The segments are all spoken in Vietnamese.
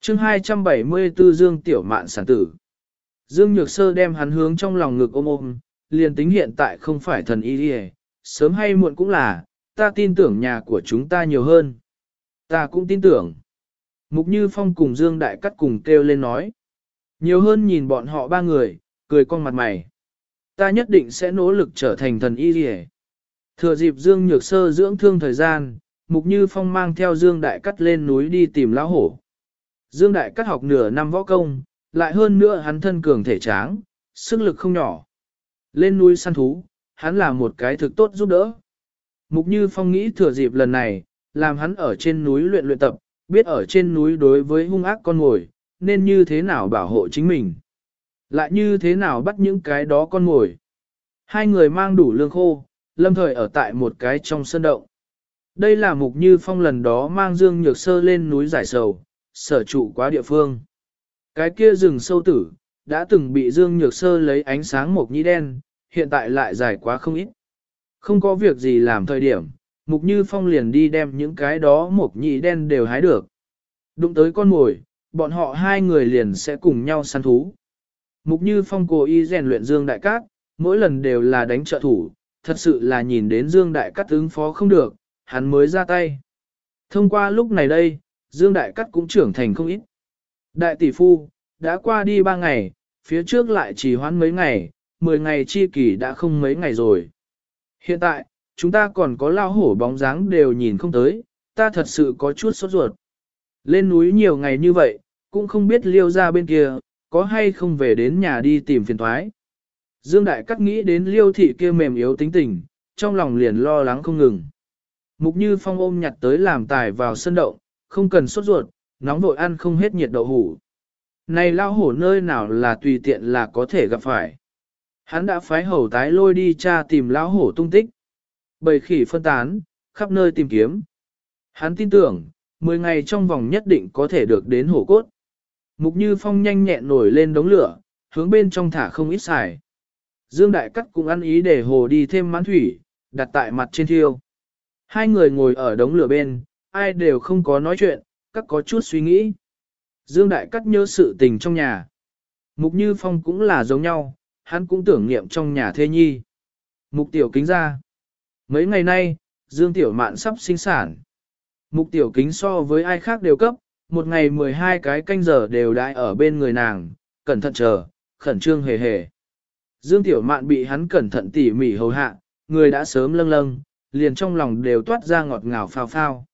chương 274 Dương Tiểu Mạn sản tử. Dương Nhược Sơ đem hắn hướng trong lòng ngực ôm ôm, liền tính hiện tại không phải thần y đi sớm hay muộn cũng là, ta tin tưởng nhà của chúng ta nhiều hơn. Ta cũng tin tưởng. Mục Như Phong cùng Dương Đại Cắt cùng kêu lên nói. Nhiều hơn nhìn bọn họ ba người, cười con mặt mày. Ta nhất định sẽ nỗ lực trở thành thần y đi Thừa dịp Dương Nhược Sơ dưỡng thương thời gian, Mục Như Phong mang theo Dương Đại Cắt lên núi đi tìm lão hổ. Dương Đại Cắt học nửa năm võ công, lại hơn nữa hắn thân cường thể tráng, sức lực không nhỏ. Lên núi săn thú, hắn là một cái thực tốt giúp đỡ. Mục Như Phong nghĩ thừa dịp lần này, làm hắn ở trên núi luyện luyện tập, biết ở trên núi đối với hung ác con ngồi, nên như thế nào bảo hộ chính mình. Lại như thế nào bắt những cái đó con ngồi. Hai người mang đủ lương khô, lâm thời ở tại một cái trong sân động. Đây là Mục Như Phong lần đó mang Dương Nhược Sơ lên núi giải sầu, sở trụ quá địa phương. Cái kia rừng sâu tử, đã từng bị Dương Nhược Sơ lấy ánh sáng mộc nhĩ đen, hiện tại lại dài quá không ít. Không có việc gì làm thời điểm, Mục Như Phong liền đi đem những cái đó mộc nhĩ đen đều hái được. Đụng tới con mồi, bọn họ hai người liền sẽ cùng nhau săn thú. Mục Như Phong cố ý rèn luyện Dương Đại Cát, mỗi lần đều là đánh trợ thủ, thật sự là nhìn đến Dương Đại Cát ứng phó không được, hắn mới ra tay. Thông qua lúc này đây, Dương Đại Cát cũng trưởng thành không ít. Đại tỷ phu, đã qua đi ba ngày, phía trước lại chỉ hoãn mấy ngày, mười ngày chi kỳ đã không mấy ngày rồi. Hiện tại, chúng ta còn có lao hổ bóng dáng đều nhìn không tới, ta thật sự có chút sốt ruột. Lên núi nhiều ngày như vậy, cũng không biết liêu ra bên kia, có hay không về đến nhà đi tìm phiền thoái. Dương Đại Cắt nghĩ đến liêu thị kia mềm yếu tính tình, trong lòng liền lo lắng không ngừng. Mục Như Phong ôm nhặt tới làm tài vào sân động, không cần sốt ruột, nóng vội ăn không hết nhiệt đậu hủ. Này lao hổ nơi nào là tùy tiện là có thể gặp phải. Hắn đã phái hầu tái lôi đi tra tìm lão hổ tung tích. Bầy khỉ phân tán, khắp nơi tìm kiếm. Hắn tin tưởng, 10 ngày trong vòng nhất định có thể được đến hổ cốt. Mục Như Phong nhanh nhẹn nổi lên đống lửa, hướng bên trong thả không ít xài. Dương Đại Cắt cũng ăn ý để hồ đi thêm mãn thủy, đặt tại mặt trên thiêu. Hai người ngồi ở đống lửa bên, ai đều không có nói chuyện, các có chút suy nghĩ. Dương Đại Cắt nhớ sự tình trong nhà. Mục Như Phong cũng là giống nhau, hắn cũng tưởng niệm trong nhà thê nhi. Mục Tiểu Kính ra. Mấy ngày nay, Dương Tiểu Mạn sắp sinh sản. Mục Tiểu Kính so với ai khác đều cấp, một ngày 12 cái canh giờ đều đại ở bên người nàng, cẩn thận chờ, khẩn trương hề hề. Dương Tiểu Mạn bị hắn cẩn thận tỉ mỉ hầu hạ, người đã sớm lâng lâng, liền trong lòng đều toát ra ngọt ngào phao phao.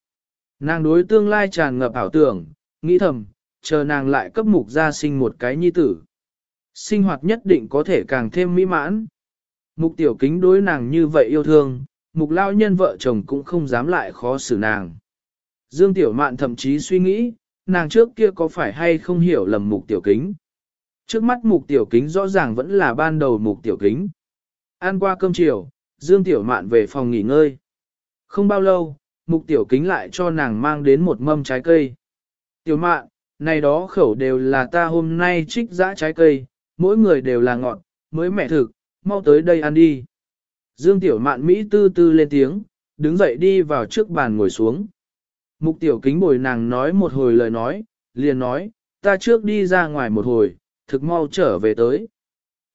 Nàng đối tương lai tràn ngập ảo tưởng, nghĩ thầm, chờ nàng lại cấp mục gia sinh một cái nhi tử. Sinh hoạt nhất định có thể càng thêm mỹ mãn. Mục tiểu kính đối nàng như vậy yêu thương, mục lao nhân vợ chồng cũng không dám lại khó xử nàng. Dương tiểu mạn thậm chí suy nghĩ, nàng trước kia có phải hay không hiểu lầm mục tiểu kính. Trước mắt mục tiểu kính rõ ràng vẫn là ban đầu mục tiểu kính. Ăn qua cơm chiều, Dương tiểu mạn về phòng nghỉ ngơi. Không bao lâu, mục tiểu kính lại cho nàng mang đến một mâm trái cây. Tiểu mạn, này đó khẩu đều là ta hôm nay trích dã trái cây, mỗi người đều là ngọt, mới mẹ thực, mau tới đây ăn đi. Dương tiểu mạn Mỹ tư tư lên tiếng, đứng dậy đi vào trước bàn ngồi xuống. Mục tiểu kính bồi nàng nói một hồi lời nói, liền nói, ta trước đi ra ngoài một hồi, thực mau trở về tới.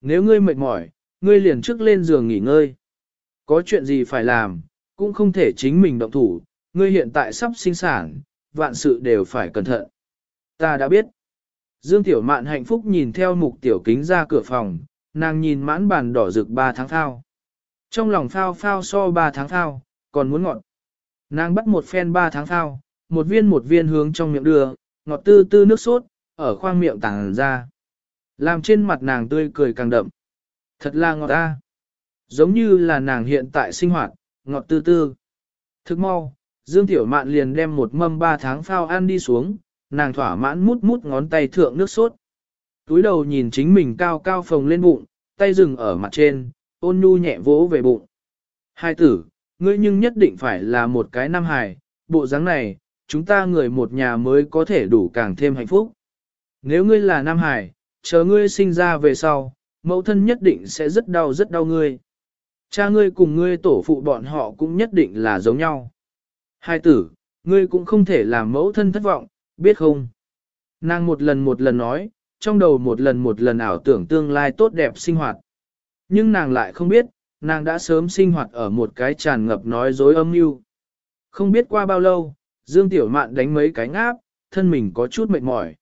Nếu ngươi mệt mỏi, ngươi liền trước lên giường nghỉ ngơi. Có chuyện gì phải làm, cũng không thể chính mình động thủ, ngươi hiện tại sắp sinh sản, vạn sự đều phải cẩn thận. Ta đã biết. Dương Tiểu Mạn hạnh phúc nhìn theo mục tiểu kính ra cửa phòng, nàng nhìn mãn bàn đỏ rực ba tháng thao. Trong lòng phao phao so ba tháng thao, còn muốn ngọt. Nàng bắt một phen ba tháng thao, một viên một viên hướng trong miệng đưa, ngọt tư tư nước sốt, ở khoang miệng tàng ra. Làm trên mặt nàng tươi cười càng đậm. Thật là ngọt ta. Giống như là nàng hiện tại sinh hoạt, ngọt tư tư. Thức mau, Dương Tiểu Mạn liền đem một mâm ba tháng phao ăn đi xuống, nàng thỏa mãn mút mút ngón tay thượng nước sốt. Túi đầu nhìn chính mình cao cao phồng lên bụng, tay dừng ở mặt trên, ôn nhu nhẹ vỗ về bụng. Hai tử, ngươi nhưng nhất định phải là một cái nam hài, bộ dáng này, chúng ta người một nhà mới có thể đủ càng thêm hạnh phúc. Nếu ngươi là nam hài, chờ ngươi sinh ra về sau, mẫu thân nhất định sẽ rất đau rất đau ngươi. Cha ngươi cùng ngươi tổ phụ bọn họ cũng nhất định là giống nhau. Hai tử, ngươi cũng không thể làm mẫu thân thất vọng, biết không? Nàng một lần một lần nói, trong đầu một lần một lần ảo tưởng tương lai tốt đẹp sinh hoạt. Nhưng nàng lại không biết, nàng đã sớm sinh hoạt ở một cái tràn ngập nói dối âm mưu. Không biết qua bao lâu, Dương Tiểu Mạn đánh mấy cái ngáp, thân mình có chút mệt mỏi.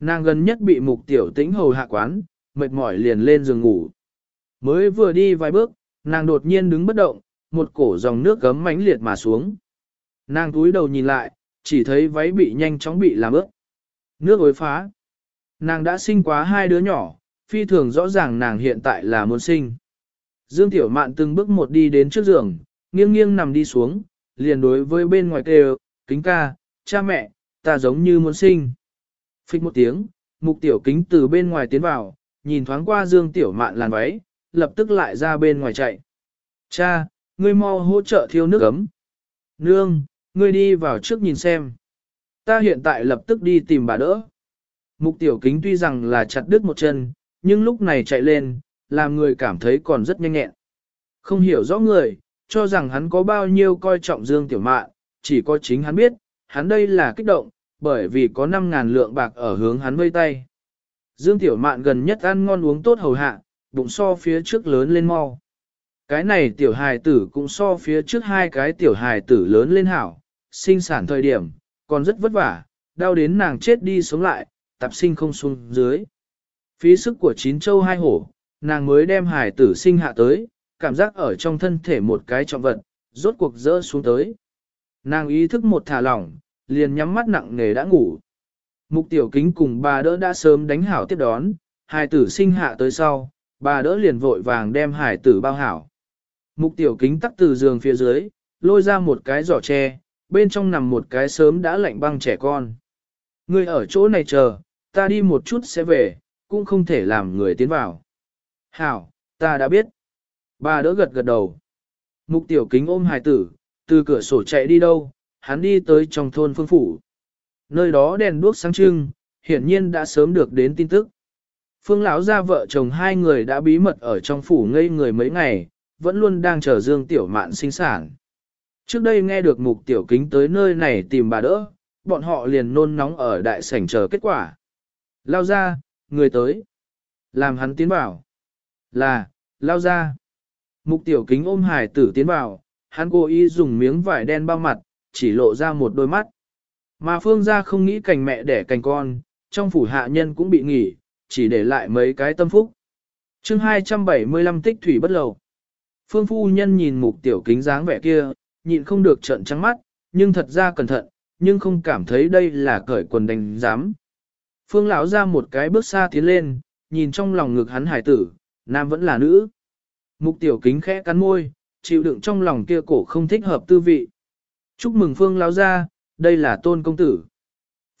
Nàng gần nhất bị mục tiểu tĩnh hầu hạ quán, mệt mỏi liền lên giường ngủ. Mới vừa đi vài bước, nàng đột nhiên đứng bất động, một cổ dòng nước gấm mãnh liệt mà xuống. Nàng túi đầu nhìn lại, chỉ thấy váy bị nhanh chóng bị làm ướt. Nước ối phá. Nàng đã sinh quá hai đứa nhỏ, phi thường rõ ràng nàng hiện tại là muốn sinh. Dương Tiểu Mạn từng bước một đi đến trước giường, nghiêng nghiêng nằm đi xuống, liền đối với bên ngoài kêu, kính ca, cha mẹ, ta giống như muốn sinh. Phích một tiếng, mục tiểu kính từ bên ngoài tiến vào, nhìn thoáng qua Dương Tiểu Mạn làn váy, lập tức lại ra bên ngoài chạy. Cha, ngươi mau hỗ trợ thiêu nước ấm. Nương, ngươi đi vào trước nhìn xem. Ta hiện tại lập tức đi tìm bà đỡ. Mục tiểu kính tuy rằng là chặt đứt một chân, nhưng lúc này chạy lên, làm người cảm thấy còn rất nhanh nhẹn. Không hiểu rõ người, cho rằng hắn có bao nhiêu coi trọng Dương Tiểu Mạn, chỉ có chính hắn biết, hắn đây là kích động, bởi vì có 5.000 lượng bạc ở hướng hắn vây tay. Dương Tiểu Mạn gần nhất ăn ngon uống tốt hầu hạ, bụng so phía trước lớn lên mau. Cái này tiểu hài tử cũng so phía trước hai cái tiểu hài tử lớn lên hảo, sinh sản thời điểm, còn rất vất vả, đau đến nàng chết đi sống lại, tạp sinh không xuống dưới. Phí sức của chín châu hai hổ, nàng mới đem hài tử sinh hạ tới, cảm giác ở trong thân thể một cái trọng vật, rốt cuộc rỡ xuống tới. Nàng ý thức một thả lỏng, liền nhắm mắt nặng nề đã ngủ. Mục tiểu kính cùng bà đỡ đã sớm đánh hảo tiếp đón, hài tử sinh hạ tới sau, bà đỡ liền vội vàng đem hải tử bao hảo. Mục tiểu kính tắt từ giường phía dưới, lôi ra một cái giỏ tre, bên trong nằm một cái sớm đã lạnh băng trẻ con. Người ở chỗ này chờ, ta đi một chút sẽ về, cũng không thể làm người tiến vào. Hảo, ta đã biết. Bà đỡ gật gật đầu. Mục tiểu kính ôm hài tử, từ cửa sổ chạy đi đâu, hắn đi tới trong thôn phương phủ. Nơi đó đèn đuốc sáng trưng, hiển nhiên đã sớm được đến tin tức. Phương lão gia vợ chồng hai người đã bí mật ở trong phủ ngây người mấy ngày, vẫn luôn đang chờ Dương Tiểu Mạn sinh sản. Trước đây nghe được mục tiểu kính tới nơi này tìm bà đỡ, bọn họ liền nôn nóng ở đại sảnh chờ kết quả. Lao ra, người tới. Làm hắn tiến vào. Là, lao ra. Mục tiểu kính ôm hải tử tiến vào, hắn cố ý dùng miếng vải đen bao mặt, chỉ lộ ra một đôi mắt. Mà phương gia không nghĩ cành mẹ đẻ cành con, trong phủ hạ nhân cũng bị nghỉ, chỉ để lại mấy cái tâm phúc. chương 275 tích thủy bất lầu. Phương phu nhân nhìn mục tiểu kính dáng vẻ kia, nhịn không được trợn trắng mắt, nhưng thật ra cẩn thận, nhưng không cảm thấy đây là cởi quần đánh giám. Phương lão ra một cái bước xa tiến lên, nhìn trong lòng ngực hắn hải tử, nam vẫn là nữ. Mục tiểu kính khẽ cắn môi, chịu đựng trong lòng kia cổ không thích hợp tư vị. Chúc mừng Phương lão ra, đây là tôn công tử.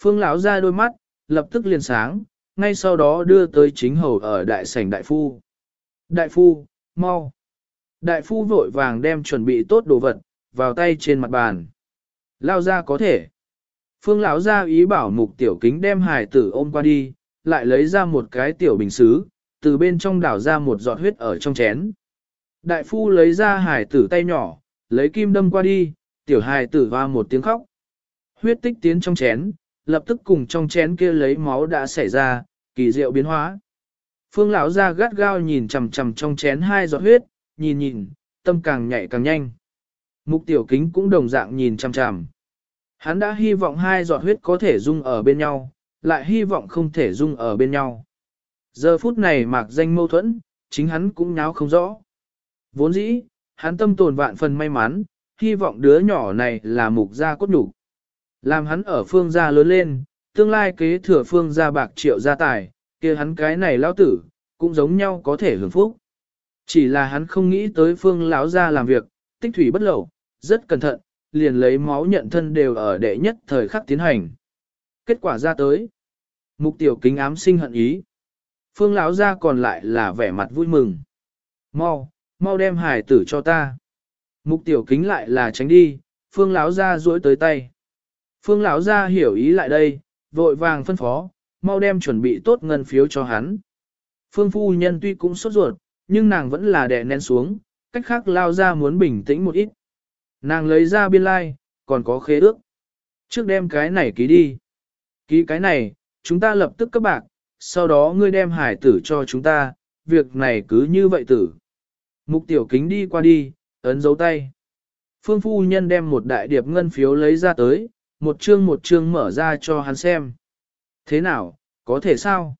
Phương lão ra đôi mắt, lập tức liền sáng, ngay sau đó đưa tới chính hầu ở đại sảnh đại phu. Đại phu, mau. Đại phu vội vàng đem chuẩn bị tốt đồ vật, vào tay trên mặt bàn. Lao ra có thể. Phương lão ra ý bảo mục tiểu kính đem hài tử ôm qua đi, lại lấy ra một cái tiểu bình xứ, từ bên trong đảo ra một giọt huyết ở trong chén. Đại phu lấy ra hài tử tay nhỏ, lấy kim đâm qua đi, tiểu hài tử va một tiếng khóc. Huyết tích tiến trong chén, lập tức cùng trong chén kia lấy máu đã xảy ra, kỳ diệu biến hóa. Phương lão ra gắt gao nhìn chằm chằm trong chén hai giọt huyết, nhìn nhìn, tâm càng nhảy càng nhanh. Mục tiểu kính cũng đồng dạng nhìn chằm chằm. Hắn đã hy vọng hai giọt huyết có thể dung ở bên nhau, lại hy vọng không thể dung ở bên nhau. Giờ phút này mạc danh mâu thuẫn, chính hắn cũng nháo không rõ. Vốn dĩ, hắn tâm tồn vạn phần may mắn, hy vọng đứa nhỏ này là mục gia cốt đủ. Làm hắn ở phương gia lớn lên, tương lai kế thừa phương gia bạc triệu gia tài, kia hắn cái này lão tử, cũng giống nhau có thể hưởng phúc. Chỉ là hắn không nghĩ tới phương lão gia làm việc, tích thủy bất lậu, rất cẩn thận, liền lấy máu nhận thân đều ở đệ nhất thời khắc tiến hành. Kết quả ra tới. Mục tiểu kính ám sinh hận ý. Phương lão gia còn lại là vẻ mặt vui mừng. Mau, mau đem hải tử cho ta. Mục tiểu kính lại là tránh đi, phương lão gia duỗi tới tay. Phương lão gia hiểu ý lại đây, vội vàng phân phó, mau đem chuẩn bị tốt ngân phiếu cho hắn. Phương phu nhân tuy cũng sốt ruột, nhưng nàng vẫn là đè nén xuống, cách khác lao ra muốn bình tĩnh một ít. Nàng lấy ra biên lai, like, còn có khế ước. Trước đem cái này ký đi. Ký cái này, chúng ta lập tức cấp bạc, sau đó ngươi đem hải tử cho chúng ta, việc này cứ như vậy tử. Mục tiểu kính đi qua đi, ấn dấu tay. Phương phu nhân đem một đại điệp ngân phiếu lấy ra tới, một chương một chương mở ra cho hắn xem. Thế nào, có thể sao?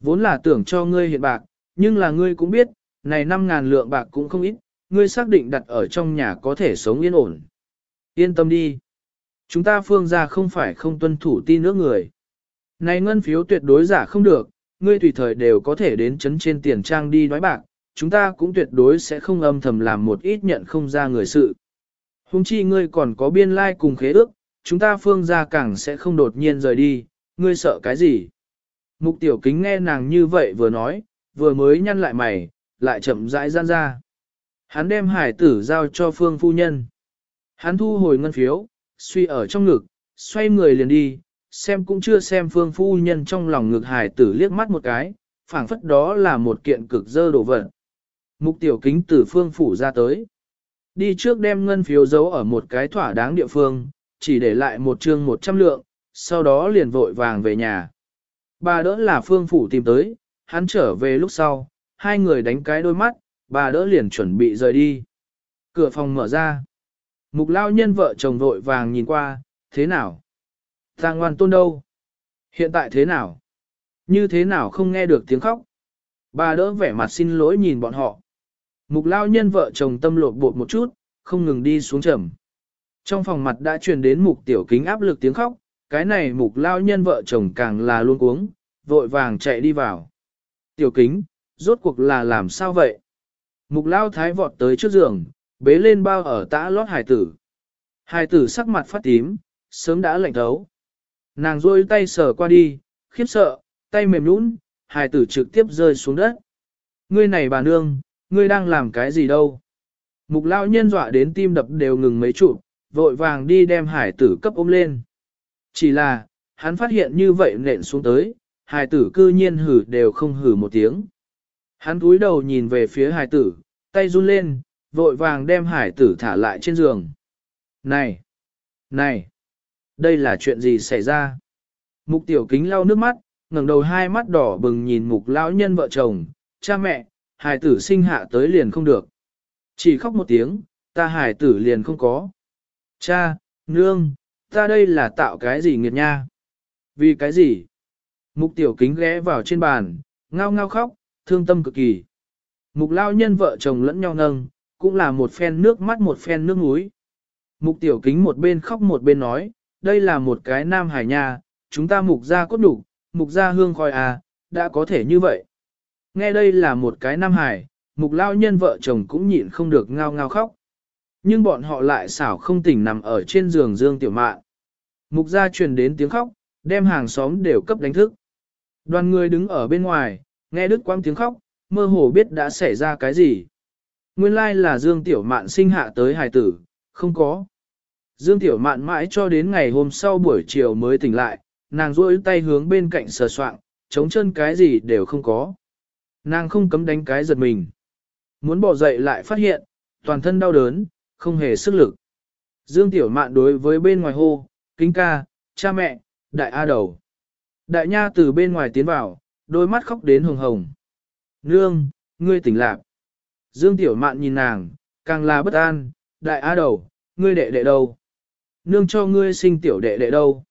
Vốn là tưởng cho ngươi hiện bạc, nhưng là ngươi cũng biết, này 5.000 lượng bạc cũng không ít, ngươi xác định đặt ở trong nhà có thể sống yên ổn. Yên tâm đi. Chúng ta phương ra không phải không tuân thủ tin nước người. Này ngân phiếu tuyệt đối giả không được, ngươi tùy thời đều có thể đến chấn trên tiền trang đi nói bạc, chúng ta cũng tuyệt đối sẽ không âm thầm làm một ít nhận không ra người sự. Hùng chi ngươi còn có biên lai like cùng khế ước, chúng ta phương ra càng sẽ không đột nhiên rời đi, ngươi sợ cái gì? Mục tiểu kính nghe nàng như vậy vừa nói, vừa mới nhăn lại mày, lại chậm rãi gian ra. Hắn đem hải tử giao cho phương phu nhân. Hắn thu hồi ngân phiếu, suy ở trong ngực, xoay người liền đi, xem cũng chưa xem phương phu nhân trong lòng ngực hải tử liếc mắt một cái, phảng phất đó là một kiện cực dơ đồ vật. Mục tiểu kính từ phương phủ ra tới. Đi trước đem ngân phiếu giấu ở một cái thỏa đáng địa phương, chỉ để lại một chương một trăm lượng, sau đó liền vội vàng về nhà. Bà đỡ là phương phủ tìm tới, hắn trở về lúc sau, hai người đánh cái đôi mắt, bà đỡ liền chuẩn bị rời đi. Cửa phòng mở ra. Mục lao nhân vợ chồng vội vàng nhìn qua, thế nào? Ta ngoan tôn đâu? Hiện tại thế nào? Như thế nào không nghe được tiếng khóc? Bà đỡ vẻ mặt xin lỗi nhìn bọn họ. Mục lao nhân vợ chồng tâm lột bột một chút, không ngừng đi xuống trầm. Trong phòng mặt đã truyền đến mục tiểu kính áp lực tiếng khóc, cái này mục lao nhân vợ chồng càng là luôn cuống, vội vàng chạy đi vào. Tiểu kính, rốt cuộc là làm sao vậy? Mục lao thái vọt tới trước giường, bế lên bao ở tã lót hải tử. Hải tử sắc mặt phát tím, sớm đã lạnh thấu. Nàng rôi tay sờ qua đi, khiếp sợ, tay mềm nũng, hải tử trực tiếp rơi xuống đất. Ngươi này bà nương, ngươi đang làm cái gì đâu? Mục lao nhân dọa đến tim đập đều ngừng mấy chụp, vội vàng đi đem hải tử cấp ôm lên. Chỉ là, hắn phát hiện như vậy nện xuống tới, hải tử cư nhiên hử đều không hử một tiếng. Hắn cúi đầu nhìn về phía hải tử, tay run lên, vội vàng đem hải tử thả lại trên giường. Này! Này! Đây là chuyện gì xảy ra? Mục tiểu kính lau nước mắt, ngẩng đầu hai mắt đỏ bừng nhìn mục lão nhân vợ chồng, cha mẹ, hải tử sinh hạ tới liền không được. Chỉ khóc một tiếng, ta hải tử liền không có. Cha, nương, ta đây là tạo cái gì nghiệt nha? Vì cái gì? Mục tiểu kính ghé vào trên bàn, ngao ngao khóc, thương tâm cực kỳ. Mục lao nhân vợ chồng lẫn nhau nâng, cũng là một phen nước mắt một phen nước mũi. Mục tiểu kính một bên khóc một bên nói, đây là một cái nam hải nha, chúng ta mục ra cốt đủ, mục ra hương khói à, đã có thể như vậy. Nghe đây là một cái nam hải, mục lao nhân vợ chồng cũng nhịn không được ngao ngao khóc. Nhưng bọn họ lại xảo không tỉnh nằm ở trên giường dương tiểu mạn. Mục gia truyền đến tiếng khóc, đem hàng xóm đều cấp đánh thức. Đoàn người đứng ở bên ngoài, nghe đứt quang tiếng khóc, mơ hồ biết đã xảy ra cái gì. Nguyên lai là Dương Tiểu Mạn sinh hạ tới hài tử, không có. Dương Tiểu Mạn mãi cho đến ngày hôm sau buổi chiều mới tỉnh lại, nàng duỗi tay hướng bên cạnh sờ soạng, chống chân cái gì đều không có. Nàng không cấm đánh cái giật mình. Muốn bỏ dậy lại phát hiện, toàn thân đau đớn, không hề sức lực. Dương Tiểu Mạn đối với bên ngoài hô, kính ca, cha mẹ, đại A đầu. Đại nha từ bên ngoài tiến vào, đôi mắt khóc đến hồng hồng. Nương, ngươi tỉnh lạc. Dương Tiểu Mạn nhìn nàng, càng là bất an, đại A đầu, ngươi đệ đệ đâu? Nương cho ngươi sinh tiểu đệ đệ đâu?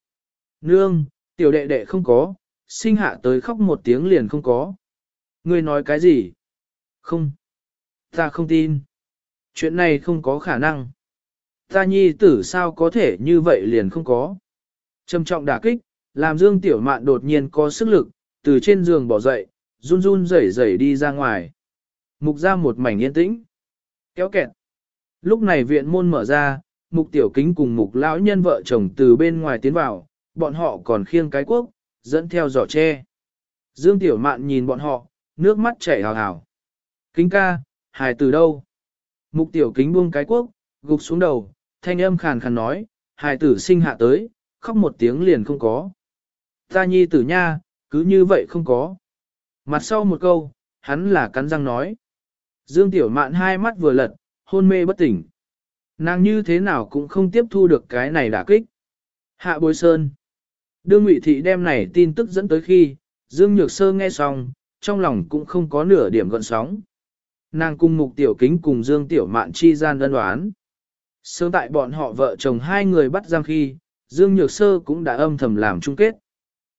Nương, tiểu đệ đệ không có, sinh hạ tới khóc một tiếng liền không có. Ngươi nói cái gì? Không. Ta không tin. Chuyện này không có khả năng. Ta nhi tử sao có thể như vậy liền không có. Trầm trọng đả kích, làm Dương Tiểu Mạn đột nhiên có sức lực, từ trên giường bỏ dậy, run run rẩy rẩy đi ra ngoài. Mục ra một mảnh yên tĩnh. Kéo kẹt. Lúc này viện môn mở ra, mục tiểu kính cùng mục lão nhân vợ chồng từ bên ngoài tiến vào, bọn họ còn khiêng cái quốc, dẫn theo giỏ tre. Dương Tiểu Mạn nhìn bọn họ, nước mắt chảy hào hào. Kính ca, hài từ đâu? Mục tiểu kính buông cái quốc, gục xuống đầu, thanh âm khàn khàn nói, hài tử sinh hạ tới, khóc một tiếng liền không có. Ta nhi tử nha, cứ như vậy không có. Mặt sau một câu, hắn là cắn răng nói. Dương Tiểu Mạn hai mắt vừa lật, hôn mê bất tỉnh. Nàng như thế nào cũng không tiếp thu được cái này đả kích. Hạ bối sơn. Đương Ngụy Thị đem này tin tức dẫn tới khi, Dương Nhược Sơ nghe xong, trong lòng cũng không có nửa điểm gợn sóng. Nàng cung mục tiểu kính cùng Dương Tiểu Mạn chi gian đơn đoán. Sớm tại bọn họ vợ chồng hai người bắt giam khi, Dương Nhược Sơ cũng đã âm thầm làm chung kết.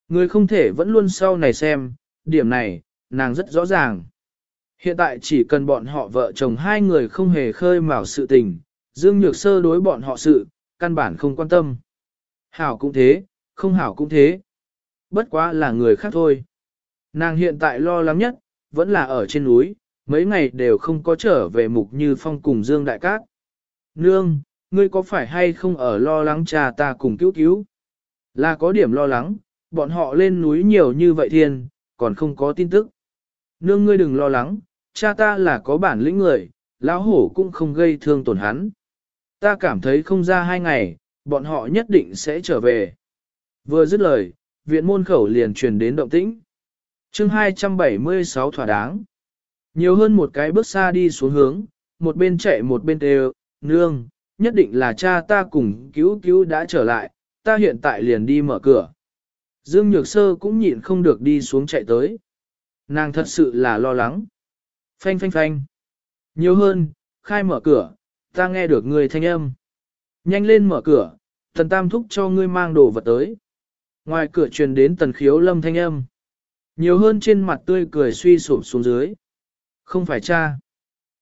Người không thể vẫn luôn sau này xem, điểm này, nàng rất rõ ràng. Hiện tại chỉ cần bọn họ vợ chồng hai người không hề khơi mào sự tình, Dương Nhược Sơ đối bọn họ sự, căn bản không quan tâm. Hảo cũng thế, không hảo cũng thế. Bất quá là người khác thôi. Nàng hiện tại lo lắng nhất, vẫn là ở trên núi, mấy ngày đều không có trở về mục như phong cùng Dương Đại Cát. Nương, ngươi có phải hay không ở lo lắng cha ta cùng cứu cứu? Là có điểm lo lắng, bọn họ lên núi nhiều như vậy thiên, còn không có tin tức. Nương ngươi đừng lo lắng, cha ta là có bản lĩnh người, lão hổ cũng không gây thương tổn hắn. Ta cảm thấy không ra hai ngày, bọn họ nhất định sẽ trở về. Vừa dứt lời, viện môn khẩu liền truyền đến động tĩnh. chương 276 thỏa đáng. Nhiều hơn một cái bước xa đi xuống hướng, một bên chạy một bên đều, nương, nhất định là cha ta cùng cứu cứu đã trở lại, ta hiện tại liền đi mở cửa. Dương Nhược Sơ cũng nhịn không được đi xuống chạy tới. Nàng thật sự là lo lắng. Phanh phanh phanh. Nhiều hơn, khai mở cửa, ta nghe được người thanh âm. Nhanh lên mở cửa, thần tam thúc cho ngươi mang đồ vật tới. Ngoài cửa truyền đến tần khiếu lâm thanh âm. Nhiều hơn trên mặt tươi cười suy sụp xuống dưới. Không phải cha.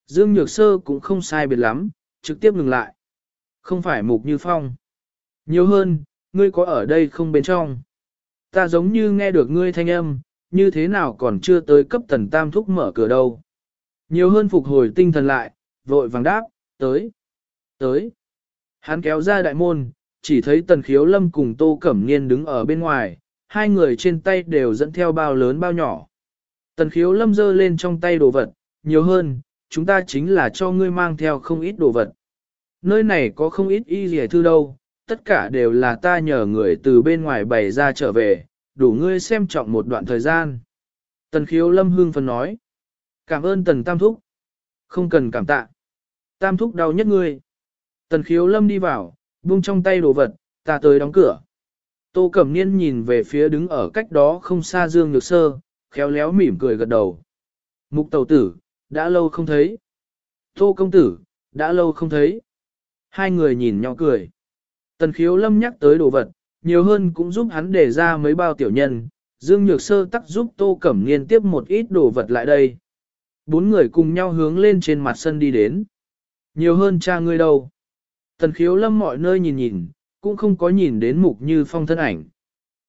Dương Nhược Sơ cũng không sai biệt lắm, trực tiếp ngừng lại. Không phải mục như phong. Nhiều hơn, ngươi có ở đây không bên trong. Ta giống như nghe được ngươi thanh âm, như thế nào còn chưa tới cấp tần tam thúc mở cửa đâu. Nhiều hơn phục hồi tinh thần lại, vội vàng đáp, tới, tới. Hắn kéo ra đại môn, chỉ thấy tần khiếu lâm cùng tô cẩm niên đứng ở bên ngoài, hai người trên tay đều dẫn theo bao lớn bao nhỏ. Tần khiếu lâm giơ lên trong tay đồ vật, nhiều hơn, chúng ta chính là cho ngươi mang theo không ít đồ vật. Nơi này có không ít y dì thư đâu, tất cả đều là ta nhờ người từ bên ngoài bày ra trở về, đủ ngươi xem trọng một đoạn thời gian. Tần khiếu lâm hương phân nói. Cảm ơn tần tam thúc. Không cần cảm tạ. Tam thúc đau nhất ngươi. Tần khiếu lâm đi vào, buông trong tay đồ vật, ta tới đóng cửa. Tô Cẩm Niên nhìn về phía đứng ở cách đó không xa Dương Nhược Sơ, khéo léo mỉm cười gật đầu. Mục tàu tử, đã lâu không thấy. Tô công tử, đã lâu không thấy. Hai người nhìn nhau cười. Tần khiếu lâm nhắc tới đồ vật, nhiều hơn cũng giúp hắn để ra mấy bao tiểu nhân. Dương Nhược Sơ tắc giúp Tô Cẩm Niên tiếp một ít đồ vật lại đây. Bốn người cùng nhau hướng lên trên mặt sân đi đến. Nhiều hơn cha ngươi đâu. Tần khiếu lâm mọi nơi nhìn nhìn, cũng không có nhìn đến mục như phong thân ảnh.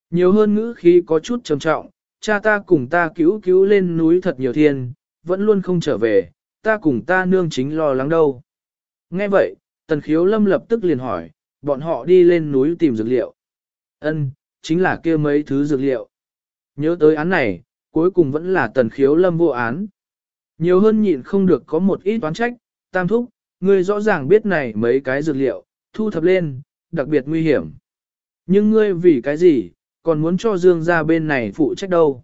Nhiều hơn ngữ khí có chút trầm trọng, cha ta cùng ta cứu cứu lên núi thật nhiều thiên, vẫn luôn không trở về, ta cùng ta nương chính lo lắng đâu. Nghe vậy, tần khiếu lâm lập tức liền hỏi, bọn họ đi lên núi tìm dược liệu. Ân, chính là kia mấy thứ dược liệu. Nhớ tới án này, cuối cùng vẫn là tần khiếu lâm vô án. Nhiều hơn nhịn không được có một ít toán trách, tam thúc, ngươi rõ ràng biết này mấy cái dược liệu, thu thập lên, đặc biệt nguy hiểm. Nhưng ngươi vì cái gì, còn muốn cho Dương ra bên này phụ trách đâu.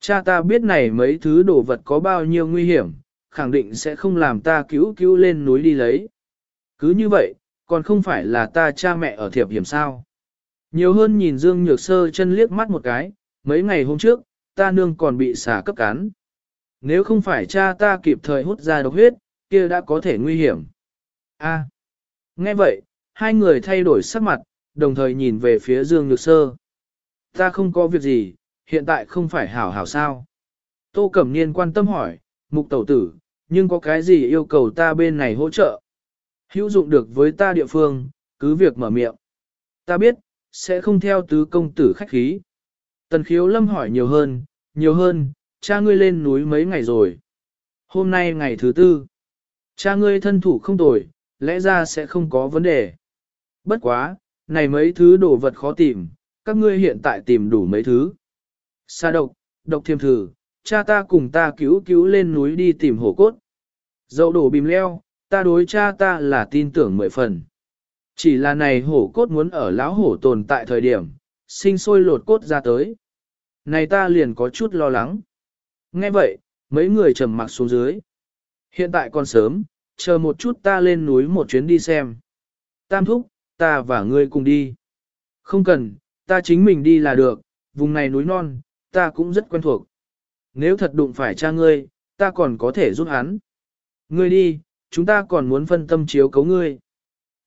Cha ta biết này mấy thứ đồ vật có bao nhiêu nguy hiểm, khẳng định sẽ không làm ta cứu cứu lên núi đi lấy. Cứ như vậy, còn không phải là ta cha mẹ ở thiệp hiểm sao. Nhiều hơn nhìn Dương Nhược Sơ chân liếc mắt một cái, mấy ngày hôm trước, ta nương còn bị xả cấp cán. Nếu không phải cha ta kịp thời hút ra độc huyết, kia đã có thể nguy hiểm. A. Nghe vậy, hai người thay đổi sắc mặt, đồng thời nhìn về phía Dương Nhược Sơ. Ta không có việc gì, hiện tại không phải hảo hảo sao. Tô Cẩm Niên quan tâm hỏi, mục tẩu tử, nhưng có cái gì yêu cầu ta bên này hỗ trợ? Hữu dụng được với ta địa phương, cứ việc mở miệng. Ta biết, sẽ không theo tứ công tử khách khí. Tần khiếu lâm hỏi nhiều hơn, nhiều hơn, cha ngươi lên núi mấy ngày rồi. Hôm nay ngày thứ tư. Cha ngươi thân thủ không tồi, lẽ ra sẽ không có vấn đề. Bất quá, này mấy thứ đồ vật khó tìm, các ngươi hiện tại tìm đủ mấy thứ. Sa độc, độc thiềm thử, cha ta cùng ta cứu cứu lên núi đi tìm hổ cốt. Dậu đổ bìm leo, ta đối cha ta là tin tưởng mười phần. Chỉ là này hổ cốt muốn ở lão hổ tồn tại thời điểm, sinh sôi lột cốt ra tới. Này ta liền có chút lo lắng. Nghe vậy, mấy người trầm mặc xuống dưới. Hiện tại còn sớm, chờ một chút ta lên núi một chuyến đi xem. Tam thúc, ta và ngươi cùng đi. Không cần, ta chính mình đi là được, vùng này núi non, ta cũng rất quen thuộc. Nếu thật đụng phải cha ngươi, ta còn có thể giúp hắn. Ngươi đi, chúng ta còn muốn phân tâm chiếu cấu ngươi.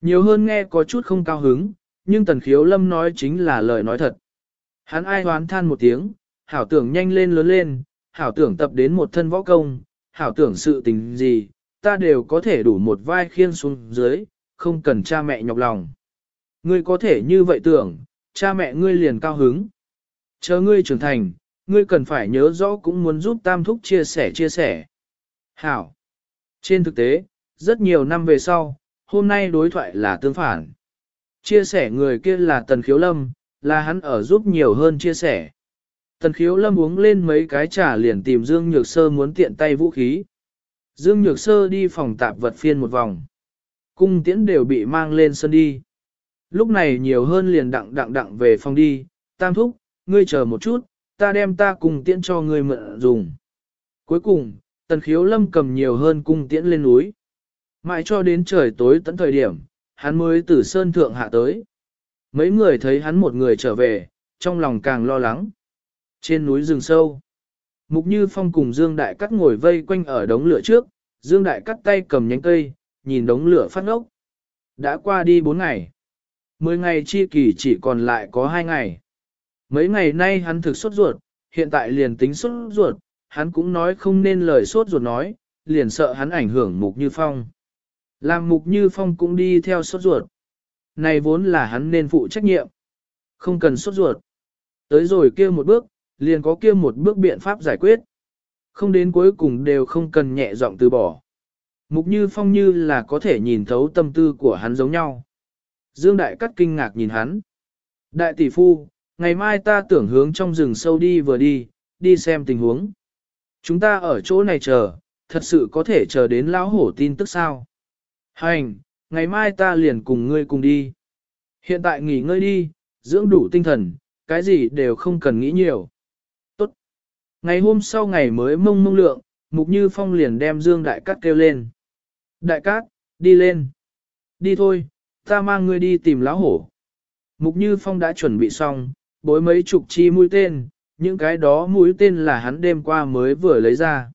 Nhiều hơn nghe có chút không cao hứng, nhưng tần khiếu lâm nói chính là lời nói thật. Hắn ai hoán than một tiếng, hảo tưởng nhanh lên lớn lên, hảo tưởng tập đến một thân võ công, hảo tưởng sự tình gì, ta đều có thể đủ một vai khiên xuống dưới, không cần cha mẹ nhọc lòng. Ngươi có thể như vậy tưởng, cha mẹ ngươi liền cao hứng. Chờ ngươi trưởng thành, ngươi cần phải nhớ rõ cũng muốn giúp tam thúc chia sẻ chia sẻ. Hảo. Trên thực tế, rất nhiều năm về sau, hôm nay đối thoại là tương phản. Chia sẻ người kia là Tần Khiếu Lâm, là hắn ở giúp nhiều hơn chia sẻ. Tần Khiếu Lâm uống lên mấy cái trà liền tìm Dương Nhược Sơ muốn tiện tay vũ khí. Dương Nhược Sơ đi phòng tạp vật phiên một vòng. Cung tiễn đều bị mang lên sân đi. Lúc này nhiều hơn liền đặng đặng đặng về phòng đi, tam thúc, ngươi chờ một chút, ta đem ta cùng tiễn cho ngươi mượn dùng. Cuối cùng, tần khiếu lâm cầm nhiều hơn cung tiễn lên núi. Mãi cho đến trời tối tận thời điểm, hắn mới từ sơn thượng hạ tới. Mấy người thấy hắn một người trở về, trong lòng càng lo lắng. Trên núi rừng sâu, Mục Như Phong cùng Dương Đại Cắt ngồi vây quanh ở đống lửa trước, Dương Đại Cắt tay cầm nhánh cây, nhìn đống lửa phát ngốc. Đã qua đi 4 ngày. 10 ngày chi kỳ chỉ còn lại có 2 ngày. Mấy ngày nay hắn thực sốt ruột, hiện tại liền tính sốt ruột, hắn cũng nói không nên lời sốt ruột nói, liền sợ hắn ảnh hưởng Mục Như Phong. Làm Mục Như Phong cũng đi theo sốt ruột. Này vốn là hắn nên phụ trách nhiệm. Không cần sốt ruột. Tới rồi kia một bước, liền có kia một bước biện pháp giải quyết. Không đến cuối cùng đều không cần nhẹ giọng từ bỏ. Mục Như Phong như là có thể nhìn thấu tâm tư của hắn giống nhau. Dương Đại Cắt kinh ngạc nhìn hắn. Đại tỷ phu, ngày mai ta tưởng hướng trong rừng sâu đi vừa đi, đi xem tình huống. Chúng ta ở chỗ này chờ, thật sự có thể chờ đến lão hổ tin tức sao. Hành, ngày mai ta liền cùng ngươi cùng đi. Hiện tại nghỉ ngơi đi, dưỡng đủ tinh thần, cái gì đều không cần nghĩ nhiều. Tốt. Ngày hôm sau ngày mới mông mông lượng, Mục Như Phong liền đem Dương Đại Cát kêu lên. Đại Cát, đi lên. Đi thôi, ta mang ngươi đi tìm lão hổ. Mục Như Phong đã chuẩn bị xong, bối mấy chục chi mũi tên, những cái đó mũi tên là hắn đêm qua mới vừa lấy ra.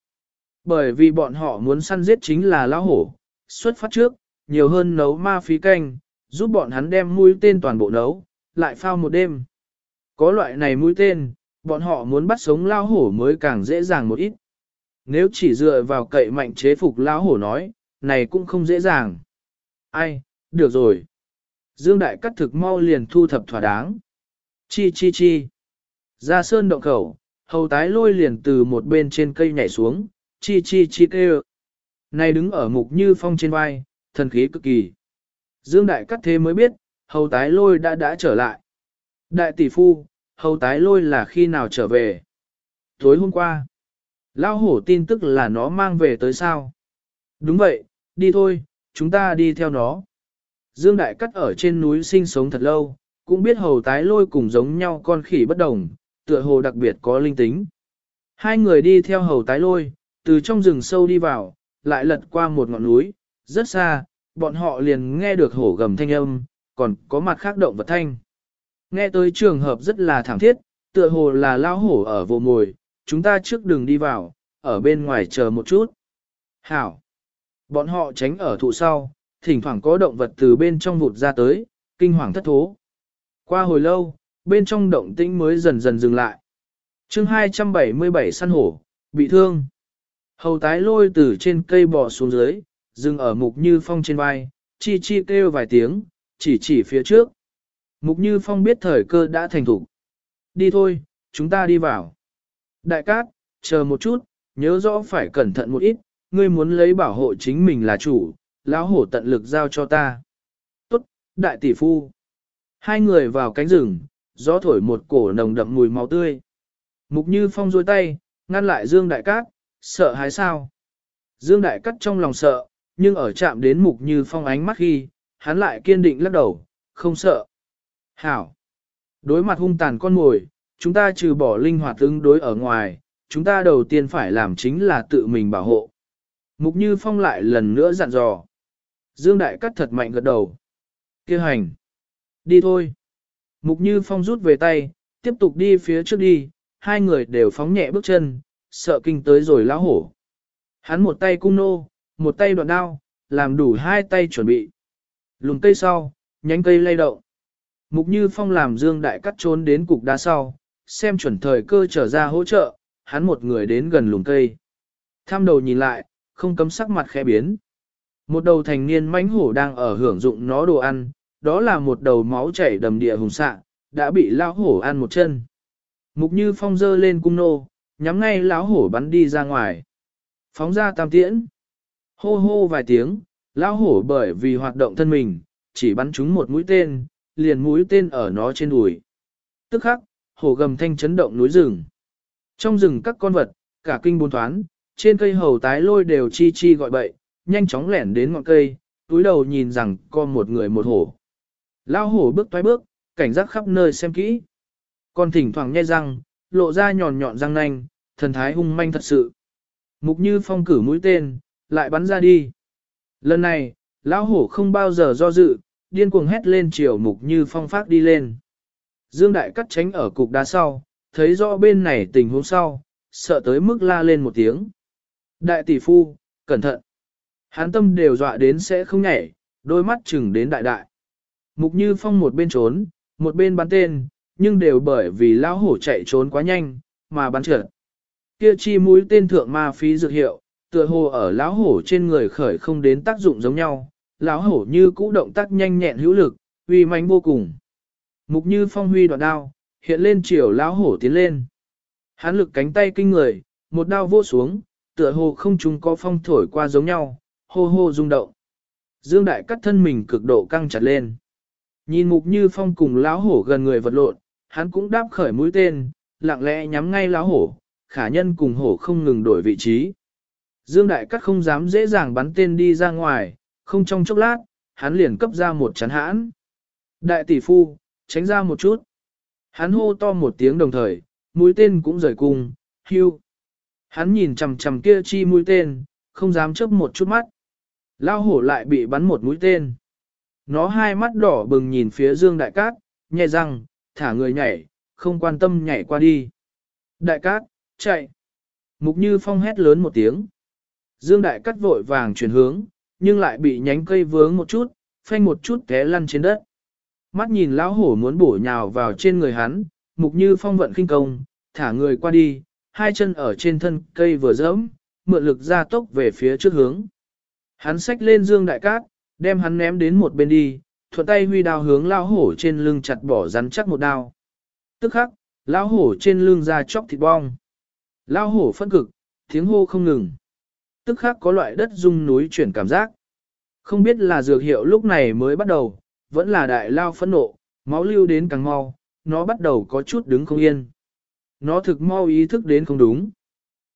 Bởi vì bọn họ muốn săn giết chính là lão hổ, xuất phát trước, nhiều hơn nấu ma phí canh, giúp bọn hắn đem mũi tên toàn bộ nấu, lại phao một đêm. Có loại này mũi tên, bọn họ muốn bắt sống lão hổ mới càng dễ dàng một ít. Nếu chỉ dựa vào cậy mạnh chế phục lão hổ nói, này cũng không dễ dàng. Ai, được rồi. Dương Đại cắt thực mau liền thu thập thỏa đáng. Chi chi chi. Ra sơn động khẩu, hầu tái lôi liền từ một bên trên cây nhảy xuống, chi chi chi kêu. Này đứng ở mục như phong trên vai, thần khí cực kỳ. Dương Đại cắt thế mới biết, hầu tái lôi đã đã trở lại. Đại tỷ phu, hầu tái lôi là khi nào trở về? Tối hôm qua. Lao hổ tin tức là nó mang về tới sao? Đúng vậy, đi thôi, chúng ta đi theo nó. Dương Đại Cắt ở trên núi sinh sống thật lâu, cũng biết hầu tái lôi cùng giống nhau con khỉ bất đồng, tựa hồ đặc biệt có linh tính. Hai người đi theo hầu tái lôi, từ trong rừng sâu đi vào, lại lật qua một ngọn núi, rất xa, bọn họ liền nghe được hổ gầm thanh âm, còn có mặt khác động vật thanh. Nghe tới trường hợp rất là thảm thiết, tựa hồ là lao hổ ở vô mồi, chúng ta trước đường đi vào, ở bên ngoài chờ một chút. Hảo! Bọn họ tránh ở thụ sau, thỉnh thoảng có động vật từ bên trong vụt ra tới, kinh hoàng thất thố. Qua hồi lâu, bên trong động tĩnh mới dần dần dừng lại. chương 277 săn hổ, bị thương. Hầu tái lôi từ trên cây bò xuống dưới, dừng ở mục như phong trên vai, chi chi kêu vài tiếng, chỉ chỉ phía trước. Mục như phong biết thời cơ đã thành thủ. Đi thôi, chúng ta đi vào. Đại cát, chờ một chút, nhớ rõ phải cẩn thận một ít, ngươi muốn lấy bảo hộ chính mình là chủ, lão hổ tận lực giao cho ta. Tốt, đại tỷ phu. Hai người vào cánh rừng, gió thổi một cổ nồng đậm mùi máu tươi. Mục Như Phong duỗi tay, ngăn lại Dương Đại Cát, sợ hãi sao? Dương Đại Cát trong lòng sợ, nhưng ở chạm đến Mục Như Phong ánh mắt khi, hắn lại kiên định lắc đầu, không sợ. Hảo! Đối mặt hung tàn con mồi, chúng ta trừ bỏ linh hoạt ứng đối ở ngoài, chúng ta đầu tiên phải làm chính là tự mình bảo hộ. Mục Như Phong lại lần nữa dặn dò. Dương Đại Cát thật mạnh gật đầu. Kêu hành. Đi thôi. Mục Như Phong rút về tay, tiếp tục đi phía trước đi, hai người đều phóng nhẹ bước chân, sợ kinh tới rồi lão hổ. Hắn một tay cung nô, một tay đoạn đao, làm đủ hai tay chuẩn bị. Lùm cây sau, nhánh cây lay động. Mục Như Phong làm Dương Đại cắt trốn đến cục đá sau, xem chuẩn thời cơ trở ra hỗ trợ, hắn một người đến gần lùm cây. Tham đầu nhìn lại, không cấm sắc mặt khẽ biến. Một đầu thành niên mãnh hổ đang ở hưởng dụng nó đồ ăn, đó là một đầu máu chảy đầm địa hùng xạ, đã bị lão hổ ăn một chân. Mục Như Phong dơ lên cung nô, nhắm ngay lão hổ bắn đi ra ngoài. Phóng ra tam tiễn. Hô hô vài tiếng, lão hổ bởi vì hoạt động thân mình, chỉ bắn trúng một mũi tên, liền mũi tên ở nó trên đùi. Tức khắc, hổ gầm thanh chấn động núi rừng. Trong rừng các con vật, cả kinh bốn thoán, trên cây hầu tái lôi đều chi chi gọi bậy, nhanh chóng lẻn đến ngọn cây, túi đầu nhìn rằng có một người một hổ. Lao hổ bước toái bước, cảnh giác khắp nơi xem kỹ. Còn thỉnh thoảng nhe răng, lộ ra nhọn nhọn răng nanh, thần thái hung manh thật sự. Mục như phong cử mũi tên, lại bắn ra đi. Lần này, lão hổ không bao giờ do dự, điên cuồng hét lên chiều mục như phong phát đi lên. Dương Đại cắt tránh ở cục đá sau, thấy rõ bên này tình huống sau, sợ tới mức la lên một tiếng. Đại tỷ phu, cẩn thận. Hán tâm đều dọa đến sẽ không nhảy, đôi mắt chừng đến đại đại. Mục Như Phong một bên trốn, một bên bắn tên, nhưng đều bởi vì lão hổ chạy trốn quá nhanh, mà bắn trượt. Kia chi mũi tên thượng ma phí dược hiệu, tựa hồ ở lão hổ trên người khởi không đến tác dụng giống nhau, lão hổ như cũ động tác nhanh nhẹn hữu lực, uy mãnh vô cùng. Mục Như Phong huy đoạn đao, hiện lên chiều lão hổ tiến lên. Hán lực cánh tay kinh người, một đao vô xuống, tựa hồ không chúng có phong thổi qua giống nhau, hô hô rung động. Dương Đại cắt thân mình cực độ căng chặt lên. Nhìn mục như phong cùng lão hổ gần người vật lộn, hắn cũng đáp khởi mũi tên, lặng lẽ nhắm ngay lão hổ, khả nhân cùng hổ không ngừng đổi vị trí. Dương Đại Cát không dám dễ dàng bắn tên đi ra ngoài, không trong chốc lát, hắn liền cấp ra một chắn hãn. Đại tỷ phu, tránh ra một chút. Hắn hô to một tiếng đồng thời, mũi tên cũng rời cung, hưu. Hắn nhìn chằm chằm kia chi mũi tên, không dám chớp một chút mắt. Lao hổ lại bị bắn một mũi tên. Nó hai mắt đỏ bừng nhìn phía Dương Đại Cát, nhẹ răng, thả người nhảy, không quan tâm nhảy qua đi. Đại Cát, chạy. Mục Như Phong hét lớn một tiếng. Dương Đại Cát vội vàng chuyển hướng, nhưng lại bị nhánh cây vướng một chút, phanh một chút té lăn trên đất. Mắt nhìn lão hổ muốn bổ nhào vào trên người hắn, Mục Như Phong vận khinh công, thả người qua đi, hai chân ở trên thân cây vừa dẫm, mượn lực ra tốc về phía trước hướng. Hắn xách lên Dương Đại Cát, đem hắn ném đến một bên đi, thuận tay huy đao hướng lao hổ trên lưng chặt bỏ rắn chắc một đao. Tức khắc, lao hổ trên lưng ra chóc thịt bong. Lao hổ phân cực, tiếng hô không ngừng. Tức khắc có loại đất rung núi chuyển cảm giác. Không biết là dược hiệu lúc này mới bắt đầu, vẫn là đại lao phẫn nộ, máu lưu đến càng mau, nó bắt đầu có chút đứng không yên. Nó thực mau ý thức đến không đúng.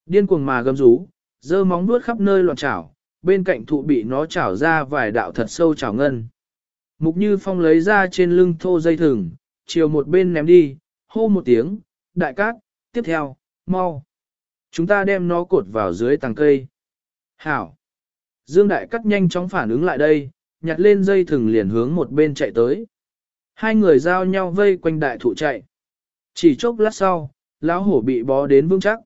Điên cuồng mà gầm rú, dơ móng vuốt khắp nơi loạn trảo bên cạnh thụ bị nó chảo ra vài đạo thật sâu chảo ngân. Mục Như Phong lấy ra trên lưng thô dây thừng, chiều một bên ném đi, hô một tiếng, đại cát, tiếp theo, mau. Chúng ta đem nó cột vào dưới tàng cây. Hảo. Dương đại cắt nhanh chóng phản ứng lại đây, nhặt lên dây thừng liền hướng một bên chạy tới. Hai người giao nhau vây quanh đại thụ chạy. Chỉ chốc lát sau, lão hổ bị bó đến vững chắc.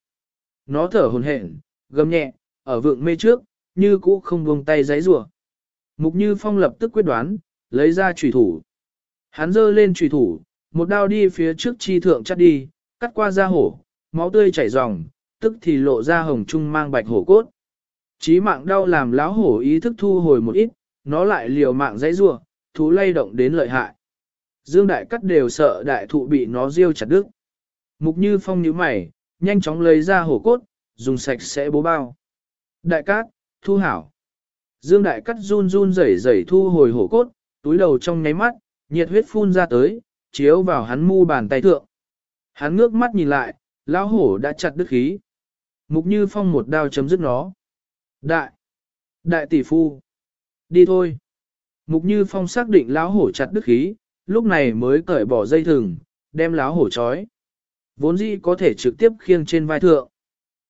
Nó thở hồn hển, gầm nhẹ, ở vượng mê trước, như cũ không buông tay giấy rủa. Mục Như Phong lập tức quyết đoán, lấy ra chủy thủ. Hắn giơ lên chủy thủ, một đao đi phía trước chi thượng chắt đi, cắt qua da hổ, máu tươi chảy ròng, tức thì lộ ra hồng trung mang bạch hổ cốt. Chí mạng đau làm láo hổ ý thức thu hồi một ít, nó lại liều mạng giấy rủa, thú lay động đến lợi hại. Dương đại cắt đều sợ đại thụ bị nó riêu chặt đứt. Mục Như Phong nhíu mày, nhanh chóng lấy ra hổ cốt, dùng sạch sẽ bố bao. Đại cát, thu hảo. Dương đại cắt run run rẩy rẩy thu hồi hổ cốt, túi đầu trong nháy mắt, nhiệt huyết phun ra tới, chiếu vào hắn mu bàn tay thượng. Hắn ngước mắt nhìn lại, lão hổ đã chặt đứt khí. Mục Như Phong một đao chấm dứt nó. Đại! Đại tỷ phu! Đi thôi! Mục Như Phong xác định lão hổ chặt đứt khí, lúc này mới cởi bỏ dây thừng, đem lão hổ trói. Vốn dĩ có thể trực tiếp khiêng trên vai thượng.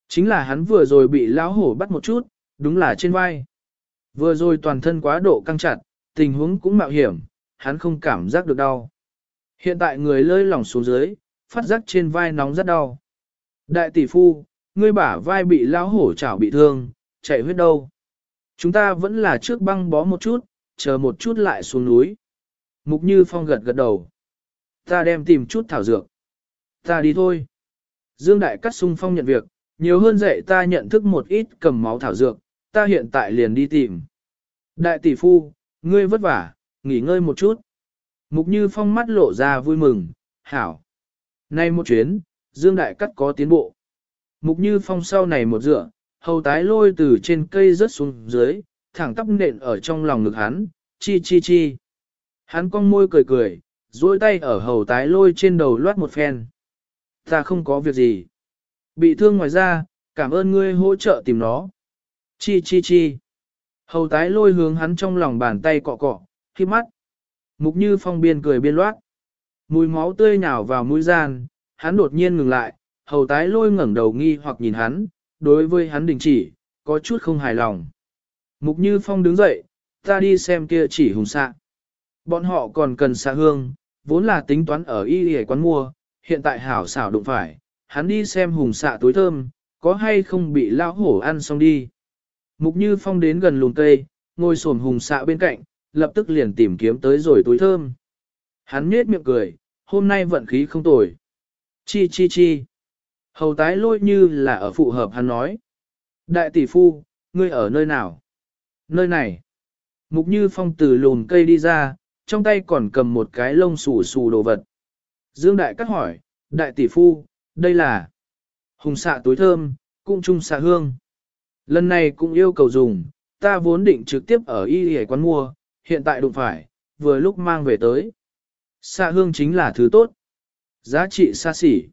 Chính là hắn vừa rồi bị lão hổ bắt một chút, đúng là trên vai. Vừa rồi toàn thân quá độ căng chặt, tình huống cũng mạo hiểm, hắn không cảm giác được đau. Hiện tại người lơi lỏng xuống dưới, phát giác trên vai nóng rất đau. Đại tỷ phu, ngươi bả vai bị lao hổ chảo bị thương, chạy huyết đâu. Chúng ta vẫn là trước băng bó một chút, chờ một chút lại xuống núi. Mục Như Phong gật gật đầu. Ta đem tìm chút thảo dược. Ta đi thôi. Dương Đại Cắt sung phong nhận việc, nhiều hơn dạy ta nhận thức một ít cầm máu thảo dược, ta hiện tại liền đi tìm. Đại tỷ phu, ngươi vất vả, nghỉ ngơi một chút. Mục Như Phong mắt lộ ra vui mừng, hảo. Nay một chuyến, Dương Đại Cắt có tiến bộ. Mục Như Phong sau này một dựa, hầu tái lôi từ trên cây rớt xuống dưới, thẳng tắp nện ở trong lòng ngực hắn, chi chi chi. Hắn cong môi cười cười, duỗi tay ở hầu tái lôi trên đầu loát một phen. Ta không có việc gì. Bị thương ngoài ra, cảm ơn ngươi hỗ trợ tìm nó. Chi chi chi. Hầu tái lôi hướng hắn trong lòng bàn tay cọ cọ, khi mắt. Mục như phong biên cười biên loát. Mùi máu tươi nhào vào mũi gian, hắn đột nhiên ngừng lại, hầu tái lôi ngẩng đầu nghi hoặc nhìn hắn, đối với hắn đình chỉ, có chút không hài lòng. Mục như phong đứng dậy, ta đi xem kia chỉ hùng xạ. Bọn họ còn cần xạ hương, vốn là tính toán ở y y quán mua, hiện tại hảo xảo đụng phải, hắn đi xem hùng xạ tối thơm, có hay không bị lão hổ ăn xong đi. Mục Như Phong đến gần lùn cây, ngồi xổm hùng xạ bên cạnh, lập tức liền tìm kiếm tới rồi túi thơm. Hắn nhếch miệng cười, hôm nay vận khí không tồi. Chi chi chi. Hầu tái lôi như là ở phụ hợp hắn nói. Đại tỷ phu, ngươi ở nơi nào? Nơi này. Mục Như Phong từ lùn cây đi ra, trong tay còn cầm một cái lông xù xù đồ vật. Dương Đại cắt hỏi, Đại tỷ phu, đây là hùng xạ túi thơm, cung trung xạ hương. Lần này cũng yêu cầu dùng, ta vốn định trực tiếp ở y hề quán mua, hiện tại đụng phải, vừa lúc mang về tới. Xạ hương chính là thứ tốt. Giá trị xa xỉ.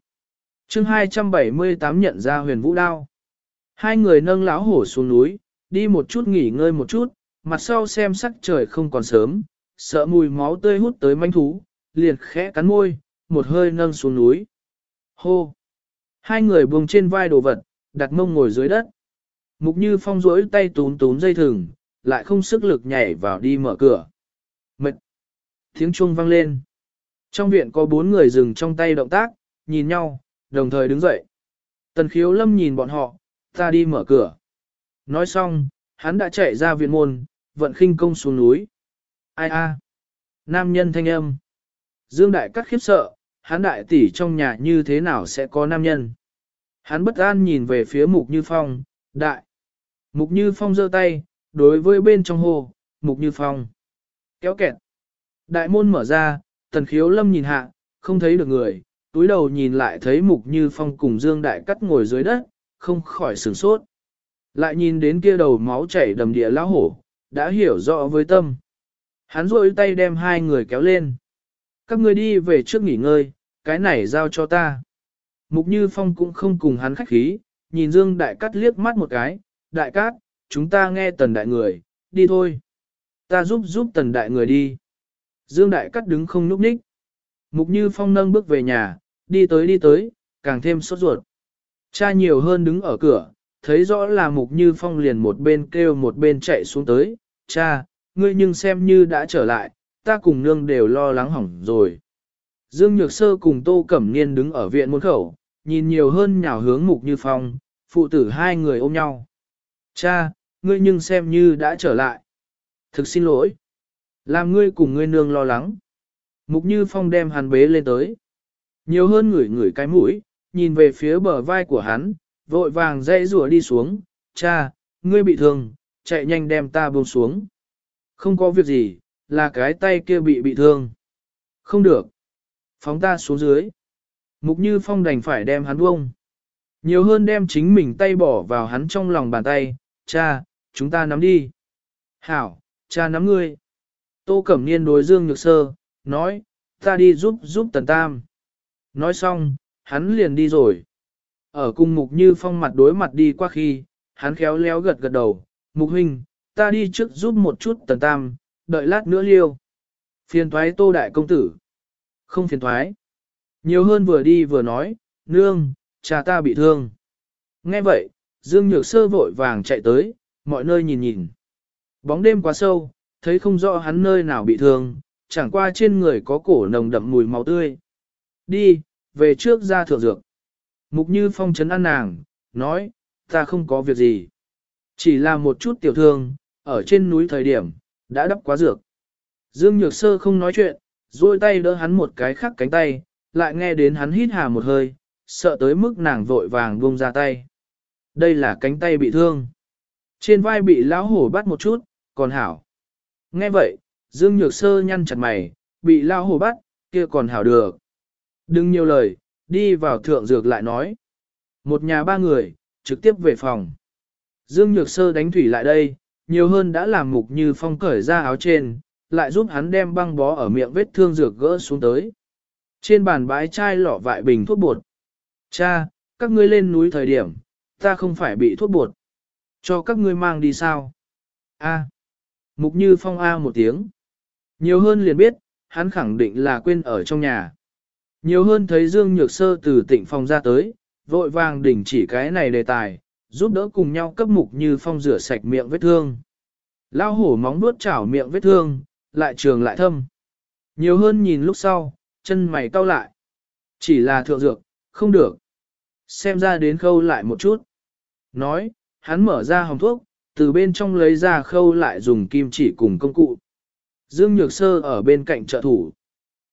chương 278 nhận ra huyền vũ đao. Hai người nâng lão hổ xuống núi, đi một chút nghỉ ngơi một chút, mặt sau xem sắc trời không còn sớm, sợ mùi máu tươi hút tới manh thú, liền khẽ cắn môi, một hơi nâng xuống núi. Hô! Hai người buông trên vai đồ vật, đặt mông ngồi dưới đất. Mục như phong rỗi tay tún tún dây thừng, lại không sức lực nhảy vào đi mở cửa. Mệt! Tiếng chuông vang lên. Trong viện có bốn người dừng trong tay động tác, nhìn nhau, đồng thời đứng dậy. Tần khiếu lâm nhìn bọn họ, ta đi mở cửa. Nói xong, hắn đã chạy ra viện môn, vận khinh công xuống núi. Ai a? Nam nhân thanh âm. Dương Đại Cát khiếp sợ, hắn đại tỷ trong nhà như thế nào sẽ có nam nhân. Hắn bất an nhìn về phía Mục Như Phong, đại. Mục Như Phong giơ tay, đối với bên trong hồ, Mục Như Phong. Kéo kẹt. Đại môn mở ra, tần khiếu lâm nhìn hạ, không thấy được người, túi đầu nhìn lại thấy Mục Như Phong cùng Dương Đại Cắt ngồi dưới đất, không khỏi sửng sốt. Lại nhìn đến kia đầu máu chảy đầm địa lão hổ, đã hiểu rõ với tâm. Hắn rôi tay đem hai người kéo lên. Các ngươi đi về trước nghỉ ngơi, cái này giao cho ta. Mục Như Phong cũng không cùng hắn khách khí, nhìn Dương Đại Cát liếc mắt một cái, Đại Cát, chúng ta nghe tần đại người, đi thôi. Ta giúp giúp tần đại người đi. Dương Đại Cát đứng không núp ních. Mục Như Phong nâng bước về nhà, đi tới đi tới, càng thêm sốt ruột. Cha nhiều hơn đứng ở cửa, thấy rõ là Mục Như Phong liền một bên kêu một bên chạy xuống tới. Cha, ngươi nhưng xem như đã trở lại, ta cùng nương đều lo lắng hỏng rồi. Dương Nhược Sơ cùng Tô Cẩm Niên đứng ở viện môn khẩu, nhìn nhiều hơn nhào hướng Mục Như Phong, phụ tử hai người ôm nhau. Cha, ngươi nhưng xem như đã trở lại. Thực xin lỗi. Làm ngươi cùng ngươi nương lo lắng. Mục Như Phong đem hắn bế lên tới. Nhiều hơn ngửi ngửi cái mũi, nhìn về phía bờ vai của hắn, vội vàng dây rùa đi xuống. Cha, ngươi bị thương, chạy nhanh đem ta buông xuống. Không có việc gì, là cái tay kia bị bị thương. Không được. Phóng ta xuống dưới. Mục Như Phong đành phải đem hắn buông. Nhiều hơn đem chính mình tay bỏ vào hắn trong lòng bàn tay. Cha, chúng ta nắm đi. Hảo, cha nắm ngươi. Tô Cẩm Niên đối Dương Nhược Sơ, nói, ta đi giúp giúp Tần Tam. Nói xong, hắn liền đi rồi. Ở cung Mục Như Phong mặt đối mặt đi qua khi, hắn khéo léo gật gật đầu. Mục huynh, ta đi trước giúp một chút Tần Tam, đợi lát nữa liêu. Phiền thoái tô đại công tử. Không phiền thoái. Nhiều hơn vừa đi vừa nói, nương, cha ta bị thương. Nghe vậy, Dương Nhược Sơ vội vàng chạy tới, mọi nơi nhìn nhìn. Bóng đêm quá sâu, thấy không rõ hắn nơi nào bị thương, chẳng qua trên người có cổ nồng đậm mùi máu tươi. Đi, về trước ra thượng dược. Mục như phong chấn an nàng, nói, ta không có việc gì. Chỉ là một chút tiểu thương, ở trên núi thời điểm, đã đắp quá dược. Dương Nhược Sơ không nói chuyện, duỗi tay đỡ hắn một cái khác cánh tay, lại nghe đến hắn hít hà một hơi, sợ tới mức nàng vội vàng buông ra tay. Đây là cánh tay bị thương. Trên vai bị lão hổ bắt một chút, còn hảo. Nghe vậy, Dương Nhược Sơ nhăn chặt mày, bị lão hổ bắt, kia còn hảo được. Đừng nhiều lời, đi vào thượng dược lại nói. Một nhà ba người, trực tiếp về phòng. Dương Nhược Sơ đánh thủy lại đây, nhiều hơn đã làm mục như phong cởi ra áo trên, lại giúp hắn đem băng bó ở miệng vết thương dược gỡ xuống tới. Trên bàn bãi chai lọ vại bình thuốc bột. Cha, các ngươi lên núi thời điểm, ta không phải bị thuốc bột. Cho các ngươi mang đi sao? A. Mục như phong A một tiếng. Nhiều hơn liền biết, hắn khẳng định là quên ở trong nhà. Nhiều hơn thấy Dương Nhược Sơ từ tịnh phòng ra tới, vội vàng đỉnh chỉ cái này đề tài, giúp đỡ cùng nhau cấp mục như phong rửa sạch miệng vết thương. Lao hổ móng nuốt chảo miệng vết thương, lại trường lại thâm. Nhiều hơn nhìn lúc sau, chân mày cau lại. Chỉ là thượng dược, không được. Xem ra đến khâu lại một chút. Nói, hắn mở ra hồng thuốc, từ bên trong lấy ra khâu lại dùng kim chỉ cùng công cụ. Dương Nhược Sơ ở bên cạnh trợ thủ.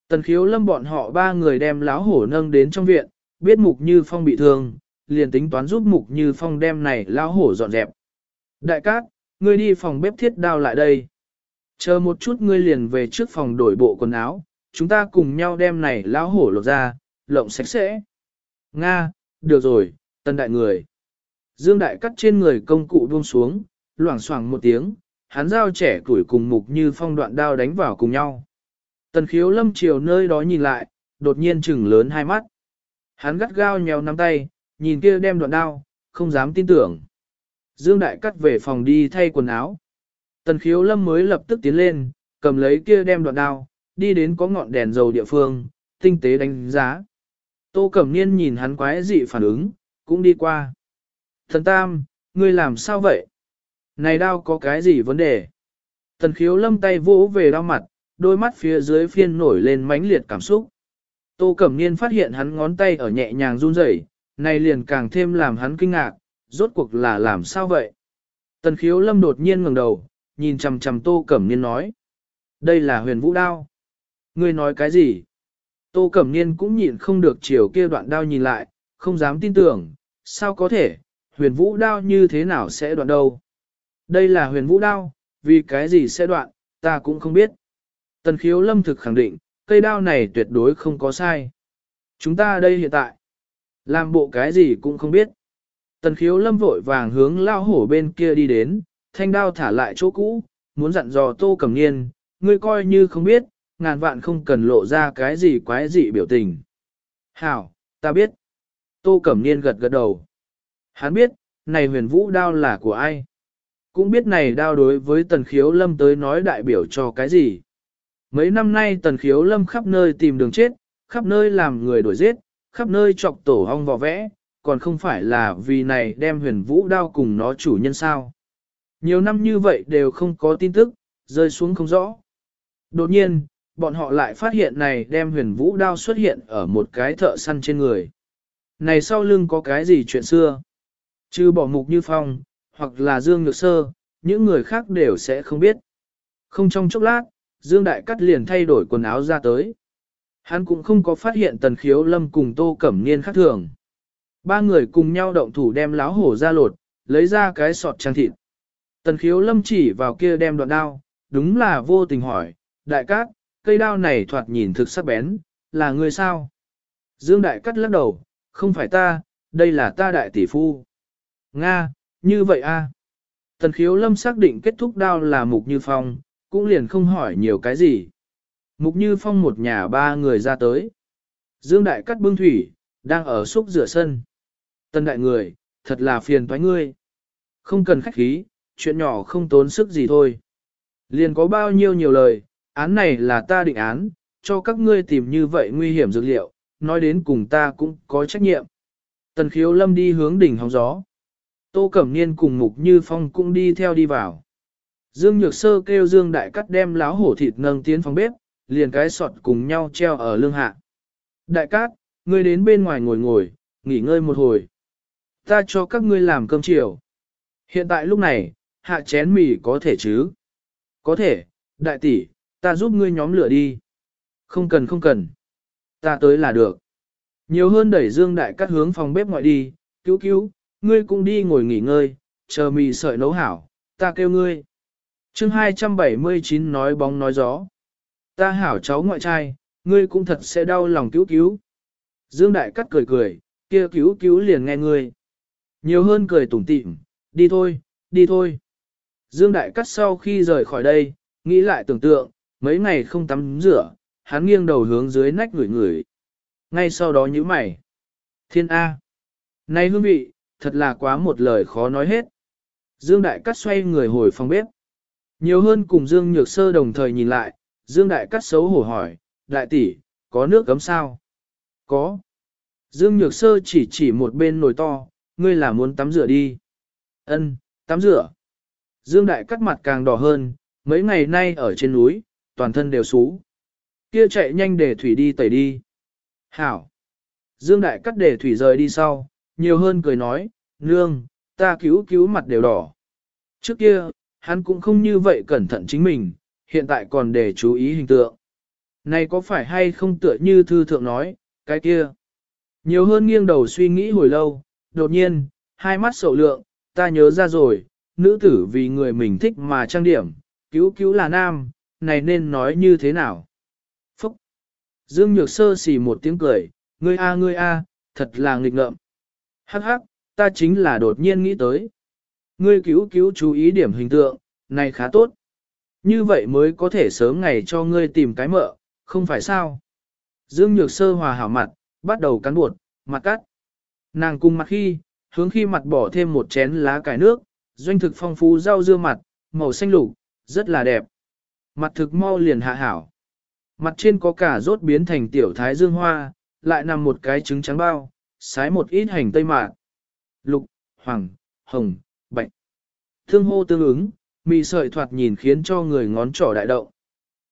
Tần khiếu lâm bọn họ ba người đem láo hổ nâng đến trong viện, biết Mục Như Phong bị thương, liền tính toán giúp Mục Như Phong đem này láo hổ dọn dẹp. Đại cát, ngươi đi phòng bếp thiết đao lại đây. Chờ một chút ngươi liền về trước phòng đổi bộ quần áo, chúng ta cùng nhau đem này láo hổ lột ra, lộng sạch sẽ. Nga, được rồi, tân đại người. Dương đại cắt trên người công cụ buông xuống, loảng xoảng một tiếng, hắn giao trẻ tuổi cùng mục như phong đoạn đao đánh vào cùng nhau. Tần khiếu lâm chiều nơi đó nhìn lại, đột nhiên chừng lớn hai mắt. Hắn gắt gao nhéo nắm tay, nhìn kia đem đoạn đao, không dám tin tưởng. Dương đại cắt về phòng đi thay quần áo. Tần khiếu lâm mới lập tức tiến lên, cầm lấy kia đem đoạn đao, đi đến có ngọn đèn dầu địa phương, tinh tế đánh giá. Tô Cẩm Niên nhìn hắn quái dị phản ứng, cũng đi qua. Thần Tam, ngươi làm sao vậy? Này đao có cái gì vấn đề? Tần khiếu lâm tay vỗ về đao mặt, đôi mắt phía dưới phiên nổi lên mãnh liệt cảm xúc. Tô Cẩm Niên phát hiện hắn ngón tay ở nhẹ nhàng run rẩy, này liền càng thêm làm hắn kinh ngạc, rốt cuộc là làm sao vậy? Tần khiếu lâm đột nhiên ngẩng đầu, nhìn chằm chằm Tô Cẩm Niên nói. Đây là huyền vũ đao. Ngươi nói cái gì? Tô Cẩm Niên cũng nhịn không được chiều kia đoạn đao nhìn lại, không dám tin tưởng, sao có thể, huyền vũ đao như thế nào sẽ đoạn đâu? Đây là huyền vũ đao, vì cái gì sẽ đoạn, ta cũng không biết. Tần khiếu lâm thực khẳng định, cây đao này tuyệt đối không có sai. Chúng ta đây hiện tại, làm bộ cái gì cũng không biết. Tần khiếu lâm vội vàng hướng lao hổ bên kia đi đến, thanh đao thả lại chỗ cũ, muốn dặn dò tô cầm niên, ngươi coi như không biết, ngàn vạn không cần lộ ra cái gì quái dị biểu tình. Hảo, ta biết. Tô Cẩm Niên gật gật đầu. Hắn biết, này huyền vũ đao là của ai. Cũng biết này đao đối với tần khiếu lâm tới nói đại biểu cho cái gì. Mấy năm nay tần khiếu lâm khắp nơi tìm đường chết, khắp nơi làm người đuổi giết, khắp nơi chọc tổ hong vò vẽ, còn không phải là vì này đem huyền vũ đao cùng nó chủ nhân sao. Nhiều năm như vậy đều không có tin tức, rơi xuống không rõ. Đột nhiên, bọn họ lại phát hiện này đem huyền vũ đao xuất hiện ở một cái thợ săn trên người. Này sau lưng có cái gì chuyện xưa? Chứ bỏ mục như phong, hoặc là Dương Nhược Sơ, những người khác đều sẽ không biết. Không trong chốc lát, Dương Đại Cắt liền thay đổi quần áo ra tới. Hắn cũng không có phát hiện tần khiếu lâm cùng tô cẩm niên khác thường. Ba người cùng nhau động thủ đem láo hổ ra lột, lấy ra cái sọt trang thịt. Tần khiếu lâm chỉ vào kia đem đoạn đao, đúng là vô tình hỏi, đại cát, cây đao này thoạt nhìn thực sắc bén, là người sao? Dương đại cắt lắc đầu, không phải ta, đây là ta đại tỷ phu. Nga, như vậy a. Tần khiếu lâm xác định kết thúc đao là Mục Như Phong, cũng liền không hỏi nhiều cái gì. Mục Như Phong một nhà ba người ra tới. Dương Đại cắt bưng thủy, đang ở xúc rửa sân. Tần đại người, thật là phiền toái ngươi. Không cần khách khí, chuyện nhỏ không tốn sức gì thôi. Liền có bao nhiêu nhiều lời, án này là ta định án, cho các ngươi tìm như vậy nguy hiểm dược liệu, nói đến cùng ta cũng có trách nhiệm. Tần khiếu lâm đi hướng đỉnh hóng gió. Tô Cẩm Niên cùng Mục Như Phong cũng đi theo đi vào. Dương Nhược Sơ kêu Dương Đại Cắt đem láo hổ thịt nâng tiến phòng bếp, liền cái sọt cùng nhau treo ở lưng hạ. Đại cát, ngươi đến bên ngoài ngồi ngồi, nghỉ ngơi một hồi. Ta cho các ngươi làm cơm chiều. Hiện tại lúc này, hạ chén mì có thể chứ? Có thể, đại tỷ, ta giúp ngươi nhóm lửa đi. Không cần không cần. Ta tới là được. Nhiều hơn đẩy Dương Đại Cát hướng phòng bếp ngoại đi, cứu cứu, ngươi cũng đi ngồi nghỉ ngơi, chờ mì sợi nấu hảo, ta kêu ngươi. chương 279 nói bóng nói gió. Ta hảo cháu ngoại trai, ngươi cũng thật sẽ đau lòng cứu cứu. Dương Đại Cát cười cười, kia cứu cứu liền nghe ngươi. Nhiều hơn cười tủm tỉm, đi thôi, đi thôi. Dương Đại Cát sau khi rời khỏi đây, nghĩ lại tưởng tượng, mấy ngày không tắm rửa, hắn nghiêng đầu hướng dưới nách ngửi ngửi. Ngay sau đó nhíu mày. Thiên A. Này hương vị, thật là quá một lời khó nói hết. Dương Đại Cát xoay người hồi phòng bếp. Nhiều hơn cùng Dương Nhược Sơ đồng thời nhìn lại, Dương Đại Cát xấu hổ hỏi, Đại tỷ, có nước cấm sao? Có. Dương Nhược Sơ chỉ chỉ một bên nồi to, ngươi là muốn tắm rửa đi. Ân, tắm rửa. Dương Đại Cát mặt càng đỏ hơn, mấy ngày nay ở trên núi, toàn thân đều xú. Kia chạy nhanh để thủy đi tẩy đi. Hảo. Dương Đại Cát để thủy rời đi sau, nhiều hơn cười nói, nương, ta cứu cứu mặt đều đỏ. Trước kia, hắn cũng không như vậy cẩn thận chính mình, hiện tại còn để chú ý hình tượng. Này có phải hay không tựa như thư thượng nói, cái kia. Nhiều hơn nghiêng đầu suy nghĩ hồi lâu, đột nhiên, hai mắt sầu lượng, ta nhớ ra rồi, nữ tử vì người mình thích mà trang điểm, cứu cứu là nam, này nên nói như thế nào? Phúc! Dương Nhược Sơ xì một tiếng cười, ngươi a ngươi a, thật là nghịch ngợm. Hắc hắc, ta chính là đột nhiên nghĩ tới. Ngươi cứu cứu chú ý điểm hình tượng, này khá tốt. Như vậy mới có thể sớm ngày cho ngươi tìm cái mợ, không phải sao? Dương Nhược Sơ hòa hảo mặt, bắt đầu cắn bột, mặt cắt. Nàng cùng mặt khi, hướng khi mặt bỏ thêm một chén lá cải nước, doanh thực phong phú rau dưa mặt, màu xanh lục, rất là đẹp. Mặt thực mau liền hạ hảo. Mặt trên có cả rốt biến thành tiểu thái dương hoa, lại nằm một cái trứng trắng bao, sái một ít hành tây mạt. Lục, hoàng, hồng, bạch. Thương hô tương ứng, mì sợi thoạt nhìn khiến cho người ngón trỏ đại động.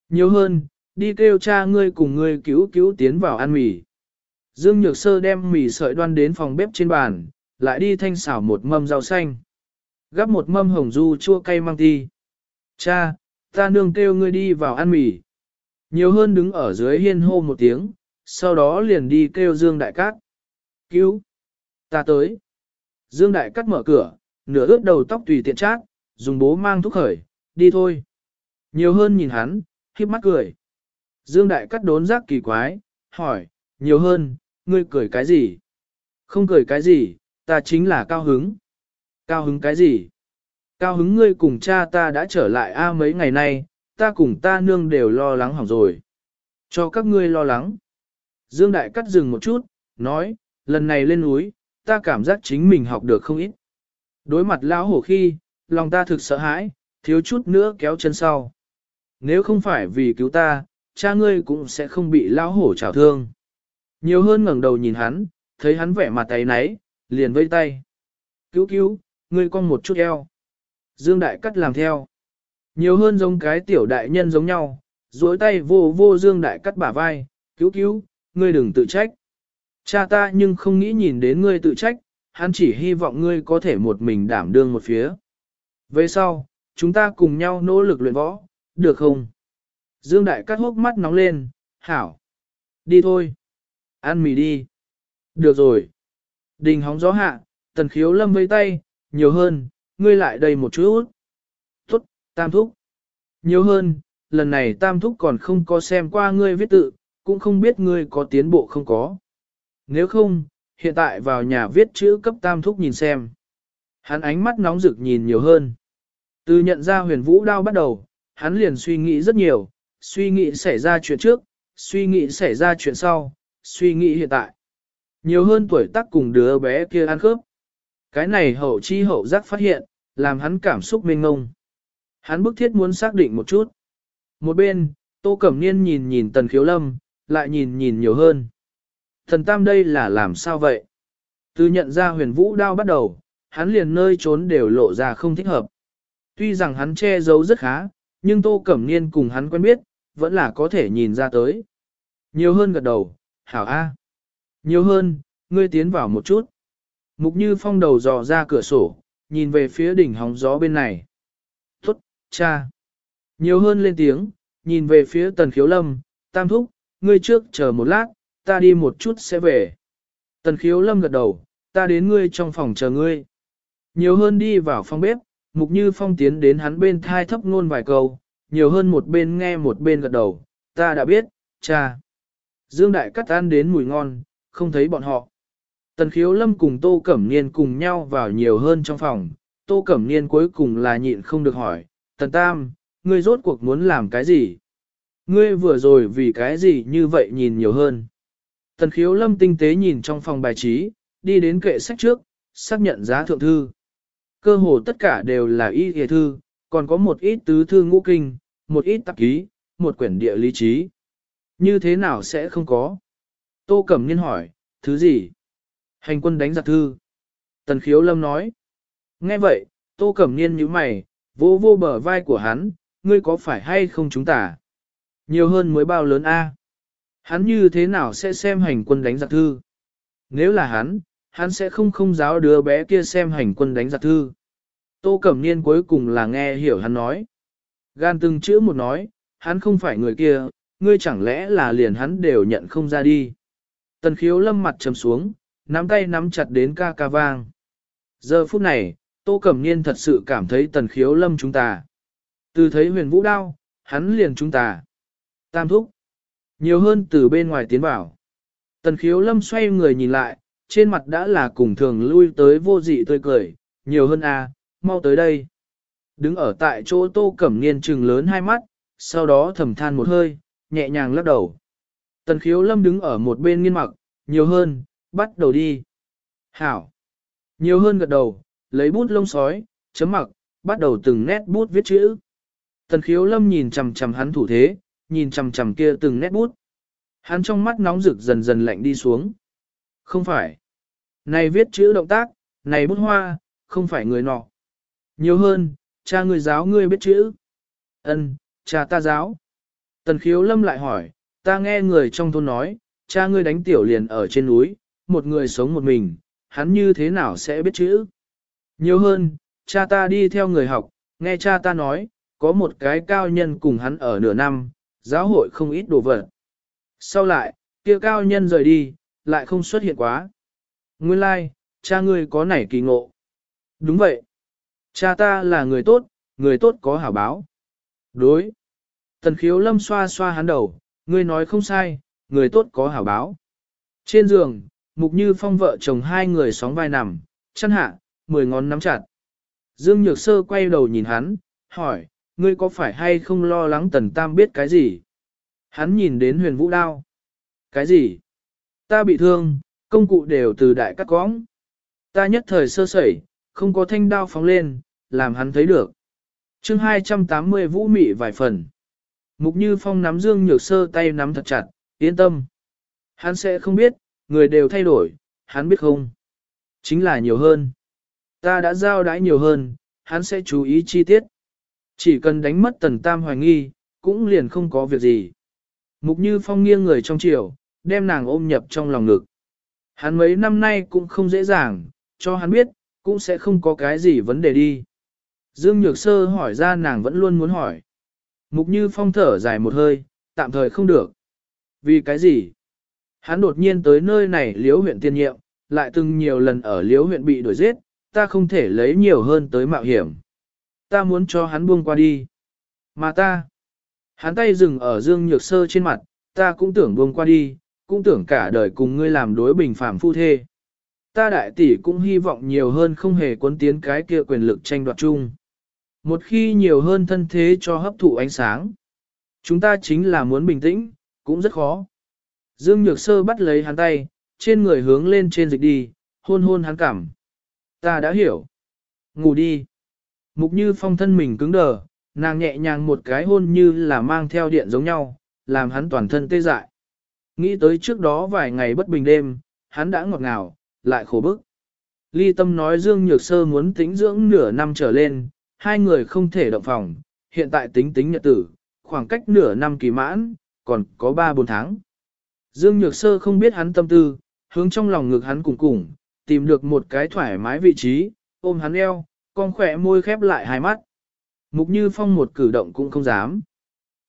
Nhiều hơn, đi kêu cha ngươi cùng ngươi cứu cứu tiến vào ăn mì. Dương Nhược Sơ đem mì sợi đoan đến phòng bếp trên bàn, lại đi thanh xảo một mâm rau xanh. Gắp một mâm hồng du chua cay mang ti. Cha, ta nương kêu ngươi đi vào ăn mì. Nhiều hơn đứng ở dưới hiên hô một tiếng, sau đó liền đi kêu Dương Đại Cát. Cứu! Ta tới! Dương Đại Cát mở cửa, nửa ướt đầu tóc tùy tiện chát, dùng bố mang thuốc khởi, đi thôi. Nhiều hơn nhìn hắn, khiếp mắt cười. Dương Đại Cát đốn giác kỳ quái, hỏi, nhiều hơn, ngươi cười cái gì? Không cười cái gì, ta chính là cao hứng. Cao hứng cái gì? Cao hứng ngươi cùng cha ta đã trở lại a mấy ngày nay, ta cùng ta nương đều lo lắng hỏng rồi. Cho các ngươi lo lắng. Dương Đại cắt dừng một chút, nói, lần này lên núi, ta cảm giác chính mình học được không ít. Đối mặt lão hổ khi, lòng ta thực sợ hãi, thiếu chút nữa kéo chân sau. Nếu không phải vì cứu ta, cha ngươi cũng sẽ không bị lão hổ trào thương. Nhiều hơn ngẩng đầu nhìn hắn, thấy hắn vẻ mặt tay náy, liền vây tay. Cứu cứu, ngươi con một chút eo. Dương Đại Cắt làm theo. Nhiều hơn giống cái tiểu đại nhân giống nhau, duỗi tay vô vô Dương Đại Cắt bả vai, cứu cứu, ngươi đừng tự trách. Cha ta nhưng không nghĩ nhìn đến ngươi tự trách, hắn chỉ hy vọng ngươi có thể một mình đảm đương một phía. Về sau, chúng ta cùng nhau nỗ lực luyện võ, được không? Dương Đại Cắt hốc mắt nóng lên, hảo. Đi thôi. Ăn mì đi. Được rồi. Đình hóng gió hạ, tần khiếu lâm vây tay, nhiều hơn, ngươi lại đây một chút. Tốt, tam thúc. Nhiều hơn, lần này tam thúc còn không có xem qua ngươi viết tự, cũng không biết ngươi có tiến bộ không có. Nếu không, hiện tại vào nhà viết chữ cấp tam thúc nhìn xem. Hắn ánh mắt nóng rực nhìn nhiều hơn. Từ nhận ra huyền vũ đao bắt đầu, hắn liền suy nghĩ rất nhiều, suy nghĩ xảy ra chuyện trước, suy nghĩ xảy ra chuyện sau, suy nghĩ hiện tại. Nhiều hơn tuổi tác cùng đứa bé kia ăn khớp. Cái này hậu chi hậu giác phát hiện, làm hắn cảm xúc mênh ngông. Hắn bức thiết muốn xác định một chút. Một bên, Tô Cẩm Niên nhìn nhìn Tần Khiếu Lâm, lại nhìn nhìn nhiều hơn. Thần Tam đây là làm sao vậy? Từ nhận ra huyền vũ đao bắt đầu, hắn liền nơi trốn đều lộ ra không thích hợp. Tuy rằng hắn che giấu rất khá, nhưng Tô Cẩm Niên cùng hắn quen biết, vẫn là có thể nhìn ra tới. Nhiều hơn gật đầu, hảo A. Nhiều hơn, ngươi tiến vào một chút. Mục như phong đầu dò ra cửa sổ, nhìn về phía đỉnh hóng gió bên này. Tốt, cha. Nhiều hơn lên tiếng, nhìn về phía tần khiếu lâm, tam thúc, ngươi trước chờ một lát, ta đi một chút sẽ về. Tần khiếu lâm gật đầu, ta đến ngươi trong phòng chờ ngươi. Nhiều hơn đi vào phòng bếp, mục như phong tiến đến hắn bên thai thấp ngôn vài câu, nhiều hơn một bên nghe một bên gật đầu, ta đã biết, cha. Dương Đại cắt ăn đến mùi ngon, không thấy bọn họ. Tần khiếu lâm cùng Tô Cẩm Niên cùng nhau vào nhiều hơn trong phòng, Tô Cẩm Niên cuối cùng là nhịn không được hỏi, Tần Tam, ngươi rốt cuộc muốn làm cái gì? Ngươi vừa rồi vì cái gì như vậy nhìn nhiều hơn? Tần khiếu lâm tinh tế nhìn trong phòng bài trí, đi đến kệ sách trước, xác nhận giá thượng thư. Cơ hồ tất cả đều là y hề thư, còn có một ít tứ thư ngũ kinh, một ít tạp ký, một quyển địa lý trí. Như thế nào sẽ không có? Tô Cẩm Niên hỏi, thứ gì? Hành quân đánh giặc thư. Tần khiếu lâm nói. Nghe vậy, Tô Cẩm Niên nhíu mày, vô vô bờ vai của hắn, ngươi có phải hay không chúng ta? Nhiều hơn mới bao lớn A. Hắn như thế nào sẽ xem hành quân đánh giặc thư? Nếu là hắn, hắn sẽ không không giáo đứa bé kia xem hành quân đánh giặc thư. Tô Cẩm Niên cuối cùng là nghe hiểu hắn nói. Gan từng chữ một nói, hắn không phải người kia, ngươi chẳng lẽ là liền hắn đều nhận không ra đi. Tần khiếu lâm mặt trầm xuống, nắm tay nắm chặt đến ca ca vang. Giờ phút này, Tô Cẩm Niên thật sự cảm thấy tần khiếu lâm chúng ta. Từ thấy huyền vũ đao, hắn liền chúng ta. Tam thúc. Nhiều hơn từ bên ngoài tiến vào. Tần khiếu lâm xoay người nhìn lại, trên mặt đã là cùng thường lui tới vô dị tươi cười, nhiều hơn à, mau tới đây. Đứng ở tại chỗ tô cẩm niên trừng lớn hai mắt, sau đó thầm than một hơi, nhẹ nhàng lắc đầu. Tần khiếu lâm đứng ở một bên nghiên mặc, nhiều hơn, bắt đầu đi. Hảo. Nhiều hơn gật đầu, lấy bút lông sói, chấm mặc, bắt đầu từng nét bút viết chữ. Tần khiếu lâm nhìn chằm chằm hắn thủ thế, nhìn chằm chằm kia từng nét bút. Hắn trong mắt nóng rực dần dần lạnh đi xuống. Không phải. Này viết chữ động tác, này bút hoa, không phải người nọ. Nhiều hơn, cha người giáo ngươi biết chữ. Ân, cha ta giáo. Tần khiếu lâm lại hỏi, ta nghe người trong thôn nói, cha ngươi đánh tiểu liền ở trên núi, một người sống một mình, hắn như thế nào sẽ biết chữ. Nhiều hơn, cha ta đi theo người học, nghe cha ta nói, có một cái cao nhân cùng hắn ở nửa năm, giáo hội không ít đồ vật. Sau lại, kia cao nhân rời đi, lại không xuất hiện quá. Nguyên lai, like, cha ngươi có nảy kỳ ngộ. Đúng vậy. Cha ta là người tốt, người tốt có hảo báo. Đối. Tần khiếu lâm xoa xoa hắn đầu, ngươi nói không sai, người tốt có hảo báo. Trên giường, mục như phong vợ chồng hai người sóng vai nằm, chân hạ, mười ngón nắm chặt. Dương Nhược Sơ quay đầu nhìn hắn, hỏi, ngươi có phải hay không lo lắng tần tam biết cái gì? Hắn nhìn đến huyền vũ đao. Cái gì? Ta bị thương, công cụ đều từ đại cắt cóng. Ta nhất thời sơ sẩy, không có thanh đao phóng lên, làm hắn thấy được. chương 280 vũ mị vài phần. Mục Như Phong nắm Dương Nhược Sơ tay nắm thật chặt, yên tâm. Hắn sẽ không biết, người đều thay đổi, hắn biết không? Chính là nhiều hơn. Ta đã giao đãi nhiều hơn, hắn sẽ chú ý chi tiết. Chỉ cần đánh mất tần tam hoài nghi, cũng liền không có việc gì. Mục Như Phong nghiêng người trong chiều, đem nàng ôm nhập trong lòng ngực. Hắn mấy năm nay cũng không dễ dàng, cho hắn biết, cũng sẽ không có cái gì vấn đề đi. Dương Nhược Sơ hỏi ra nàng vẫn luôn muốn hỏi. Mục Như Phong thở dài một hơi, tạm thời không được. Vì cái gì? Hắn đột nhiên tới nơi này liếu huyện tiên nhiệm, lại từng nhiều lần ở liếu huyện bị đuổi giết, ta không thể lấy nhiều hơn tới mạo hiểm. Ta muốn cho hắn buông qua đi. Mà ta, hắn tay dừng ở Dương Nhược Sơ trên mặt, ta cũng tưởng buông qua đi, cũng tưởng cả đời cùng ngươi làm đối bình phàm phu thê. Ta đại tỷ cũng hy vọng nhiều hơn không hề cuốn tiến cái kia quyền lực tranh đoạt chung. Một khi nhiều hơn thân thế cho hấp thụ ánh sáng, chúng ta chính là muốn bình tĩnh, cũng rất khó. Dương Nhược Sơ bắt lấy hắn tay, trên người hướng lên trên dịch đi, hôn hôn hắn cảm. Ta đã hiểu. Ngủ đi. Mục như phong thân mình cứng đờ, nàng nhẹ nhàng một cái hôn như là mang theo điện giống nhau, làm hắn toàn thân tê dại. Nghĩ tới trước đó vài ngày bất bình đêm, hắn đã ngọt ngào, lại khổ bức. Ly tâm nói Dương Nhược Sơ muốn tính dưỡng nửa năm trở lên, hai người không thể động phòng, hiện tại tính tính nhật tử, khoảng cách nửa năm kỳ mãn, còn có 3-4 tháng. Dương Nhược Sơ không biết hắn tâm tư, hướng trong lòng ngực hắn cùng cùng, tìm được một cái thoải mái vị trí, ôm hắn eo, con khỏe môi khép lại hai mắt. Mục Như Phong một cử động cũng không dám.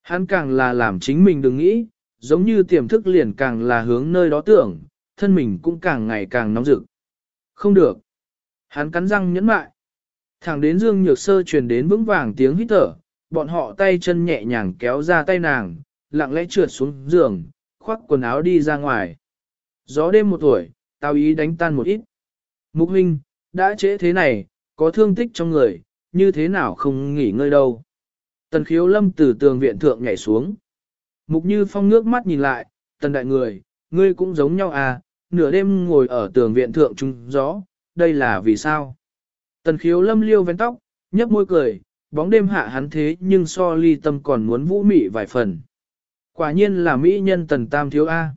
Hắn càng là làm chính mình đừng nghĩ, giống như tiềm thức liền càng là hướng nơi đó tưởng, thân mình cũng càng ngày càng nóng rực. Không được. Hắn cắn răng nhẫn mại. Thẳng đến Dương Nhược Sơ truyền đến vững vàng tiếng hít thở, bọn họ tay chân nhẹ nhàng kéo ra tay nàng, lặng lẽ trượt xuống giường, khoác quần áo đi ra ngoài. Gió đêm một tuổi, tao ý đánh tan một ít. Mục huynh, đã trễ thế này, có thương tích trong người, như thế nào không nghỉ ngơi đâu. Tần khiếu lâm từ tường viện thượng nhảy xuống. Mục như phong nước mắt nhìn lại, tần đại người, ngươi cũng giống nhau à, nửa đêm ngồi ở tường viện thượng trung gió, đây là vì sao? Tần khiếu lâm liêu vén tóc, nhấp môi cười, bóng đêm hạ hắn thế nhưng so ly tâm còn muốn vũ mị vài phần. Quả nhiên là mỹ nhân tần tam thiếu A.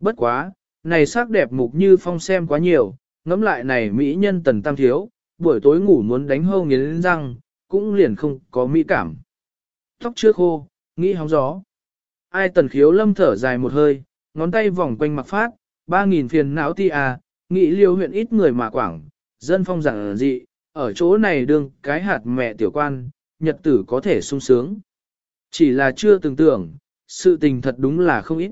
Bất quá, này sắc đẹp mục như phong xem quá nhiều, ngẫm lại này mỹ nhân tần tam thiếu, buổi tối ngủ muốn đánh hâu nghiến răng, cũng liền không có mỹ cảm. Tóc chưa khô, nghĩ hóng gió. Ai tần khiếu lâm thở dài một hơi, ngón tay vòng quanh mặc phát, ba nghìn phiền não ti à, nghĩ liêu huyện ít người mà quảng, dân phong giản dị, ở chỗ này đương cái hạt mẹ tiểu quan, nhật tử có thể sung sướng. Chỉ là chưa từng tưởng, sự tình thật đúng là không ít.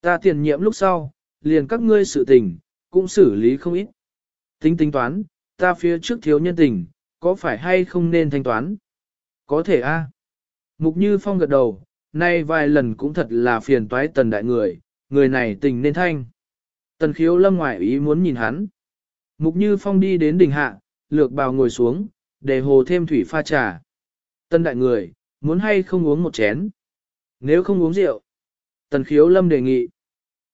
Ta tiền nhiệm lúc sau, liền các ngươi sự tình, cũng xử lý không ít. Tính tính toán, ta phía trước thiếu nhân tình, có phải hay không nên thanh toán? Có thể a. Mục Như Phong gật đầu, nay vài lần cũng thật là phiền toái tần đại người, người này tình nên thanh. Tần khiếu lâm ngoại ý muốn nhìn hắn. Mục Như Phong đi đến đỉnh hạ, lược bào ngồi xuống, để hồ thêm thủy pha trà. Tần đại người, muốn hay không uống một chén? Nếu không uống rượu. Tần khiếu lâm đề nghị.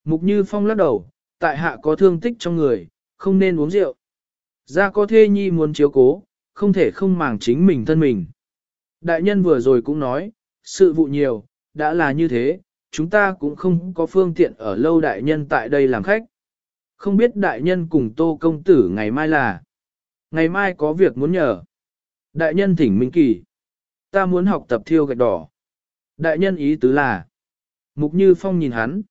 Mục Như Phong lắc đầu, tại hạ có thương tích trong người, không nên uống rượu. Ra có thê nhi muốn chiếu cố, không thể không màng chính mình thân mình. Đại nhân vừa rồi cũng nói, sự vụ nhiều, đã là như thế, chúng ta cũng không có phương tiện ở lâu đại nhân tại đây làm khách. Không biết đại nhân cùng tô công tử ngày mai là, ngày mai có việc muốn nhờ. Đại nhân thỉnh Minh Kỳ, ta muốn học tập thiêu gạch đỏ. Đại nhân ý tứ là, Mục Như Phong nhìn hắn,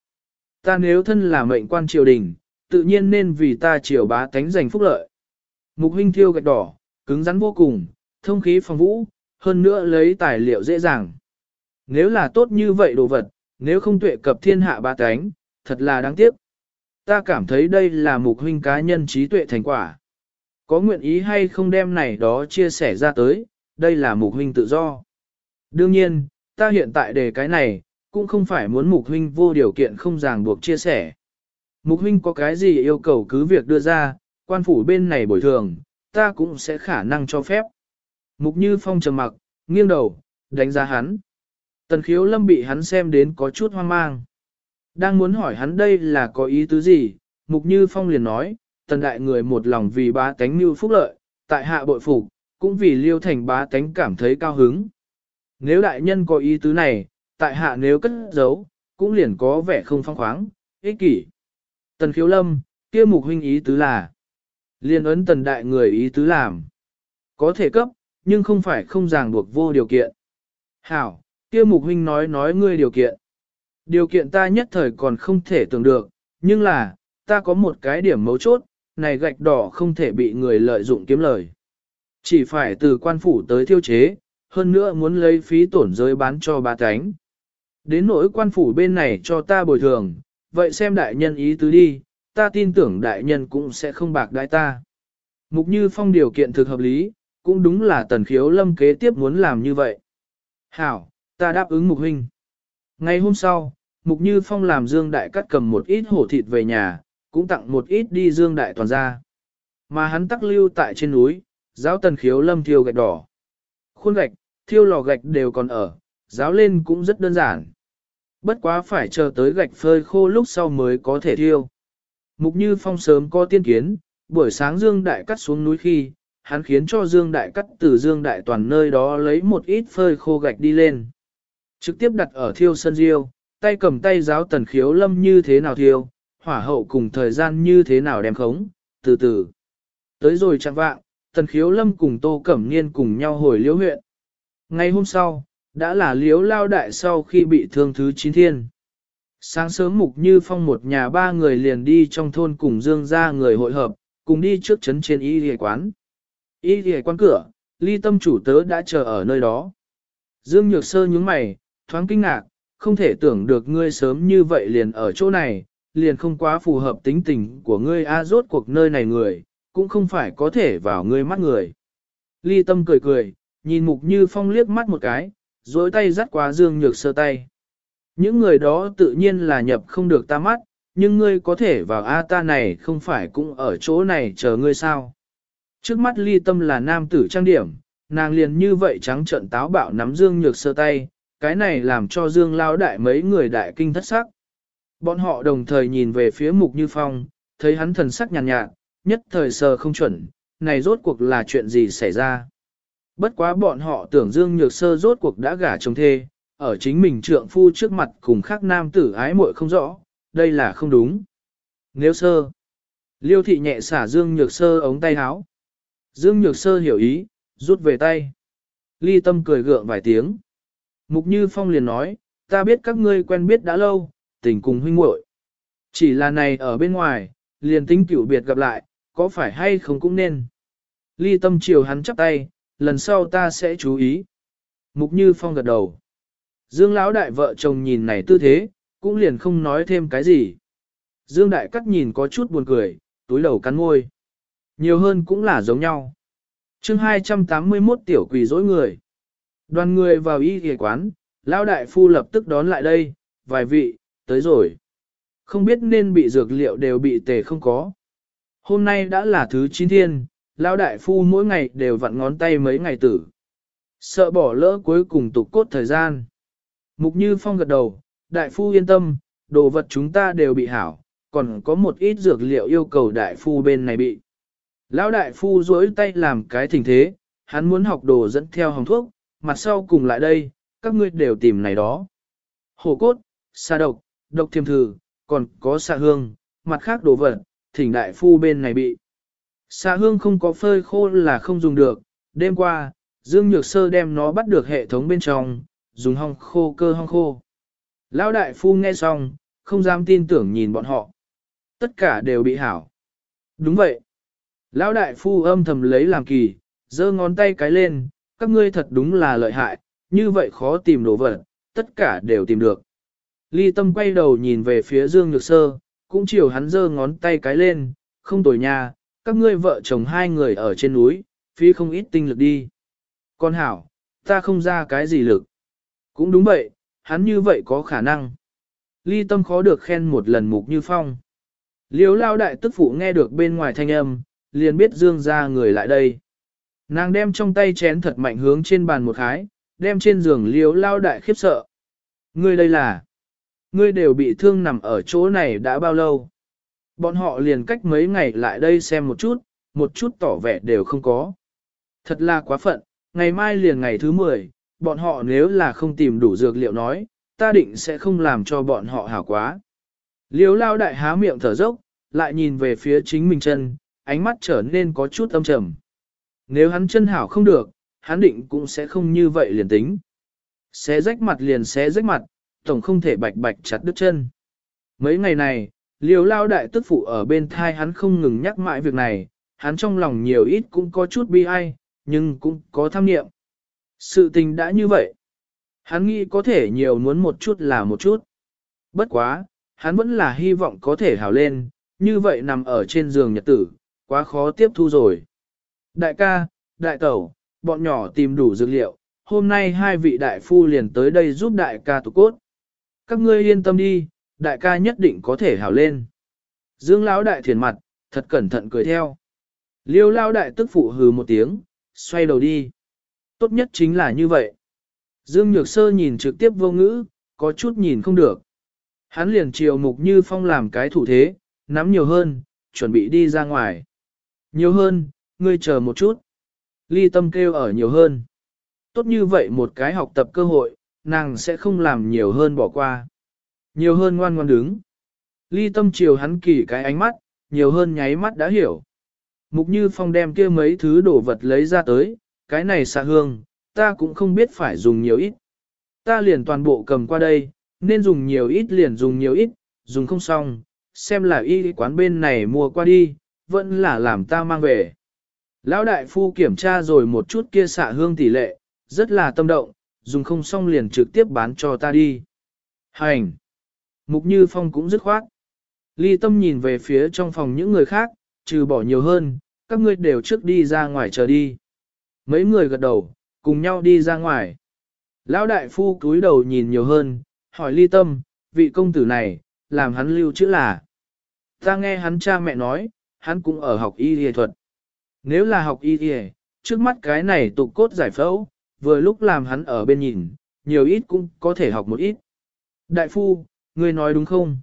ta nếu thân là mệnh quan triều đình, tự nhiên nên vì ta triều bá tánh giành phúc lợi. Mục huynh thiêu gạch đỏ, cứng rắn vô cùng, thông khí phong vũ, hơn nữa lấy tài liệu dễ dàng. Nếu là tốt như vậy đồ vật, nếu không tuệ cập thiên hạ ba cánh, thật là đáng tiếc. Ta cảm thấy đây là mục huynh cá nhân trí tuệ thành quả. Có nguyện ý hay không đem này đó chia sẻ ra tới, đây là mục huynh tự do. Đương nhiên, ta hiện tại đề cái này, cũng không phải muốn mục huynh vô điều kiện không ràng buộc chia sẻ. Mục huynh có cái gì yêu cầu cứ việc đưa ra, quan phủ bên này bồi thường, ta cũng sẽ khả năng cho phép. Mục Như Phong trầm mặc, nghiêng đầu, đánh giá hắn. Tần khiếu lâm bị hắn xem đến có chút hoang mang. Đang muốn hỏi hắn đây là có ý tứ gì, Mục Như Phong liền nói, tần đại người một lòng vì bá tánh mưu phúc lợi, tại hạ bội phục, cũng vì liêu thành bá tánh cảm thấy cao hứng. Nếu đại nhân có ý tứ này, tại hạ nếu cất giấu, cũng liền có vẻ không phong khoáng, ích kỷ. Tần khiếu lâm, kia mục huynh ý tứ là, liên ấn tần đại người ý tứ làm. Có thể cấp, nhưng không phải không ràng buộc vô điều kiện. Hảo, kia mục huynh nói nói ngươi điều kiện. Điều kiện ta nhất thời còn không thể tưởng được, nhưng là, ta có một cái điểm mấu chốt, này gạch đỏ không thể bị người lợi dụng kiếm lời. Chỉ phải từ quan phủ tới thiêu chế, hơn nữa muốn lấy phí tổn giới bán cho ba cánh. Đến nỗi quan phủ bên này cho ta bồi thường, vậy xem đại nhân ý tứ đi, ta tin tưởng đại nhân cũng sẽ không bạc đãi ta. Mục Như Phong điều kiện thực hợp lý, cũng đúng là tần khiếu lâm kế tiếp muốn làm như vậy. Hảo, ta đáp ứng Mục Huynh. Ngày hôm sau, Mục Như Phong làm Dương Đại cắt cầm một ít hổ thịt về nhà, cũng tặng một ít đi Dương Đại toàn ra. Mà hắn tắc lưu tại trên núi, giáo tần khiếu lâm thiêu gạch đỏ. Khuôn gạch, thiêu lò gạch đều còn ở, giáo lên cũng rất đơn giản. Bất quá phải chờ tới gạch phơi khô lúc sau mới có thể thiêu. Mục Như Phong sớm có tiên kiến, buổi sáng Dương Đại cắt xuống núi khi, hắn khiến cho Dương Đại cắt từ Dương Đại toàn nơi đó lấy một ít phơi khô gạch đi lên. Trực tiếp đặt ở thiêu sân riêu, tay cầm tay giáo tần khiếu lâm như thế nào thiêu, hỏa hậu cùng thời gian như thế nào đem khống, từ từ. Tới rồi chẳng vạng, tần khiếu lâm cùng tô cẩm niên cùng nhau hồi liễu huyện. Ngày hôm sau, Đã là liếu lao đại sau khi bị thương thứ chín thiên. Sáng sớm Mục Như Phong một nhà ba người liền đi trong thôn cùng Dương ra người hội hợp, cùng đi trước trấn trên y ghề quán. Y ghề quán cửa, ly tâm chủ tớ đã chờ ở nơi đó. Dương Nhược Sơ nhướng mày, thoáng kinh ngạc, không thể tưởng được ngươi sớm như vậy liền ở chỗ này, liền không quá phù hợp tính tình của ngươi a rốt cuộc nơi này người, cũng không phải có thể vào ngươi mắt người. Ly tâm cười cười, nhìn Mục Như Phong liếc mắt một cái, dối tay dắt qua Dương Nhược Sơ tay. Những người đó tự nhiên là nhập không được ta mắt, nhưng ngươi có thể vào A ta này không phải cũng ở chỗ này chờ ngươi sao. Trước mắt ly tâm là nam tử trang điểm, nàng liền như vậy trắng trợn táo bạo nắm Dương Nhược Sơ tay, cái này làm cho Dương lao đại mấy người đại kinh thất sắc. Bọn họ đồng thời nhìn về phía Mục Như Phong, thấy hắn thần sắc nhàn nhạt, nhạt, nhất thời sờ không chuẩn, này rốt cuộc là chuyện gì xảy ra. Bất quá bọn họ tưởng Dương Nhược Sơ rốt cuộc đã gả chồng thê, ở chính mình trượng phu trước mặt cùng khác nam tử ái muội không rõ, đây là không đúng. Nếu sơ, liêu thị nhẹ xả Dương Nhược Sơ ống tay áo. Dương Nhược Sơ hiểu ý, rút về tay. Ly tâm cười gượng vài tiếng. Mục Như Phong liền nói, ta biết các ngươi quen biết đã lâu, tình cùng huynh muội. Chỉ là này ở bên ngoài, liền tính cửu biệt gặp lại, có phải hay không cũng nên. Ly tâm chiều hắn chắp tay, lần sau ta sẽ chú ý. Mục Như Phong gật đầu. Dương lão đại vợ chồng nhìn này tư thế, cũng liền không nói thêm cái gì. Dương đại cắt nhìn có chút buồn cười, túi đầu cắn môi. Nhiều hơn cũng là giống nhau. chương 281 tiểu quỷ dối người. Đoàn người vào y ghề quán, lão đại phu lập tức đón lại đây, vài vị, tới rồi. Không biết nên bị dược liệu đều bị tề không có. Hôm nay đã là thứ chín thiên, lão đại phu mỗi ngày đều vặn ngón tay mấy ngày tử. Sợ bỏ lỡ cuối cùng tục cốt thời gian. Mục Như Phong gật đầu, đại phu yên tâm, đồ vật chúng ta đều bị hảo, còn có một ít dược liệu yêu cầu đại phu bên này bị. Lão đại phu duỗi tay làm cái thỉnh thế, hắn muốn học đồ dẫn theo hồng thuốc, mặt sau cùng lại đây, các ngươi đều tìm này đó. Hổ cốt, sa độc, độc thiềm thử, còn có xạ hương, mặt khác đồ vật, thỉnh đại phu bên này bị. Xạ hương không có phơi khô là không dùng được, đêm qua, Dương Nhược Sơ đem nó bắt được hệ thống bên trong, dùng hong khô cơ hong khô. Lão đại phu nghe xong, không dám tin tưởng nhìn bọn họ. Tất cả đều bị hảo. Đúng vậy. Lão đại phu âm thầm lấy làm kỳ, giơ ngón tay cái lên, các ngươi thật đúng là lợi hại, như vậy khó tìm đồ vật, tất cả đều tìm được. Ly tâm quay đầu nhìn về phía Dương Nhược Sơ, cũng chiều hắn giơ ngón tay cái lên, không tồi nha, các ngươi vợ chồng hai người ở trên núi, phí không ít tinh lực đi. Con hảo, ta không ra cái gì lực. Cũng đúng vậy, hắn như vậy có khả năng. Ly tâm khó được khen một lần mục như phong. Liếu lao đại tức phụ nghe được bên ngoài thanh âm, liền biết dương ra người lại đây. Nàng đem trong tay chén thật mạnh hướng trên bàn một khái, đem trên giường liếu lao đại khiếp sợ. Ngươi đây là, ngươi đều bị thương nằm ở chỗ này đã bao lâu. Bọn họ liền cách mấy ngày lại đây xem một chút, một chút tỏ vẻ đều không có. Thật là quá phận, ngày mai liền ngày thứ 10, bọn họ nếu là không tìm đủ dược liệu nói, ta định sẽ không làm cho bọn họ hảo quá. Liếu lao đại há miệng thở dốc, lại nhìn về phía chính mình chân, ánh mắt trở nên có chút âm trầm. Nếu hắn chân hảo không được, hắn định cũng sẽ không như vậy liền tính. Xé rách mặt liền xé rách mặt, tổng không thể bạch bạch chặt đứt chân. Mấy ngày này, liều lao đại tức phụ ở bên thai hắn không ngừng nhắc mãi việc này, hắn trong lòng nhiều ít cũng có chút bi ai, nhưng cũng có tham niệm. Sự tình đã như vậy. Hắn nghĩ có thể nhiều muốn một chút là một chút. Bất quá, hắn vẫn là hy vọng có thể hào lên, như vậy nằm ở trên giường nhật tử, quá khó tiếp thu rồi. Đại ca, đại tẩu, bọn nhỏ tìm đủ dược liệu, hôm nay hai vị đại phu liền tới đây giúp đại ca tụ cốt. Các ngươi yên tâm đi, đại ca nhất định có thể hào lên. Dương lão đại thiền mặt, thật cẩn thận cười theo. Liêu lão đại tức phụ hừ một tiếng, xoay đầu đi. Tốt nhất chính là như vậy. Dương Nhược Sơ nhìn trực tiếp vô ngữ, có chút nhìn không được. Hắn liền chiều mục như phong làm cái thủ thế, nắm nhiều hơn, chuẩn bị đi ra ngoài. Nhiều hơn, ngươi chờ một chút. Ly tâm kêu ở nhiều hơn. Tốt như vậy một cái học tập cơ hội, nàng sẽ không làm nhiều hơn bỏ qua. Nhiều hơn ngoan ngoan đứng. Ly tâm chiều hắn kỳ cái ánh mắt, nhiều hơn nháy mắt đã hiểu. Mục như phong đem kia mấy thứ đồ vật lấy ra tới, cái này xạ hương, ta cũng không biết phải dùng nhiều ít. Ta liền toàn bộ cầm qua đây, nên dùng nhiều ít liền dùng nhiều ít, dùng không xong, xem là y quán bên này mua qua đi, vẫn là làm ta mang về. Lão đại phu kiểm tra rồi một chút kia xạ hương tỷ lệ, rất là tâm động, dùng không xong liền trực tiếp bán cho ta đi. Hành! Mục Như Phong cũng dứt khoát. Ly tâm nhìn về phía trong phòng những người khác, trừ bỏ nhiều hơn, các ngươi đều trước đi ra ngoài chờ đi. Mấy người gật đầu, cùng nhau đi ra ngoài. Lão đại phu cúi đầu nhìn nhiều hơn, hỏi ly tâm, vị công tử này, làm hắn lưu chữ là. Ta nghe hắn cha mẹ nói, hắn cũng ở học y y thuật. Nếu là học y y, trước mắt cái này tục cốt giải phẫu, vừa lúc làm hắn ở bên nhìn, nhiều ít cũng có thể học một ít. Đại phu, ngươi nói đúng không?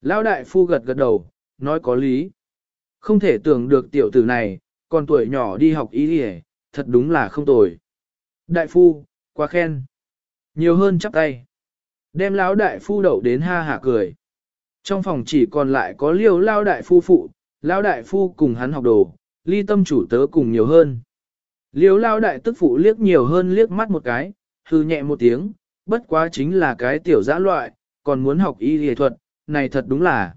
Lão đại phu gật gật đầu, nói có lý. Không thể tưởng được tiểu tử này, còn tuổi nhỏ đi học y y, thật đúng là không tồi. Đại phu, quá khen. Nhiều hơn chắp tay. Đem lão đại phu đậu đến ha hả cười. Trong phòng chỉ còn lại có liêu lao đại phu phụ, lao đại phu cùng hắn học đồ, ly tâm chủ tớ cùng nhiều hơn. Liêu lao đại tức phụ liếc nhiều hơn liếc mắt một cái, hư nhẹ một tiếng, bất quá chính là cái tiểu giã loại, còn muốn học y y thuật, này thật đúng là.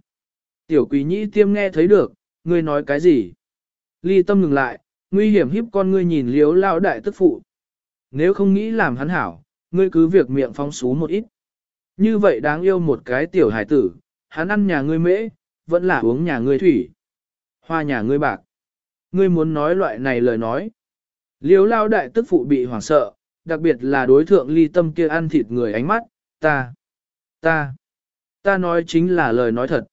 Tiểu quý nhĩ tiêm nghe thấy được, ngươi nói cái gì? Ly tâm ngừng lại, nguy hiểm hiếp con ngươi nhìn liếu lao đại tức phụ. Nếu không nghĩ làm hắn hảo, ngươi cứ việc miệng phóng xú một ít. Như vậy đáng yêu một cái tiểu hải tử, hắn ăn nhà ngươi mễ, vẫn là uống nhà ngươi thủy. Hoa nhà ngươi bạc. Ngươi muốn nói loại này lời nói. Liếu lao đại tức phụ bị hoảng sợ, đặc biệt là đối thượng ly tâm kia ăn thịt người ánh mắt, ta, ta, ta nói chính là lời nói thật.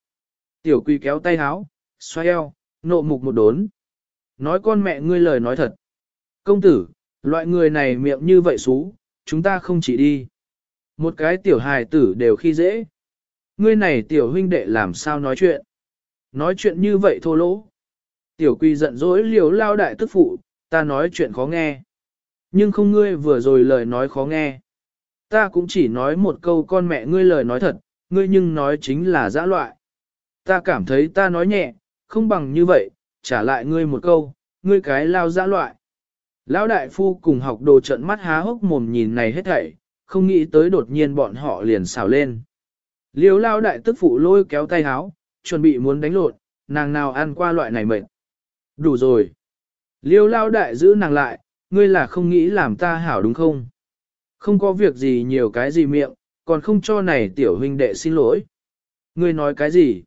Tiểu quy kéo tay háo, xoay eo, nộ mục một đốn. Nói con mẹ ngươi lời nói thật. Công tử, loại người này miệng như vậy xú, chúng ta không chỉ đi. Một cái tiểu hài tử đều khi dễ. Ngươi này tiểu huynh đệ làm sao nói chuyện. Nói chuyện như vậy thô lỗ. Tiểu quy giận dỗi liều lao đại tức phụ, ta nói chuyện khó nghe. Nhưng không ngươi vừa rồi lời nói khó nghe. Ta cũng chỉ nói một câu con mẹ ngươi lời nói thật, ngươi nhưng nói chính là dã loại. Ta cảm thấy ta nói nhẹ, không bằng như vậy, trả lại ngươi một câu, ngươi cái lao dã loại. Lão đại phu cùng học đồ trận mắt há hốc mồm nhìn này hết thảy, không nghĩ tới đột nhiên bọn họ liền xào lên. Liêu lao đại tức phụ lôi kéo tay háo, chuẩn bị muốn đánh lộn, nàng nào ăn qua loại này mệt. Đủ rồi. Liêu lao đại giữ nàng lại, ngươi là không nghĩ làm ta hảo đúng không? Không có việc gì nhiều cái gì miệng, còn không cho này tiểu huynh đệ xin lỗi. Ngươi nói cái gì?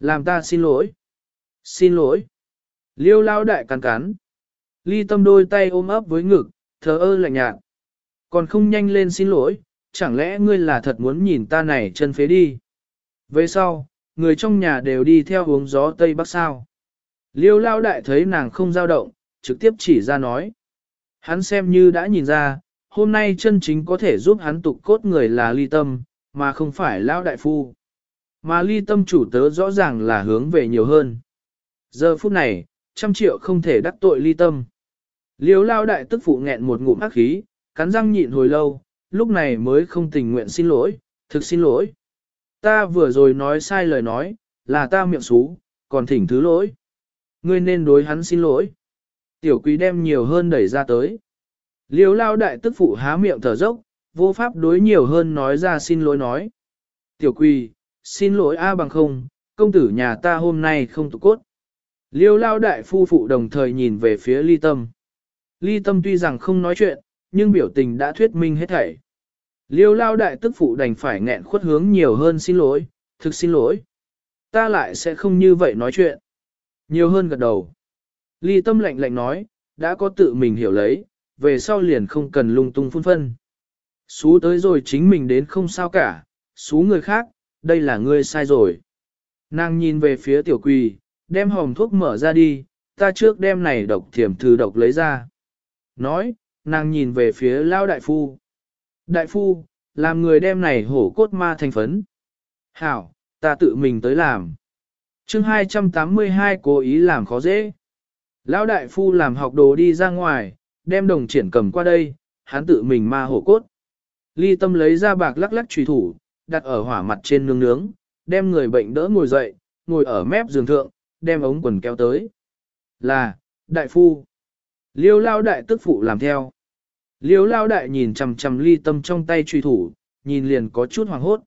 Làm ta xin lỗi. Xin lỗi. Liêu lao đại cắn cắn. Ly tâm đôi tay ôm ấp với ngực, thờ ơ lạnh nhạt. Còn không nhanh lên xin lỗi, chẳng lẽ ngươi là thật muốn nhìn ta này chân phế đi. Về sau, người trong nhà đều đi theo hướng gió Tây Bắc sao. Liêu lao đại thấy nàng không dao động, trực tiếp chỉ ra nói. Hắn xem như đã nhìn ra, hôm nay chân chính có thể giúp hắn tục cốt người là ly tâm, mà không phải lao đại phu. Mà ly tâm chủ tớ rõ ràng là hướng về nhiều hơn. Giờ phút này, trăm triệu không thể đắc tội ly tâm. Liêu lao đại tức phụ nghẹn một ngụm ác khí, cắn răng nhịn hồi lâu, lúc này mới không tình nguyện xin lỗi, thực xin lỗi. Ta vừa rồi nói sai lời nói, là ta miệng xú, còn thỉnh thứ lỗi. Ngươi nên đối hắn xin lỗi. Tiểu quý đem nhiều hơn đẩy ra tới. Liêu lao đại tức phụ há miệng thở dốc, vô pháp đối nhiều hơn nói ra xin lỗi nói. Tiểu quý, xin lỗi A bằng không, công tử nhà ta hôm nay không tụ cốt. Liêu lao đại phu phụ đồng thời nhìn về phía ly tâm. Ly tâm tuy rằng không nói chuyện, nhưng biểu tình đã thuyết minh hết thảy. Liêu lao đại tức phụ đành phải nghẹn khuất hướng nhiều hơn xin lỗi, thực xin lỗi. Ta lại sẽ không như vậy nói chuyện. Nhiều hơn gật đầu. Ly tâm lạnh lạnh nói, đã có tự mình hiểu lấy, về sau liền không cần lung tung phun phân. Xú tới rồi chính mình đến không sao cả, xú người khác, đây là ngươi sai rồi. Nàng nhìn về phía tiểu quỳ, đem hòm thuốc mở ra đi, ta trước đem này độc thiểm thư độc lấy ra. Nói, nàng nhìn về phía lao đại phu. Đại phu, làm người đem này hổ cốt ma thành phấn. Hảo, ta tự mình tới làm. chương 282 cố ý làm khó dễ. Lão đại phu làm học đồ đi ra ngoài, đem đồng triển cầm qua đây, hắn tự mình ma hổ cốt. Ly tâm lấy ra bạc lắc lắc trùy thủ, đặt ở hỏa mặt trên nương nướng, đem người bệnh đỡ ngồi dậy, ngồi ở mép giường thượng, đem ống quần kéo tới. Là, đại phu. Liêu lao đại tức phụ làm theo. liêu lao đại nhìn chằm chằm ly tâm trong tay truy thủ, nhìn liền có chút hoàng hốt.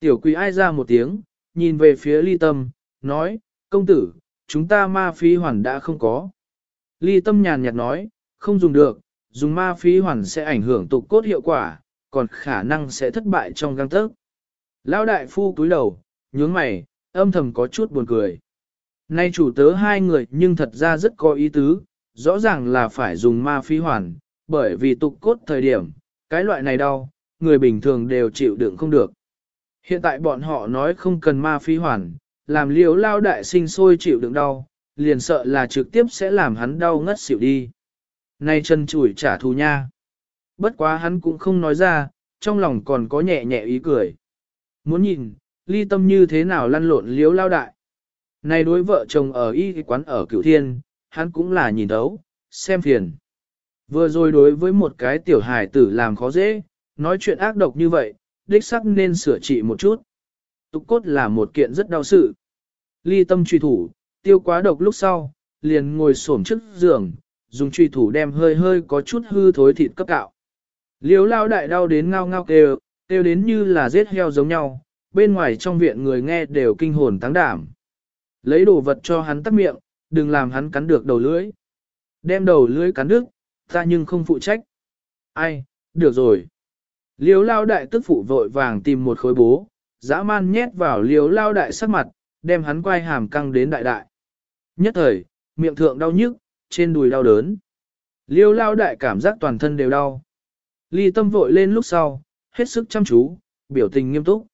Tiểu quỷ ai ra một tiếng, nhìn về phía ly tâm, nói, công tử, chúng ta ma phí hoàn đã không có. Ly tâm nhàn nhạt nói, không dùng được, dùng ma phí hoàn sẽ ảnh hưởng tục cốt hiệu quả, còn khả năng sẽ thất bại trong găng tớc. Lão đại phu cúi đầu, nhướng mày, âm thầm có chút buồn cười. Nay chủ tớ hai người nhưng thật ra rất có ý tứ, rõ ràng là phải dùng ma phi hoàn, bởi vì tục cốt thời điểm, cái loại này đau, người bình thường đều chịu đựng không được. Hiện tại bọn họ nói không cần ma phi hoàn, làm liếu lao đại sinh sôi chịu đựng đau, liền sợ là trực tiếp sẽ làm hắn đau ngất xỉu đi. Nay chân chủi trả thù nha. Bất quá hắn cũng không nói ra, trong lòng còn có nhẹ nhẹ ý cười. Muốn nhìn, ly tâm như thế nào lăn lộn liếu lao đại. Này đối vợ chồng ở y quán ở cửu thiên, hắn cũng là nhìn thấu, xem phiền. Vừa rồi đối với một cái tiểu hài tử làm khó dễ, nói chuyện ác độc như vậy, đích sắc nên sửa trị một chút. Tục cốt là một kiện rất đau sự. Ly tâm truy thủ, tiêu quá độc lúc sau, liền ngồi xổm trước giường, dùng truy thủ đem hơi hơi có chút hư thối thịt cấp cạo. Liếu lao đại đau đến ngao ngao kêu, kêu đến như là giết heo giống nhau, bên ngoài trong viện người nghe đều kinh hồn tăng đảm. Lấy đồ vật cho hắn tắt miệng, đừng làm hắn cắn được đầu lưỡi. Đem đầu lưỡi cắn đứt, ta nhưng không phụ trách. Ai, được rồi. Liếu lao đại tức phụ vội vàng tìm một khối bố, dã man nhét vào liếu lao đại sắc mặt, đem hắn quay hàm căng đến đại đại. Nhất thời, miệng thượng đau nhức, trên đùi đau đớn. Liêu lao đại cảm giác toàn thân đều đau. Ly tâm vội lên lúc sau, hết sức chăm chú, biểu tình nghiêm túc.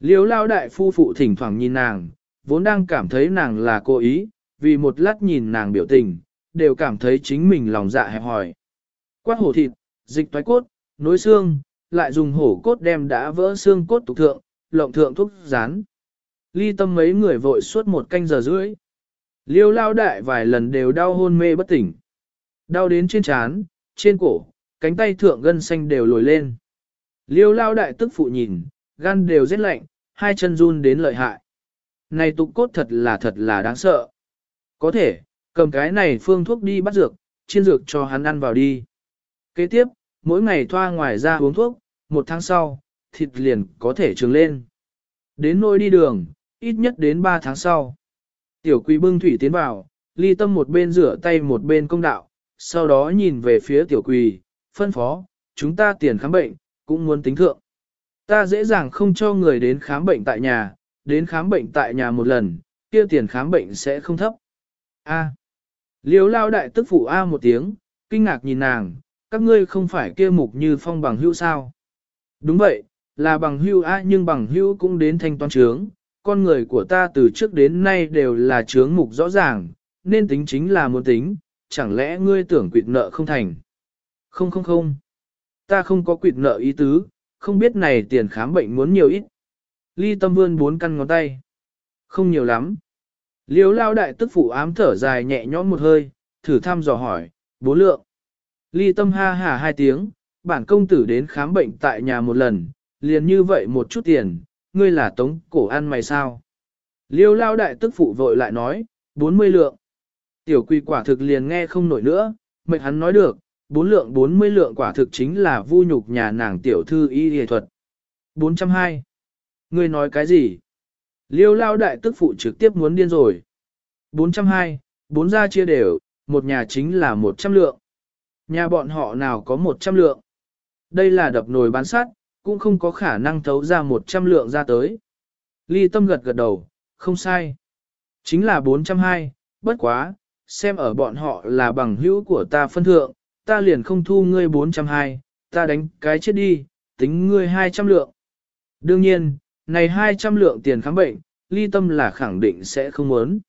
Liêu lao đại phu phụ thỉnh thoảng nhìn nàng, vốn đang cảm thấy nàng là cố ý, vì một lát nhìn nàng biểu tình, đều cảm thấy chính mình lòng dạ hẹp hòi. Quát hổ thịt, dịch toái cốt, nối xương, lại dùng hổ cốt đem đã vỡ xương cốt tục thượng, lộng thượng thuốc rán. Ly tâm mấy người vội suốt một canh giờ rưỡi. Liêu lao đại vài lần đều đau hôn mê bất tỉnh. Đau đến trên trán, trên cổ, cánh tay thượng gân xanh đều lồi lên. Liêu lao đại tức phụ nhìn, gan đều rét lạnh, hai chân run đến lợi hại. Này tục cốt thật là thật là đáng sợ. Có thể, cầm cái này phương thuốc đi bắt dược, chiên dược cho hắn ăn vào đi. Kế tiếp, mỗi ngày thoa ngoài ra uống thuốc, một tháng sau, thịt liền có thể trường lên. Đến nôi đi đường, ít nhất đến 3 tháng sau. Tiểu quỷ bưng thủy tiến vào, ly tâm một bên rửa tay một bên công đạo, sau đó nhìn về phía tiểu quỷ, phân phó, chúng ta tiền khám bệnh, cũng muốn tính thượng. Ta dễ dàng không cho người đến khám bệnh tại nhà, đến khám bệnh tại nhà một lần, kia tiền khám bệnh sẽ không thấp. A. Liếu lao đại tức phụ A một tiếng, kinh ngạc nhìn nàng, các ngươi không phải kia mục như phong bằng hữu sao. Đúng vậy, là bằng hữu A nhưng bằng hữu cũng đến thanh toán trướng, con người của ta từ trước đến nay đều là trướng mục rõ ràng, nên tính chính là muốn tính, chẳng lẽ ngươi tưởng quỵt nợ không thành. Không không không, ta không có quỵt nợ ý tứ, không biết này tiền khám bệnh muốn nhiều ít. Ly tâm vươn bốn căn ngón tay. Không nhiều lắm. Liếu lao đại tức phụ ám thở dài nhẹ nhõm một hơi, thử thăm dò hỏi, Bốn lượng. Ly tâm ha hà hai tiếng, bản công tử đến khám bệnh tại nhà một lần, liền như vậy một chút tiền, ngươi là tống cổ ăn mày sao? Liêu lao đại tức phụ vội lại nói, 40 lượng. Tiểu quỳ quả thực liền nghe không nổi nữa, mệnh hắn nói được, bốn lượng 40 lượng quả thực chính là vu nhục nhà nàng tiểu thư y y thuật. 420. Ngươi nói cái gì? Liêu lao đại tức phụ trực tiếp muốn điên rồi. 420, bốn gia chia đều, một nhà chính là 100 lượng. Nhà bọn họ nào có 100 lượng. Đây là đập nồi bán sắt, cũng không có khả năng thấu ra 100 lượng ra tới. Ly tâm gật gật đầu, không sai. Chính là 420, bất quá, xem ở bọn họ là bằng hữu của ta phân thượng, ta liền không thu ngươi 420, ta đánh cái chết đi, tính ngươi 200 lượng. Đương nhiên, này 200 lượng tiền khám bệnh, ly tâm là khẳng định sẽ không muốn.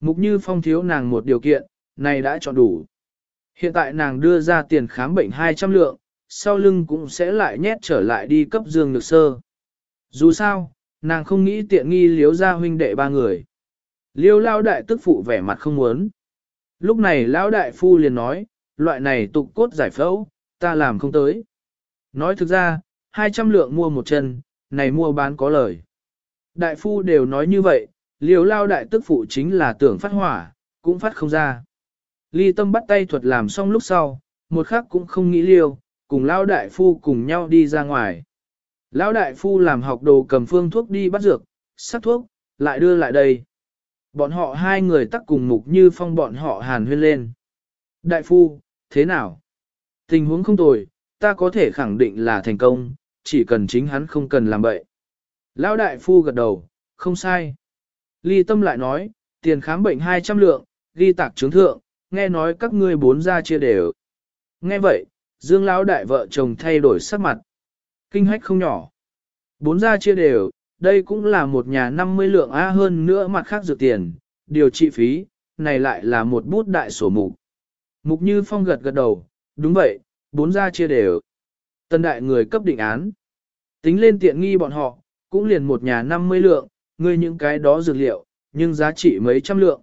Mục như phong thiếu nàng một điều kiện, này đã chọn đủ. Hiện tại nàng đưa ra tiền khám bệnh 200 lượng, sau lưng cũng sẽ lại nhét trở lại đi cấp dương lược sơ. Dù sao, nàng không nghĩ tiện nghi liếu ra huynh đệ ba người. Liêu lao đại tức phụ vẻ mặt không muốn. Lúc này lão đại phu liền nói, loại này tục cốt giải phẫu, ta làm không tới. Nói thực ra, 200 lượng mua một chân, này mua bán có lời. Đại phu đều nói như vậy, liều lao đại tức phụ chính là tưởng phát hỏa, cũng phát không ra. Ly tâm bắt tay thuật làm xong lúc sau, một khắc cũng không nghĩ liêu, cùng lao đại phu cùng nhau đi ra ngoài. Lão đại phu làm học đồ cầm phương thuốc đi bắt dược, sắc thuốc, lại đưa lại đây. Bọn họ hai người tắc cùng mục như phong bọn họ hàn huyên lên. Đại phu, thế nào? Tình huống không tồi, ta có thể khẳng định là thành công, chỉ cần chính hắn không cần làm bậy. Lão đại phu gật đầu, không sai. Ly tâm lại nói, tiền khám bệnh 200 lượng, ghi tạc chứng thượng, nghe nói các ngươi bốn ra chia đều. Nghe vậy, Dương lão đại vợ chồng thay đổi sắc mặt. Kinh hách không nhỏ. Bốn ra chia đều, đây cũng là một nhà 50 lượng A hơn nữa mặt khác dược tiền, điều trị phí, này lại là một bút đại sổ mục. Mục Như Phong gật gật đầu, đúng vậy, bốn ra chia đều. Tân đại người cấp định án. Tính lên tiện nghi bọn họ, cũng liền một nhà 50 lượng, ngươi những cái đó dược liệu, nhưng giá trị mấy trăm lượng.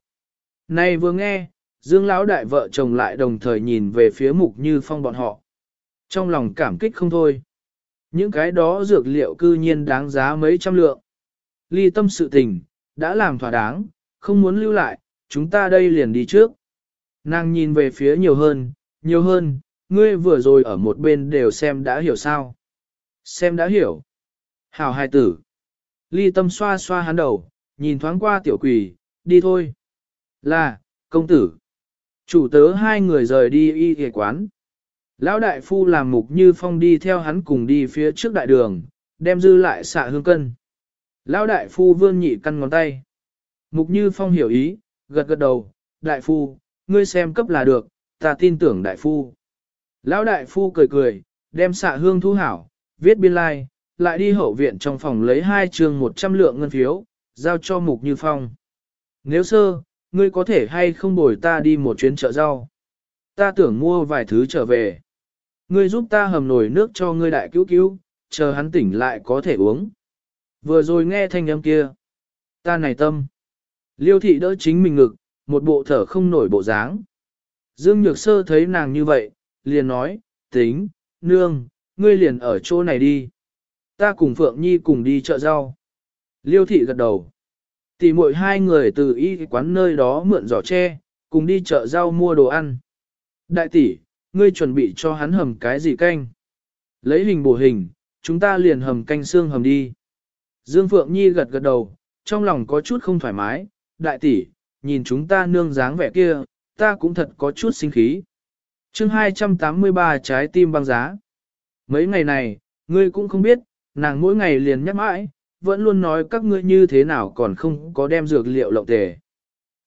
Này vừa nghe, Dương lão đại vợ chồng lại đồng thời nhìn về phía Mục Như Phong bọn họ. Trong lòng cảm kích không thôi. Những cái đó dược liệu cư nhiên đáng giá mấy trăm lượng. Ly tâm sự tình, đã làm thỏa đáng, không muốn lưu lại, chúng ta đây liền đi trước. Nàng nhìn về phía nhiều hơn, nhiều hơn, ngươi vừa rồi ở một bên đều xem đã hiểu sao. Xem đã hiểu. Hảo hài tử. Ly tâm xoa xoa hắn đầu, nhìn thoáng qua tiểu quỷ, đi thôi. Là, công tử. Chủ tớ hai người rời đi y ghề quán. Lão đại phu làm mục như phong đi theo hắn cùng đi phía trước đại đường, đem dư lại xạ hương cân. Lão đại phu vươn nhị căn ngón tay. Mục như phong hiểu ý, gật gật đầu, đại phu, ngươi xem cấp là được, ta tin tưởng đại phu. Lão đại phu cười cười, đem xạ hương thu hảo, viết biên lai, like, lại đi hậu viện trong phòng lấy hai trường 100 lượng ngân phiếu, giao cho mục như phong. Nếu sơ, ngươi có thể hay không bồi ta đi một chuyến chợ rau. Ta tưởng mua vài thứ trở về. Ngươi giúp ta hầm nồi nước cho ngươi đại cứu cứu, chờ hắn tỉnh lại có thể uống. Vừa rồi nghe thanh âm kia. Ta này tâm. Liêu thị đỡ chính mình ngực, một bộ thở không nổi bộ dáng. Dương Nhược Sơ thấy nàng như vậy, liền nói, tính, nương, ngươi liền ở chỗ này đi. Ta cùng Phượng Nhi cùng đi chợ rau. Liêu thị gật đầu. Tỷ muội hai người từ y quán nơi đó mượn giỏ tre, cùng đi chợ rau mua đồ ăn. Đại tỷ, ngươi chuẩn bị cho hắn hầm cái gì canh? Lấy hình bổ hình, chúng ta liền hầm canh xương hầm đi. Dương Phượng Nhi gật gật đầu, trong lòng có chút không thoải mái, đại tỷ, nhìn chúng ta nương dáng vẻ kia, ta cũng thật có chút sinh khí chương 283 trái tim băng giá. Mấy ngày này, ngươi cũng không biết, nàng mỗi ngày liền nhắc mãi, vẫn luôn nói các ngươi như thế nào còn không có đem dược liệu lộng tề.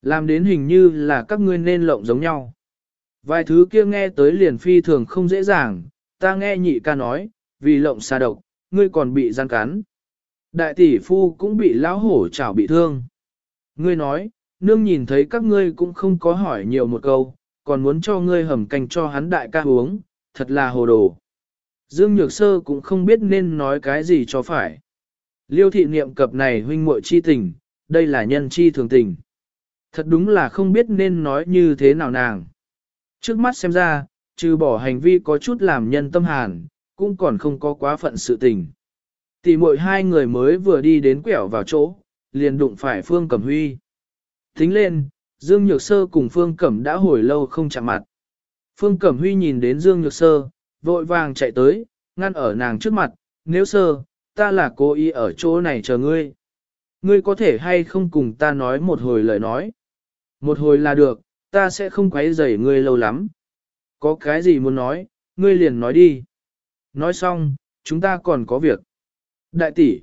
Làm đến hình như là các ngươi nên lộng giống nhau. Vài thứ kia nghe tới liền phi thường không dễ dàng, ta nghe nhị ca nói, vì lộng xa độc, ngươi còn bị gian cắn. Đại tỷ phu cũng bị lão hổ chảo bị thương. Ngươi nói, nương nhìn thấy các ngươi cũng không có hỏi nhiều một câu, còn muốn cho ngươi hầm canh cho hắn đại ca uống, thật là hồ đồ. Dương Nhược Sơ cũng không biết nên nói cái gì cho phải. Liêu thị niệm cập này huynh muội chi tình, đây là nhân chi thường tình. Thật đúng là không biết nên nói như thế nào nàng. Trước mắt xem ra, trừ bỏ hành vi có chút làm nhân tâm hàn, cũng còn không có quá phận sự tình. Tỷ muội hai người mới vừa đi đến quẹo vào chỗ, liền đụng phải Phương Cẩm Huy. Tính lên, Dương Nhược Sơ cùng Phương Cẩm đã hồi lâu không chạm mặt. Phương Cẩm Huy nhìn đến Dương Nhược Sơ, vội vàng chạy tới, ngăn ở nàng trước mặt, nếu sơ, ta là cô y ở chỗ này chờ ngươi. Ngươi có thể hay không cùng ta nói một hồi lời nói. Một hồi là được, ta sẽ không quấy rầy ngươi lâu lắm. Có cái gì muốn nói, ngươi liền nói đi. Nói xong, chúng ta còn có việc. Đại tỷ.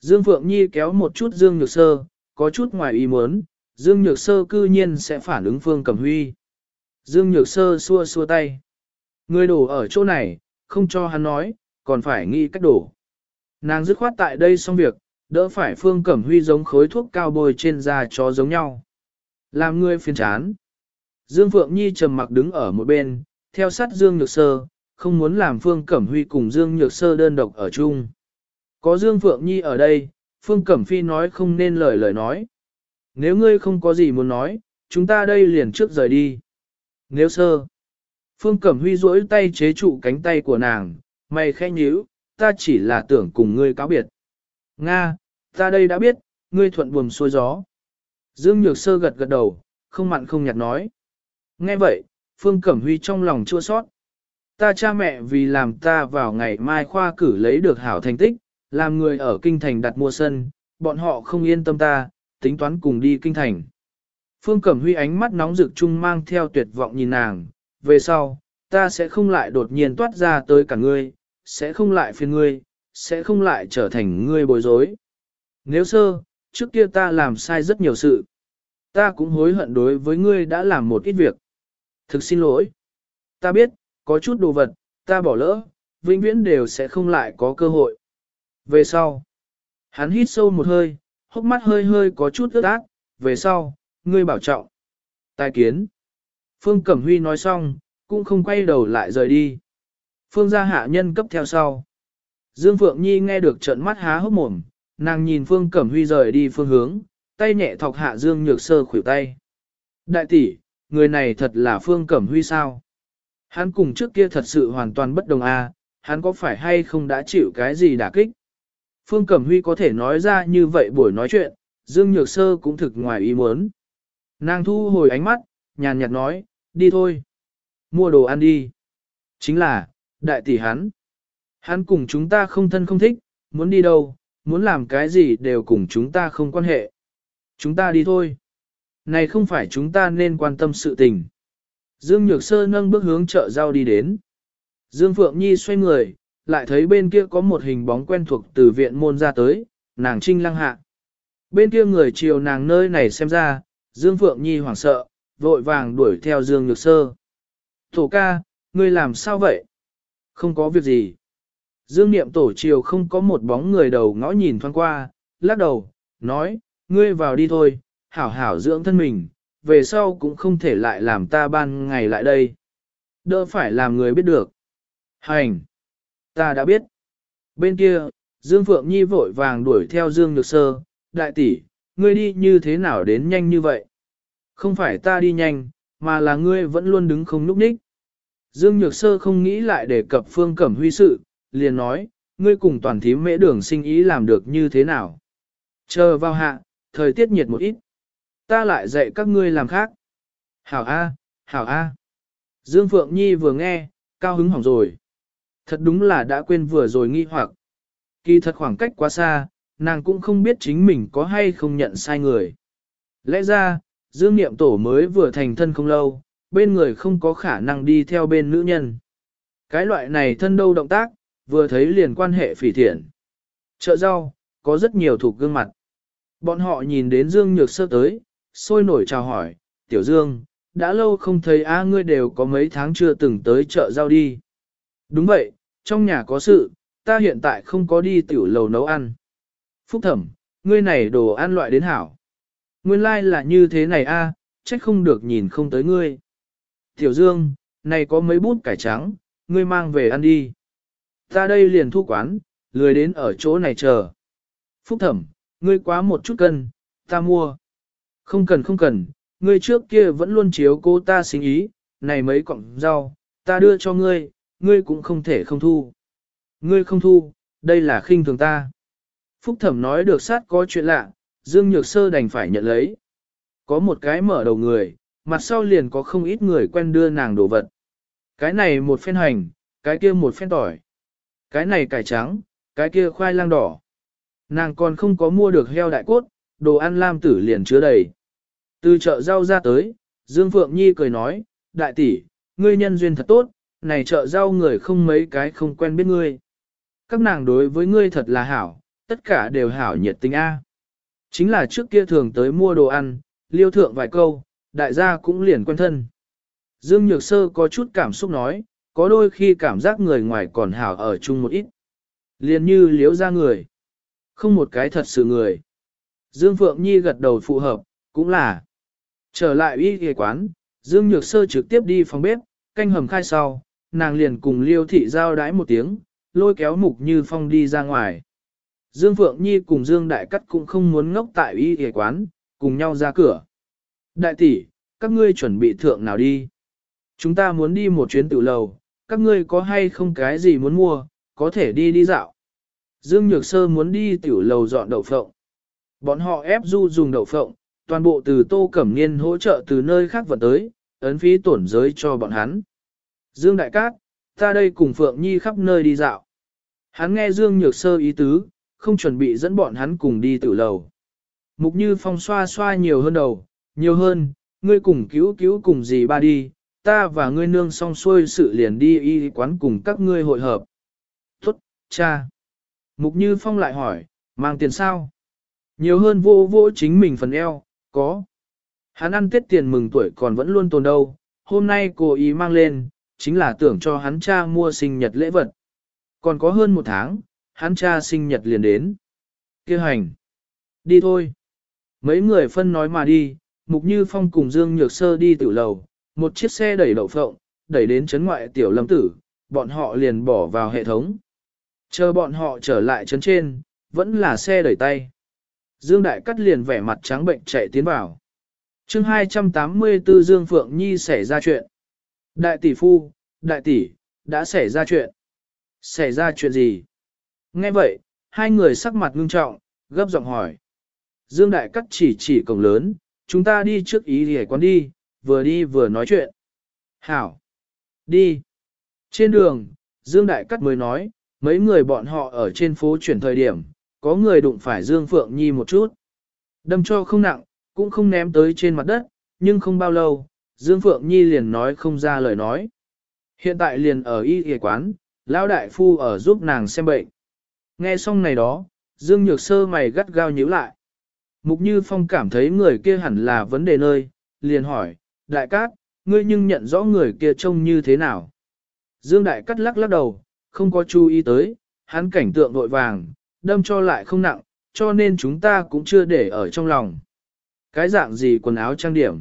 Dương Phượng Nhi kéo một chút Dương Nhược Sơ, có chút ngoài ý muốn, Dương Nhược Sơ cư nhiên sẽ phản ứng Phương Cẩm Huy. Dương Nhược Sơ xua xua tay. Ngươi đổ ở chỗ này, không cho hắn nói, còn phải nghĩ cách đổ. Nàng dứt khoát tại đây xong việc, đỡ phải Phương Cẩm Huy giống khối thuốc cao bôi trên da chó giống nhau. Làm ngươi phiền chán. Dương Phượng Nhi trầm mặc đứng ở một bên, theo sát Dương Nhược Sơ, không muốn làm Phương Cẩm Huy cùng Dương Nhược Sơ đơn độc ở chung. Có Dương Phượng Nhi ở đây, Phương Cẩm Phi nói không nên lời lời nói. Nếu ngươi không có gì muốn nói, chúng ta đây liền trước rời đi. Nếu sơ, Phương Cẩm Huy duỗi tay chế trụ cánh tay của nàng, mày khẽ nhíu, ta chỉ là tưởng cùng ngươi cáo biệt. Nga, ta đây đã biết, ngươi thuận buồm xuôi gió. Dương Nhược Sơ gật gật đầu, không mặn không nhạt nói. Nghe vậy, Phương Cẩm Huy trong lòng chua sót. Ta cha mẹ vì làm ta vào ngày mai khoa cử lấy được hảo thành tích, làm người ở kinh thành đặt mua sân, bọn họ không yên tâm ta, tính toán cùng đi kinh thành. Phương Cẩm Huy ánh mắt nóng rực chung mang theo tuyệt vọng nhìn nàng, về sau, ta sẽ không lại đột nhiên toát ra tới cả ngươi, sẽ không lại phiền ngươi, sẽ không lại trở thành ngươi bối rối. Nếu sơ, trước kia ta làm sai rất nhiều sự. Ta cũng hối hận đối với ngươi đã làm một ít việc. Thực xin lỗi. Ta biết, có chút đồ vật, ta bỏ lỡ, vĩnh viễn đều sẽ không lại có cơ hội. Về sau, hắn hít sâu một hơi, hốc mắt hơi hơi có chút ướt át, về sau, ngươi bảo trọng. Tài kiến. Phương Cẩm Huy nói xong, cũng không quay đầu lại rời đi. Phương gia hạ nhân cấp theo sau. Dương Phượng Nhi nghe được trận mắt há hốc mồm, nàng nhìn Phương Cẩm Huy rời đi phương hướng, tay nhẹ thọc hạ Dương Nhược Sơ khuỷu tay. Đại tỷ, người này thật là Phương Cẩm Huy sao? Hắn cùng trước kia thật sự hoàn toàn bất đồng à, hắn có phải hay không đã chịu cái gì đả kích? Phương Cẩm Huy có thể nói ra như vậy buổi nói chuyện, Dương Nhược Sơ cũng thực ngoài ý muốn. Nàng thu hồi ánh mắt, nhàn nhạt nói, đi thôi. Mua đồ ăn đi. Chính là, đại tỷ hắn. Hắn cùng chúng ta không thân không thích, muốn đi đâu, muốn làm cái gì đều cùng chúng ta không quan hệ. Chúng ta đi thôi. Này không phải chúng ta nên quan tâm sự tình. Dương Nhược Sơ nâng bước hướng chợ rau đi đến. Dương Phượng Nhi xoay người, lại thấy bên kia có một hình bóng quen thuộc từ viện môn ra tới, nàng trinh lăng hạ. Bên kia người chiều nàng nơi này xem ra, Dương Phượng Nhi hoảng sợ, vội vàng đuổi theo Dương Nhược Sơ. Tổ ca, ngươi làm sao vậy? Không có việc gì. Dương Niệm tổ chiều không có một bóng người đầu ngõ nhìn thoáng qua, lắc đầu, nói, ngươi vào đi thôi, hảo hảo dưỡng thân mình, về sau cũng không thể lại làm ta ban ngày lại đây. Đỡ phải làm người biết được. Hành! Ta đã biết. Bên kia, Dương Phượng Nhi vội vàng đuổi theo Dương Nhược Sơ, đại tỷ, ngươi đi như thế nào đến nhanh như vậy? Không phải ta đi nhanh, mà là ngươi vẫn luôn đứng không núp ních. Dương Nhược Sơ không nghĩ lại để cập phương cẩm huy sự, liền nói, ngươi cùng toàn thím mễ đường sinh ý làm được như thế nào? Chờ vào hạ, thời tiết nhiệt một ít. Ta lại dạy các ngươi làm khác. Hảo A, Hảo A. Dương Phượng Nhi vừa nghe, cao hứng hỏng rồi. Thật đúng là đã quên vừa rồi nghi hoặc. Kỳ thật khoảng cách quá xa, nàng cũng không biết chính mình có hay không nhận sai người. Lẽ ra, Dương Niệm Tổ mới vừa thành thân không lâu, bên người không có khả năng đi theo bên nữ nhân. Cái loại này thân đâu động tác, vừa thấy liền quan hệ phỉ thiện. Chợ rau, có rất nhiều thuộc gương mặt. Bọn họ nhìn đến Dương Nhược Sơ tới, sôi nổi chào hỏi, Tiểu Dương, đã lâu không thấy á ngươi đều có mấy tháng chưa từng tới chợ rau đi. Đúng vậy, trong nhà có sự, ta hiện tại không có đi tiểu lầu nấu ăn. Phúc thẩm, ngươi này đồ ăn loại đến hảo. Nguyên lai like là như thế này a, à, trách không được nhìn không tới ngươi. Tiểu Dương, này có mấy bút cải trắng, ngươi mang về ăn đi. Ta đây liền thu quán, lười đến ở chỗ này chờ. Phúc thẩm, ngươi quá một chút cân, ta mua. Không cần không cần, ngươi trước kia vẫn luôn chiếu cô ta xính ý, này mấy cọng rau, ta đưa cho ngươi, ngươi cũng không thể không thu. Ngươi không thu, đây là khinh thường ta. Phúc thẩm nói được sát có chuyện lạ, Dương Nhược Sơ đành phải nhận lấy. Có một cái mở đầu người, mặt sau liền có không ít người quen đưa nàng đồ vật. Cái này một phen hành, cái kia một phen tỏi. Cái này cải trắng, cái kia khoai lang đỏ. Nàng còn không có mua được heo đại cốt, đồ ăn lam tử liền chứa đầy. Từ chợ rau ra tới, Dương Phượng Nhi cười nói, đại tỷ, ngươi nhân duyên thật tốt, này chợ rau người không mấy cái không quen biết ngươi. Các nàng đối với ngươi thật là hảo, tất cả đều hảo nhiệt tình A. Chính là trước kia thường tới mua đồ ăn, liêu thượng vài câu, đại gia cũng liền quen thân. Dương Nhược Sơ có chút cảm xúc nói, có đôi khi cảm giác người ngoài còn hảo ở chung một ít. Liền như liếu ra người. Không một cái thật sự người. Dương Phượng Nhi gật đầu phụ hợp, cũng là. Trở lại y ghề quán, Dương Nhược Sơ trực tiếp đi phòng bếp, canh hầm khai sau, nàng liền cùng liêu thị giao đái một tiếng, lôi kéo mục như phong đi ra ngoài. Dương Phượng Nhi cùng Dương Đại Cắt cũng không muốn ngốc tại y ghề quán, cùng nhau ra cửa. Đại tỷ, các ngươi chuẩn bị thượng nào đi? Chúng ta muốn đi một chuyến tự lầu, các ngươi có hay không cái gì muốn mua, có thể đi đi dạo. Dương Nhược Sơ muốn đi tiểu lầu dọn đậu phộng. Bọn họ ép du dùng đậu phộng, toàn bộ từ Tô Cẩm Niên hỗ trợ từ nơi khác vận tới, ấn phí tổn giới cho bọn hắn. Dương Đại Cát, ta đây cùng Phượng Nhi khắp nơi đi dạo. Hắn nghe Dương Nhược Sơ ý tứ, không chuẩn bị dẫn bọn hắn cùng đi tử lầu. Mục Như Phong xoa xoa nhiều hơn đầu, nhiều hơn, ngươi cùng cứu cứu cùng gì ba đi, ta và ngươi nương xong xuôi sự liền đi y quán cùng các ngươi hội hợp. Tốt, cha. Mục Như Phong lại hỏi, mang tiền sao? Nhiều hơn vô vô chính mình phần eo, có. Hắn ăn tết tiền mừng tuổi còn vẫn luôn tồn đâu, hôm nay cô ý mang lên, chính là tưởng cho hắn cha mua sinh nhật lễ vật. Còn có hơn một tháng, hắn cha sinh nhật liền đến. Kêu hành. Đi thôi. Mấy người phân nói mà đi, Mục Như Phong cùng Dương Nhược Sơ đi tiểu lầu, một chiếc xe đẩy đậu phộng, đẩy đến chấn ngoại tiểu lâm tử, bọn họ liền bỏ vào hệ thống. Chờ bọn họ trở lại chấn trên, vẫn là xe đẩy tay. Dương Đại Cắt liền vẻ mặt trắng bệnh chạy tiến vào. chương 284 Dương Phượng Nhi xảy ra chuyện. Đại tỷ phu, đại tỷ, đã xảy ra chuyện. Xảy ra chuyện gì? Nghe vậy, hai người sắc mặt ngưng trọng, gấp giọng hỏi. Dương Đại Cắt chỉ chỉ cổng lớn, chúng ta đi trước ý thì quán đi, vừa đi vừa nói chuyện. Hảo! Đi! Trên đường, Dương Đại Cắt mới nói, mấy người bọn họ ở trên phố chuyển thời điểm, có người đụng phải Dương Phượng Nhi một chút. Đâm cho không nặng, cũng không ném tới trên mặt đất, nhưng không bao lâu, Dương Phượng Nhi liền nói không ra lời nói. Hiện tại liền ở y y quán, lão đại phu ở giúp nàng xem bệnh. Nghe xong này đó, Dương Nhược Sơ mày gắt gao nhíu lại. Mục Như Phong cảm thấy người kia hẳn là vấn đề nơi, liền hỏi, đại cát, ngươi nhưng nhận rõ người kia trông như thế nào. Dương Đại Cát lắc lắc đầu, không có chú ý tới, hắn cảnh tượng vội vàng, đâm cho lại không nặng, cho nên chúng ta cũng chưa để ở trong lòng. Cái dạng gì quần áo trang điểm?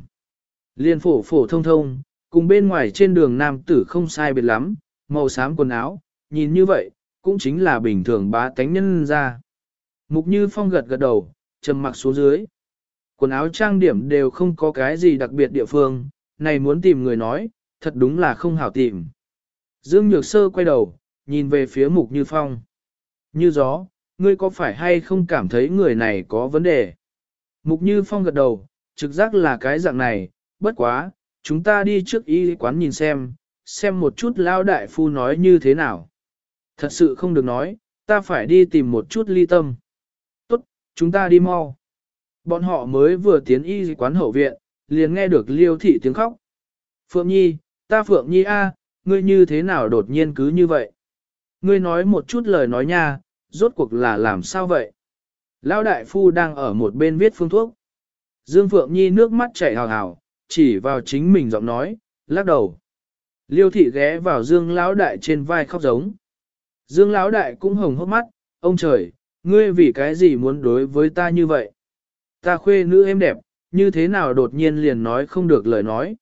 Liên phổ phổ thông thông, cùng bên ngoài trên đường nam tử không sai biệt lắm, màu xám quần áo, nhìn như vậy, cũng chính là bình thường bá tánh nhân ra. Mục Như Phong gật gật đầu, trầm mặc xuống dưới. Quần áo trang điểm đều không có cái gì đặc biệt địa phương, này muốn tìm người nói, thật đúng là không hảo tìm. Dương Nhược Sơ quay đầu, nhìn về phía Mục Như Phong. Như gió, ngươi có phải hay không cảm thấy người này có vấn đề? Mục Như Phong gật đầu, trực giác là cái dạng này, bất quá, chúng ta đi trước y quán nhìn xem, xem một chút lao đại phu nói như thế nào. Thật sự không được nói, ta phải đi tìm một chút ly tâm. Tốt, chúng ta đi mau. Bọn họ mới vừa tiến y quán hậu viện, liền nghe được liêu thị tiếng khóc. Phượng Nhi, ta Phượng Nhi a, ngươi như thế nào đột nhiên cứ như vậy? Ngươi nói một chút lời nói nha, rốt cuộc là làm sao vậy? Lão đại phu đang ở một bên viết phương thuốc. Dương Phượng Nhi nước mắt chảy hào hào, chỉ vào chính mình giọng nói, lắc đầu. Liêu thị ghé vào Dương lão đại trên vai khóc giống. Dương lão đại cũng hồng hốc mắt, ông trời, ngươi vì cái gì muốn đối với ta như vậy? Ta khuê nữ em đẹp, như thế nào đột nhiên liền nói không được lời nói.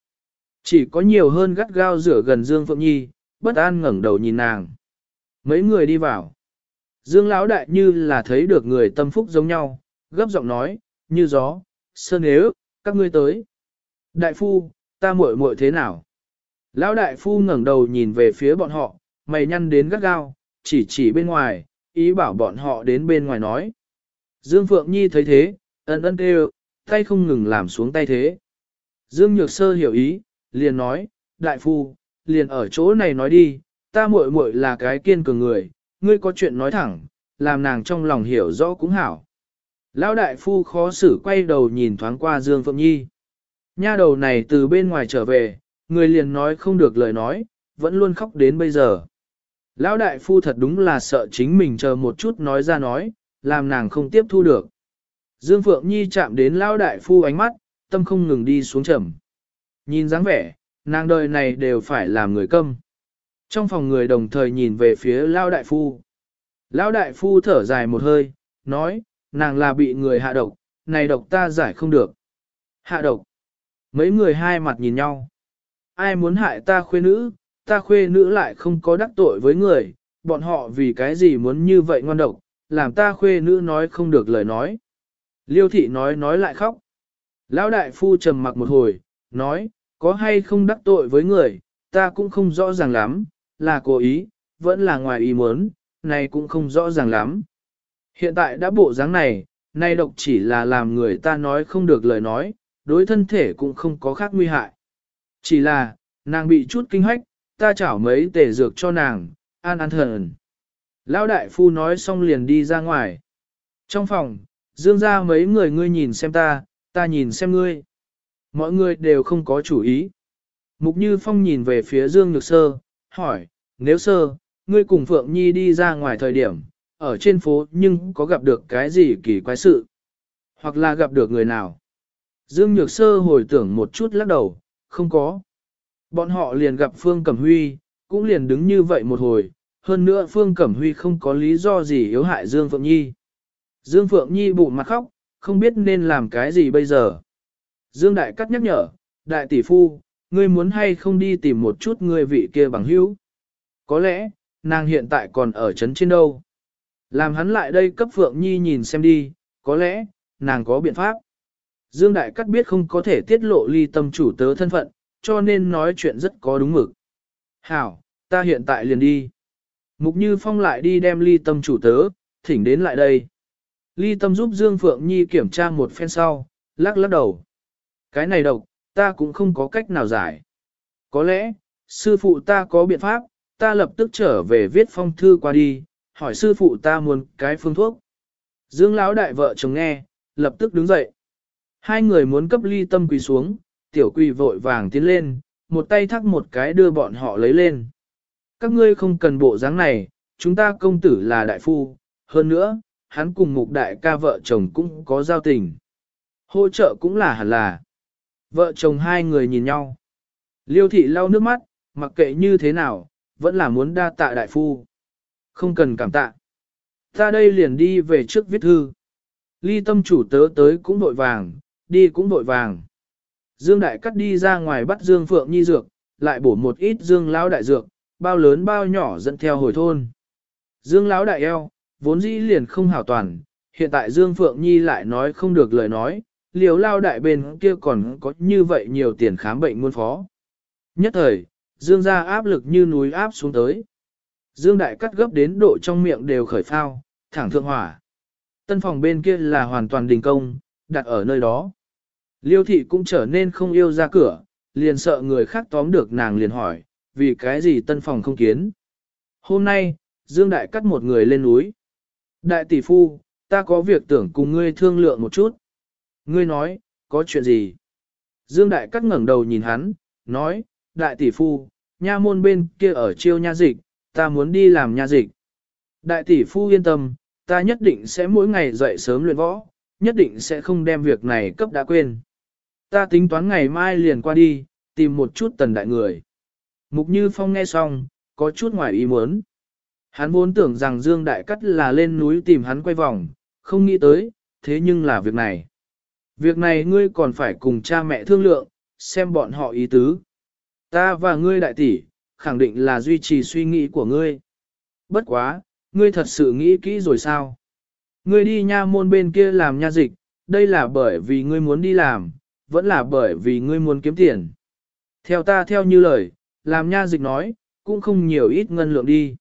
Chỉ có nhiều hơn gắt gao rửa gần Dương Phượng Nhi, bất an ngẩng đầu nhìn nàng. Mấy người đi vào. Dương Lão đại như là thấy được người tâm phúc giống nhau, gấp giọng nói, như gió, sơn nếu, các ngươi tới. Đại phu, ta muội muội thế nào? Lão đại phu ngẩng đầu nhìn về phía bọn họ, mày nhăn đến gắt gao, chỉ chỉ bên ngoài, ý bảo bọn họ đến bên ngoài nói. Dương Phượng Nhi thấy thế, ân ân kêu, tay không ngừng làm xuống tay thế. Dương Nhược Sơ hiểu ý, liền nói, đại phu, liền ở chỗ này nói đi, ta muội muội là cái kiên cường người, ngươi có chuyện nói thẳng, làm nàng trong lòng hiểu rõ cũng hảo. Lão đại phu khó xử quay đầu nhìn thoáng qua Dương Phượng Nhi. Nha đầu này từ bên ngoài trở về, người liền nói không được lời nói, vẫn luôn khóc đến bây giờ. Lão đại phu thật đúng là sợ chính mình chờ một chút nói ra nói, làm nàng không tiếp thu được. Dương Phượng Nhi chạm đến lão đại phu ánh mắt, tâm không ngừng đi xuống trầm. Nhìn dáng vẻ, nàng đời này đều phải làm người câm. Trong phòng người đồng thời nhìn về phía Lão đại phu. Lão đại phu thở dài một hơi, nói, nàng là bị người hạ độc, này độc ta giải không được. Hạ độc. Mấy người hai mặt nhìn nhau. Ai muốn hại ta khuê nữ, ta khuê nữ lại không có đắc tội với người, bọn họ vì cái gì muốn như vậy ngoan độc, làm ta khuê nữ nói không được lời nói. Liêu thị nói nói lại khóc. Lão đại phu trầm mặc một hồi, nói, có hay không đắc tội với người, ta cũng không rõ ràng lắm, là cố ý, vẫn là ngoài ý muốn, này cũng không rõ ràng lắm. Hiện tại đã bộ dáng này, nay độc chỉ là làm người ta nói không được lời nói, đối thân thể cũng không có khác nguy hại. Chỉ là, nàng bị chút kinh hách, ta chảo mấy tể dược cho nàng, an an thần. Lão đại phu nói xong liền đi ra ngoài. Trong phòng, dương ra mấy người ngươi nhìn xem ta, ta nhìn xem ngươi. Mọi người đều không có chủ ý. Mục Như Phong nhìn về phía Dương Nhược Sơ, hỏi, nếu sơ, ngươi cùng Phượng Nhi đi ra ngoài thời điểm, ở trên phố nhưng có gặp được cái gì kỳ quái sự? Hoặc là gặp được người nào? Dương Nhược Sơ hồi tưởng một chút lắc đầu, không có. Bọn họ liền gặp Phương Cẩm Huy, cũng liền đứng như vậy một hồi, hơn nữa Phương Cẩm Huy không có lý do gì yếu hại Dương Phượng Nhi. Dương Phượng Nhi bụng mặt khóc, không biết nên làm cái gì bây giờ. Dương Đại Cắt nhắc nhở, Đại Tỷ Phu, ngươi muốn hay không đi tìm một chút ngươi vị kia bằng hữu. Có lẽ, nàng hiện tại còn ở trấn trên đâu. Làm hắn lại đây cấp Phượng Nhi nhìn xem đi, có lẽ, nàng có biện pháp. Dương Đại Cắt biết không có thể tiết lộ ly tâm chủ tớ thân phận, cho nên nói chuyện rất có đúng mực. Hảo, ta hiện tại liền đi. Mục Như Phong lại đi đem ly tâm chủ tớ, thỉnh đến lại đây. Ly tâm giúp Dương Phượng Nhi kiểm tra một phen sau, lắc lắc đầu. Cái này độc, ta cũng không có cách nào giải. Có lẽ, sư phụ ta có biện pháp, ta lập tức trở về viết phong thư qua đi, hỏi sư phụ ta muốn cái phương thuốc. Dương lão đại vợ chồng nghe, lập tức đứng dậy. Hai người muốn cấp ly tâm quỳ xuống, tiểu quỳ vội vàng tiến lên, một tay thắc một cái đưa bọn họ lấy lên. Các ngươi không cần bộ dáng này, chúng ta công tử là đại phu, hơn nữa, hắn cùng mục đại ca vợ chồng cũng có giao tình. Hỗ trợ cũng là hẳn là. Vợ chồng hai người nhìn nhau. Liêu thị lau nước mắt, mặc kệ như thế nào, vẫn là muốn đa tạ đại phu. Không cần cảm tạ. Ta đây liền đi về trước viết thư. Ly tâm chủ tớ tới cũng vội vàng, đi cũng vội vàng. Dương Đại Cắt đi ra ngoài bắt Dương Phượng Nhi dược, lại bổ một ít Dương Lão Đại dược, bao lớn bao nhỏ dẫn theo hồi thôn. Dương Lão Đại eo, vốn dĩ liền không hảo toàn, hiện tại Dương Phượng Nhi lại nói không được lời nói, liều lao đại bên kia còn có như vậy nhiều tiền khám bệnh muôn phó. Nhất thời, Dương ra áp lực như núi áp xuống tới. Dương đại cắt gấp đến độ trong miệng đều khởi phao, thẳng thượng hỏa. Tân phòng bên kia là hoàn toàn đình công, đặt ở nơi đó. Liêu thị cũng trở nên không yêu ra cửa, liền sợ người khác tóm được nàng liền hỏi, vì cái gì tân phòng không kiến. Hôm nay, Dương Đại cắt một người lên núi. Đại tỷ phu, ta có việc tưởng cùng ngươi thương lượng một chút. Ngươi nói, có chuyện gì? Dương Đại cắt ngẩng đầu nhìn hắn, nói, Đại tỷ phu, nha môn bên kia ở chiêu nha dịch, ta muốn đi làm nha dịch. Đại tỷ phu yên tâm, ta nhất định sẽ mỗi ngày dậy sớm luyện võ, nhất định sẽ không đem việc này cấp đã quên. Ta tính toán ngày mai liền qua đi, tìm một chút tần đại người. Mục Như Phong nghe xong, có chút ngoài ý muốn. Hắn vốn tưởng rằng Dương Đại Cắt là lên núi tìm hắn quay vòng, không nghĩ tới, thế nhưng là việc này. Việc này ngươi còn phải cùng cha mẹ thương lượng, xem bọn họ ý tứ. Ta và ngươi đại tỷ, khẳng định là duy trì suy nghĩ của ngươi. Bất quá, ngươi thật sự nghĩ kỹ rồi sao? Ngươi đi nha môn bên kia làm nha dịch, đây là bởi vì ngươi muốn đi làm, vẫn là bởi vì ngươi muốn kiếm tiền. Theo ta theo như lời, làm nha dịch nói, cũng không nhiều ít ngân lượng đi.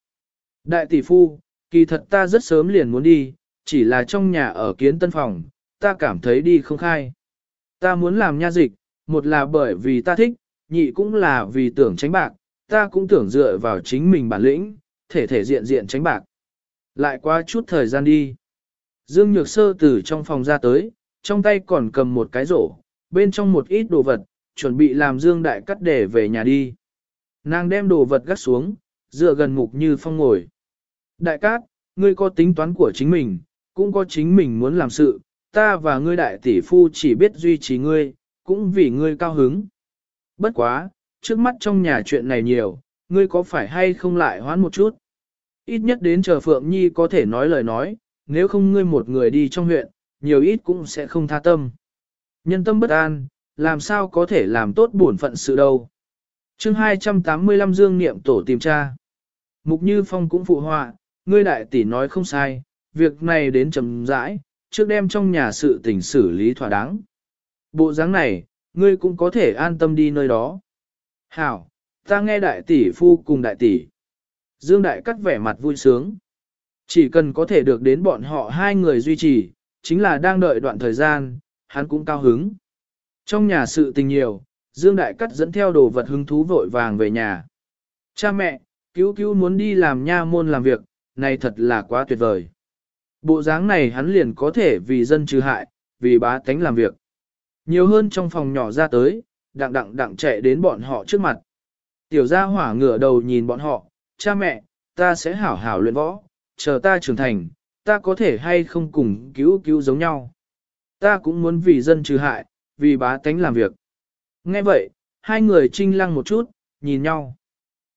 Đại tỷ phu, kỳ thật ta rất sớm liền muốn đi, chỉ là trong nhà ở kiến tân phòng, ta cảm thấy đi không khai. Ta muốn làm nha dịch, một là bởi vì ta thích, nhị cũng là vì tưởng tránh bạc, ta cũng tưởng dựa vào chính mình bản lĩnh, thể thể diện diện tránh bạc. Lại qua chút thời gian đi. Dương Nhược Sơ từ trong phòng ra tới, trong tay còn cầm một cái rổ, bên trong một ít đồ vật, chuẩn bị làm Dương Đại cắt để về nhà đi. Nàng đem đồ vật gắt xuống, dựa gần mục như phong ngồi. Đại cát, ngươi có tính toán của chính mình, cũng có chính mình muốn làm sự, ta và ngươi đại tỷ phu chỉ biết duy trì ngươi, cũng vì ngươi cao hứng. Bất quá, trước mắt trong nhà chuyện này nhiều, ngươi có phải hay không lại hoán một chút? Ít nhất đến chờ Phượng Nhi có thể nói lời nói, nếu không ngươi một người đi trong huyện, nhiều ít cũng sẽ không tha tâm. Nhân tâm bất an, làm sao có thể làm tốt bổn phận sự đâu. chương 285 Dương Niệm Tổ tìm tra. Mục Như Phong cũng phụ họa, ngươi đại tỷ nói không sai, việc này đến chậm rãi, trước đem trong nhà sự tình xử lý thỏa đáng. Bộ dáng này, ngươi cũng có thể an tâm đi nơi đó. Hảo, ta nghe đại tỷ phu cùng đại tỷ. Dương Đại cắt vẻ mặt vui sướng. Chỉ cần có thể được đến bọn họ hai người duy trì, chính là đang đợi đoạn thời gian, hắn cũng cao hứng. Trong nhà sự tình nhiều, Dương Đại Cắt dẫn theo đồ vật hứng thú vội vàng về nhà. Cha mẹ, cứu cứu muốn đi làm nha môn làm việc, này thật là quá tuyệt vời. Bộ dáng này hắn liền có thể vì dân trừ hại, vì bá tánh làm việc. Nhiều hơn trong phòng nhỏ ra tới, đặng đặng đặng chạy đến bọn họ trước mặt. Tiểu gia hỏa ngửa đầu nhìn bọn họ, cha mẹ, ta sẽ hảo hảo luyện võ, chờ ta trưởng thành, ta có thể hay không cùng cứu cứu giống nhau. Ta cũng muốn vì dân trừ hại, vì bá tánh làm việc. Nghe vậy, hai người trinh lăng một chút, nhìn nhau.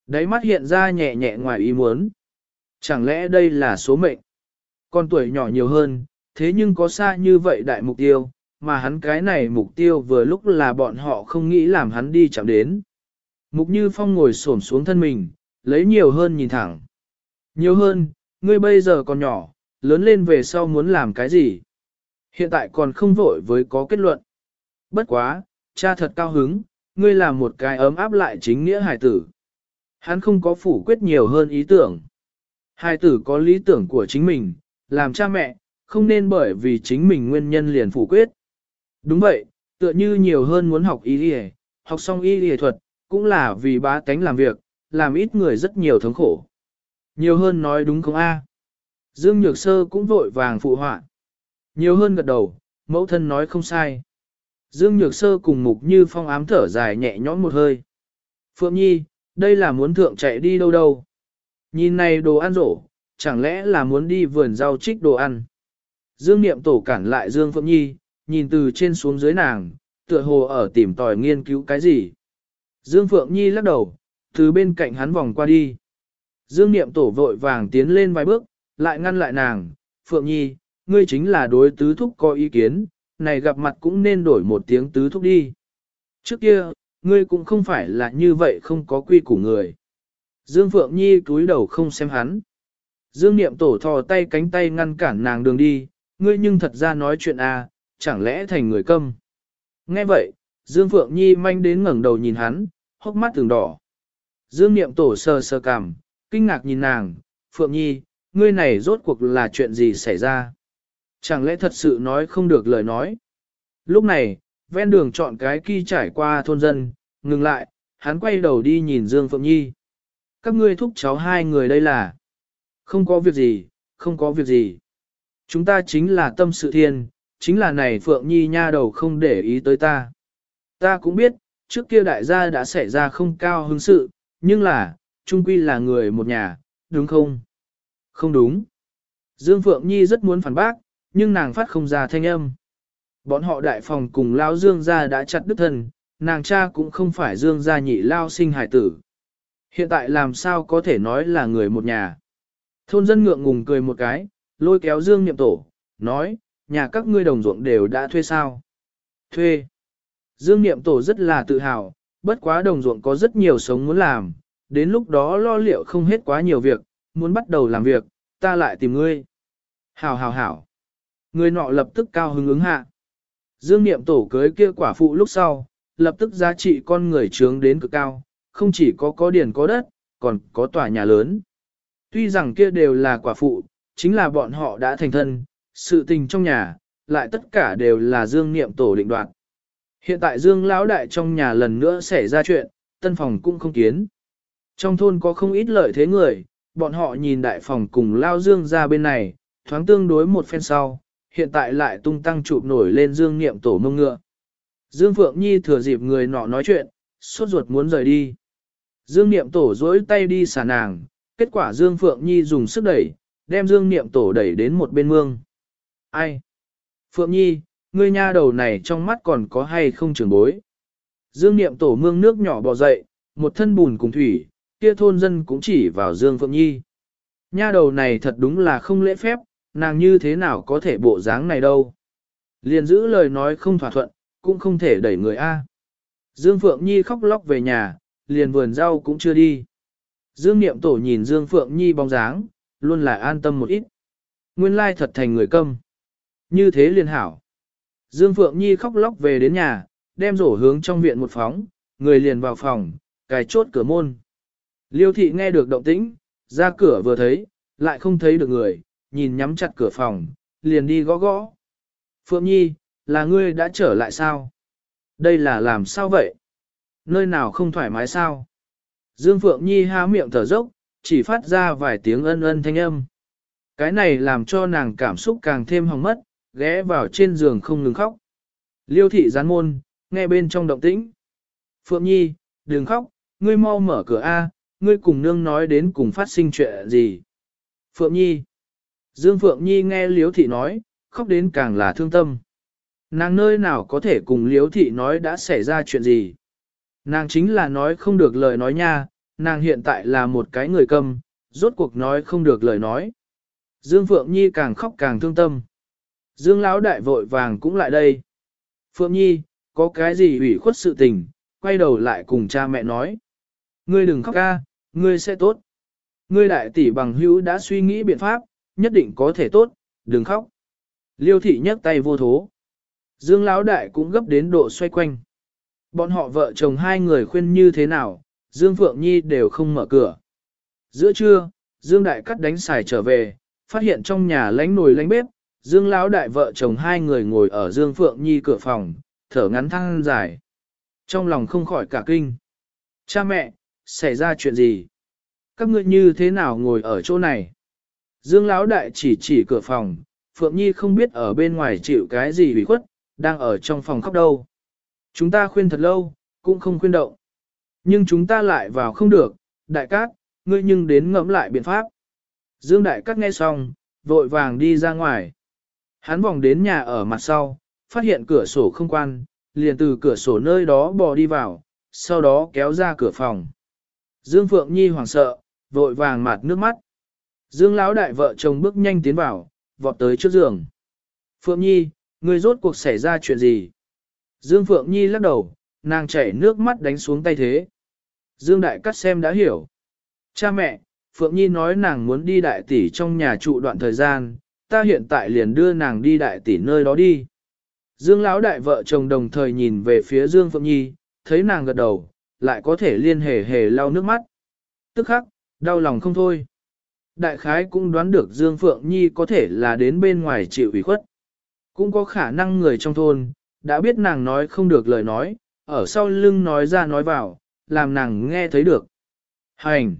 Đáy mắt hiện ra nhẹ nhẹ ngoài ý muốn. Chẳng lẽ đây là số mệnh? Con tuổi nhỏ nhiều hơn, thế nhưng có xa như vậy đại mục tiêu, mà hắn cái này mục tiêu vừa lúc là bọn họ không nghĩ làm hắn đi chạm đến. Mục Như Phong ngồi xổm xuống thân mình, lấy nhiều hơn nhìn thẳng. Nhiều hơn, ngươi bây giờ còn nhỏ, lớn lên về sau muốn làm cái gì? Hiện tại còn không vội với có kết luận. Bất quá, cha thật cao hứng, ngươi làm một cái ấm áp lại chính nghĩa hải tử. Hắn không có phủ quyết nhiều hơn ý tưởng. Hải tử có lý tưởng của chính mình, làm cha mẹ, không nên bởi vì chính mình nguyên nhân liền phủ quyết. Đúng vậy, tựa như nhiều hơn muốn học y y, học xong y y thuật, cũng là vì bá tánh làm việc, làm ít người rất nhiều thống khổ. Nhiều hơn nói đúng không a? Dương Nhược Sơ cũng vội vàng phụ họa. Nhiều hơn gật đầu, mẫu thân nói không sai. Dương Nhược Sơ cùng Mục Như Phong ám thở dài nhẹ nhõm một hơi. Phượng Nhi, đây là muốn thượng chạy đi đâu đâu. Nhìn này đồ ăn rổ, chẳng lẽ là muốn đi vườn rau trích đồ ăn. Dương Niệm Tổ cản lại Dương Phượng Nhi, nhìn từ trên xuống dưới nàng, tựa hồ ở tìm tòi nghiên cứu cái gì. Dương Phượng Nhi lắc đầu, từ bên cạnh hắn vòng qua đi. Dương Niệm Tổ vội vàng tiến lên vài bước, lại ngăn lại nàng, Phượng Nhi, ngươi chính là đối tứ thúc có ý kiến, này gặp mặt cũng nên đổi một tiếng tứ thúc đi. Trước kia, ngươi cũng không phải là như vậy không có quy của người. Dương Phượng Nhi cúi đầu không xem hắn. Dương Niệm Tổ thò tay cánh tay ngăn cản nàng đường đi, ngươi nhưng thật ra nói chuyện à, chẳng lẽ thành người câm. Nghe vậy, Dương Phượng Nhi manh đến ngẩng đầu nhìn hắn, hốc mắt từng đỏ. Dương Niệm Tổ sờ sờ cằm, kinh ngạc nhìn nàng, Phượng Nhi, ngươi này rốt cuộc là chuyện gì xảy ra? Chẳng lẽ thật sự nói không được lời nói? Lúc này, ven đường chọn cái kỳ trải qua thôn dân, ngừng lại, hắn quay đầu đi nhìn Dương Phượng Nhi. Các ngươi thúc cháu hai người đây là? Không có việc gì, không có việc gì. Chúng ta chính là tâm sự thiên, chính là này Phượng Nhi nha đầu không để ý tới ta. Ta cũng biết, trước kia đại gia đã xảy ra không cao hứng sự, nhưng là, trung quy là người một nhà, đúng không? Không đúng. Dương Phượng Nhi rất muốn phản bác, nhưng nàng phát không ra thanh âm. Bọn họ đại phòng cùng Lao Dương gia đã chặt đứt thân, nàng cha cũng không phải Dương gia nhị Lao sinh hải tử. Hiện tại làm sao có thể nói là người một nhà. Thôn dân ngượng ngùng cười một cái, lôi kéo Dương Niệm Tổ, nói, nhà các ngươi đồng ruộng đều đã thuê sao? Thuê. Dương Niệm Tổ rất là tự hào, bất quá đồng ruộng có rất nhiều sống muốn làm, đến lúc đó lo liệu không hết quá nhiều việc, muốn bắt đầu làm việc, ta lại tìm ngươi. Hảo hảo hảo. Người nọ lập tức cao hứng ứng hạ. Dương Niệm Tổ cưới kia quả phụ lúc sau, lập tức giá trị con người trướng đến cực cao, không chỉ có có điền có đất, còn có tòa nhà lớn. Tuy rằng kia đều là quả phụ, chính là bọn họ đã thành thân, sự tình trong nhà, lại tất cả đều là Dương Niệm Tổ định đoạt. Hiện tại Dương Lão Đại trong nhà lần nữa xảy ra chuyện, tân phòng cũng không kiến. Trong thôn có không ít lợi thế người, bọn họ nhìn đại phòng cùng Lao Dương ra bên này, thoáng tương đối một phen sau, hiện tại lại tung tăng chụp nổi lên Dương Niệm Tổ mông ngựa. Dương Phượng Nhi thừa dịp người nọ nói chuyện, suốt ruột muốn rời đi. Dương Niệm Tổ dối tay đi xả nàng, kết quả Dương Phượng Nhi dùng sức đẩy, đem Dương Niệm Tổ đẩy đến một bên mương. Ai? Phượng Nhi, ngươi nha đầu này trong mắt còn có hay không trường bối? Dương Niệm Tổ mương nước nhỏ bò dậy, một thân bùn cùng thủy, kia thôn dân cũng chỉ vào Dương Phượng Nhi. Nha đầu này thật đúng là không lễ phép, nàng như thế nào có thể bộ dáng này đâu. Liền giữ lời nói không thỏa thuận, cũng không thể đẩy người A. Dương Phượng Nhi khóc lóc về nhà, liền vườn rau cũng chưa đi. Dương Niệm Tổ nhìn Dương Phượng Nhi bóng dáng, luôn là an tâm một ít. Nguyên lai thật thành người câm. Như thế liền hảo. Dương Phượng Nhi khóc lóc về đến nhà, đem rổ hướng trong viện một phóng, người liền vào phòng, cài chốt cửa môn. Liêu thị nghe được động tĩnh, ra cửa vừa thấy, lại không thấy được người, nhìn nhắm chặt cửa phòng, liền đi gõ gõ. Phượng Nhi, là ngươi đã trở lại sao? Đây là làm sao vậy? Nơi nào không thoải mái sao? Dương Phượng Nhi há miệng thở dốc, chỉ phát ra vài tiếng ân ân thanh âm. Cái này làm cho nàng cảm xúc càng thêm hỏng mất, ghé vào trên giường không ngừng khóc. Liêu thị gián môn, nghe bên trong động tĩnh. Phượng Nhi, đừng khóc, ngươi mau mở cửa A, ngươi cùng nương nói đến cùng phát sinh chuyện gì. Phượng Nhi. Dương Phượng Nhi nghe Liễu thị nói, khóc đến càng là thương tâm. Nàng nơi nào có thể cùng Liễu thị nói đã xảy ra chuyện gì. Nàng chính là nói không được lời nói nha, nàng hiện tại là một cái người câm, rốt cuộc nói không được lời nói. Dương Phượng Nhi càng khóc càng thương tâm. Dương Lão đại vội vàng cũng lại đây. Phượng Nhi, có cái gì ủy khuất sự tình, quay đầu lại cùng cha mẹ nói. Ngươi đừng khóc ca, ngươi sẽ tốt. Ngươi đại tỷ bằng hữu đã suy nghĩ biện pháp, nhất định có thể tốt, đừng khóc. Liêu thị nhấc tay vô thố. Dương Lão đại cũng gấp đến độ xoay quanh. Bọn họ vợ chồng hai người khuyên như thế nào, Dương Phượng Nhi đều không mở cửa. Giữa trưa, Dương Đại cắt đánh xài trở về, phát hiện trong nhà lánh nồi lánh bếp, Dương Lão Đại vợ chồng hai người ngồi ở Dương Phượng Nhi cửa phòng, thở ngắn thăng dài. Trong lòng không khỏi cả kinh. Cha mẹ, xảy ra chuyện gì? Các ngươi như thế nào ngồi ở chỗ này? Dương Lão Đại chỉ chỉ cửa phòng, Phượng Nhi không biết ở bên ngoài chịu cái gì bị khuất, đang ở trong phòng khóc đâu. Chúng ta khuyên thật lâu, cũng không khuyên động. Nhưng chúng ta lại vào không được, đại cát, ngươi nhưng đến ngẫm lại biện pháp. Dương đại cát nghe xong, vội vàng đi ra ngoài. Hắn vòng đến nhà ở mặt sau, phát hiện cửa sổ không quan, liền từ cửa sổ nơi đó bò đi vào, sau đó kéo ra cửa phòng. Dương Phượng Nhi hoảng sợ, vội vàng mạt nước mắt. Dương lão đại vợ chồng bước nhanh tiến vào, vọt tới trước giường. Phượng Nhi, người rốt cuộc xảy ra chuyện gì? Dương Phượng Nhi lắc đầu, nàng chảy nước mắt đánh xuống tay thế. Dương Đại cắt xem đã hiểu. Cha mẹ, Phượng Nhi nói nàng muốn đi đại tỷ trong nhà trụ đoạn thời gian, ta hiện tại liền đưa nàng đi đại tỷ nơi đó đi. Dương Lão đại vợ chồng đồng thời nhìn về phía Dương Phượng Nhi, thấy nàng gật đầu, lại có thể liên hề hề lau nước mắt. Tức khắc, đau lòng không thôi. Đại khái cũng đoán được Dương Phượng Nhi có thể là đến bên ngoài chịu ủy khuất. Cũng có khả năng người trong thôn, đã biết nàng nói không được lời nói, ở sau lưng nói ra nói vào, làm nàng nghe thấy được. Hành!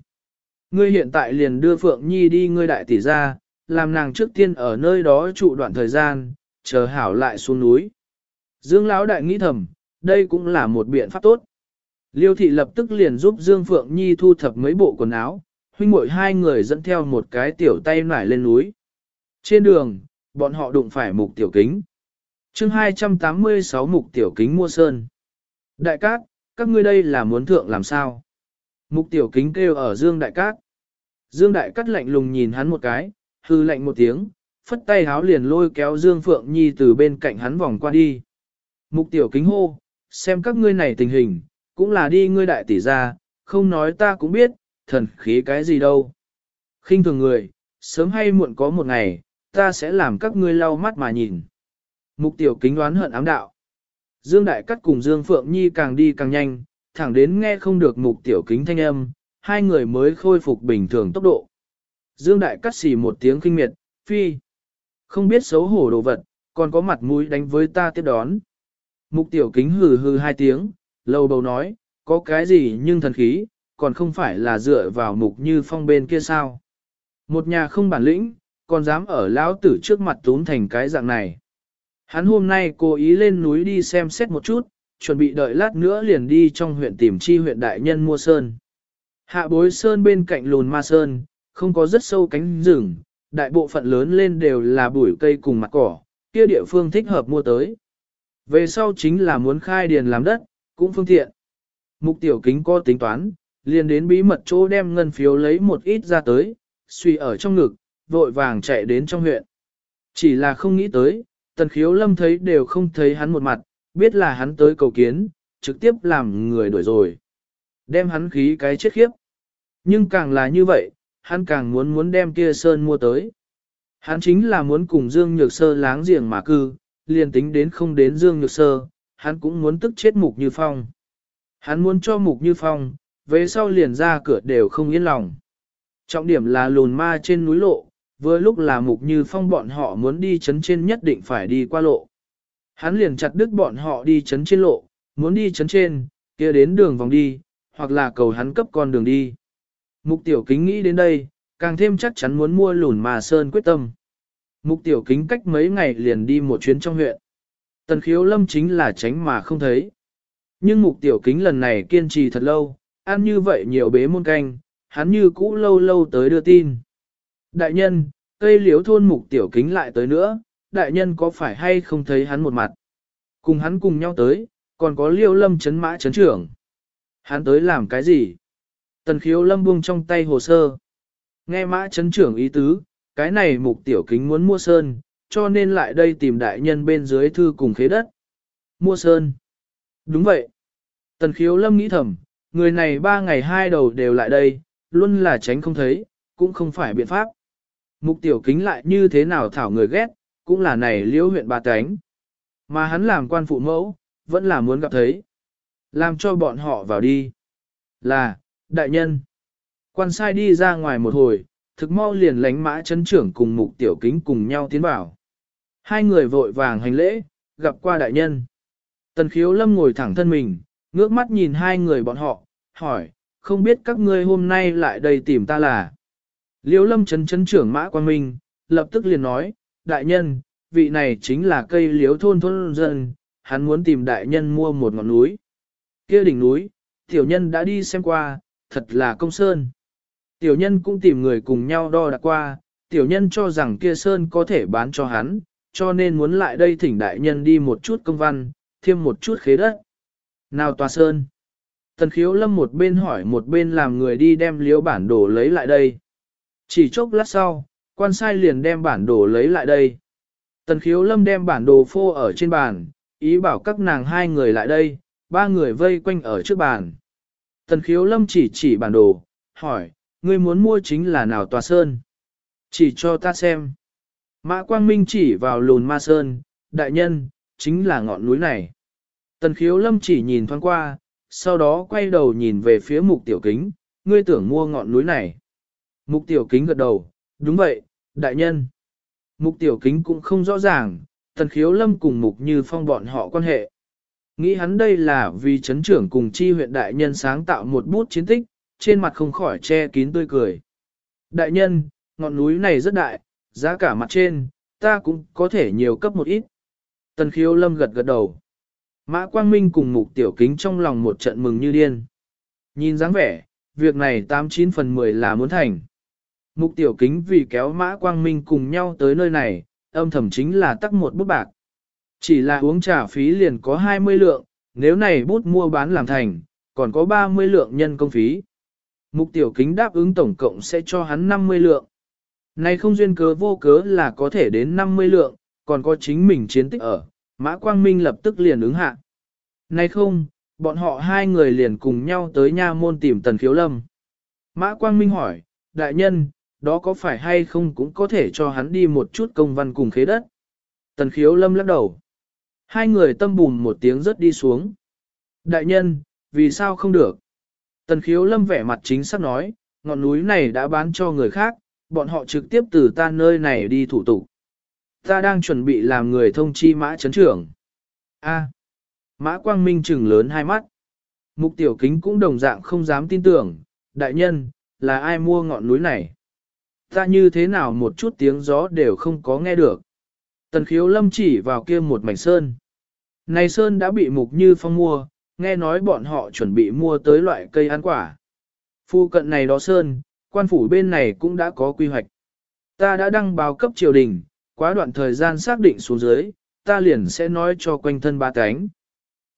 Ngươi hiện tại liền đưa Phượng Nhi đi ngươi đại tỷ ra, làm nàng trước tiên ở nơi đó trụ đoạn thời gian, chờ hảo lại xuống núi. Dương Lão đại nghĩ thầm, đây cũng là một biện pháp tốt. Liêu thị lập tức liền giúp Dương Phượng Nhi thu thập mấy bộ quần áo, huynh muội hai người dẫn theo một cái tiểu tay nải lên núi. Trên đường, bọn họ đụng phải mục tiểu kính chương 286 mục tiểu kính mua sơn. Đại cát, các ngươi đây là muốn thượng làm sao? Mục tiểu kính kêu ở Dương Đại Cát. Dương Đại Cát lạnh lùng nhìn hắn một cái, hư lạnh một tiếng, phất tay háo liền lôi kéo Dương Phượng Nhi từ bên cạnh hắn vòng qua đi. Mục tiểu kính hô, xem các ngươi này tình hình, cũng là đi ngươi đại tỷ ra, không nói ta cũng biết, thần khí cái gì đâu. khinh thường người, sớm hay muộn có một ngày, ta sẽ làm các ngươi lau mắt mà nhìn. Mục tiểu kính đoán hận ám đạo. Dương Đại Cắt cùng Dương Phượng Nhi càng đi càng nhanh, thẳng đến nghe không được mục tiểu kính thanh âm, hai người mới khôi phục bình thường tốc độ. Dương Đại Cắt xì một tiếng kinh miệt, phi. Không biết xấu hổ đồ vật, còn có mặt mũi đánh với ta tiếp đón. Mục tiểu kính hừ hừ hai tiếng, lâu bầu nói, có cái gì nhưng thần khí, còn không phải là dựa vào mục như phong bên kia sao. Một nhà không bản lĩnh, còn dám ở lão tử trước mặt tốn thành cái dạng này. Hắn hôm nay cố ý lên núi đi xem xét một chút, chuẩn bị đợi lát nữa liền đi trong huyện tìm chi huyện đại nhân mua sơn. Hạ bối sơn bên cạnh lùn ma sơn, không có rất sâu cánh rừng, đại bộ phận lớn lên đều là bụi cây cùng mặt cỏ, kia địa phương thích hợp mua tới. Về sau chính là muốn khai điền làm đất, cũng phương tiện. Mục tiểu kính có tính toán, liền đến bí mật chỗ đem ngân phiếu lấy một ít ra tới, suy ở trong ngực, vội vàng chạy đến trong huyện. Chỉ là không nghĩ tới, Tần khiếu lâm thấy đều không thấy hắn một mặt, biết là hắn tới cầu kiến, trực tiếp làm người đuổi rồi. Đem hắn khí cái chết khiếp. Nhưng càng là như vậy, hắn càng muốn muốn đem kia sơn mua tới. Hắn chính là muốn cùng Dương Nhược Sơ láng giềng mà cư, liền tính đến không đến Dương Nhược Sơ, hắn cũng muốn tức chết Mục Như Phong. Hắn muốn cho Mục Như Phong, về sau liền ra cửa đều không yên lòng. Trọng điểm là lùn ma trên núi lộ, vừa lúc là mục như phong bọn họ muốn đi chấn trên nhất định phải đi qua lộ. Hắn liền chặt đứt bọn họ đi chấn trên lộ, muốn đi chấn trên, kia đến đường vòng đi, hoặc là cầu hắn cấp con đường đi. Mục tiểu kính nghĩ đến đây, càng thêm chắc chắn muốn mua lùn mà sơn quyết tâm. Mục tiểu kính cách mấy ngày liền đi một chuyến trong huyện. Tần khiếu lâm chính là tránh mà không thấy. Nhưng mục tiểu kính lần này kiên trì thật lâu, ăn như vậy nhiều bế môn canh, hắn như cũ lâu lâu tới đưa tin. Đại nhân, cây liếu thôn mục tiểu kính lại tới nữa, đại nhân có phải hay không thấy hắn một mặt? Cùng hắn cùng nhau tới, còn có liêu lâm chấn mã chấn trưởng. Hắn tới làm cái gì? Tần khiếu lâm buông trong tay hồ sơ. Nghe mã chấn trưởng ý tứ, cái này mục tiểu kính muốn mua sơn, cho nên lại đây tìm đại nhân bên dưới thư cùng khế đất. Mua sơn. Đúng vậy. Tần khiếu lâm nghĩ thầm, người này ba ngày hai đầu đều lại đây, luôn là tránh không thấy, cũng không phải biện pháp. Mục tiểu kính lại như thế nào thảo người ghét, cũng là này liễu huyện ba cánh. Mà hắn làm quan phụ mẫu, vẫn là muốn gặp thấy. Làm cho bọn họ vào đi. Là, đại nhân. Quan sai đi ra ngoài một hồi, thực mau liền lánh mã chấn trưởng cùng mục tiểu kính cùng nhau tiến vào. Hai người vội vàng hành lễ, gặp qua đại nhân. Tần khiếu lâm ngồi thẳng thân mình, ngước mắt nhìn hai người bọn họ, hỏi, không biết các ngươi hôm nay lại đây tìm ta là. Liễu lâm chấn chấn trưởng mã quan minh, lập tức liền nói, đại nhân, vị này chính là cây liễu thôn thôn dân, hắn muốn tìm đại nhân mua một ngọn núi. kia đỉnh núi, tiểu nhân đã đi xem qua, thật là công sơn. Tiểu nhân cũng tìm người cùng nhau đo đạc qua, tiểu nhân cho rằng kia sơn có thể bán cho hắn, cho nên muốn lại đây thỉnh đại nhân đi một chút công văn, thêm một chút khế đất. Nào tòa sơn? Tần khiếu lâm một bên hỏi một bên làm người đi đem liếu bản đồ lấy lại đây. Chỉ chốc lát sau, quan sai liền đem bản đồ lấy lại đây. Tần khiếu lâm đem bản đồ phô ở trên bàn, ý bảo các nàng hai người lại đây, ba người vây quanh ở trước bàn. Tần khiếu lâm chỉ chỉ bản đồ, hỏi, ngươi muốn mua chính là nào tòa sơn? Chỉ cho ta xem. Mã Quang Minh chỉ vào lùn ma sơn, đại nhân, chính là ngọn núi này. Tần khiếu lâm chỉ nhìn thoáng qua, sau đó quay đầu nhìn về phía mục tiểu kính, ngươi tưởng mua ngọn núi này. Mục tiểu kính gật đầu, đúng vậy, đại nhân. Mục tiểu kính cũng không rõ ràng, tần khiếu lâm cùng mục như phong bọn họ quan hệ. Nghĩ hắn đây là vì chấn trưởng cùng chi huyện đại nhân sáng tạo một bút chiến tích, trên mặt không khỏi che kín tươi cười. Đại nhân, ngọn núi này rất đại, giá cả mặt trên, ta cũng có thể nhiều cấp một ít. Tần khiếu lâm gật gật đầu. Mã Quang Minh cùng mục tiểu kính trong lòng một trận mừng như điên. Nhìn dáng vẻ, việc này 89 phần 10 là muốn thành. Mục tiểu kính vì kéo Mã Quang Minh cùng nhau tới nơi này, âm thầm chính là tắc một bút bạc. Chỉ là uống trà phí liền có 20 lượng, nếu này bút mua bán làm thành, còn có 30 lượng nhân công phí. Mục tiểu kính đáp ứng tổng cộng sẽ cho hắn 50 lượng. Này không duyên cớ vô cớ là có thể đến 50 lượng, còn có chính mình chiến tích ở, Mã Quang Minh lập tức liền ứng hạ. Này không, bọn họ hai người liền cùng nhau tới nha môn tìm Tần Khiếu Lâm. Mã Quang Minh hỏi, đại nhân, đó có phải hay không cũng có thể cho hắn đi một chút công văn cùng khế đất. Tần Khiếu Lâm lắc đầu. Hai người tâm bùn một tiếng rớt đi xuống. Đại nhân, vì sao không được? Tần Khiếu Lâm vẻ mặt chính xác nói, ngọn núi này đã bán cho người khác, bọn họ trực tiếp từ ta nơi này đi thủ tục. Ta đang chuẩn bị làm người thông chi mã chấn trưởng. A. Mã Quang Minh trừng lớn hai mắt. Mục tiểu kính cũng đồng dạng không dám tin tưởng, đại nhân, là ai mua ngọn núi này? Ta như thế nào một chút tiếng gió đều không có nghe được. Tần khiếu lâm chỉ vào kia một mảnh sơn. Này sơn đã bị mục như phong mua, nghe nói bọn họ chuẩn bị mua tới loại cây ăn quả. Phu cận này đó sơn, quan phủ bên này cũng đã có quy hoạch. Ta đã đăng báo cấp triều đình, quá đoạn thời gian xác định xuống dưới, ta liền sẽ nói cho quanh thân ba cánh.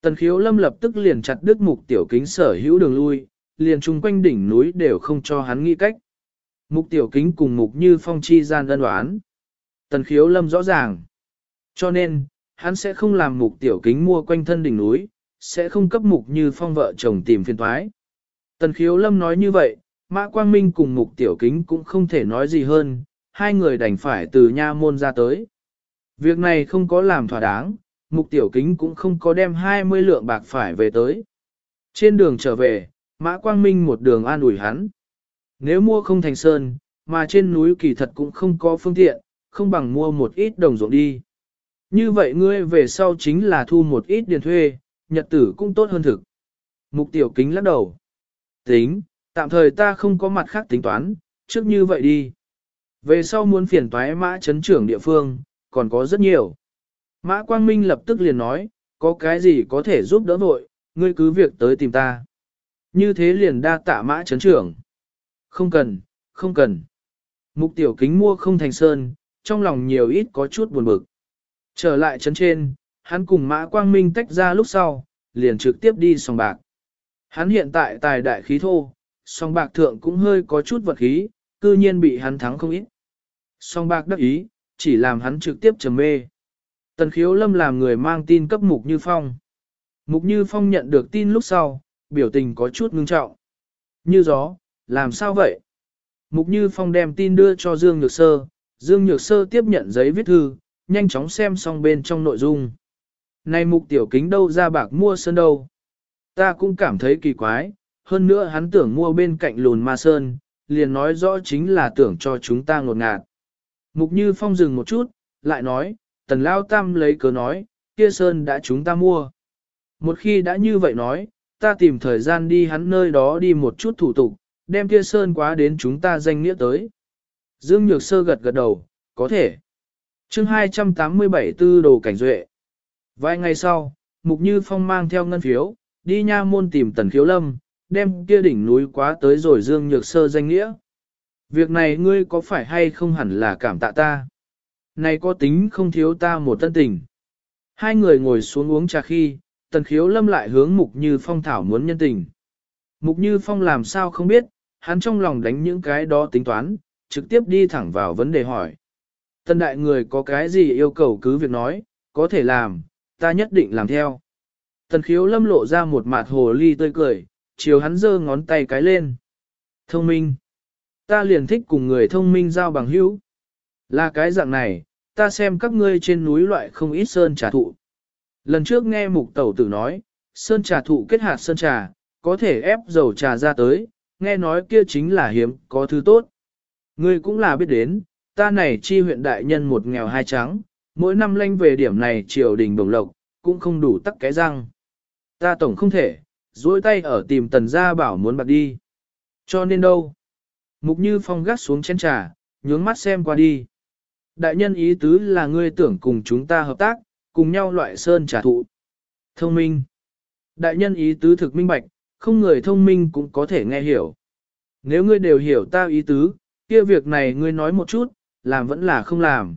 Tần khiếu lâm lập tức liền chặt đứt mục tiểu kính sở hữu đường lui, liền chung quanh đỉnh núi đều không cho hắn nghĩ cách. Mục tiểu kính cùng mục như phong chi gian đơn đoán. Tần khiếu lâm rõ ràng. Cho nên, hắn sẽ không làm mục tiểu kính mua quanh thân đỉnh núi, sẽ không cấp mục như phong vợ chồng tìm phiền thoái. Tần khiếu lâm nói như vậy, Mã Quang Minh cùng mục tiểu kính cũng không thể nói gì hơn, hai người đành phải từ nha môn ra tới. Việc này không có làm thỏa đáng, mục tiểu kính cũng không có đem 20 lượng bạc phải về tới. Trên đường trở về, Mã Quang Minh một đường an ủi hắn. Nếu mua không thành sơn, mà trên núi kỳ thật cũng không có phương tiện, không bằng mua một ít đồng ruộng đi. Như vậy ngươi về sau chính là thu một ít điền thuê, nhật tử cũng tốt hơn thực. Mục tiểu kính lắc đầu. Tính, tạm thời ta không có mặt khác tính toán, trước như vậy đi. Về sau muốn phiền toái mã chấn trưởng địa phương, còn có rất nhiều. Mã Quang Minh lập tức liền nói, có cái gì có thể giúp đỡ vội, ngươi cứ việc tới tìm ta. Như thế liền đa tạ mã chấn trưởng. Không cần, không cần. Mục tiểu kính mua không thành sơn, trong lòng nhiều ít có chút buồn bực. Trở lại chấn trên, hắn cùng mã quang minh tách ra lúc sau, liền trực tiếp đi sòng bạc. Hắn hiện tại tài đại khí thô, song bạc thượng cũng hơi có chút vật khí, cư nhiên bị hắn thắng không ít. Song bạc đắc ý, chỉ làm hắn trực tiếp trầm mê. Tần khiếu lâm làm người mang tin cấp Mục Như Phong. Mục Như Phong nhận được tin lúc sau, biểu tình có chút ngưng trọng. Như gió, làm sao vậy? Mục Như Phong đem tin đưa cho Dương Nhược Sơ, Dương Nhược Sơ tiếp nhận giấy viết thư, nhanh chóng xem xong bên trong nội dung. Này mục tiểu kính đâu ra bạc mua sơn đâu? Ta cũng cảm thấy kỳ quái, hơn nữa hắn tưởng mua bên cạnh lùn ma sơn, liền nói rõ chính là tưởng cho chúng ta ngột ngạt. Mục Như Phong dừng một chút, lại nói, tần lao tam lấy cớ nói, kia sơn đã chúng ta mua. Một khi đã như vậy nói, ta tìm thời gian đi hắn nơi đó đi một chút thủ tục, đem kia sơn quá đến chúng ta danh nghĩa tới. Dương Nhược Sơ gật gật đầu, có thể. chương 287 tư đồ cảnh duệ. Vài ngày sau, Mục Như Phong mang theo ngân phiếu, đi nha môn tìm tần khiếu lâm, đem kia đỉnh núi quá tới rồi Dương Nhược Sơ danh nghĩa. Việc này ngươi có phải hay không hẳn là cảm tạ ta? Này có tính không thiếu ta một tân tình. Hai người ngồi xuống uống trà khi, tần khiếu lâm lại hướng Mục Như Phong thảo muốn nhân tình. Mục Như Phong làm sao không biết, hắn trong lòng đánh những cái đó tính toán, trực tiếp đi thẳng vào vấn đề hỏi. Tân đại người có cái gì yêu cầu cứ việc nói, có thể làm, ta nhất định làm theo. Tần khiếu lâm lộ ra một mặt hồ ly tươi cười, chiều hắn giơ ngón tay cái lên. Thông minh. Ta liền thích cùng người thông minh giao bằng hữu. Là cái dạng này, ta xem các ngươi trên núi loại không ít sơn trà thụ. Lần trước nghe mục tẩu tử nói, sơn trà thụ kết hạt sơn trà, có thể ép dầu trà ra tới, nghe nói kia chính là hiếm, có thứ tốt. Ngươi cũng là biết đến, ta này chi huyện đại nhân một nghèo hai trắng, mỗi năm lanh về điểm này triều đình bồng lộc, cũng không đủ tắc cái răng. Ta tổng không thể, duỗi tay ở tìm tần gia bảo muốn bạc đi. Cho nên đâu? Mục như phong gắt xuống chén trà, nhướng mắt xem qua đi. Đại nhân ý tứ là ngươi tưởng cùng chúng ta hợp tác, cùng nhau loại sơn trà thụ. Thông minh. Đại nhân ý tứ thực minh bạch, không người thông minh cũng có thể nghe hiểu. Nếu ngươi đều hiểu ta ý tứ, kia việc này ngươi nói một chút, làm vẫn là không làm.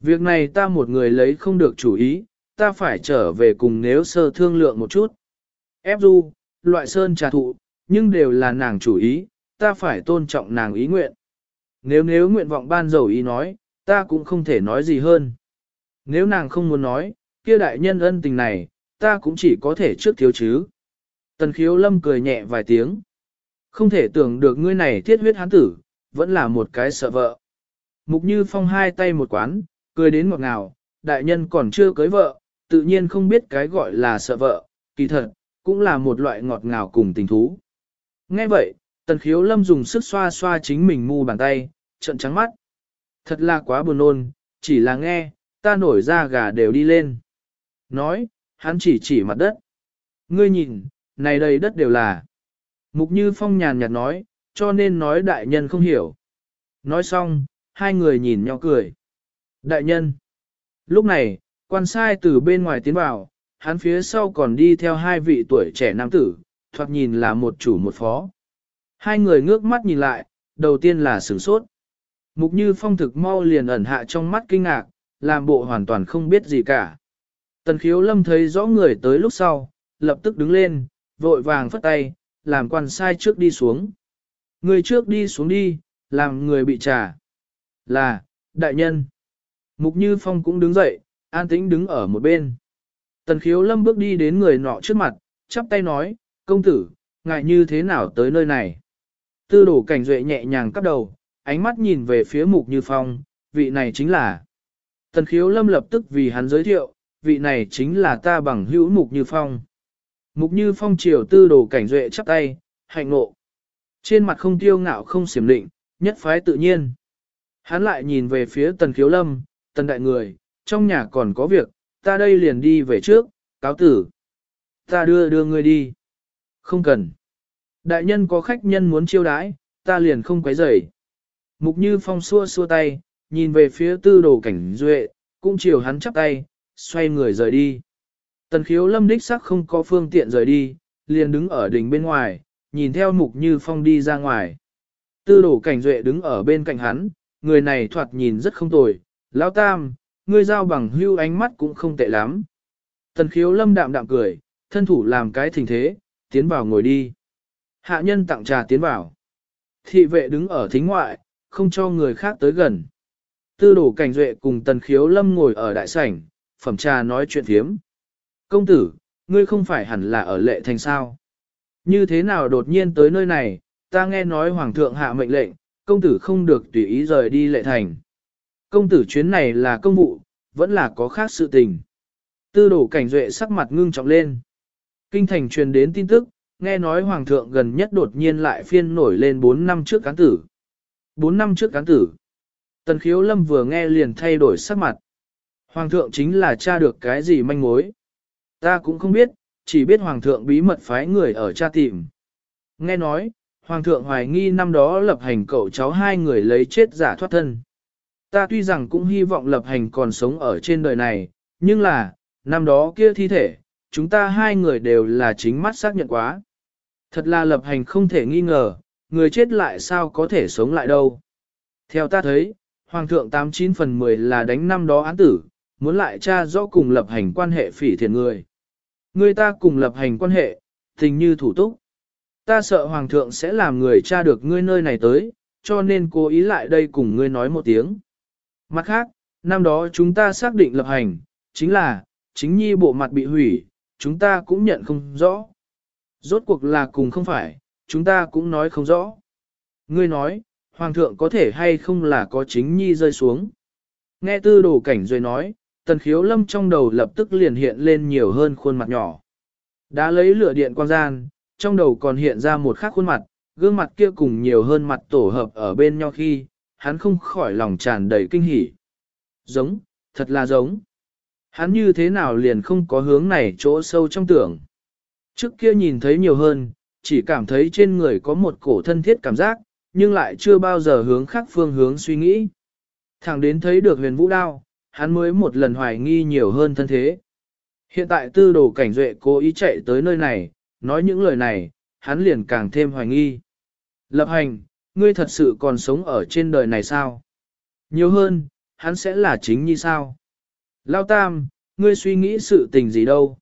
Việc này ta một người lấy không được chủ ý, ta phải trở về cùng nếu sơ thương lượng một chút. Ép du, loại sơn trà thụ, nhưng đều là nàng chủ ý, ta phải tôn trọng nàng ý nguyện. Nếu nếu nguyện vọng ban dầu ý nói, ta cũng không thể nói gì hơn. Nếu nàng không muốn nói, kia đại nhân ân tình này, ta cũng chỉ có thể trước thiếu chứ. Tần khiếu lâm cười nhẹ vài tiếng. Không thể tưởng được ngươi này thiết huyết hán tử, vẫn là một cái sợ vợ. Mục như phong hai tay một quán, cười đến ngọt ngào, đại nhân còn chưa cưới vợ, tự nhiên không biết cái gọi là sợ vợ, kỳ thật, cũng là một loại ngọt ngào cùng tình thú. Nghe vậy, tần khiếu lâm dùng sức xoa xoa chính mình mu bàn tay, trận trắng mắt. Thật là quá buồn nôn, chỉ là nghe, ta nổi ra gà đều đi lên. Nói, hắn chỉ chỉ mặt đất. Ngươi nhìn, này đây đất đều là. Mục Như Phong nhàn nhạt nói, cho nên nói đại nhân không hiểu. Nói xong, hai người nhìn nhau cười. Đại nhân. Lúc này, quan sai từ bên ngoài tiến vào, hắn phía sau còn đi theo hai vị tuổi trẻ nam tử, thoạt nhìn là một chủ một phó. Hai người ngước mắt nhìn lại, đầu tiên là sửng sốt. Mục Như Phong thực mau liền ẩn hạ trong mắt kinh ngạc, làm bộ hoàn toàn không biết gì cả. Tần khiếu lâm thấy rõ người tới lúc sau, lập tức đứng lên, vội vàng phất tay, làm quan sai trước đi xuống. Người trước đi xuống đi, làm người bị trả. Là, đại nhân. Mục Như Phong cũng đứng dậy, an tĩnh đứng ở một bên. Tần khiếu lâm bước đi đến người nọ trước mặt, chắp tay nói, công tử, ngại như thế nào tới nơi này. Tư đồ cảnh duệ nhẹ nhàng cắp đầu, ánh mắt nhìn về phía mục như phong, vị này chính là. Tần khiếu lâm lập tức vì hắn giới thiệu, vị này chính là ta bằng hữu mục như phong. Mục như phong triều tư đồ cảnh duệ chắp tay, hạnh ngộ. Trên mặt không tiêu ngạo không xiểm định, nhất phái tự nhiên. Hắn lại nhìn về phía tần khiếu lâm, tần đại người, trong nhà còn có việc, ta đây liền đi về trước, cáo tử. Ta đưa đưa ngươi đi. Không cần. Đại nhân có khách nhân muốn chiêu đãi, ta liền không quấy rầy. Mục Như Phong xua xua tay, nhìn về phía tư đồ cảnh duệ, cũng chiều hắn chắp tay, xoay người rời đi. Tần khiếu lâm đích sắc không có phương tiện rời đi, liền đứng ở đỉnh bên ngoài, nhìn theo Mục Như Phong đi ra ngoài. Tư đồ cảnh duệ đứng ở bên cạnh hắn, người này thoạt nhìn rất không tồi, lão tam, ngươi giao bằng hưu ánh mắt cũng không tệ lắm. Tần khiếu lâm đạm đạm cười, thân thủ làm cái thình thế, tiến vào ngồi đi. Hạ nhân tặng trà tiến vào. Thị vệ đứng ở thính ngoại, không cho người khác tới gần. Tư đổ cảnh duệ cùng tần khiếu lâm ngồi ở đại sảnh, phẩm trà nói chuyện thiếm. Công tử, ngươi không phải hẳn là ở lệ thành sao? Như thế nào đột nhiên tới nơi này, ta nghe nói hoàng thượng hạ mệnh lệnh, công tử không được tùy ý rời đi lệ thành. Công tử chuyến này là công vụ, vẫn là có khác sự tình. Tư đổ cảnh duệ sắc mặt ngưng trọng lên. Kinh thành truyền đến tin tức, nghe nói hoàng thượng gần nhất đột nhiên lại phiên nổi lên 4 năm trước cán tử. 4 năm trước cán tử. Tần khiếu lâm vừa nghe liền thay đổi sắc mặt. Hoàng thượng chính là tra được cái gì manh mối. Ta cũng không biết, chỉ biết hoàng thượng bí mật phái người ở tra tìm. Nghe nói, hoàng thượng hoài nghi năm đó lập hành cậu cháu hai người lấy chết giả thoát thân. Ta tuy rằng cũng hy vọng lập hành còn sống ở trên đời này, nhưng là, năm đó kia thi thể, chúng ta hai người đều là chính mắt xác nhận quá. Thật là lập hành không thể nghi ngờ, người chết lại sao có thể sống lại đâu. Theo ta thấy, Hoàng thượng 89 phần 10 là đánh năm đó án tử, muốn lại tra rõ cùng lập hành quan hệ phỉ thiện người. Người ta cùng lập hành quan hệ, tình như thủ túc. Ta sợ Hoàng thượng sẽ làm người tra được ngươi nơi này tới, cho nên cố ý lại đây cùng ngươi nói một tiếng. Mặt khác, năm đó chúng ta xác định lập hành, chính là, chính nhi bộ mặt bị hủy, chúng ta cũng nhận không rõ. Rốt cuộc là cùng không phải, chúng ta cũng nói không rõ. Ngươi nói, Hoàng thượng có thể hay không là có chính nhi rơi xuống. Nghe tư đồ cảnh rồi nói, tần khiếu lâm trong đầu lập tức liền hiện lên nhiều hơn khuôn mặt nhỏ. Đã lấy lửa điện quang gian, trong đầu còn hiện ra một khác khuôn mặt, gương mặt kia cùng nhiều hơn mặt tổ hợp ở bên nhau khi, hắn không khỏi lòng tràn đầy kinh hỉ. Giống, thật là giống. Hắn như thế nào liền không có hướng này chỗ sâu trong tưởng. Trước kia nhìn thấy nhiều hơn, chỉ cảm thấy trên người có một cổ thân thiết cảm giác, nhưng lại chưa bao giờ hướng khác phương hướng suy nghĩ. Thẳng đến thấy được huyền vũ đao, hắn mới một lần hoài nghi nhiều hơn thân thế. Hiện tại tư đồ cảnh duệ cố ý chạy tới nơi này, nói những lời này, hắn liền càng thêm hoài nghi. Lập hành, ngươi thật sự còn sống ở trên đời này sao? Nhiều hơn, hắn sẽ là chính như sao? Lao Tam, ngươi suy nghĩ sự tình gì đâu?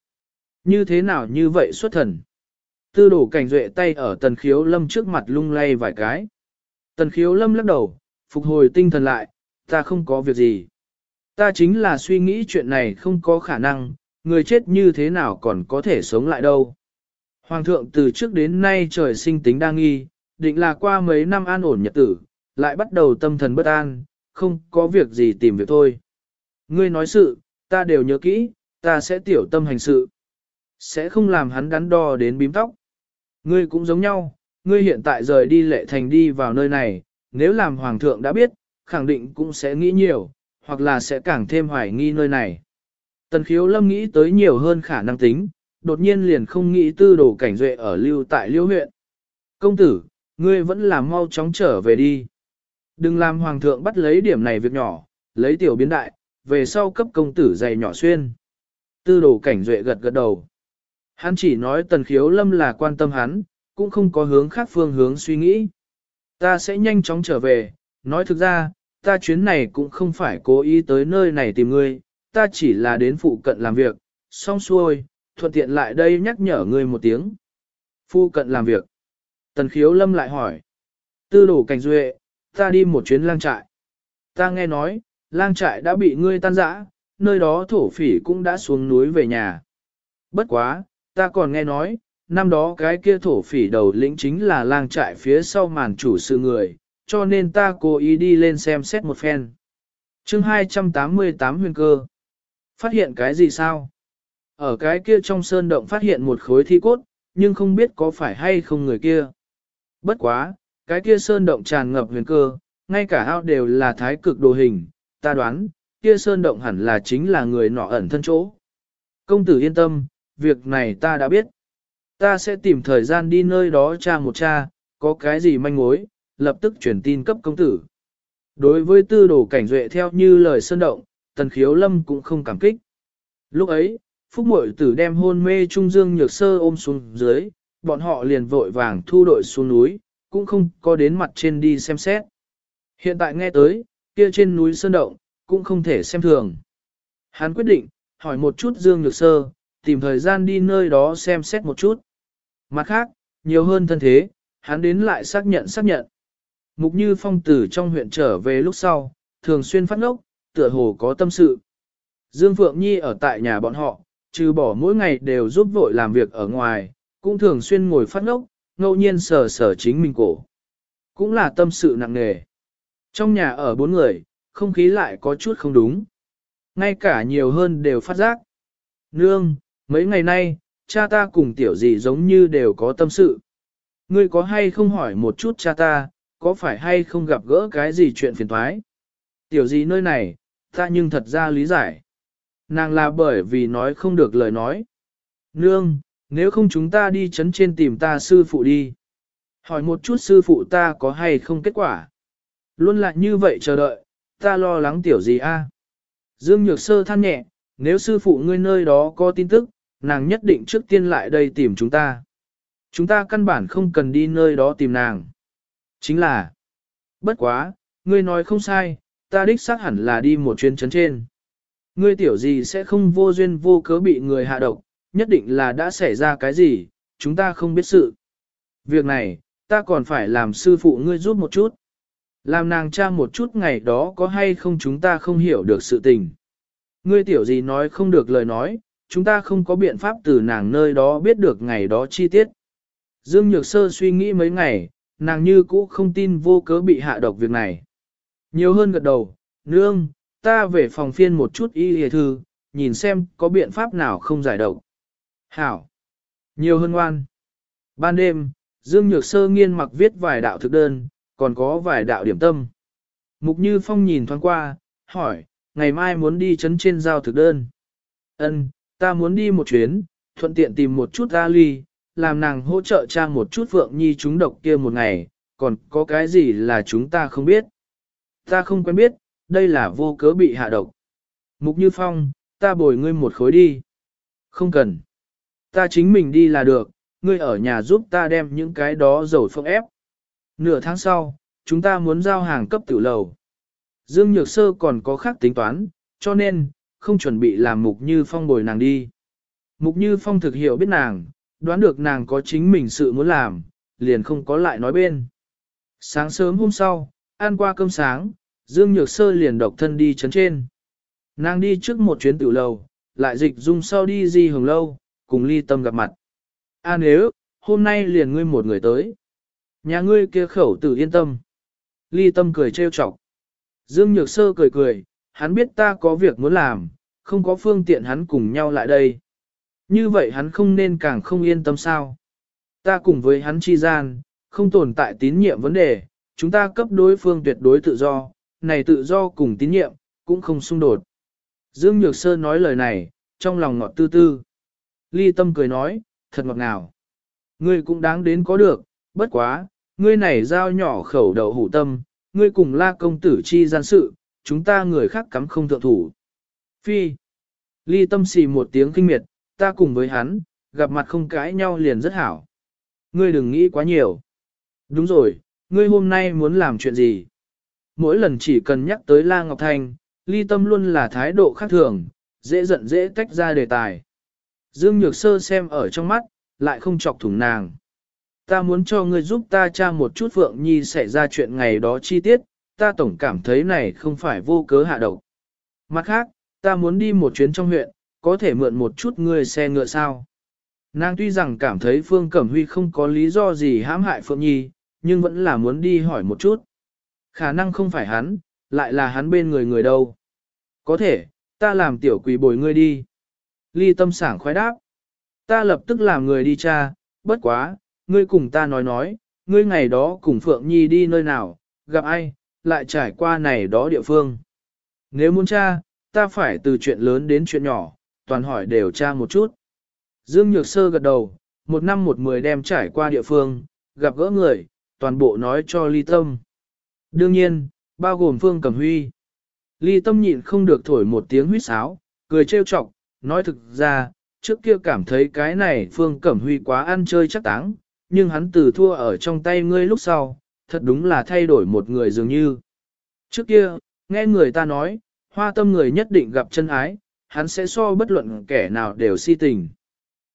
Như thế nào như vậy xuất thần? Tư đổ cảnh duệ tay ở tần khiếu lâm trước mặt lung lay vài cái. Tần khiếu lâm lắc đầu, phục hồi tinh thần lại, ta không có việc gì. Ta chính là suy nghĩ chuyện này không có khả năng, người chết như thế nào còn có thể sống lại đâu. Hoàng thượng từ trước đến nay trời sinh tính đa nghi, định là qua mấy năm an ổn nhật tử, lại bắt đầu tâm thần bất an, không có việc gì tìm việc thôi. Ngươi nói sự, ta đều nhớ kỹ, ta sẽ tiểu tâm hành sự. Sẽ không làm hắn đắn đo đến bím tóc. Ngươi cũng giống nhau, ngươi hiện tại rời đi lệ thành đi vào nơi này, nếu làm hoàng thượng đã biết, khẳng định cũng sẽ nghĩ nhiều, hoặc là sẽ càng thêm hoài nghi nơi này. Tần khiếu lâm nghĩ tới nhiều hơn khả năng tính, đột nhiên liền không nghĩ tư đồ cảnh duệ ở lưu tại liêu huyện. Công tử, ngươi vẫn là mau chóng trở về đi. Đừng làm hoàng thượng bắt lấy điểm này việc nhỏ, lấy tiểu biến đại, về sau cấp công tử dày nhỏ xuyên. Tư đồ cảnh duệ gật gật đầu. Hắn chỉ nói tần khiếu lâm là quan tâm hắn, cũng không có hướng khác phương hướng suy nghĩ. Ta sẽ nhanh chóng trở về, nói thực ra, ta chuyến này cũng không phải cố ý tới nơi này tìm ngươi, ta chỉ là đến phụ cận làm việc, xong xuôi, thuận tiện lại đây nhắc nhở ngươi một tiếng. Phụ cận làm việc. Tần khiếu lâm lại hỏi. Tư đổ cảnh duệ, ta đi một chuyến lang trại. Ta nghe nói, lang trại đã bị ngươi tan rã, nơi đó thổ phỉ cũng đã xuống núi về nhà. Bất quá, ta còn nghe nói, năm đó cái kia thổ phỉ đầu lĩnh chính là lang trại phía sau màn chủ sự người, cho nên ta cố ý đi lên xem xét một phen. chương 288 huyền cơ. Phát hiện cái gì sao? Ở cái kia trong sơn động phát hiện một khối thi cốt, nhưng không biết có phải hay không người kia. Bất quá, cái kia sơn động tràn ngập huyền cơ, ngay cả ao đều là thái cực đồ hình, ta đoán, kia sơn động hẳn là chính là người nọ ẩn thân chỗ. Công tử yên tâm, việc này ta đã biết. Ta sẽ tìm thời gian đi nơi đó tra một cha, có cái gì manh mối, lập tức chuyển tin cấp công tử. Đối với tư đồ cảnh duệ theo như lời sơn động, tần khiếu lâm cũng không cảm kích. Lúc ấy, Phúc Mội Tử đem hôn mê Trung Dương Nhược Sơ ôm xuống dưới, bọn họ liền vội vàng thu đội xuống núi, cũng không có đến mặt trên đi xem xét. Hiện tại nghe tới, kia trên núi Sơn Động, cũng không thể xem thường. Hắn quyết định, hỏi một chút Dương Nhược Sơ, tìm thời gian đi nơi đó xem xét một chút. Mặt khác, nhiều hơn thân thế, hắn đến lại xác nhận xác nhận. Mục Như Phong tử trong huyện trở về lúc sau, thường xuyên phát ngốc, tựa hồ có tâm sự. Dương Phượng Nhi ở tại nhà bọn họ, trừ bỏ mỗi ngày đều giúp vội làm việc ở ngoài, cũng thường xuyên ngồi phát ngốc, ngẫu nhiên sờ sờ chính mình cổ. Cũng là tâm sự nặng nề. Trong nhà ở bốn người, không khí lại có chút không đúng. Ngay cả nhiều hơn đều phát giác. Nương, mấy ngày nay, cha ta cùng tiểu gì giống như đều có tâm sự. Ngươi có hay không hỏi một chút cha ta, có phải hay không gặp gỡ cái gì chuyện phiền thoái? Tiểu gì nơi này, ta nhưng thật ra lý giải. Nàng là bởi vì nói không được lời nói. Nương, nếu không chúng ta đi chấn trên tìm ta sư phụ đi. Hỏi một chút sư phụ ta có hay không kết quả. Luôn lại như vậy chờ đợi, ta lo lắng tiểu gì a? Dương Nhược Sơ than nhẹ, nếu sư phụ ngươi nơi đó có tin tức, nàng nhất định trước tiên lại đây tìm chúng ta. Chúng ta căn bản không cần đi nơi đó tìm nàng. Chính là, bất quá, ngươi nói không sai, ta đích xác hẳn là đi một chuyến chấn trên. Ngươi tiểu gì sẽ không vô duyên vô cớ bị người hạ độc, nhất định là đã xảy ra cái gì, chúng ta không biết sự. Việc này, ta còn phải làm sư phụ ngươi giúp một chút. Làm nàng cha một chút ngày đó có hay không chúng ta không hiểu được sự tình. Ngươi tiểu gì nói không được lời nói, chúng ta không có biện pháp từ nàng nơi đó biết được ngày đó chi tiết. Dương Nhược Sơ suy nghĩ mấy ngày, nàng như cũ không tin vô cớ bị hạ độc việc này. Nhiều hơn gật đầu, nương, ta về phòng phiên một chút y hề thư, nhìn xem có biện pháp nào không giải độc. Hảo. Nhiều hơn ngoan. Ban đêm, Dương Nhược Sơ nghiên mặc viết vài đạo thực đơn, còn có vài đạo điểm tâm. Mục Như Phong nhìn thoáng qua, hỏi, ngày mai muốn đi chấn trên giao thực đơn. Ân, ta muốn đi một chuyến, thuận tiện tìm một chút Ali, làm nàng hỗ trợ trang một chút Phượng Nhi chúng độc kia một ngày, còn có cái gì là chúng ta không biết. Ta không quen biết, đây là vô cớ bị hạ độc. Mục Như Phong, ta bồi ngươi một khối đi. Không cần. Ta chính mình đi là được, ngươi ở nhà giúp ta đem những cái đó dầu phong ép. Nửa tháng sau, chúng ta muốn giao hàng cấp tiểu lầu. Dương Nhược Sơ còn có khác tính toán, cho nên, không chuẩn bị làm Mục Như Phong bồi nàng đi. Mục Như Phong thực hiểu biết nàng, đoán được nàng có chính mình sự muốn làm, liền không có lại nói bên. Sáng sớm hôm sau, ăn qua cơm sáng, Dương Nhược Sơ liền độc thân đi chấn trên. Nàng đi trước một chuyến tiểu lầu, lại dịch dung sau đi di hồng lâu, cùng ly tâm gặp mặt. A nếu, hôm nay liền ngươi một người tới. Nhà ngươi kia khẩu tử yên tâm. Ly tâm cười trêu chọc. Dương Nhược Sơ cười cười, hắn biết ta có việc muốn làm, không có phương tiện hắn cùng nhau lại đây. Như vậy hắn không nên càng không yên tâm sao. Ta cùng với hắn chi gian, không tồn tại tín nhiệm vấn đề, chúng ta cấp đối phương tuyệt đối tự do, này tự do cùng tín nhiệm, cũng không xung đột. Dương Nhược Sơ nói lời này, trong lòng ngọt tư tư. Ly Tâm cười nói, thật ngọt ngào. Ngươi cũng đáng đến có được, bất quá, ngươi này giao nhỏ khẩu đầu hủ tâm, ngươi cùng la công tử chi gian sự, chúng ta người khác cắm không thượng thủ. Phi. Ly Tâm xì một tiếng kinh miệt, ta cùng với hắn, gặp mặt không cãi nhau liền rất hảo. Ngươi đừng nghĩ quá nhiều. Đúng rồi, ngươi hôm nay muốn làm chuyện gì? Mỗi lần chỉ cần nhắc tới La Ngọc Thanh, ly tâm luôn là thái độ khác thường, dễ giận dễ tách ra đề tài. Dương Nhược Sơ xem ở trong mắt, lại không chọc thủng nàng. Ta muốn cho ngươi giúp ta tra một chút Phượng Nhi xảy ra chuyện ngày đó chi tiết, ta tổng cảm thấy này không phải vô cớ hạ độc. Mặt khác, ta muốn đi một chuyến trong huyện, có thể mượn một chút ngươi xe ngựa sao. Nàng tuy rằng cảm thấy Phương Cẩm Huy không có lý do gì hãm hại Phượng Nhi, nhưng vẫn là muốn đi hỏi một chút. Khả năng không phải hắn, lại là hắn bên người người đâu. Có thể, ta làm tiểu quỷ bồi ngươi đi. Ly tâm sảng khoái đáp. Ta lập tức làm người đi cha, bất quá, ngươi cùng ta nói nói, ngươi ngày đó cùng Phượng Nhi đi nơi nào, gặp ai, lại trải qua này đó địa phương. Nếu muốn tra ta phải từ chuyện lớn đến chuyện nhỏ, toàn hỏi đều tra một chút. Dương Nhược Sơ gật đầu, một năm một mười đem trải qua địa phương, gặp gỡ người, toàn bộ nói cho ly tâm. Đương nhiên, bao gồm Phương Cẩm Huy. Ly tâm nhịn không được thổi một tiếng huýt sáo, cười trêu chọc, nói thực ra, trước kia cảm thấy cái này Phương Cẩm Huy quá ăn chơi chắc táng, nhưng hắn từ thua ở trong tay ngươi lúc sau, thật đúng là thay đổi một người dường như. Trước kia, nghe người ta nói, hoa tâm người nhất định gặp chân ái, hắn sẽ so bất luận kẻ nào đều si tình.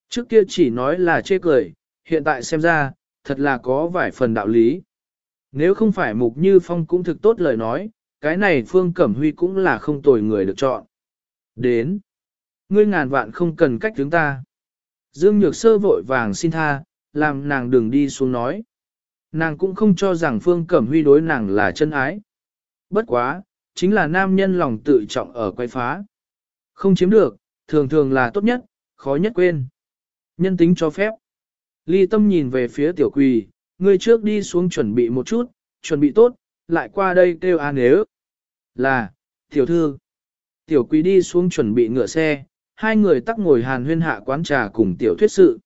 Trước kia chỉ nói là chê cười, hiện tại xem ra, thật là có vài phần đạo lý. Nếu không phải Mục Như Phong cũng thực tốt lời nói, cái này Phương Cẩm Huy cũng là không tồi người được chọn. Đến. Ngươi ngàn vạn không cần cách chúng ta. Dương Nhược Sơ vội vàng xin tha, làm nàng đừng đi xuống nói. Nàng cũng không cho rằng Phương Cẩm Huy đối nàng là chân ái. Bất quá, chính là nam nhân lòng tự trọng ở quay phá. Không chiếm được, thường thường là tốt nhất, khó nhất quên. Nhân tính cho phép. Ly tâm nhìn về phía tiểu quỳ, ngươi trước đi xuống chuẩn bị một chút, chuẩn bị tốt, lại qua đây kêu an nếu. Là, tiểu thư. Tiểu quý đi xuống chuẩn bị ngựa xe, hai người tắc ngồi hàn huyên hạ quán trà cùng tiểu thuyết sự.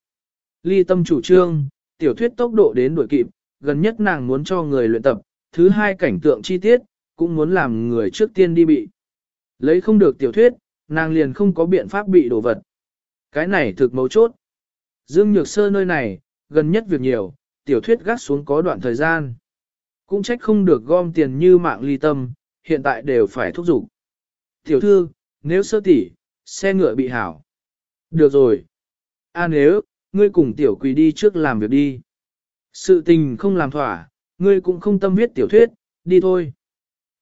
Ly tâm chủ trương, tiểu thuyết tốc độ đến đuổi kịp, gần nhất nàng muốn cho người luyện tập, thứ hai cảnh tượng chi tiết, cũng muốn làm người trước tiên đi bị. Lấy không được tiểu thuyết, nàng liền không có biện pháp bị đổ vật. Cái này thực mấu chốt. Dương Nhược Sơ nơi này, gần nhất việc nhiều, tiểu thuyết gác xuống có đoạn thời gian. Cũng trách không được gom tiền như mạng ly tâm, hiện tại đều phải thúc giục. Tiểu thư, nếu sơ tỷ, xe ngựa bị hảo. Được rồi. A nếu, ngươi cùng tiểu quỳ đi trước làm việc đi. Sự tình không làm thỏa, ngươi cũng không tâm viết tiểu thuyết, đi thôi.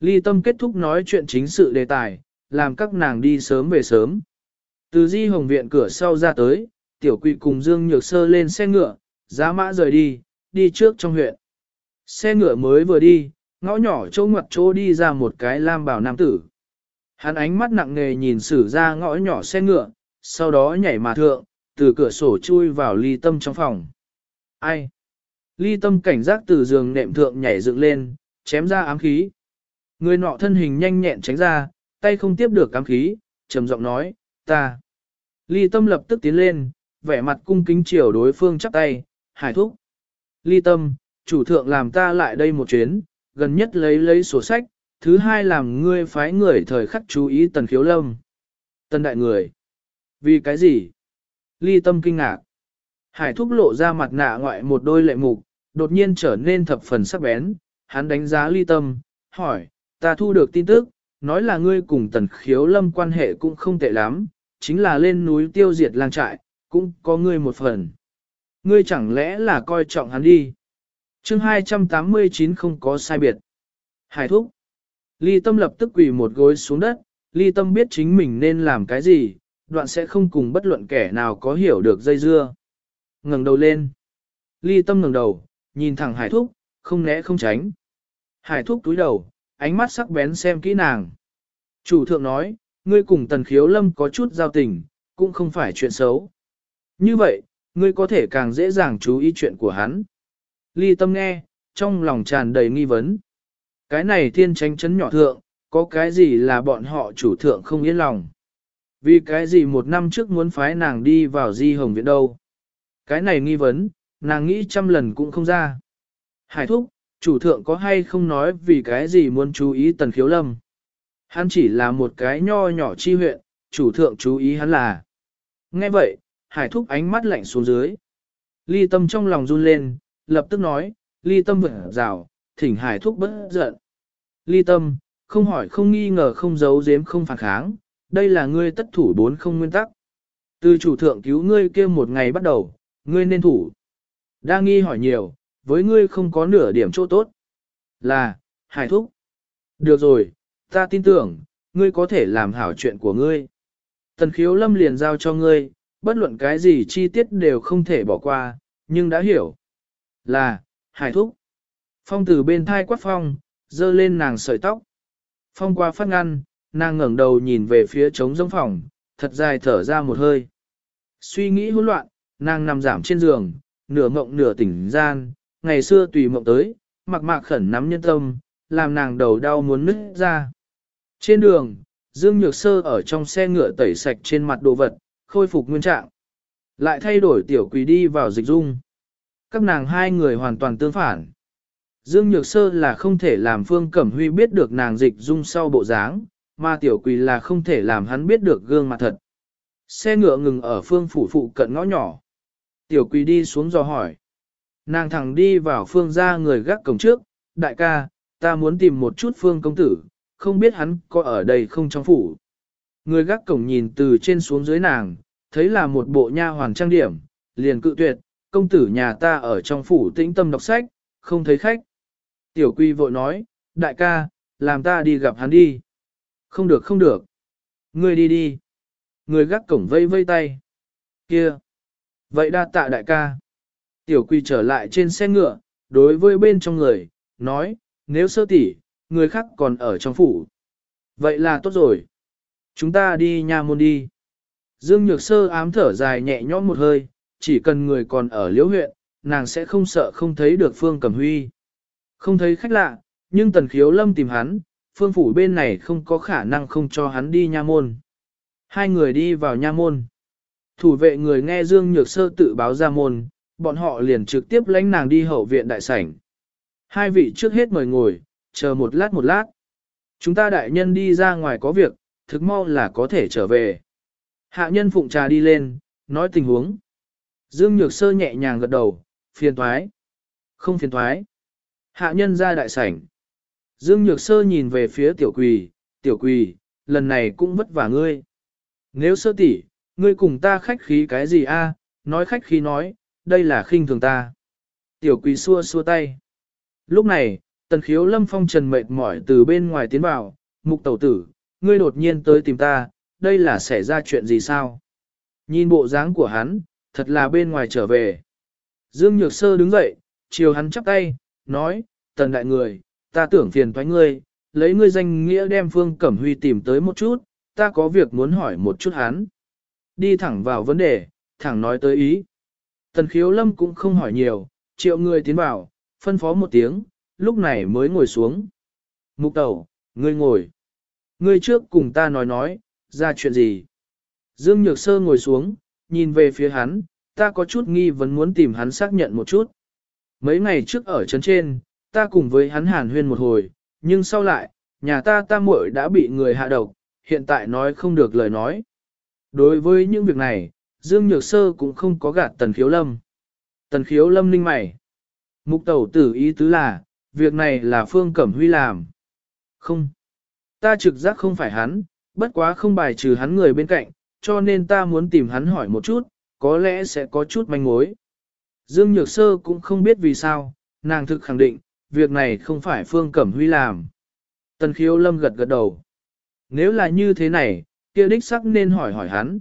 Ly tâm kết thúc nói chuyện chính sự đề tài, làm các nàng đi sớm về sớm. Từ di hồng viện cửa sau ra tới, tiểu quỳ cùng Dương Nhược Sơ lên xe ngựa, giá mã rời đi, đi trước trong huyện. Xe ngựa mới vừa đi, ngõ nhỏ chỗ ngoặt chỗ đi ra một cái lam bảo nam tử. Hắn ánh mắt nặng nề nhìn xử ra ngõ nhỏ xe ngựa, sau đó nhảy mà thượng, từ cửa sổ chui vào ly tâm trong phòng. Ai? Ly tâm cảnh giác từ giường nệm thượng nhảy dựng lên, chém ra ám khí. Người nọ thân hình nhanh nhẹn tránh ra, tay không tiếp được ám khí, trầm giọng nói, ta. Ly tâm lập tức tiến lên, vẻ mặt cung kính chiều đối phương chắp tay, hải thúc. Ly tâm, chủ thượng làm ta lại đây một chuyến, gần nhất lấy lấy sổ sách, thứ hai làm ngươi phái người thời khắc chú ý tần khiếu lâm. Tần đại người. Vì cái gì? Ly tâm kinh ngạc. Hải thúc lộ ra mặt nạ ngoại một đôi lệ mục, đột nhiên trở nên thập phần sắc bén. Hắn đánh giá ly tâm, hỏi, ta thu được tin tức, nói là ngươi cùng tần khiếu lâm quan hệ cũng không tệ lắm, chính là lên núi tiêu diệt lang trại, cũng có ngươi một phần. Ngươi chẳng lẽ là coi trọng hắn đi. chương 289 không có sai biệt. Hải thúc. Ly tâm lập tức quỳ một gối xuống đất, ly tâm biết chính mình nên làm cái gì, đoạn sẽ không cùng bất luận kẻ nào có hiểu được dây dưa. ngẩng đầu lên. Ly tâm ngẩng đầu, nhìn thẳng hải thúc, không né không tránh. Hải thúc túi đầu, ánh mắt sắc bén xem kỹ nàng. Chủ thượng nói, ngươi cùng tần khiếu lâm có chút giao tình, cũng không phải chuyện xấu. Như vậy, ngươi có thể càng dễ dàng chú ý chuyện của hắn. Ly tâm nghe, trong lòng tràn đầy nghi vấn. Cái này thiên tranh chấn nhỏ thượng, có cái gì là bọn họ chủ thượng không yên lòng. Vì cái gì một năm trước muốn phái nàng đi vào di hồng viện đâu. Cái này nghi vấn, nàng nghĩ trăm lần cũng không ra. Hải thúc, chủ thượng có hay không nói vì cái gì muốn chú ý tần khiếu lâm. Hắn chỉ là một cái nho nhỏ chi huyện, chủ thượng chú ý hắn là. Nghe vậy, hải thúc ánh mắt lạnh xuống dưới. Ly tâm trong lòng run lên, lập tức nói, ly tâm vỡ rào, thỉnh hải thúc bất giận. Ly tâm, không hỏi không nghi ngờ không giấu giếm không phản kháng, đây là ngươi tất thủ bốn không nguyên tắc. Từ chủ thượng cứu ngươi kia một ngày bắt đầu, ngươi nên thủ. Đa nghi hỏi nhiều, với ngươi không có nửa điểm chỗ tốt. Là, hải thúc. Được rồi, ta tin tưởng, ngươi có thể làm hảo chuyện của ngươi. Tần khiếu lâm liền giao cho ngươi, bất luận cái gì chi tiết đều không thể bỏ qua, nhưng đã hiểu. Là, hải thúc. Phong từ bên thai quát phong, dơ lên nàng sợi tóc. Phong qua phát ngăn, nàng ngẩng đầu nhìn về phía trống giống phòng, thật dài thở ra một hơi. Suy nghĩ hỗn loạn, nàng nằm giảm trên giường, nửa mộng nửa tỉnh gian, ngày xưa tùy mộng tới, mặc mạc khẩn nắm nhân tâm, làm nàng đầu đau muốn nứt ra. Trên đường, Dương Nhược Sơ ở trong xe ngựa tẩy sạch trên mặt đồ vật, khôi phục nguyên trạng. Lại thay đổi tiểu quỳ đi vào dịch dung. Các nàng hai người hoàn toàn tương phản. Dương Nhược Sơ là không thể làm Phương Cẩm Huy biết được nàng dịch dung sau bộ dáng, mà tiểu quỳ là không thể làm hắn biết được gương mặt thật. Xe ngựa ngừng ở phương phủ phụ cận ngõ nhỏ. Tiểu quỳ đi xuống dò hỏi. Nàng thẳng đi vào phương ra người gác cổng trước, đại ca, ta muốn tìm một chút phương công tử, không biết hắn có ở đây không trong phủ. Người gác cổng nhìn từ trên xuống dưới nàng, thấy là một bộ nha hoàn trang điểm, liền cự tuyệt, công tử nhà ta ở trong phủ tĩnh tâm đọc sách, không thấy khách. Tiểu quy vội nói, đại ca, làm ta đi gặp hắn đi. Không được không được. Ngươi đi đi. Người gác cổng vây vây tay. Kia. Vậy đa tạ đại ca. Tiểu quy trở lại trên xe ngựa, đối với bên trong người, nói, nếu sơ tỷ, người khác còn ở trong phủ. Vậy là tốt rồi. Chúng ta đi nha môn đi. Dương Nhược Sơ ám thở dài nhẹ nhõm một hơi, chỉ cần người còn ở liễu huyện, nàng sẽ không sợ không thấy được Phương Cẩm Huy. Không thấy khách lạ, nhưng Tần Khiếu Lâm tìm hắn, Phương Phủ bên này không có khả năng không cho hắn đi nha môn. Hai người đi vào nha môn. Thủ vệ người nghe Dương Nhược Sơ tự báo ra môn, bọn họ liền trực tiếp lãnh nàng đi hậu viện đại sảnh. Hai vị trước hết mời ngồi, chờ một lát một lát. Chúng ta đại nhân đi ra ngoài có việc, thực mau là có thể trở về. Hạ nhân phụng trà đi lên, nói tình huống. Dương Nhược Sơ nhẹ nhàng gật đầu, phiền thoái. Không phiền thoái. Hạ nhân ra đại sảnh. Dương Nhược Sơ nhìn về phía tiểu quỳ, tiểu quỳ, lần này cũng vất vả ngươi. Nếu sơ tỷ, ngươi cùng ta khách khí cái gì a? nói khách khí nói, đây là khinh thường ta. Tiểu quỷ xua xua tay. Lúc này, tần khiếu lâm phong trần mệt mỏi từ bên ngoài tiến vào, mục tẩu tử, ngươi đột nhiên tới tìm ta, đây là xảy ra chuyện gì sao? Nhìn bộ dáng của hắn, thật là bên ngoài trở về. Dương Nhược Sơ đứng dậy, chiều hắn chắp tay, nói, tần đại người, ta tưởng phiền thoái ngươi, lấy ngươi danh nghĩa đem Phương Cẩm Huy tìm tới một chút, ta có việc muốn hỏi một chút hắn. Đi thẳng vào vấn đề, thẳng nói tới ý. Tần khiếu lâm cũng không hỏi nhiều, triệu người tiến vào, phân phó một tiếng, lúc này mới ngồi xuống. Mục tẩu, ngươi ngồi. Ngươi trước cùng ta nói nói, ra chuyện gì? Dương Nhược Sơ ngồi xuống, nhìn về phía hắn, ta có chút nghi vấn muốn tìm hắn xác nhận một chút. Mấy ngày trước ở trấn trên, ta cùng với hắn hàn huyên một hồi, nhưng sau lại, nhà ta ta muội đã bị người hạ độc, hiện tại nói không được lời nói. Đối với những việc này, Dương Nhược Sơ cũng không có gạt Tần Khiếu Lâm. Tần Khiếu Lâm ninh mày. Mục tẩu tử ý tứ là, việc này là Phương Cẩm Huy làm. Không. Ta trực giác không phải hắn, bất quá không bài trừ hắn người bên cạnh, cho nên ta muốn tìm hắn hỏi một chút, có lẽ sẽ có chút manh mối. Dương Nhược Sơ cũng không biết vì sao, nàng thực khẳng định, việc này không phải Phương Cẩm Huy làm. Tần khiếu lâm gật gật đầu. Nếu là như thế này, kia đích sắc nên hỏi hỏi hắn.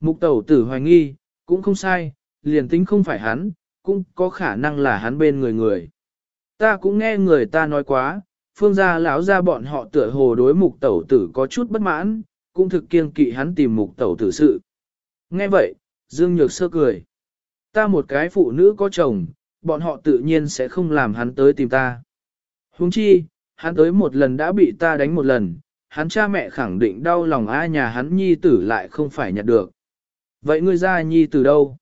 Mục tẩu tử hoài nghi, cũng không sai, liền tính không phải hắn, cũng có khả năng là hắn bên người người. Ta cũng nghe người ta nói quá, phương gia lão gia bọn họ tựa hồ đối mục tẩu tử có chút bất mãn, cũng thực kiên kỵ hắn tìm mục tẩu tử sự. Nghe vậy, Dương Nhược sơ cười. Ta một cái phụ nữ có chồng, bọn họ tự nhiên sẽ không làm hắn tới tìm ta. Huống chi, hắn tới một lần đã bị ta đánh một lần, hắn cha mẹ khẳng định đau lòng a nhà hắn nhi tử lại không phải nhặt được. Vậy ngươi ra nhi tử đâu?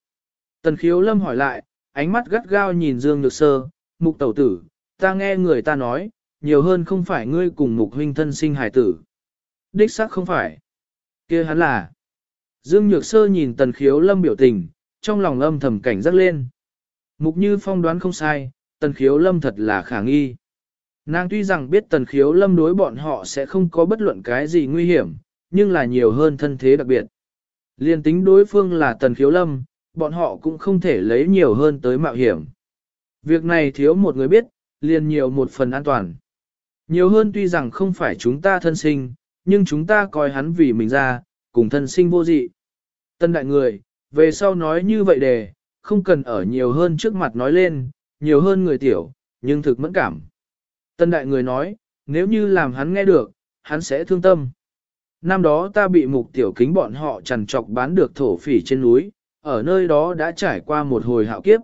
Tần khiếu lâm hỏi lại, ánh mắt gắt gao nhìn Dương Nhược Sơ, mục tẩu tử, ta nghe người ta nói, nhiều hơn không phải ngươi cùng mục huynh thân sinh hải tử. Đích xác không phải. kia hắn là. Dương Nhược Sơ nhìn tần khiếu lâm biểu tình, trong lòng âm thầm cảnh giác lên. Mục như phong đoán không sai, tần khiếu lâm thật là khả nghi. Nàng tuy rằng biết tần khiếu lâm đối bọn họ sẽ không có bất luận cái gì nguy hiểm, nhưng là nhiều hơn thân thế đặc biệt. Liên tính đối phương là tần khiếu lâm, bọn họ cũng không thể lấy nhiều hơn tới mạo hiểm. Việc này thiếu một người biết, liền nhiều một phần an toàn. Nhiều hơn tuy rằng không phải chúng ta thân sinh, nhưng chúng ta coi hắn vì mình ra, cùng thân sinh vô dị. Tân đại người, về sau nói như vậy đề, không cần ở nhiều hơn trước mặt nói lên, nhiều hơn người tiểu, nhưng thực mẫn cảm. Tân đại người nói, nếu như làm hắn nghe được, hắn sẽ thương tâm. Năm đó ta bị mục tiểu kính bọn họ trằn trọc bán được thổ phỉ trên núi, ở nơi đó đã trải qua một hồi hạo kiếp.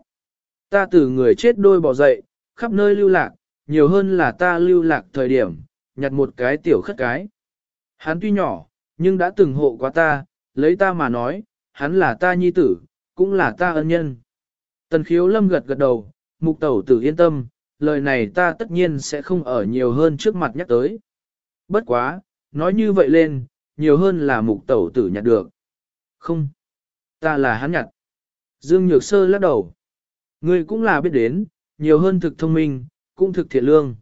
Ta từ người chết đôi bỏ dậy, khắp nơi lưu lạc, nhiều hơn là ta lưu lạc thời điểm, nhặt một cái tiểu khất cái. Hắn tuy nhỏ, nhưng đã từng hộ qua ta, lấy ta mà nói, hắn là ta nhi tử, cũng là ta ân nhân. Tần khiếu lâm gật gật đầu, mục tẩu tử yên tâm, lời này ta tất nhiên sẽ không ở nhiều hơn trước mặt nhắc tới. Bất quá, nói như vậy lên, nhiều hơn là mục tẩu tử nhặt được. Không, ta là hắn nhặt. Dương Nhược Sơ lắc đầu. Ngươi cũng là biết đến, nhiều hơn thực thông minh, cũng thực thiện lương.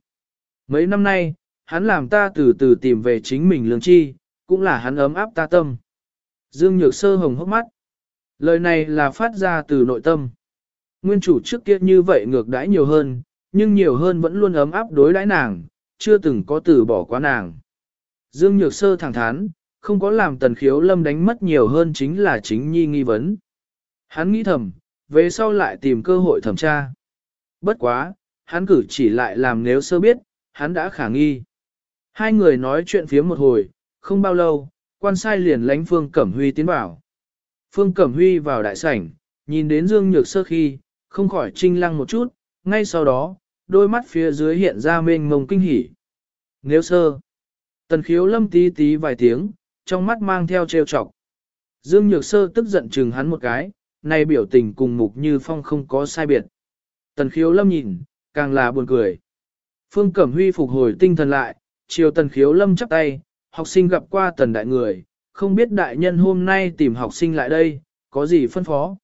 Mấy năm nay, hắn làm ta từ từ tìm về chính mình lương chi, cũng là hắn ấm áp ta tâm. Dương Nhược Sơ hồng hốc mắt. Lời này là phát ra từ nội tâm. Nguyên chủ trước kia như vậy ngược đãi nhiều hơn, nhưng nhiều hơn vẫn luôn ấm áp đối đãi nàng, chưa từng có từ bỏ quá nàng. Dương Nhược Sơ thẳng thắn, không có làm tần khiếu lâm đánh mất nhiều hơn chính là chính nhi nghi vấn. Hắn nghĩ thầm, về sau lại tìm cơ hội thẩm tra. Bất quá, hắn cử chỉ lại làm nếu sơ biết, hắn đã khả nghi. Hai người nói chuyện phía một hồi, không bao lâu, quan sai liền lánh Phương Cẩm Huy tiến vào. Phương Cẩm Huy vào đại sảnh, nhìn đến Dương Nhược Sơ khi, không khỏi trinh lăng một chút, ngay sau đó, đôi mắt phía dưới hiện ra mênh mông kinh hỉ. Nếu sơ, tần khiếu lâm tí tí vài tiếng, trong mắt mang theo trêu chọc. Dương Nhược Sơ tức giận chừng hắn một cái, này biểu tình cùng mục như phong không có sai biệt. Tần khiếu lâm nhìn, càng là buồn cười. Phương Cẩm Huy phục hồi tinh thần lại, chiều tần khiếu lâm chắp tay, học sinh gặp qua tần đại người, không biết đại nhân hôm nay tìm học sinh lại đây, có gì phân phó.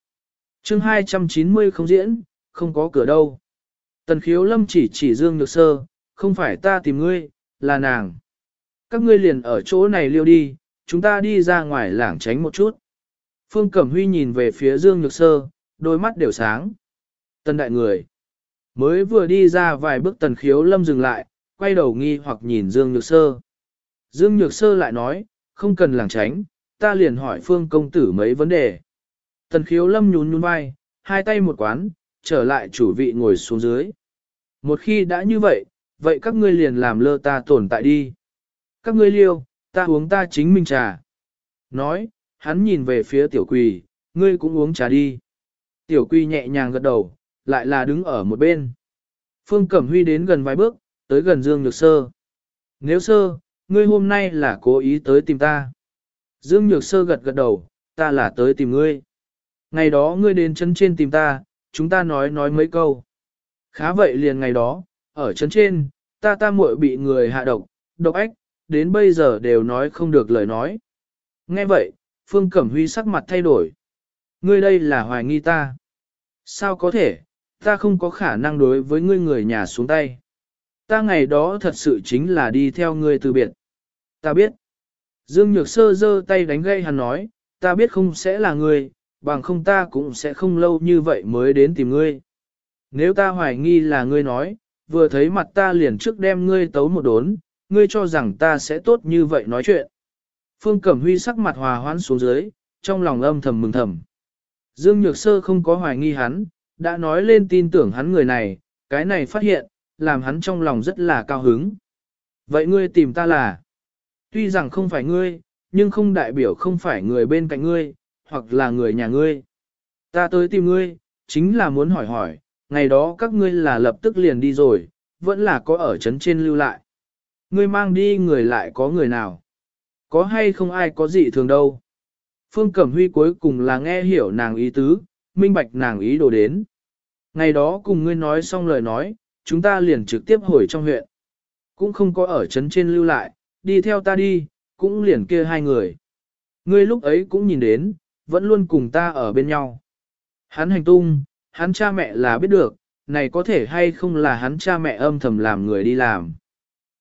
chương 290 không diễn, không có cửa đâu. Tần khiếu lâm chỉ chỉ Dương Nhược Sơ, không phải ta tìm ngươi, là nàng. Các ngươi liền ở chỗ này liêu đi, chúng ta đi ra ngoài lảng tránh một chút. Phương Cẩm Huy nhìn về phía Dương Nhược Sơ, đôi mắt đều sáng. Tần đại người. Mới vừa đi ra vài bước tần khiếu lâm dừng lại, quay đầu nghi hoặc nhìn Dương Nhược Sơ. Dương Nhược Sơ lại nói, không cần lảng tránh, ta liền hỏi Phương công tử mấy vấn đề. Tần khiếu lâm nhún nhún vai, hai tay một quán, trở lại chủ vị ngồi xuống dưới. Một khi đã như vậy, vậy các ngươi liền làm lơ ta tồn tại đi. Các ngươi liêu, ta uống ta chính mình trà. Nói, hắn nhìn về phía tiểu quỳ, ngươi cũng uống trà đi. Tiểu quỳ nhẹ nhàng gật đầu, lại là đứng ở một bên. Phương Cẩm Huy đến gần vài bước, tới gần Dương Nhược Sơ. Nếu sơ, ngươi hôm nay là cố ý tới tìm ta. Dương Nhược Sơ gật gật đầu, ta là tới tìm ngươi. Ngày đó ngươi đến chân trên tìm ta, chúng ta nói nói mấy câu. Khá vậy liền ngày đó, ở chân trên, ta ta muội bị người hạ độc, độc ách, đến bây giờ đều nói không được lời nói. Nghe vậy, Phương Cẩm Huy sắc mặt thay đổi. Ngươi đây là hoài nghi ta. Sao có thể, ta không có khả năng đối với ngươi người nhà xuống tay. Ta ngày đó thật sự chính là đi theo ngươi từ biệt. Ta biết. Dương Nhược Sơ giơ tay đánh gây hắn nói, ta biết không sẽ là ngươi, bằng không ta cũng sẽ không lâu như vậy mới đến tìm ngươi. Nếu ta hoài nghi là ngươi nói, vừa thấy mặt ta liền trước đem ngươi tấu một đốn, ngươi cho rằng ta sẽ tốt như vậy nói chuyện. Phương Cẩm Huy sắc mặt hòa hoãn xuống dưới, trong lòng âm thầm mừng thầm. Dương Nhược Sơ không có hoài nghi hắn, đã nói lên tin tưởng hắn người này, cái này phát hiện, làm hắn trong lòng rất là cao hứng. Vậy ngươi tìm ta là, tuy rằng không phải ngươi, nhưng không đại biểu không phải người bên cạnh ngươi, hoặc là người nhà ngươi. Ta tới tìm ngươi, chính là muốn hỏi hỏi, ngày đó các ngươi là lập tức liền đi rồi, vẫn là có ở trấn trên lưu lại. Ngươi mang đi người lại có người nào? Có hay không ai có gì thường đâu? Phương Cẩm Huy cuối cùng là nghe hiểu nàng ý tứ, minh bạch nàng ý đồ đến. Ngày đó cùng ngươi nói xong lời nói, chúng ta liền trực tiếp hồi trong huyện. Cũng không có ở trấn trên lưu lại, đi theo ta đi, cũng liền kia hai người. Ngươi lúc ấy cũng nhìn đến, vẫn luôn cùng ta ở bên nhau. Hắn hành tung, hắn cha mẹ là biết được, này có thể hay không là hắn cha mẹ âm thầm làm người đi làm.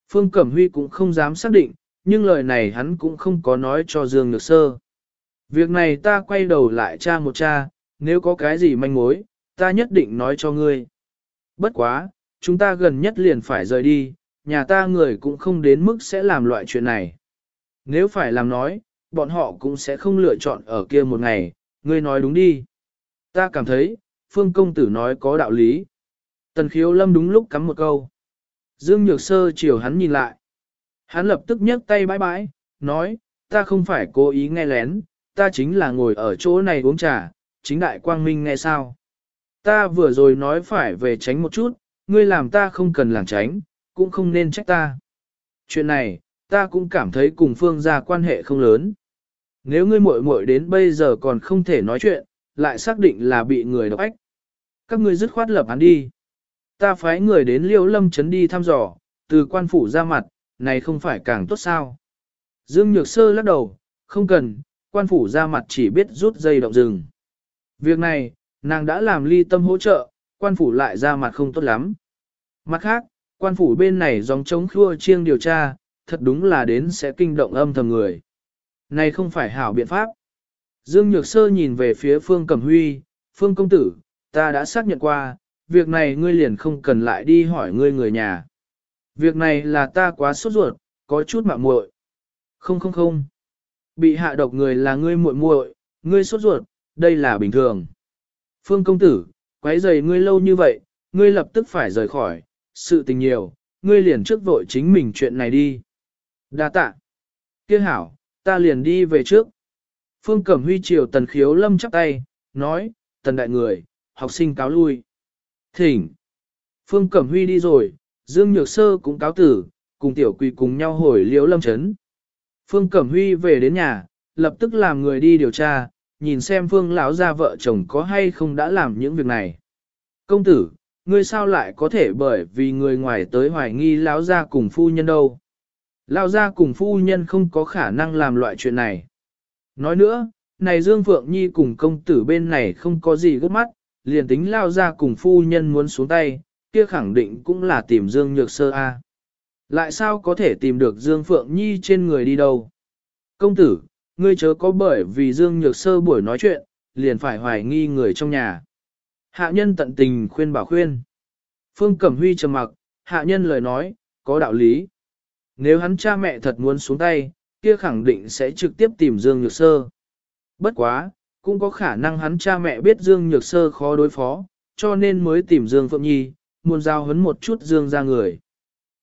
Phương Cẩm Huy cũng không dám xác định, nhưng lời này hắn cũng không có nói cho Dương Nhược Sơ. Việc này ta quay đầu lại cha một cha, nếu có cái gì manh mối, ta nhất định nói cho ngươi. Bất quá, chúng ta gần nhất liền phải rời đi, nhà ta người cũng không đến mức sẽ làm loại chuyện này. Nếu phải làm nói, bọn họ cũng sẽ không lựa chọn ở kia một ngày, ngươi nói đúng đi. Ta cảm thấy, Phương Công Tử nói có đạo lý. Tần khiếu lâm đúng lúc cắm một câu. Dương Nhược Sơ chiều hắn nhìn lại. Hắn lập tức nhấc tay bãi bãi, nói, ta không phải cố ý nghe lén, ta chính là ngồi ở chỗ này uống trà, chính đại quang minh nghe sao. Ta vừa rồi nói phải về tránh một chút, ngươi làm ta không cần làng tránh, cũng không nên trách ta. Chuyện này, ta cũng cảm thấy cùng phương gia quan hệ không lớn. Nếu ngươi muội muội đến bây giờ còn không thể nói chuyện, lại xác định là bị người độc ách. Các ngươi dứt khoát lập án đi. Ta phái người đến liêu lâm Trấn đi thăm dò, từ quan phủ ra mặt, này không phải càng tốt sao. Dương Nhược Sơ lắc đầu, không cần, quan phủ ra mặt chỉ biết rút dây động rừng. Việc này, nàng đã làm ly tâm hỗ trợ, quan phủ lại ra mặt không tốt lắm. Mặt khác, quan phủ bên này dòng chống khua chiêng điều tra, thật đúng là đến sẽ kinh động âm thầm người. Này không phải hảo biện pháp. Dương Nhược Sơ nhìn về phía Phương Cẩm Huy, Phương Công Tử, ta đã xác nhận qua, việc này ngươi liền không cần lại đi hỏi ngươi người nhà. Việc này là ta quá sốt ruột, có chút mạo muội. Không không không. Bị hạ độc người là ngươi muội muội, ngươi sốt ruột, đây là bình thường. Phương công tử, quấy rầy ngươi lâu như vậy, ngươi lập tức phải rời khỏi, sự tình nhiều, ngươi liền trước vội chính mình chuyện này đi. Đa tạ. Kia hảo, ta liền đi về trước. Phương Cẩm Huy chiều tần khiếu lâm chắp tay, nói, tần đại người, học sinh cáo lui. Thỉnh. Phương Cẩm Huy đi rồi, Dương Nhược Sơ cũng cáo tử, cùng tiểu quỳ cùng nhau hồi liễu lâm Trấn. Phương Cẩm Huy về đến nhà, lập tức làm người đi điều tra, nhìn xem Phương lão gia vợ chồng có hay không đã làm những việc này. Công tử, ngươi sao lại có thể bởi vì người ngoài tới hoài nghi lão gia cùng phu nhân đâu? Lao ra cùng phu nhân không có khả năng làm loại chuyện này. Nói nữa, này Dương Phượng Nhi cùng công tử bên này không có gì gấp mắt, liền tính lao ra cùng phu nhân muốn xuống tay, kia khẳng định cũng là tìm Dương Nhược Sơ A. Lại sao có thể tìm được Dương Phượng Nhi trên người đi đâu? Công tử, ngươi chớ có bởi vì Dương Nhược Sơ buổi nói chuyện, liền phải hoài nghi người trong nhà. Hạ nhân tận tình khuyên bảo khuyên. Phương Cẩm Huy trầm mặc, hạ nhân lời nói, có đạo lý. Nếu hắn cha mẹ thật muốn xuống tay, kia khẳng định sẽ trực tiếp tìm Dương Nhược Sơ. Bất quá, cũng có khả năng hắn cha mẹ biết Dương Nhược Sơ khó đối phó, cho nên mới tìm Dương Phượng Nhi, muốn giao hấn một chút Dương ra người.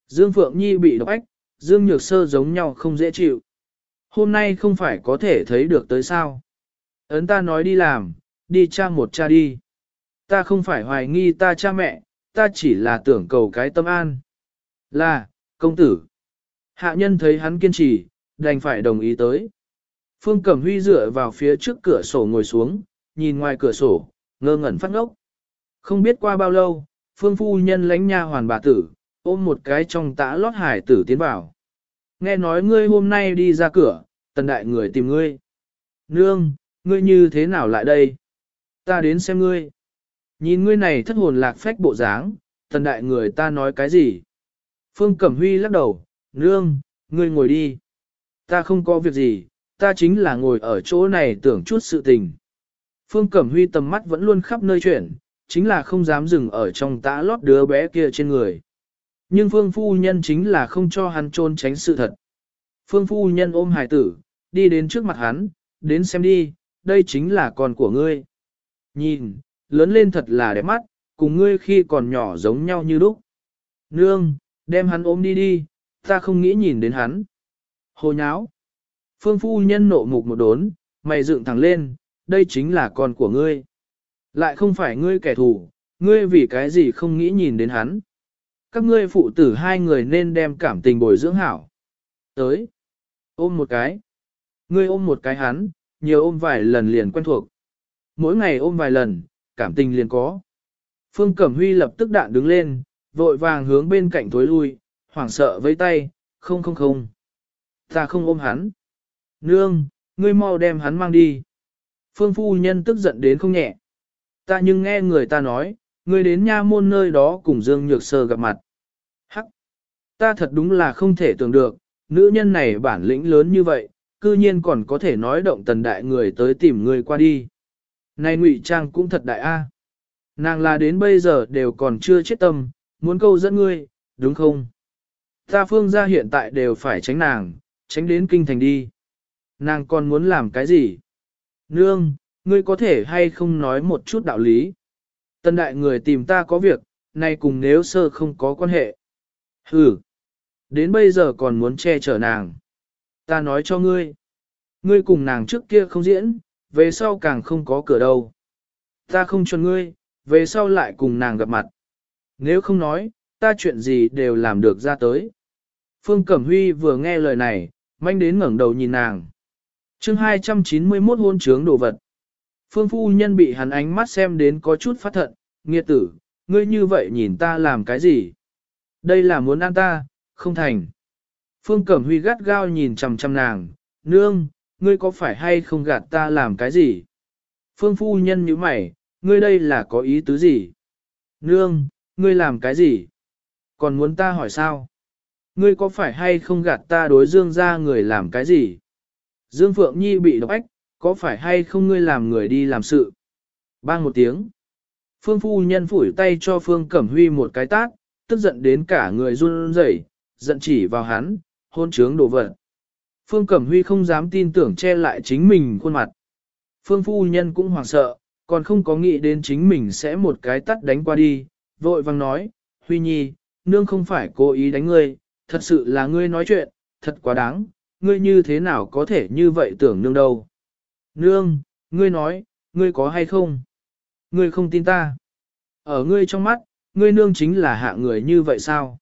Dương Phượng Nhi bị độc ách, Dương Nhược Sơ giống nhau không dễ chịu. Hôm nay không phải có thể thấy được tới sao. Ấn ta nói đi làm, đi cha một cha đi. Ta không phải hoài nghi ta cha mẹ, ta chỉ là tưởng cầu cái tâm an. Là, công tử. Hạ nhân thấy hắn kiên trì, đành phải đồng ý tới. Phương Cẩm Huy dựa vào phía trước cửa sổ ngồi xuống, nhìn ngoài cửa sổ, ngơ ngẩn phát ngốc. Không biết qua bao lâu, Phương Phu Nhân lãnh nha hoàn bà tử, ôm một cái trong tã lót hải tử tiến vào. Nghe nói ngươi hôm nay đi ra cửa, tần đại người tìm ngươi. Nương, ngươi như thế nào lại đây? Ta đến xem ngươi. Nhìn ngươi này thất hồn lạc phách bộ dáng, tần đại người ta nói cái gì? Phương Cẩm Huy lắc đầu, nương, ngươi ngồi đi. Ta không có việc gì, ta chính là ngồi ở chỗ này tưởng chút sự tình. Phương Cẩm Huy tầm mắt vẫn luôn khắp nơi chuyển, chính là không dám dừng ở trong tã lót đứa bé kia trên người. Nhưng Phương Phu Nhân chính là không cho hắn trôn tránh sự thật. Phương Phu Nhân ôm hải tử, đi đến trước mặt hắn, đến xem đi, đây chính là con của ngươi. Nhìn, lớn lên thật là đẹp mắt, cùng ngươi khi còn nhỏ giống nhau như lúc. Nương, đem hắn ôm đi đi, ta không nghĩ nhìn đến hắn. Hồ nháo. Phương phu nhân nộ mục một đốn, mày dựng thẳng lên, đây chính là con của ngươi. Lại không phải ngươi kẻ thù, ngươi vì cái gì không nghĩ nhìn đến hắn. Các ngươi phụ tử hai người nên đem cảm tình bồi dưỡng hảo. Tới. Ôm một cái. Ngươi ôm một cái hắn, nhiều ôm vài lần liền quen thuộc. Mỗi ngày ôm vài lần, cảm tình liền có. Phương Cẩm Huy lập tức đạn đứng lên, vội vàng hướng bên cạnh tối lui, hoảng sợ với tay, không không không. Ta không ôm hắn. Nương, ngươi mau đem hắn mang đi. Phương phu nhân tức giận đến không nhẹ. Ta nhưng nghe người ta nói, ngươi đến nha môn nơi đó cùng Dương Nhược Sơ gặp mặt. Hắc! Ta thật đúng là không thể tưởng được, nữ nhân này bản lĩnh lớn như vậy, cư nhiên còn có thể nói động tần đại người tới tìm ngươi qua đi. Này ngụy trang cũng thật đại a. Nàng là đến bây giờ đều còn chưa chết tâm, muốn câu dẫn ngươi, đúng không? Ta phương gia hiện tại đều phải tránh nàng, tránh đến kinh thành đi. Nàng còn muốn làm cái gì? Nương, ngươi có thể hay không nói một chút đạo lý? Tân đại người tìm ta có việc, nay cùng nếu sơ không có quan hệ. Ừ, đến bây giờ còn muốn che chở nàng. Ta nói cho ngươi, ngươi cùng nàng trước kia không diễn, về sau càng không có cửa đâu. Ta không cho ngươi, về sau lại cùng nàng gặp mặt. Nếu không nói, ta chuyện gì đều làm được ra tới. Phương Cẩm Huy vừa nghe lời này, manh đến ngẩng đầu nhìn nàng chương 291 hôn trướng đồ vật. Phương phu nhân bị hắn ánh mắt xem đến có chút phát thận, nghiệt tử, ngươi như vậy nhìn ta làm cái gì? Đây là muốn ăn ta, không thành. Phương Cẩm Huy gắt gao nhìn chằm chằm nàng, nương, ngươi có phải hay không gạt ta làm cái gì? Phương phu nhân như mày, ngươi đây là có ý tứ gì? Nương, ngươi làm cái gì? Còn muốn ta hỏi sao? Ngươi có phải hay không gạt ta đối dương ra người làm cái gì? Dương Phượng Nhi bị độc ách, có phải hay không ngươi làm người đi làm sự? Bang một tiếng. Phương phu nhân phủi tay cho Phương Cẩm Huy một cái tát, tức giận đến cả người run rẩy, giận chỉ vào hắn, hôn trướng đồ vật. Phương Cẩm Huy không dám tin tưởng che lại chính mình khuôn mặt. Phương phu nhân cũng hoảng sợ, còn không có nghĩ đến chính mình sẽ một cái tắt đánh qua đi, vội vang nói, Huy Nhi, nương không phải cố ý đánh ngươi, thật sự là ngươi nói chuyện, thật quá đáng, ngươi như thế nào có thể như vậy tưởng nương đâu. Nương, ngươi nói, ngươi có hay không? Ngươi không tin ta. Ở ngươi trong mắt, ngươi nương chính là hạ người như vậy sao?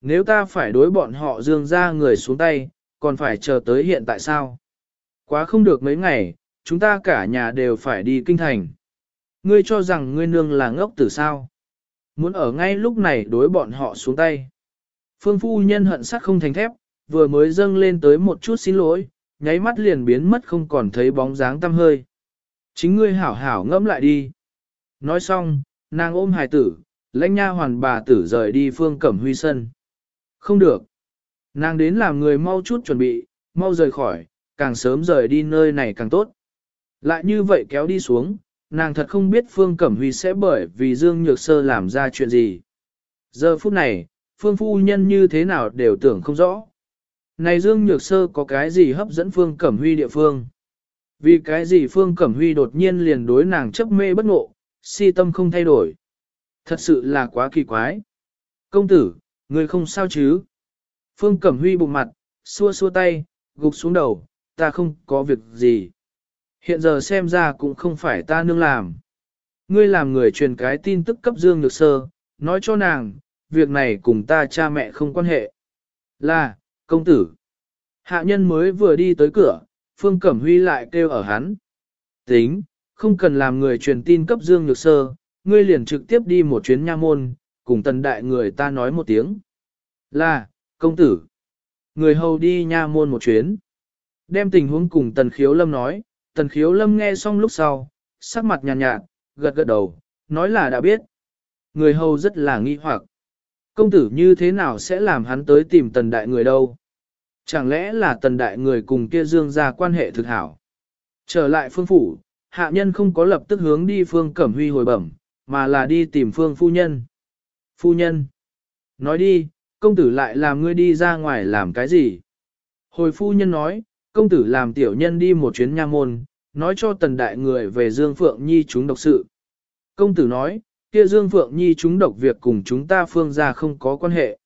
Nếu ta phải đối bọn họ dương ra người xuống tay, còn phải chờ tới hiện tại sao? Quá không được mấy ngày, chúng ta cả nhà đều phải đi kinh thành. Ngươi cho rằng ngươi nương là ngốc tử sao? Muốn ở ngay lúc này đối bọn họ xuống tay. Phương phu nhân hận sắc không thành thép, vừa mới dâng lên tới một chút xin lỗi, nháy mắt liền biến mất không còn thấy bóng dáng tăm hơi. Chính ngươi hảo hảo ngẫm lại đi. Nói xong, nàng ôm hài tử, lãnh nha hoàn bà tử rời đi phương cẩm huy sân. Không được. Nàng đến làm người mau chút chuẩn bị, mau rời khỏi, càng sớm rời đi nơi này càng tốt. Lại như vậy kéo đi xuống, nàng thật không biết Phương Cẩm Huy sẽ bởi vì Dương Nhược Sơ làm ra chuyện gì. Giờ phút này, Phương Phu Nhân như thế nào đều tưởng không rõ. Này Dương Nhược Sơ có cái gì hấp dẫn Phương Cẩm Huy địa phương? Vì cái gì Phương Cẩm Huy đột nhiên liền đối nàng chấp mê bất ngộ, si tâm không thay đổi. Thật sự là quá kỳ quái. Công tử, người không sao chứ? Phương Cẩm Huy bụng mặt, xua xua tay, gục xuống đầu, ta không có việc gì. Hiện giờ xem ra cũng không phải ta nương làm. Ngươi làm người truyền cái tin tức cấp Dương Nhược Sơ, nói cho nàng, việc này cùng ta cha mẹ không quan hệ. Là, công tử. Hạ nhân mới vừa đi tới cửa, Phương Cẩm Huy lại kêu ở hắn. Tính, không cần làm người truyền tin cấp Dương Nhược Sơ, ngươi liền trực tiếp đi một chuyến nha môn, cùng tần đại người ta nói một tiếng. Là, công tử. Người hầu đi nha môn một chuyến. Đem tình huống cùng tần khiếu lâm nói, tần khiếu lâm nghe xong lúc sau, sắc mặt nhàn nhạt, nhạt, gật gật đầu, nói là đã biết. Người hầu rất là nghi hoặc. Công tử như thế nào sẽ làm hắn tới tìm tần đại người đâu? Chẳng lẽ là tần đại người cùng kia dương ra quan hệ thực hảo? Trở lại phương phủ, hạ nhân không có lập tức hướng đi phương cẩm huy hồi bẩm, mà là đi tìm phương phu nhân. Phu nhân! Nói đi, công tử lại làm ngươi đi ra ngoài làm cái gì? Hồi phu nhân nói, công tử làm tiểu nhân đi một chuyến nha môn, nói cho tần đại người về Dương Phượng Nhi chúng độc sự. Công tử nói, kia Dương Phượng Nhi chúng độc việc cùng chúng ta phương ra không có quan hệ.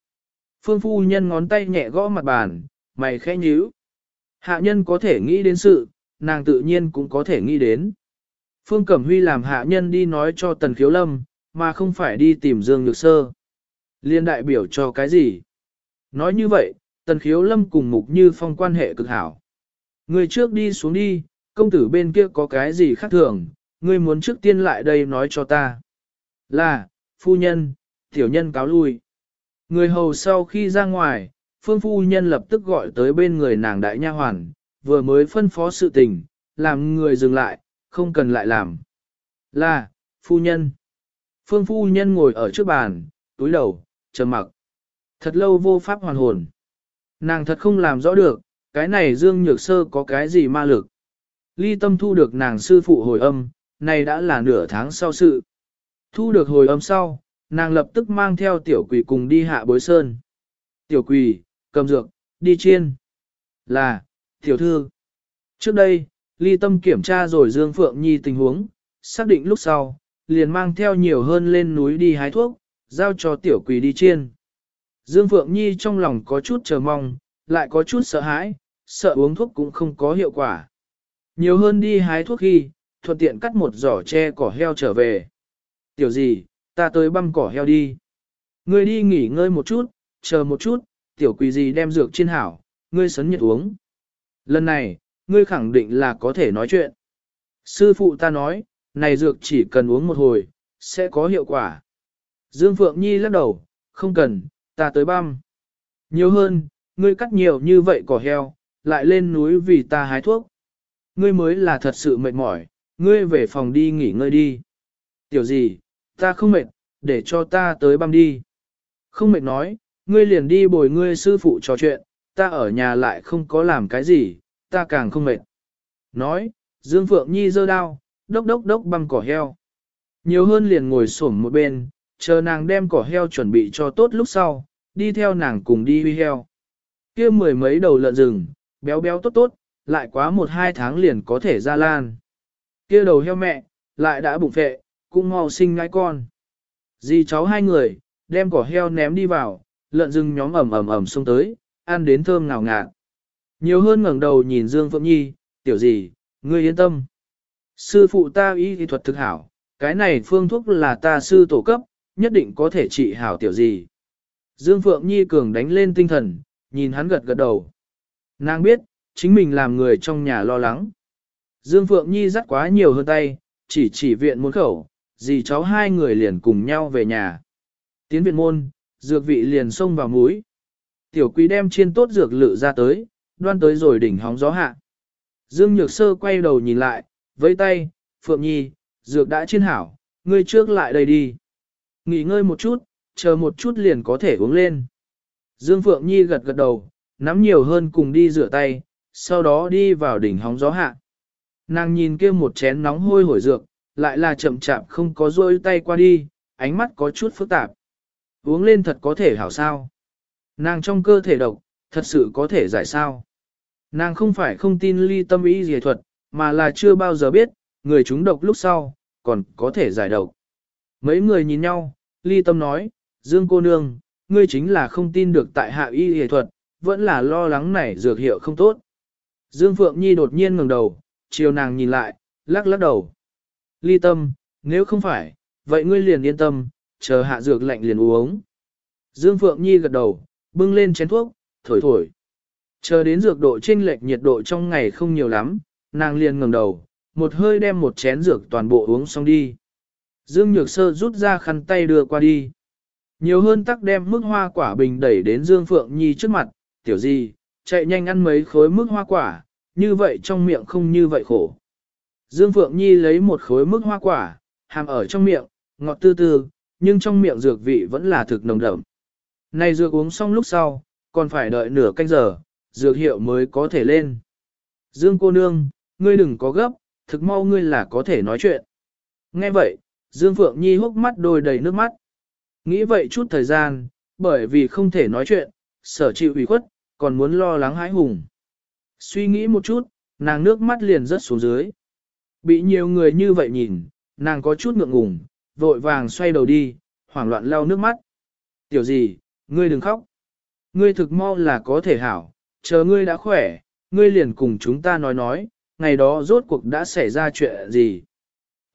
Phương phu nhân ngón tay nhẹ gõ mặt bàn, mày khẽ nhíu. Hạ nhân có thể nghĩ đến sự, nàng tự nhiên cũng có thể nghĩ đến. Phương Cẩm Huy làm hạ nhân đi nói cho Tần Khiếu Lâm, mà không phải đi tìm Dương Nhược Sơ. Liên đại biểu cho cái gì? Nói như vậy, Tần Khiếu Lâm cùng Mục Như Phong quan hệ cực hảo. Người trước đi xuống đi, công tử bên kia có cái gì khác thường, ngươi muốn trước tiên lại đây nói cho ta. Là, phu nhân, tiểu nhân cáo lui. Người hầu sau khi ra ngoài, phương phu nhân lập tức gọi tới bên người nàng đại nha hoàn, vừa mới phân phó sự tình, làm người dừng lại, không cần lại làm. Là, phu nhân. Phương phu nhân ngồi ở trước bàn, túi đầu, trầm mặc. Thật lâu vô pháp hoàn hồn. Nàng thật không làm rõ được, cái này Dương Nhược Sơ có cái gì ma lực. Ly tâm thu được nàng sư phụ hồi âm, này đã là nửa tháng sau sự. Thu được hồi âm sau, nàng lập tức mang theo tiểu quỷ cùng đi hạ bối sơn. Tiểu quỷ, cầm dược, đi chiên. Là, tiểu thư. Trước đây, ly tâm kiểm tra rồi Dương Phượng Nhi tình huống, xác định lúc sau, liền mang theo nhiều hơn lên núi đi hái thuốc, giao cho tiểu quỷ đi chiên. Dương Phượng Nhi trong lòng có chút chờ mong, lại có chút sợ hãi, sợ uống thuốc cũng không có hiệu quả. Nhiều hơn đi hái thuốc khi, thuận tiện cắt một giỏ tre cỏ heo trở về. Tiểu gì, ta tới băm cỏ heo đi. Ngươi đi nghỉ ngơi một chút, chờ một chút, tiểu quỷ gì đem dược trên hảo, ngươi sấn nhiệt uống. Lần này, ngươi khẳng định là có thể nói chuyện. Sư phụ ta nói, này dược chỉ cần uống một hồi, sẽ có hiệu quả. Dương Phượng Nhi lắc đầu, không cần, ta tới băm. Nhiều hơn, ngươi cắt nhiều như vậy cỏ heo, lại lên núi vì ta hái thuốc. Ngươi mới là thật sự mệt mỏi, ngươi về phòng đi nghỉ ngơi đi. Tiểu gì, ta không mệt, để cho ta tới băm đi. Không mệt nói, ngươi liền đi bồi ngươi sư phụ trò chuyện, ta ở nhà lại không có làm cái gì, ta càng không mệt. Nói, Dương Phượng Nhi giơ đao, đốc đốc đốc băm cỏ heo. Nhiều hơn liền ngồi xổm một bên, chờ nàng đem cỏ heo chuẩn bị cho tốt lúc sau, đi theo nàng cùng đi huy heo. kia mười mấy đầu lợn rừng, béo béo tốt tốt, lại quá một hai tháng liền có thể ra lan. kia đầu heo mẹ, lại đã bụng phệ, cũng mau sinh ngai con. Dì cháu hai người, đem cỏ heo ném đi vào, lợn rừng nhóm ẩm ẩm ẩm xông tới, ăn đến thơm ngào ngạt. Nhiều hơn ngẩng đầu nhìn Dương Phượng Nhi, tiểu gì, ngươi yên tâm. Sư phụ ta y thì thuật thực hảo, cái này phương thuốc là ta sư tổ cấp, nhất định có thể trị hảo tiểu gì. Dương Phượng Nhi cường đánh lên tinh thần, nhìn hắn gật gật đầu. Nàng biết, chính mình làm người trong nhà lo lắng. Dương Phượng Nhi dắt quá nhiều hơn tay, chỉ chỉ viện môn khẩu, dì cháu hai người liền cùng nhau về nhà. Tiến viện môn, dược vị liền xông vào mũi. Tiểu quý đem chiên tốt dược lự ra tới, đoan tới rồi đỉnh hóng gió hạ. Dương Nhược Sơ quay đầu nhìn lại, với tay, Phượng Nhi, dược đã chiên hảo, ngươi trước lại đây đi. Nghỉ ngơi một chút, chờ một chút liền có thể uống lên. Dương Phượng Nhi gật gật đầu, nắm nhiều hơn cùng đi rửa tay, sau đó đi vào đỉnh hóng gió hạ. Nàng nhìn kia một chén nóng hôi hổi dược, lại là chậm chạp không có rôi tay qua đi, ánh mắt có chút phức tạp. Uống lên thật có thể hảo sao. Nàng trong cơ thể độc, thật sự có thể giải sao. Nàng không phải không tin ly tâm ý gì thuật, mà là chưa bao giờ biết, người chúng độc lúc sau, còn có thể giải độc. Mấy người nhìn nhau, ly tâm nói, Dương cô nương, ngươi chính là không tin được tại hạ y y thuật, vẫn là lo lắng này dược hiệu không tốt. Dương Phượng Nhi đột nhiên ngẩng đầu, chiều nàng nhìn lại, lắc lắc đầu. Ly tâm, nếu không phải, vậy ngươi liền yên tâm, chờ hạ dược lạnh liền uống. Dương Phượng Nhi gật đầu, bưng lên chén thuốc, thổi thổi. Chờ đến dược độ chênh lệch nhiệt độ trong ngày không nhiều lắm, nàng liền ngẩng đầu, một hơi đem một chén dược toàn bộ uống xong đi. Dương Nhược Sơ rút ra khăn tay đưa qua đi. Nhiều hơn tắc đem mức hoa quả bình đẩy đến Dương Phượng Nhi trước mặt, tiểu gì, chạy nhanh ăn mấy khối mức hoa quả, như vậy trong miệng không như vậy khổ. Dương Phượng Nhi lấy một khối mức hoa quả, hàm ở trong miệng, ngọt tư tư, nhưng trong miệng dược vị vẫn là thực nồng đậm. Này dược uống xong lúc sau, còn phải đợi nửa canh giờ, dược hiệu mới có thể lên. Dương cô nương, ngươi đừng có gấp, thực mau ngươi là có thể nói chuyện. Nghe vậy, Dương Phượng Nhi hốc mắt đôi đầy nước mắt. Nghĩ vậy chút thời gian, bởi vì không thể nói chuyện, sở chịu ủy khuất, còn muốn lo lắng hãi hùng. Suy nghĩ một chút, nàng nước mắt liền rớt xuống dưới. Bị nhiều người như vậy nhìn, nàng có chút ngượng ngùng, vội vàng xoay đầu đi, hoảng loạn lau nước mắt. Tiểu gì, ngươi đừng khóc. Ngươi thực mau là có thể hảo, chờ ngươi đã khỏe, ngươi liền cùng chúng ta nói nói, ngày đó rốt cuộc đã xảy ra chuyện gì.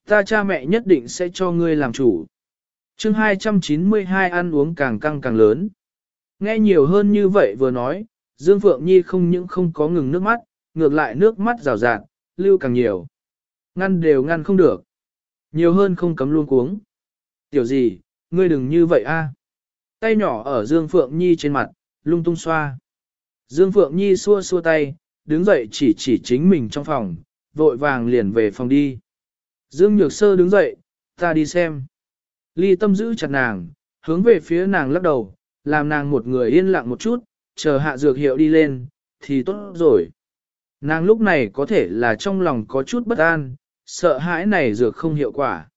Ta cha mẹ nhất định sẽ cho ngươi làm chủ. chương 292 ăn uống càng căng càng lớn. Nghe nhiều hơn như vậy vừa nói, Dương Phượng Nhi không những không có ngừng nước mắt, ngược lại nước mắt rào rạt, lưu càng nhiều. Ngăn đều ngăn không được. Nhiều hơn không cấm luôn cuống. Tiểu gì, ngươi đừng như vậy a. À. Tay nhỏ ở Dương Phượng Nhi trên mặt, lung tung xoa. Dương Phượng Nhi xua xua tay, đứng dậy chỉ chỉ chính mình trong phòng, vội vàng liền về phòng đi. Dương Nhược Sơ đứng dậy, ta đi xem. Ly tâm giữ chặt nàng, hướng về phía nàng lắc đầu, làm nàng một người yên lặng một chút, chờ hạ dược hiệu đi lên, thì tốt rồi. Nàng lúc này có thể là trong lòng có chút bất an, sợ hãi này dược không hiệu quả.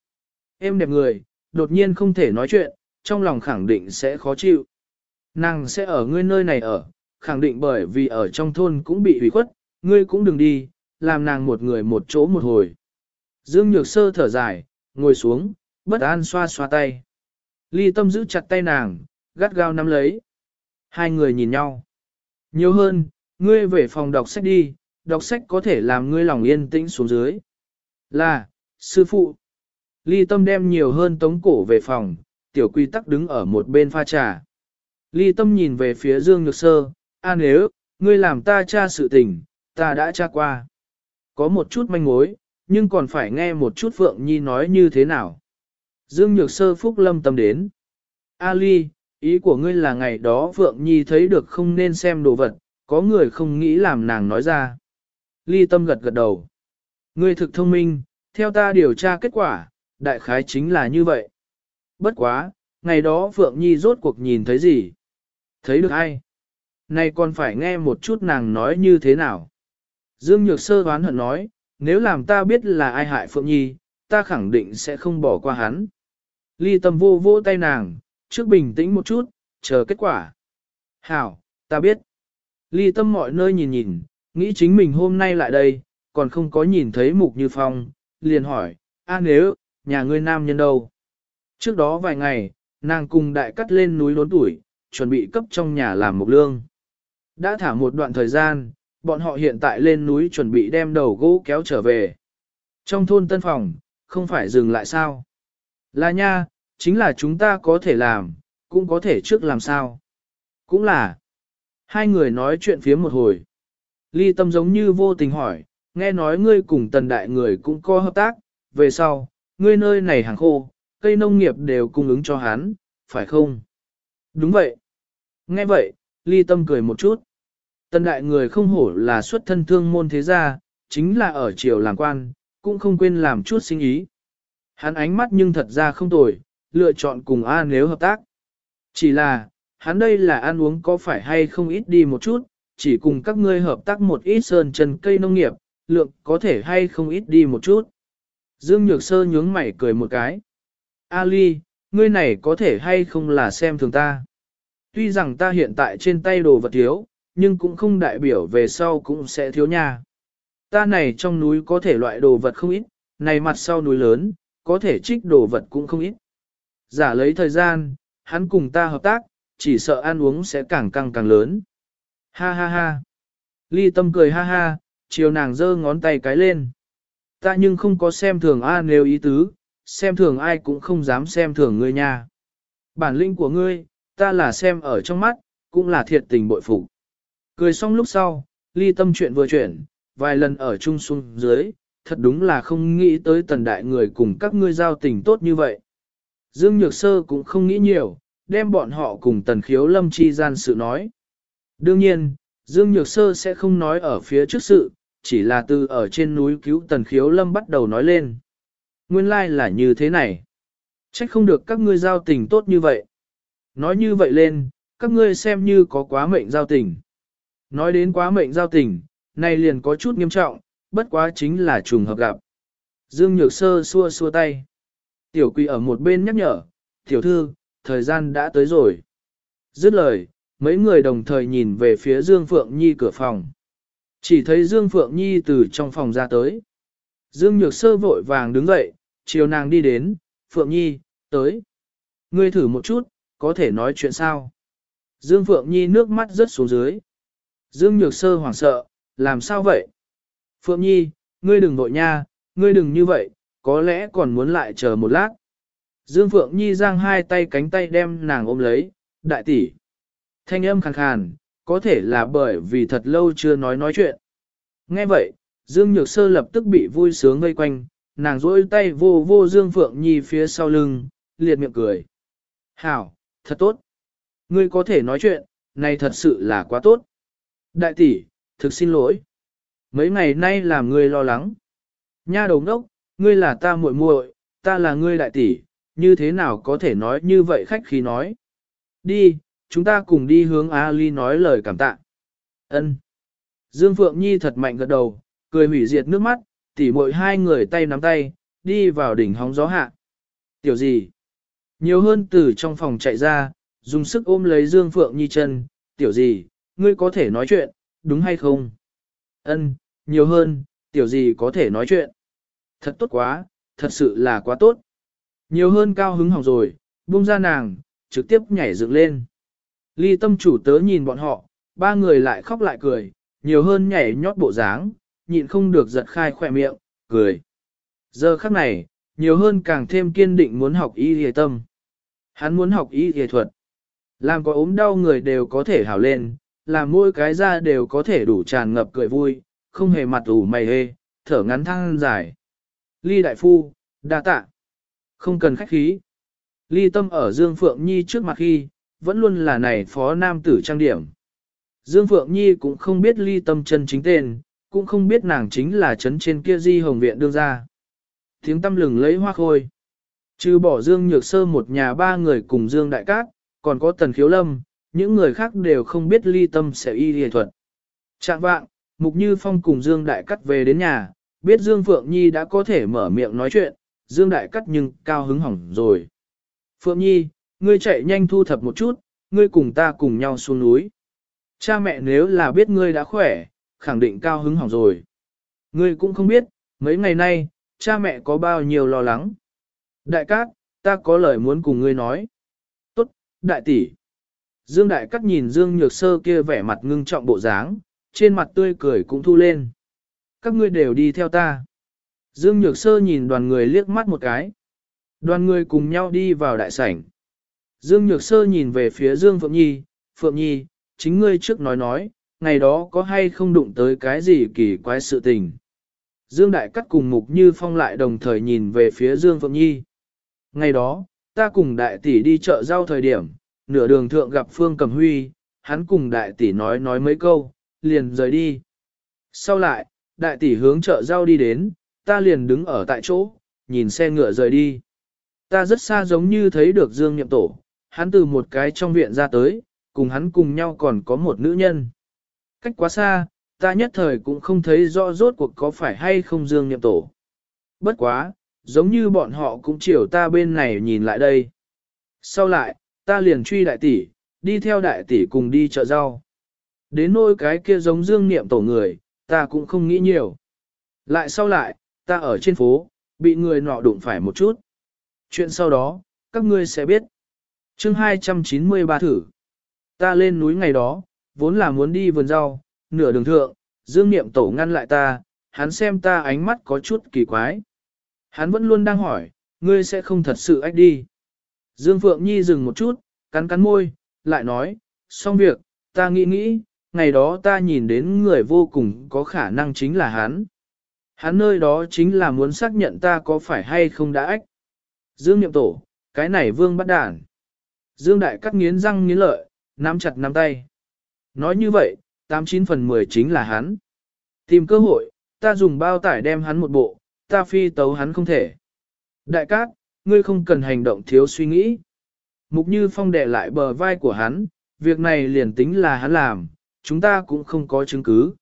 Em đẹp người, đột nhiên không thể nói chuyện, trong lòng khẳng định sẽ khó chịu. Nàng sẽ ở ngươi nơi này ở, khẳng định bởi vì ở trong thôn cũng bị hủy khuất, ngươi cũng đừng đi, làm nàng một người một chỗ một hồi. Dương Nhược Sơ thở dài, ngồi xuống, bất an xoa xoa tay. Ly tâm giữ chặt tay nàng, gắt gao nắm lấy. Hai người nhìn nhau. Nhiều hơn, ngươi về phòng đọc sách đi, đọc sách có thể làm ngươi lòng yên tĩnh xuống dưới. Là, sư phụ. Ly tâm đem nhiều hơn tống cổ về phòng, tiểu quy tắc đứng ở một bên pha trà. Ly tâm nhìn về phía Dương Nhược Sơ, a nếu, ngươi làm ta tra sự tình, ta đã tra qua. Có một chút manh mối, nhưng còn phải nghe một chút Phượng Nhi nói như thế nào. Dương Nhược Sơ phúc lâm tâm đến. a ly ý của ngươi là ngày đó Phượng Nhi thấy được không nên xem đồ vật, có người không nghĩ làm nàng nói ra. Ly tâm gật gật đầu. Ngươi thực thông minh, theo ta điều tra kết quả, đại khái chính là như vậy. Bất quá, ngày đó Phượng Nhi rốt cuộc nhìn thấy gì? Thấy được ai? Này còn phải nghe một chút nàng nói như thế nào? Dương Nhược Sơ đoán hận nói, nếu làm ta biết là ai hại Phượng Nhi, ta khẳng định sẽ không bỏ qua hắn. Ly tâm vô vô tay nàng, trước bình tĩnh một chút, chờ kết quả. Hảo, ta biết. Ly tâm mọi nơi nhìn nhìn, nghĩ chính mình hôm nay lại đây, còn không có nhìn thấy mục như phong, liền hỏi, a nếu, nhà ngươi nam nhân đâu? Trước đó vài ngày, nàng cùng đại cắt lên núi lốn tuổi, chuẩn bị cấp trong nhà làm mục lương. Đã thả một đoạn thời gian, bọn họ hiện tại lên núi chuẩn bị đem đầu gỗ kéo trở về. Trong thôn tân phòng, không phải dừng lại sao? Là nha, chính là chúng ta có thể làm, cũng có thể trước làm sao. Cũng là. Hai người nói chuyện phía một hồi. Ly tâm giống như vô tình hỏi, nghe nói ngươi cùng tần đại người cũng có hợp tác, về sau, ngươi nơi này hàng khô, cây nông nghiệp đều cung ứng cho hắn, phải không? Đúng vậy. Nghe vậy, ly tâm cười một chút. Tần đại người không hổ là xuất thân thương môn thế gia, chính là ở triều làm quan, cũng không quên làm chút sinh ý. Hắn ánh mắt nhưng thật ra không tồi, lựa chọn cùng A nếu hợp tác. Chỉ là, hắn đây là ăn uống có phải hay không ít đi một chút, chỉ cùng các ngươi hợp tác một ít sơn chân cây nông nghiệp, lượng có thể hay không ít đi một chút. Dương Nhược Sơ nhướng mày cười một cái. Ali, ngươi này có thể hay không là xem thường ta. Tuy rằng ta hiện tại trên tay đồ vật thiếu, nhưng cũng không đại biểu về sau cũng sẽ thiếu nha. Ta này trong núi có thể loại đồ vật không ít, này mặt sau núi lớn, có thể trích đồ vật cũng không ít. Giả lấy thời gian, hắn cùng ta hợp tác, chỉ sợ ăn uống sẽ càng căng càng lớn. Ha ha ha. Ly tâm cười ha ha, chiều nàng giơ ngón tay cái lên. Ta nhưng không có xem thường A nếu ý tứ, xem thường ai cũng không dám xem thường ngươi nha. Bản lĩnh của ngươi, ta là xem ở trong mắt, cũng là thiệt tình bội phục. Cười xong lúc sau, ly tâm chuyện vừa chuyển, vài lần ở chung xuống dưới, thật đúng là không nghĩ tới tần đại người cùng các ngươi giao tình tốt như vậy. Dương Nhược Sơ cũng không nghĩ nhiều, đem bọn họ cùng tần khiếu lâm chi gian sự nói. Đương nhiên, Dương Nhược Sơ sẽ không nói ở phía trước sự, chỉ là từ ở trên núi cứu tần khiếu lâm bắt đầu nói lên. Nguyên lai like là như thế này. Trách không được các ngươi giao tình tốt như vậy. Nói như vậy lên, các ngươi xem như có quá mệnh giao tình. Nói đến quá mệnh giao tình, này liền có chút nghiêm trọng, bất quá chính là trùng hợp gặp. Dương Nhược Sơ xua xua tay. Tiểu quỷ ở một bên nhắc nhở, tiểu thư, thời gian đã tới rồi. Dứt lời, mấy người đồng thời nhìn về phía Dương Phượng Nhi cửa phòng. Chỉ thấy Dương Phượng Nhi từ trong phòng ra tới. Dương Nhược Sơ vội vàng đứng dậy, chiều nàng đi đến, Phượng Nhi, tới. Ngươi thử một chút, có thể nói chuyện sao? Dương Phượng Nhi nước mắt rớt xuống dưới. Dương Nhược Sơ hoảng sợ, làm sao vậy? Phượng Nhi, ngươi đừng vội nha, ngươi đừng như vậy, có lẽ còn muốn lại chờ một lát. Dương Phượng Nhi giang hai tay cánh tay đem nàng ôm lấy, đại tỷ. Thanh âm khàn khàn, có thể là bởi vì thật lâu chưa nói nói chuyện. Nghe vậy, Dương Nhược Sơ lập tức bị vui sướng vây quanh, nàng rỗi tay vô vô Dương Phượng Nhi phía sau lưng, liệt miệng cười. Hảo, thật tốt. Ngươi có thể nói chuyện, này thật sự là quá tốt. Đại tỷ, thực xin lỗi. Mấy ngày nay làm ngươi lo lắng. Nha đồng đốc, ngươi là ta muội muội, ta là ngươi đại tỷ, như thế nào có thể nói như vậy khách khí nói. Đi, chúng ta cùng đi hướng Ali nói lời cảm tạ. Ân. Dương Phượng Nhi thật mạnh gật đầu, cười hủy diệt nước mắt, tỉ muội hai người tay nắm tay, đi vào đỉnh hóng gió hạ. Tiểu gì? Nhiều hơn từ trong phòng chạy ra, dùng sức ôm lấy Dương Phượng Nhi chân, tiểu gì, ngươi có thể nói chuyện, đúng hay không? Ân, nhiều hơn, tiểu gì có thể nói chuyện. Thật tốt quá, thật sự là quá tốt. Nhiều hơn cao hứng hỏng rồi, buông ra nàng, trực tiếp nhảy dựng lên. Ly tâm chủ tớ nhìn bọn họ, ba người lại khóc lại cười, nhiều hơn nhảy nhót bộ dáng, nhịn không được giật khai khỏe miệng, cười. Giờ khắc này, nhiều hơn càng thêm kiên định muốn học y hề tâm. Hắn muốn học y hề thuật. Làm có ốm đau người đều có thể hảo lên, làm mỗi cái ra đều có thể đủ tràn ngập cười vui, không hề mặt ủ mày hê, thở ngắn thăng dài. Ly đại phu, đa tạ. Không cần khách khí. Ly tâm ở Dương Phượng Nhi trước mặt khi, vẫn luôn là này phó nam tử trang điểm. Dương Phượng Nhi cũng không biết ly tâm chân chính tên, cũng không biết nàng chính là chấn trên kia di hồng viện đương ra. Tiếng tâm lừng lấy hoa khôi. Trừ bỏ Dương Nhược Sơ một nhà ba người cùng Dương Đại Cát, còn có Tần Khiếu Lâm, những người khác đều không biết ly tâm sẽ y y thuật. Trạng vạng, Mục Như Phong cùng Dương Đại Cát về đến nhà, biết Dương Phượng Nhi đã có thể mở miệng nói chuyện, Dương Đại Cát nhưng cao hứng hỏng rồi. Phượng Nhi, ngươi chạy nhanh thu thập một chút, ngươi cùng ta cùng nhau xuống núi. Cha mẹ nếu là biết ngươi đã khỏe, khẳng định cao hứng hỏng rồi. Ngươi cũng không biết, mấy ngày nay, cha mẹ có bao nhiêu lo lắng. Đại cát, ta có lời muốn cùng ngươi nói. Tốt, đại tỷ. Dương Đại Cát nhìn Dương Nhược Sơ kia vẻ mặt ngưng trọng bộ dáng, trên mặt tươi cười cũng thu lên. Các ngươi đều đi theo ta. Dương Nhược Sơ nhìn đoàn người liếc mắt một cái. Đoàn người cùng nhau đi vào đại sảnh. Dương Nhược Sơ nhìn về phía Dương Phượng Nhi, Phượng Nhi, chính ngươi trước nói nói, ngày đó có hay không đụng tới cái gì kỳ quái sự tình. Dương Đại Cắt cùng Mục Như Phong lại đồng thời nhìn về phía Dương Phượng Nhi. Ngày đó, ta cùng đại tỷ đi chợ rau thời điểm, nửa đường thượng gặp Phương Cầm Huy, hắn cùng đại tỷ nói nói mấy câu, liền rời đi. Sau lại, đại tỷ hướng chợ rau đi đến, ta liền đứng ở tại chỗ, nhìn xe ngựa rời đi. Ta rất xa giống như thấy được Dương Nhậm Tổ, hắn từ một cái trong viện ra tới, cùng hắn cùng nhau còn có một nữ nhân. Cách quá xa, ta nhất thời cũng không thấy rõ rốt cuộc có phải hay không Dương Nhậm Tổ. Bất quá, giống như bọn họ cũng chiều ta bên này nhìn lại đây. Sau lại, ta liền truy đại tỷ, đi theo đại tỷ cùng đi chợ rau. Đến nôi cái kia giống Dương Niệm Tổ người, ta cũng không nghĩ nhiều. Lại sau lại, ta ở trên phố, bị người nọ đụng phải một chút. Chuyện sau đó, các ngươi sẽ biết. chương 293 thử. Ta lên núi ngày đó, vốn là muốn đi vườn rau, nửa đường thượng, Dương Niệm Tổ ngăn lại ta, hắn xem ta ánh mắt có chút kỳ quái. Hắn vẫn luôn đang hỏi, ngươi sẽ không thật sự ách đi. Dương Phượng Nhi dừng một chút, cắn cắn môi, lại nói, xong việc, ta nghĩ nghĩ, ngày đó ta nhìn đến người vô cùng có khả năng chính là hắn. Hắn nơi đó chính là muốn xác nhận ta có phải hay không đã ách. Dương Niệm Tổ, cái này vương bắt đản. Dương Đại cắt nghiến răng nghiến lợi, nắm chặt nắm tay. Nói như vậy, 89 phần 10 chính là hắn. Tìm cơ hội, ta dùng bao tải đem hắn một bộ, ta phi tấu hắn không thể. Đại cát, ngươi không cần hành động thiếu suy nghĩ. Mục Như Phong đè lại bờ vai của hắn, việc này liền tính là hắn làm, chúng ta cũng không có chứng cứ.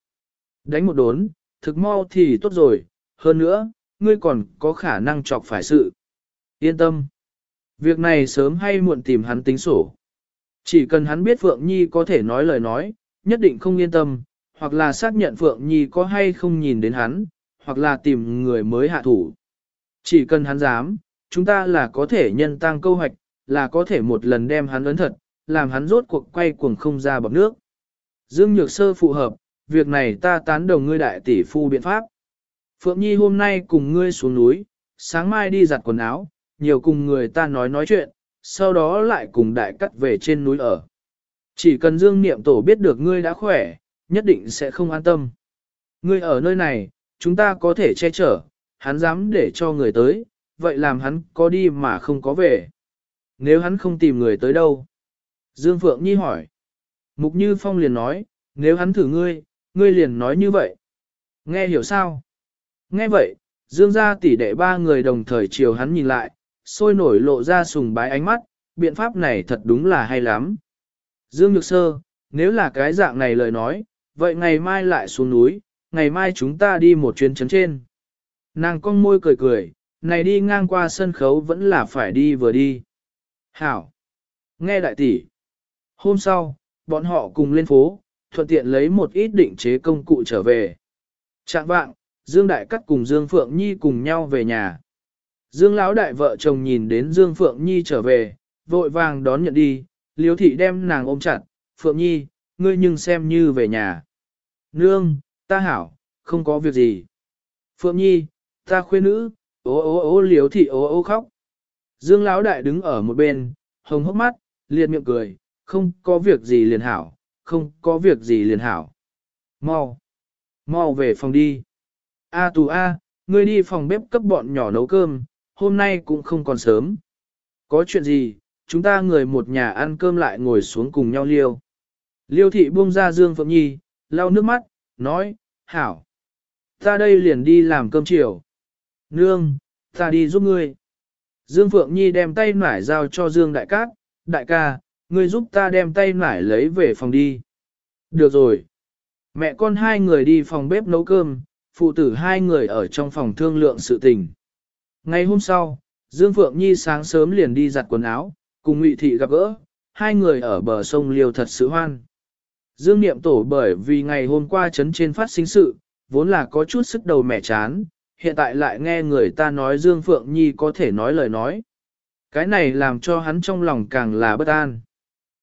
Đánh một đốn, thực mau thì tốt rồi, hơn nữa, ngươi còn có khả năng chọc phải sự. Yên tâm. Việc này sớm hay muộn tìm hắn tính sổ. Chỉ cần hắn biết Phượng Nhi có thể nói lời nói, nhất định không yên tâm, hoặc là xác nhận Phượng Nhi có hay không nhìn đến hắn, hoặc là tìm người mới hạ thủ. Chỉ cần hắn dám, chúng ta là có thể nhân tăng câu hoạch, là có thể một lần đem hắn ấn thật, làm hắn rốt cuộc quay cuồng không ra bọc nước. Dương Nhược Sơ phù hợp, việc này ta tán đồng ngươi đại tỷ phu biện pháp. Phượng Nhi hôm nay cùng ngươi xuống núi, sáng mai đi giặt quần áo, nhiều cùng người ta nói nói chuyện, sau đó lại cùng đại cắt về trên núi ở. Chỉ cần Dương Niệm Tổ biết được ngươi đã khỏe, nhất định sẽ không an tâm. Ngươi ở nơi này, chúng ta có thể che chở, hắn dám để cho người tới, vậy làm hắn có đi mà không có về. Nếu hắn không tìm người tới đâu? Dương Phượng Nhi hỏi. Mục Như Phong liền nói, nếu hắn thử ngươi, ngươi liền nói như vậy. Nghe hiểu sao? Nghe vậy, Dương gia tỷ đệ ba người đồng thời chiều hắn nhìn lại, sôi nổi lộ ra sùng bái ánh mắt, biện pháp này thật đúng là hay lắm. Dương Nhược Sơ, nếu là cái dạng này lời nói, vậy ngày mai lại xuống núi, ngày mai chúng ta đi một chuyến chấn trên. Nàng cong môi cười cười, này đi ngang qua sân khấu vẫn là phải đi vừa đi. Hảo! Nghe đại tỷ! Hôm sau, bọn họ cùng lên phố, thuận tiện lấy một ít định chế công cụ trở về. Trạng vạng, Dương Đại Cắt cùng Dương Phượng Nhi cùng nhau về nhà. Dương Lão đại vợ chồng nhìn đến Dương Phượng Nhi trở về, vội vàng đón nhận đi, Liêu thị đem nàng ôm chặt, Phượng Nhi, ngươi nhưng xem như về nhà. Nương, ta hảo, không có việc gì. Phượng Nhi, ta khuyên nữ, ô ô ô Liêu thị ô ô khóc. Dương Lão đại đứng ở một bên, hồng hốc mắt, liệt miệng cười, không có việc gì liền hảo, không có việc gì liền hảo. Mau, mau về phòng đi. A tù A, ngươi đi phòng bếp cấp bọn nhỏ nấu cơm, hôm nay cũng không còn sớm. Có chuyện gì, chúng ta người một nhà ăn cơm lại ngồi xuống cùng nhau liêu. Liêu thị buông ra Dương Phượng Nhi, lau nước mắt, nói, hảo. Ta đây liền đi làm cơm chiều. Nương, ta đi giúp ngươi. Dương Phượng Nhi đem tay nải giao cho Dương Đại Cát, đại ca, ngươi giúp ta đem tay nải lấy về phòng đi. Được rồi. Mẹ con hai người đi phòng bếp nấu cơm, phụ tử hai người ở trong phòng thương lượng sự tình. Ngày hôm sau, Dương Phượng Nhi sáng sớm liền đi giặt quần áo, cùng Ngụy Thị gặp gỡ, hai người ở bờ sông liều thật sự hoan. Dương Niệm Tổ bởi vì ngày hôm qua chấn trên phát sinh sự, vốn là có chút sức đầu mẹ chán, hiện tại lại nghe người ta nói Dương Phượng Nhi có thể nói lời nói. Cái này làm cho hắn trong lòng càng là bất an.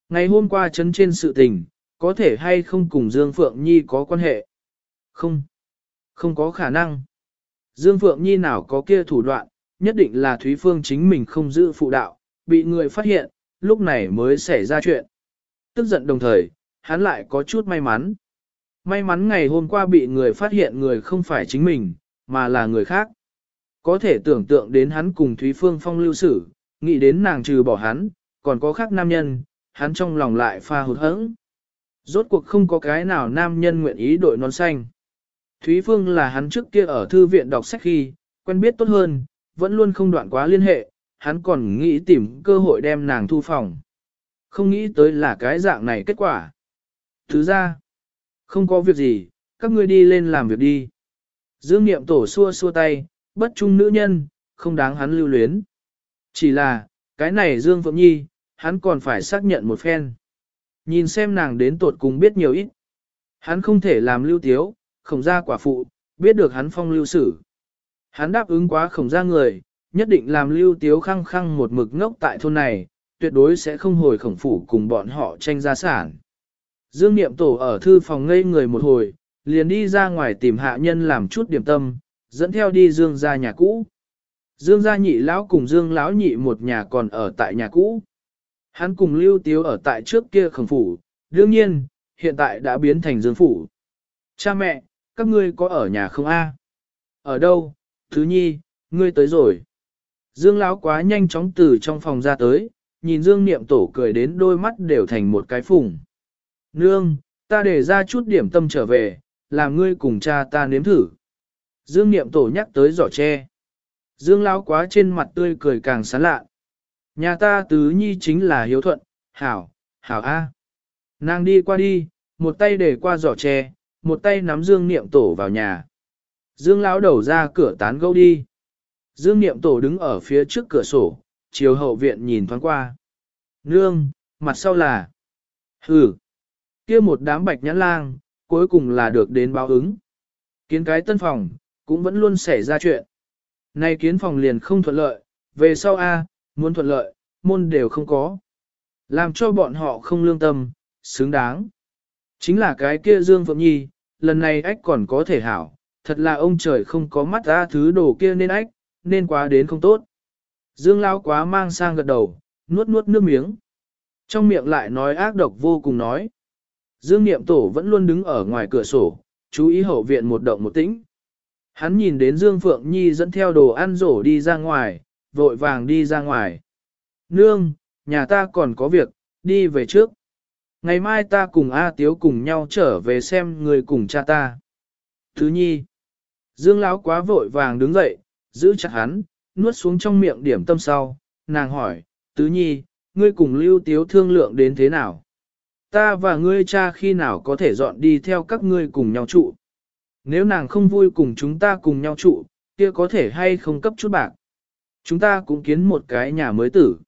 Ngày hôm qua chấn trên sự tình, có thể hay không cùng Dương Phượng Nhi có quan hệ? Không. Không có khả năng. Dương Phượng Nhi nào có kia thủ đoạn, nhất định là Thúy Phương chính mình không giữ phụ đạo, bị người phát hiện, lúc này mới xảy ra chuyện. Tức giận đồng thời, hắn lại có chút may mắn. May mắn ngày hôm qua bị người phát hiện người không phải chính mình, mà là người khác. Có thể tưởng tượng đến hắn cùng Thúy Phương phong lưu sử, nghĩ đến nàng trừ bỏ hắn, còn có khác nam nhân, hắn trong lòng lại pha hụt hẫng. Rốt cuộc không có cái nào nam nhân nguyện ý đội nón xanh. Thúy Phương là hắn trước kia ở thư viện đọc sách khi, quen biết tốt hơn, vẫn luôn không đoạn quá liên hệ, hắn còn nghĩ tìm cơ hội đem nàng thu phòng. Không nghĩ tới là cái dạng này kết quả. Thứ ra, không có việc gì, các ngươi đi lên làm việc đi. Dương Niệm Tổ xua xua tay, bất trung nữ nhân, không đáng hắn lưu luyến. Chỉ là, cái này Dương Phượng Nhi, hắn còn phải xác nhận một phen. Nhìn xem nàng đến tột cùng biết nhiều ít. Hắn không thể làm lưu tiếu, khổng gia quả phụ, biết được hắn phong lưu sử. Hắn đáp ứng quá khổng gia người, nhất định làm lưu tiếu khăng khăng một mực ngốc tại thôn này, tuyệt đối sẽ không hồi khổng phủ cùng bọn họ tranh gia sản. Dương Niệm Tổ ở thư phòng ngây người một hồi, liền đi ra ngoài tìm hạ nhân làm chút điểm tâm, dẫn theo đi Dương ra nhà cũ. Dương gia nhị lão cùng Dương lão nhị một nhà còn ở tại nhà cũ. Hắn cùng Lưu Tiếu ở tại trước kia khẩn phủ, đương nhiên, hiện tại đã biến thành Dương phủ. Cha mẹ, các ngươi có ở nhà không a? Ở đâu? Thứ nhi, ngươi tới rồi. Dương lão quá nhanh chóng từ trong phòng ra tới, nhìn Dương Niệm Tổ cười đến đôi mắt đều thành một cái phùng. Nương, ta để ra chút điểm tâm trở về, làm ngươi cùng cha ta nếm thử. Dương Niệm Tổ nhắc tới giỏ tre. Dương lão quá trên mặt tươi cười càng sán lạ. Nhà ta tứ nhi chính là hiếu thuận, hảo, hảo a. Nàng đi qua đi, một tay để qua giỏ tre, một tay nắm Dương Niệm Tổ vào nhà. Dương lão đầu ra cửa tán gẫu đi. Dương Niệm Tổ đứng ở phía trước cửa sổ, chiều hậu viện nhìn thoáng qua. Nương, mặt sau là. Hừ. kia một đám bạch nhãn lang, cuối cùng là được đến báo ứng. Kiến cái tân phòng, cũng vẫn luôn xảy ra chuyện. Nay kiến phòng liền không thuận lợi, về sau A, muốn thuận lợi, môn đều không có. Làm cho bọn họ không lương tâm, xứng đáng. Chính là cái kia Dương Phượng Nhi, lần này ách còn có thể hảo, thật là ông trời không có mắt ra thứ đồ kia nên ách, nên quá đến không tốt. Dương Lão quá mang sang gật đầu, nuốt nuốt nước miếng. Trong miệng lại nói ác độc vô cùng nói. Dương Niệm Tổ vẫn luôn đứng ở ngoài cửa sổ, chú ý hậu viện một động một tĩnh. Hắn nhìn đến Dương Phượng Nhi dẫn theo đồ ăn rổ đi ra ngoài, vội vàng đi ra ngoài. Nương, nhà ta còn có việc, đi về trước. Ngày mai ta cùng A Tiếu cùng nhau trở về xem người cùng cha ta. Thứ nhi. Dương Lão quá vội vàng đứng dậy, giữ chặt hắn, nuốt xuống trong miệng điểm tâm sau. Nàng hỏi, Tứ nhi, ngươi cùng Lưu Tiếu thương lượng đến thế nào? Ta và ngươi cha khi nào có thể dọn đi theo các ngươi cùng nhau trụ? Nếu nàng không vui cùng chúng ta cùng nhau trụ, kia có thể hay không cấp chút bạc? Chúng ta cũng kiến một cái nhà mới tử.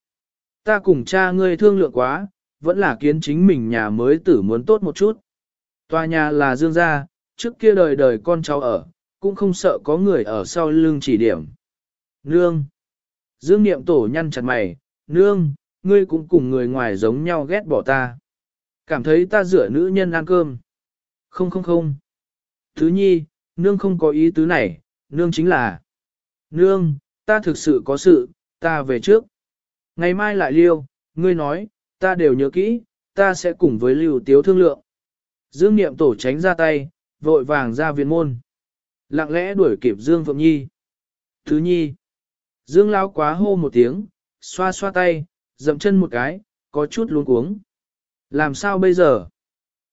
Ta cùng cha ngươi thương lượng quá, vẫn là kiến chính mình nhà mới tử muốn tốt một chút. Tòa nhà là dương gia, trước kia đời đời con cháu ở, cũng không sợ có người ở sau lưng chỉ điểm. Nương! Dương Niệm Tổ nhăn chặt mày, Nương, ngươi cũng cùng người ngoài giống nhau ghét bỏ ta. Cảm thấy ta rửa nữ nhân ăn cơm. Không không không. Thứ nhi, nương không có ý tứ này, nương chính là. Nương, ta thực sự có sự, ta về trước. Ngày mai lại liêu, ngươi nói, ta đều nhớ kỹ, ta sẽ cùng với lưu tiếu thương lượng. Dương niệm tổ tránh ra tay, vội vàng ra viện môn. Lặng lẽ đuổi kịp Dương Phượng Nhi. Thứ nhi. Dương Lão quá hô một tiếng, xoa xoa tay, dậm chân một cái, có chút luống cuống. Làm sao bây giờ?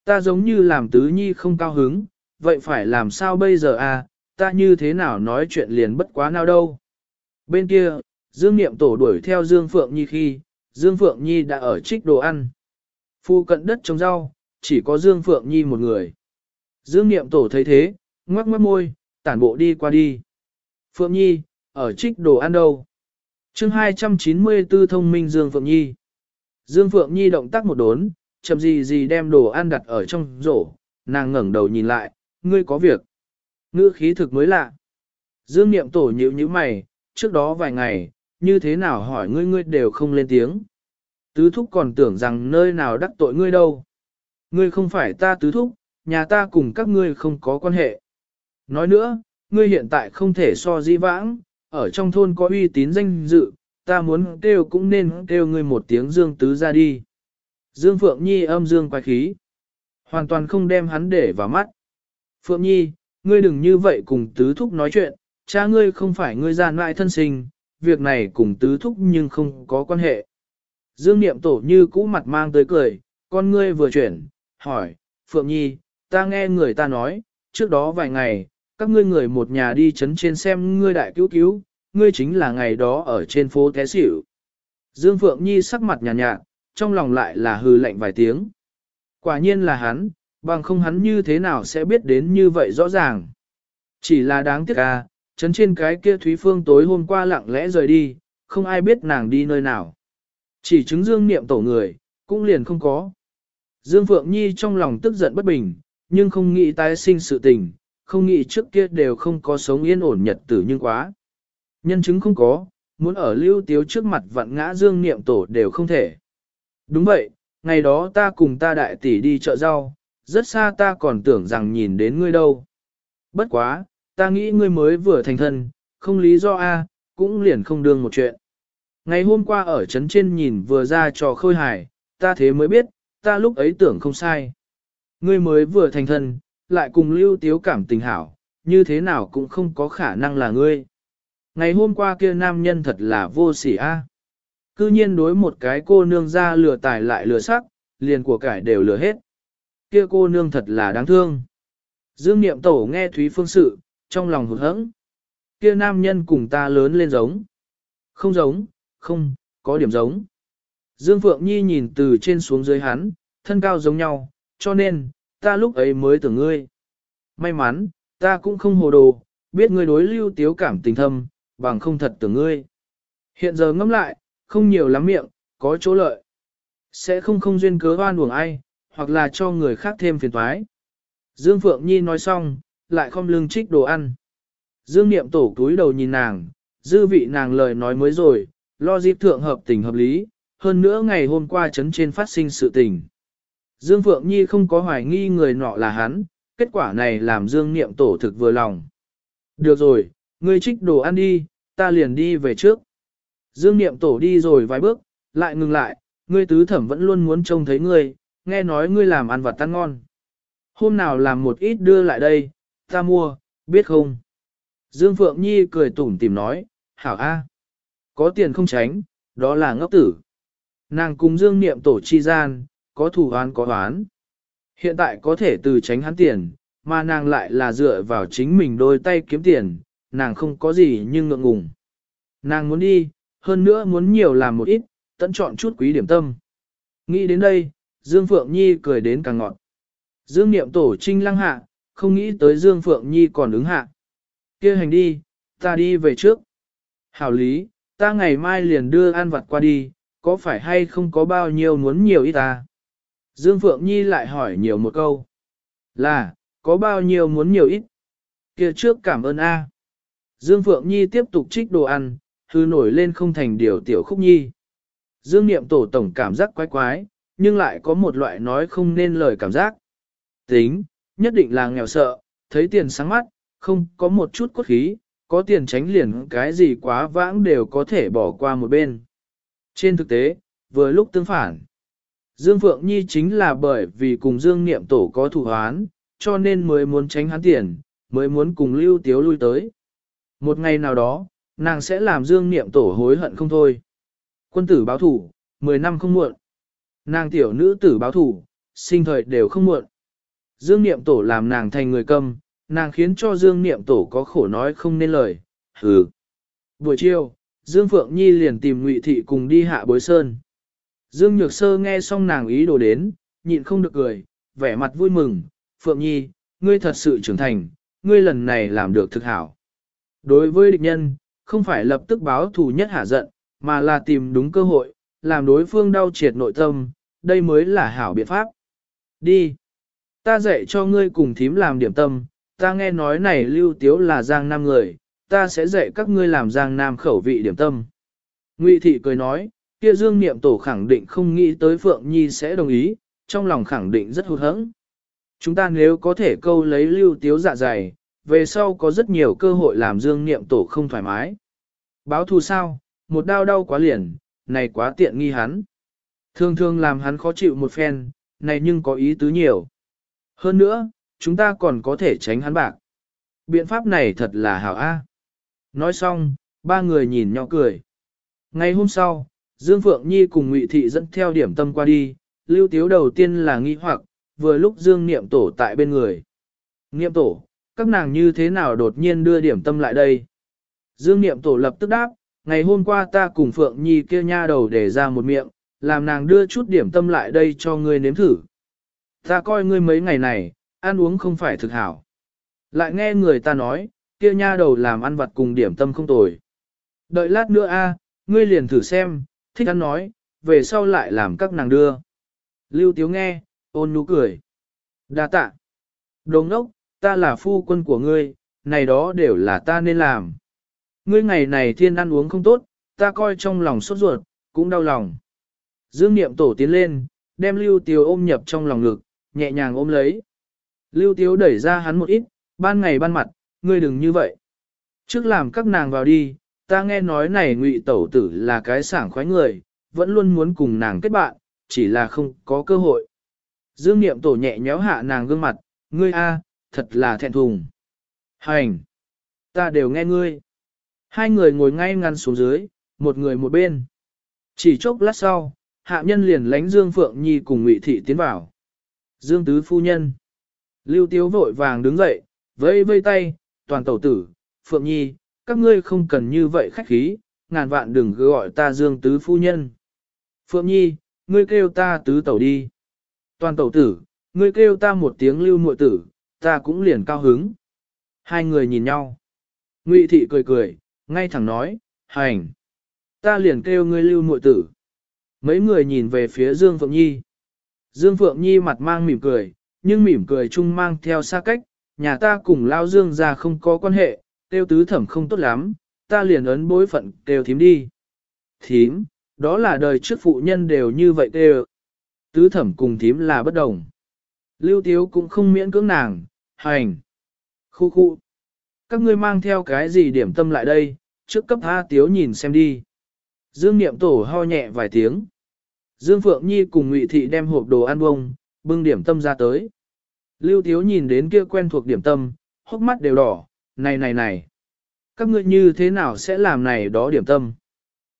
Ta giống như làm tứ nhi không cao hứng, vậy phải làm sao bây giờ à, ta như thế nào nói chuyện liền bất quá nào đâu. Bên kia, Dương Niệm Tổ đuổi theo Dương Phượng Nhi khi, Dương Phượng Nhi đã ở trích đồ ăn. Phu cận đất trồng rau, chỉ có Dương Phượng Nhi một người. Dương Niệm Tổ thấy thế, ngoắc ngoắc môi, tản bộ đi qua đi. Phượng Nhi, ở trích đồ ăn đâu? chương 294 thông minh Dương Phượng Nhi. Dương Phượng Nhi động tác một đốn, chậm gì gì đem đồ ăn đặt ở trong rổ, nàng ngẩng đầu nhìn lại, ngươi có việc. Ngữ khí thực mới lạ. Dương Niệm Tổ nhíu nhíu mày, trước đó vài ngày, như thế nào hỏi ngươi ngươi đều không lên tiếng. Tứ thúc còn tưởng rằng nơi nào đắc tội ngươi đâu. Ngươi không phải ta tứ thúc, nhà ta cùng các ngươi không có quan hệ. Nói nữa, ngươi hiện tại không thể so di vãng, ở trong thôn có uy tín danh dự, ta muốn kêu cũng nên kêu ngươi một tiếng Dương Tứ ra đi. Dương Phượng Nhi âm dương quái khí. Hoàn toàn không đem hắn để vào mắt. Phượng Nhi, ngươi đừng như vậy cùng Tứ Thúc nói chuyện, cha ngươi không phải ngươi gian lại thân sinh, việc này cùng Tứ Thúc nhưng không có quan hệ. Dương Niệm Tổ như cũ mặt mang tới cười, con ngươi vừa chuyển, hỏi, Phượng Nhi, ta nghe người ta nói, trước đó vài ngày, các ngươi người một nhà đi chấn trên xem ngươi đại cứu cứu, ngươi chính là ngày đó ở trên phố Thế Sỉu. Dương Phượng Nhi sắc mặt nhàn nhạt, nhạt, trong lòng lại là hừ lạnh vài tiếng. Quả nhiên là hắn, bằng không hắn như thế nào sẽ biết đến như vậy rõ ràng. Chỉ là đáng tiếc à, chấn trên cái kia Thúy Phương tối hôm qua lặng lẽ rời đi, không ai biết nàng đi nơi nào. Chỉ chứng Dương niệm tổ người, cũng liền không có. Dương Phượng Nhi trong lòng tức giận bất bình, nhưng không nghĩ tái sinh sự tình, không nghĩ trước kia đều không có sống yên ổn nhật tử nhưng quá. Nhân chứng không có, muốn ở lưu tiếu trước mặt vặn ngã dương niệm tổ đều không thể. Đúng vậy, ngày đó ta cùng ta đại tỷ đi chợ rau, rất xa ta còn tưởng rằng nhìn đến ngươi đâu. Bất quá, ta nghĩ ngươi mới vừa thành thân, không lý do A, cũng liền không đương một chuyện. Ngày hôm qua ở trấn trên nhìn vừa ra trò khôi hài, ta thế mới biết, ta lúc ấy tưởng không sai. Ngươi mới vừa thành thân, lại cùng lưu tiếu cảm tình hảo, như thế nào cũng không có khả năng là ngươi. Ngày hôm qua kia nam nhân thật là vô sỉ a. Cư nhiên đối một cái cô nương ra lừa tài lại lừa sắc, liền của cải đều lừa hết. Kia cô nương thật là đáng thương. Dương Niệm Tổ nghe Thúy Phương sự, trong lòng hụt hẫng. Kia nam nhân cùng ta lớn lên giống. Không giống, không, có điểm giống. Dương Phượng Nhi nhìn từ trên xuống dưới hắn, thân cao giống nhau, cho nên, ta lúc ấy mới tưởng ngươi. May mắn, ta cũng không hồ đồ, biết ngươi đối lưu tiếu cảm tình thâm, bằng không thật tưởng ngươi. Hiện giờ ngẫm lại, không nhiều lắm miệng, có chỗ lợi. Sẽ không không duyên cớ oan uổng ai, hoặc là cho người khác thêm phiền toái. Dương Phượng Nhi nói xong, lại không lưng trích đồ ăn. Dương Niệm tổ túi đầu nhìn nàng, dư vị nàng lời nói mới rồi, lo dịp thượng hợp tình hợp lý, hơn nữa ngày hôm qua chấn trên phát sinh sự tình. Dương Phượng Nhi không có hoài nghi người nọ là hắn, kết quả này làm Dương Niệm tổ thực vừa lòng. Được rồi, ngươi trích đồ ăn đi, ta liền đi về trước. Dương Niệm tổ đi rồi vài bước, lại ngừng lại, ngươi tứ thẩm vẫn luôn muốn trông thấy ngươi, nghe nói ngươi làm ăn vặt tan ngon. Hôm nào làm một ít đưa lại đây, ta mua, biết không? Dương Phượng Nhi cười tủm tìm nói, hảo a, có tiền không tránh, đó là ngốc tử. Nàng cùng Dương Niệm tổ chi gian, có thủ oán có oán. Hiện tại có thể từ tránh hắn tiền, mà nàng lại là dựa vào chính mình đôi tay kiếm tiền, nàng không có gì nhưng ngượng ngùng. Nàng muốn đi, hơn nữa muốn nhiều làm một ít, tận chọn chút quý điểm tâm. Nghĩ đến đây, Dương Phượng Nhi cười đến càng ngọt. Dương Niệm tổ trinh lăng hạ, không nghĩ tới Dương Phượng Nhi còn ứng hạ. kia hành đi, ta đi về trước. Hảo lý, ta ngày mai liền đưa ăn vặt qua đi, có phải hay không có bao nhiêu muốn nhiều ít ta? Dương Phượng Nhi lại hỏi nhiều một câu. Là, có bao nhiêu muốn nhiều ít? kia trước cảm ơn A. Dương Phượng Nhi tiếp tục trích đồ ăn, hư nổi lên không thành điều tiểu khúc nhi. Dương Niệm Tổ tổng cảm giác quái quái, nhưng lại có một loại nói không nên lời cảm giác. Tính, nhất định là nghèo sợ, thấy tiền sáng mắt, không có một chút cốt khí, có tiền tránh liền cái gì quá vãng đều có thể bỏ qua một bên. Trên thực tế, vừa lúc tương phản, Dương Phượng Nhi chính là bởi vì cùng Dương Niệm Tổ có thủ hoán, cho nên mới muốn tránh hắn tiền, mới muốn cùng Lưu Tiếu lui tới. Một ngày nào đó, nàng sẽ làm Dương Niệm Tổ hối hận không thôi. Quân tử báo thủ, 10 năm không muộn. Nàng tiểu nữ tử báo thủ, sinh thời đều không muộn. Dương Niệm Tổ làm nàng thành người câm, nàng khiến cho Dương Niệm Tổ có khổ nói không nên lời, hừ. Buổi chiều, Dương Phượng Nhi liền tìm Ngụy Thị cùng đi hạ bối sơn. Dương Nhược Sơ nghe xong nàng ý đồ đến, nhịn không được cười, vẻ mặt vui mừng, Phượng Nhi, ngươi thật sự trưởng thành, ngươi lần này làm được thực hảo. Đối với địch nhân, không phải lập tức báo thù nhất hạ giận, mà là tìm đúng cơ hội, làm đối phương đau triệt nội tâm, đây mới là hảo biện pháp. Đi! Ta dạy cho ngươi cùng thím làm điểm tâm, ta nghe nói này lưu tiếu là giang nam người, ta sẽ dạy các ngươi làm giang nam khẩu vị điểm tâm. Ngụy thị cười nói, kia dương niệm tổ khẳng định không nghĩ tới Phượng Nhi sẽ đồng ý, trong lòng khẳng định rất hụt hẫng. Chúng ta nếu có thể câu lấy lưu tiếu dạ dày, về sau có rất nhiều cơ hội làm dương niệm tổ không thoải mái. Báo thù sao, một đau đau quá liền, này quá tiện nghi hắn. Thường thường làm hắn khó chịu một phen, này nhưng có ý tứ nhiều. Hơn nữa, chúng ta còn có thể tránh hắn bạc. Biện pháp này thật là hảo a. Nói xong, ba người nhìn nhau cười. Ngày hôm sau, Dương Phượng Nhi cùng Ngụy Thị dẫn theo điểm tâm qua đi, lưu tiếu đầu tiên là nghi hoặc, vừa lúc Dương Niệm Tổ tại bên người. Niệm Tổ, các nàng như thế nào đột nhiên đưa điểm tâm lại đây? Dương Niệm Tổ lập tức đáp, ngày hôm qua ta cùng Phượng Nhi kia nha đầu để ra một miệng, làm nàng đưa chút điểm tâm lại đây cho ngươi nếm thử. Ta coi ngươi mấy ngày này, ăn uống không phải thực hảo. Lại nghe người ta nói, kia nha đầu làm ăn vặt cùng điểm tâm không tồi. Đợi lát nữa a, ngươi liền thử xem, thích ăn nói, về sau lại làm các nàng đưa. Lưu Tiếu nghe, ôn nhu cười. Đa tạ. Đồ ngốc, ta là phu quân của ngươi, này đó đều là ta nên làm. Ngươi ngày này thiên ăn uống không tốt, ta coi trong lòng sốt ruột, cũng đau lòng. Dương Niệm Tổ tiến lên, đem Lưu Tiếu ôm nhập trong lòng ngực, nhẹ nhàng ôm lấy. Lưu Tiếu đẩy ra hắn một ít, ban ngày ban mặt, ngươi đừng như vậy. Trước làm các nàng vào đi, ta nghe nói này ngụy tẩu tử là cái sảng khoái người, vẫn luôn muốn cùng nàng kết bạn, chỉ là không có cơ hội. Dương Niệm Tổ nhẹ nhéo hạ nàng gương mặt, ngươi a, thật là thẹn thùng. Hành! Ta đều nghe ngươi. Hai người ngồi ngay ngăn xuống dưới, một người một bên. Chỉ chốc lát sau, hạ nhân liền lánh Dương Phượng Nhi cùng Ngụy Thị tiến vào. Dương Tứ Phu Nhân. Lưu Tiếu vội vàng đứng dậy, vây vây tay, toàn tẩu tử, Phượng Nhi, các ngươi không cần như vậy khách khí, ngàn vạn đừng gọi ta Dương Tứ Phu Nhân. Phượng Nhi, ngươi kêu ta Tứ Tẩu đi. Toàn tẩu tử, ngươi kêu ta một tiếng lưu muội tử, ta cũng liền cao hứng. Hai người nhìn nhau. Ngụy Thị cười cười, ngay thẳng nói, hành. Ta liền kêu ngươi lưu muội tử. Mấy người nhìn về phía Dương Phượng Nhi. Dương Phượng Nhi mặt mang mỉm cười, nhưng mỉm cười chung mang theo xa cách, nhà ta cùng Lao Dương ra không có quan hệ, tiêu tứ thẩm không tốt lắm, ta liền ấn bối phận kêu thím đi. Thím, đó là đời trước phụ nhân đều như vậy kêu. Tứ thẩm cùng thím là bất đồng. Lưu Tiếu cũng không miễn cưỡng nàng, hành. Khu khu. Các ngươi mang theo cái gì điểm tâm lại đây, trước cấp A Tiếu nhìn xem đi. Dương Niệm Tổ ho nhẹ vài tiếng. Dương Phượng Nhi cùng Ngụy Thị đem hộp đồ ăn bông, bưng điểm tâm ra tới. Lưu Tiếu nhìn đến kia quen thuộc điểm tâm, hốc mắt đều đỏ, này này này. Các ngươi như thế nào sẽ làm này đó điểm tâm?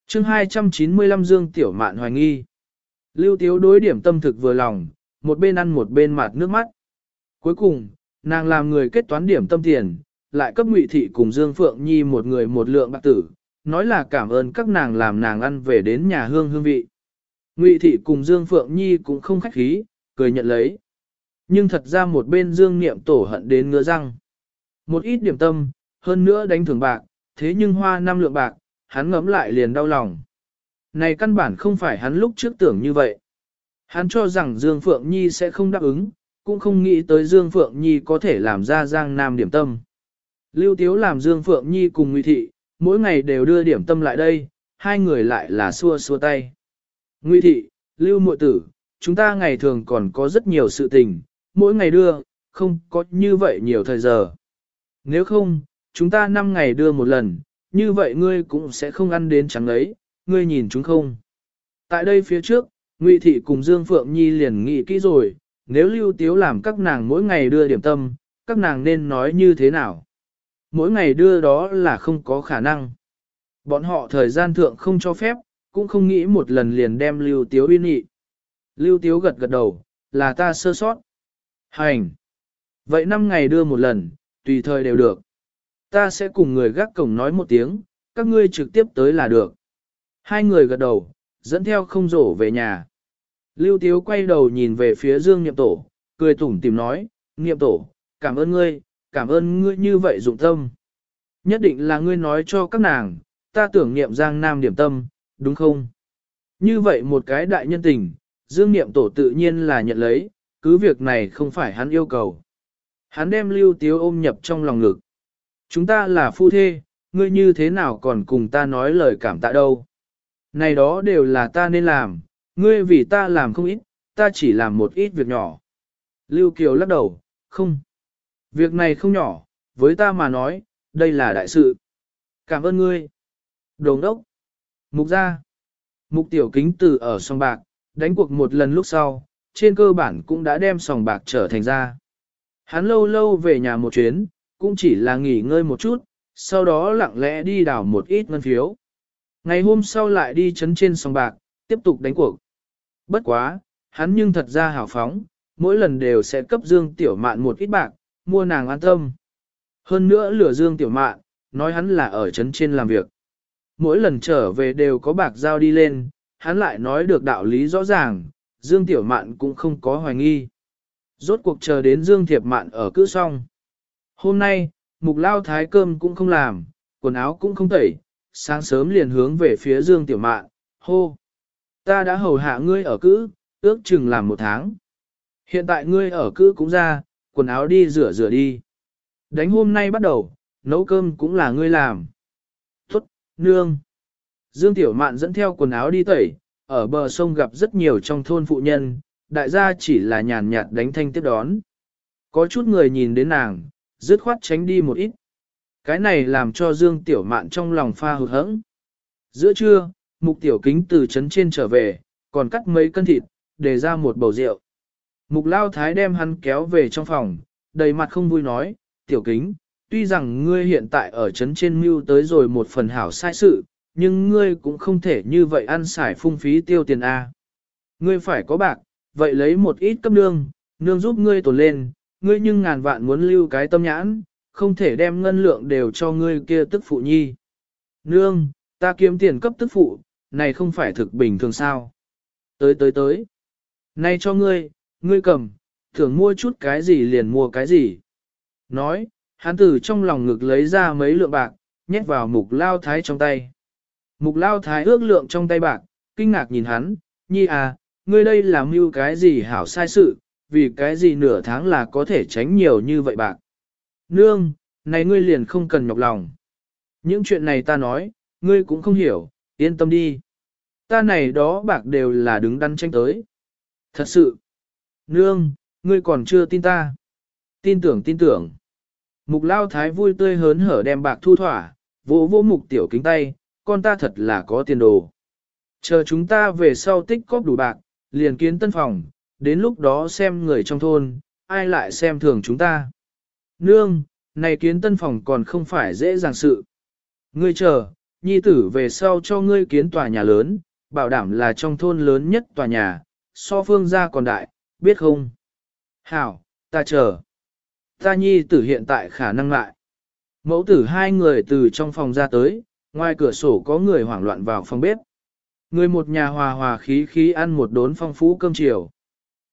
chương 295 Dương Tiểu Mạn hoài nghi. Lưu Tiếu đối điểm tâm thực vừa lòng, một bên ăn một bên mặt nước mắt. Cuối cùng, nàng làm người kết toán điểm tâm tiền, lại cấp Ngụy Thị cùng Dương Phượng Nhi một người một lượng bạc tử, nói là cảm ơn các nàng làm nàng ăn về đến nhà hương hương vị. Ngụy Thị cùng Dương Phượng Nhi cũng không khách khí, cười nhận lấy. Nhưng thật ra một bên Dương Niệm tổ hận đến ngứa răng. Một ít điểm tâm, hơn nữa đánh thưởng bạc, thế nhưng hoa năm lượng bạc, hắn ngấm lại liền đau lòng. Này căn bản không phải hắn lúc trước tưởng như vậy. Hắn cho rằng Dương Phượng Nhi sẽ không đáp ứng, cũng không nghĩ tới Dương Phượng Nhi có thể làm ra giang nam điểm tâm. Lưu Tiếu làm Dương Phượng Nhi cùng Ngụy Thị, mỗi ngày đều đưa điểm tâm lại đây, hai người lại là xua xua tay. Ngụy Thị, Lưu Muội Tử, chúng ta ngày thường còn có rất nhiều sự tình, mỗi ngày đưa, không có như vậy nhiều thời giờ. Nếu không, chúng ta 5 ngày đưa một lần, như vậy ngươi cũng sẽ không ăn đến trắng ấy, ngươi nhìn chúng không. Tại đây phía trước, Ngụy Thị cùng Dương Phượng Nhi liền nghĩ kỹ rồi, nếu Lưu Tiếu làm các nàng mỗi ngày đưa điểm tâm, các nàng nên nói như thế nào. Mỗi ngày đưa đó là không có khả năng. Bọn họ thời gian thượng không cho phép, cũng không nghĩ một lần liền đem Lưu Tiếu uy nhị. Lưu Tiếu gật gật đầu, là ta sơ sót. Hành! Vậy năm ngày đưa một lần, tùy thời đều được. Ta sẽ cùng người gác cổng nói một tiếng, các ngươi trực tiếp tới là được. Hai người gật đầu, dẫn theo không rổ về nhà. Lưu Tiếu quay đầu nhìn về phía Dương Niệm Tổ, cười tủm tìm nói, Niệm Tổ, cảm ơn ngươi, cảm ơn ngươi như vậy dụng tâm. Nhất định là ngươi nói cho các nàng, ta tưởng niệm Giang Nam điểm tâm, đúng không? Như vậy một cái đại nhân tình, Dương Niệm Tổ tự nhiên là nhận lấy, cứ việc này không phải hắn yêu cầu. Hắn đem Lưu Tiếu ôm nhập trong lòng ngực. Chúng ta là phu thê, ngươi như thế nào còn cùng ta nói lời cảm tạ đâu. Này đó đều là ta nên làm, ngươi vì ta làm không ít, ta chỉ làm một ít việc nhỏ. Lưu Kiều lắc đầu, không. Việc này không nhỏ, với ta mà nói, đây là đại sự. Cảm ơn ngươi. Đồng đốc. Mục ra. Mục tiểu kính từ ở song bạc, đánh cuộc một lần lúc sau, trên cơ bản cũng đã đem sòng bạc trở thành ra. Hắn lâu lâu về nhà một chuyến, cũng chỉ là nghỉ ngơi một chút, sau đó lặng lẽ đi đảo một ít ngân phiếu. Ngày hôm sau lại đi chấn trên sòng bạc, tiếp tục đánh cuộc. Bất quá, hắn nhưng thật ra hào phóng, mỗi lần đều sẽ cấp Dương Tiểu Mạn một ít bạc, mua nàng an tâm. Hơn nữa lừa Dương Tiểu Mạn, nói hắn là ở chấn trên làm việc. Mỗi lần trở về đều có bạc giao đi lên, hắn lại nói được đạo lý rõ ràng, Dương Tiểu Mạn cũng không có hoài nghi. Rốt cuộc chờ đến Dương Thiệp Mạn ở cữ xong. Hôm nay, mục lao thái cơm cũng không làm, quần áo cũng không tẩy, sáng sớm liền hướng về phía Dương Tiểu Mạn, hô. Ta đã hầu hạ ngươi ở cữ, ước chừng làm một tháng. Hiện tại ngươi ở cữ cũng ra, quần áo đi rửa rửa đi. Đánh hôm nay bắt đầu, nấu cơm cũng là ngươi làm. Nương. Dương Tiểu Mạn dẫn theo quần áo đi tẩy, ở bờ sông gặp rất nhiều trong thôn phụ nhân, đại gia chỉ là nhàn nhạt đánh thanh tiếp đón. Có chút người nhìn đến nàng, dứt khoát tránh đi một ít. Cái này làm cho Dương Tiểu Mạn trong lòng pha hụt hẫng. Giữa trưa, Mục Tiểu Kính từ trấn trên trở về, còn cắt mấy cân thịt, để ra một bầu rượu. Mục Lao Thái đem hắn kéo về trong phòng, đầy mặt không vui nói, Tiểu Kính, tuy rằng ngươi hiện tại ở trấn trên mưu tới rồi một phần hảo sai sự, nhưng ngươi cũng không thể như vậy ăn xài phung phí tiêu tiền A. Ngươi phải có bạc, vậy lấy một ít cấp nương, nương giúp ngươi tồn lên, ngươi nhưng ngàn vạn muốn lưu cái tâm nhãn, không thể đem ngân lượng đều cho ngươi kia tức phụ nhi. Nương, ta kiếm tiền cấp tức phụ, này không phải thực bình thường sao. Tới tới tới. Này cho ngươi, ngươi cầm, thường mua chút cái gì liền mua cái gì. Nói, hắn từ trong lòng ngực lấy ra mấy lượng bạc, nhét vào mục lao thái trong tay. Mục lao thái ước lượng trong tay bạc, kinh ngạc nhìn hắn, nhi à, ngươi đây làm mưu cái gì hảo sai sự, vì cái gì nửa tháng là có thể tránh nhiều như vậy bạc. Nương, này ngươi liền không cần nhọc lòng. Những chuyện này ta nói, ngươi cũng không hiểu, yên tâm đi. Ta này đó bạc đều là đứng đắn tranh tới. Thật sự. Nương, ngươi còn chưa tin ta. Tin tưởng tin tưởng. Mục lao thái vui tươi hớn hở đem bạc thu thỏa, vỗ vỗ mục tiểu kính tay, con ta thật là có tiền đồ. Chờ chúng ta về sau tích cóp đủ bạc, liền kiến tân phòng, đến lúc đó xem người trong thôn, ai lại xem thường chúng ta. Nương, này kiến tân phòng còn không phải dễ dàng sự. Ngươi chờ, nhi tử về sau cho ngươi kiến tòa nhà lớn, bảo đảm là trong thôn lớn nhất tòa nhà, so phương gia còn đại, biết không? Hảo, ta chờ. Ta nhi tử hiện tại khả năng lại. Mẫu tử hai người từ trong phòng ra tới, ngoài cửa sổ có người hoảng loạn vào phòng bếp. Người một nhà hòa hòa khí khí ăn một đốn phong phú cơm chiều.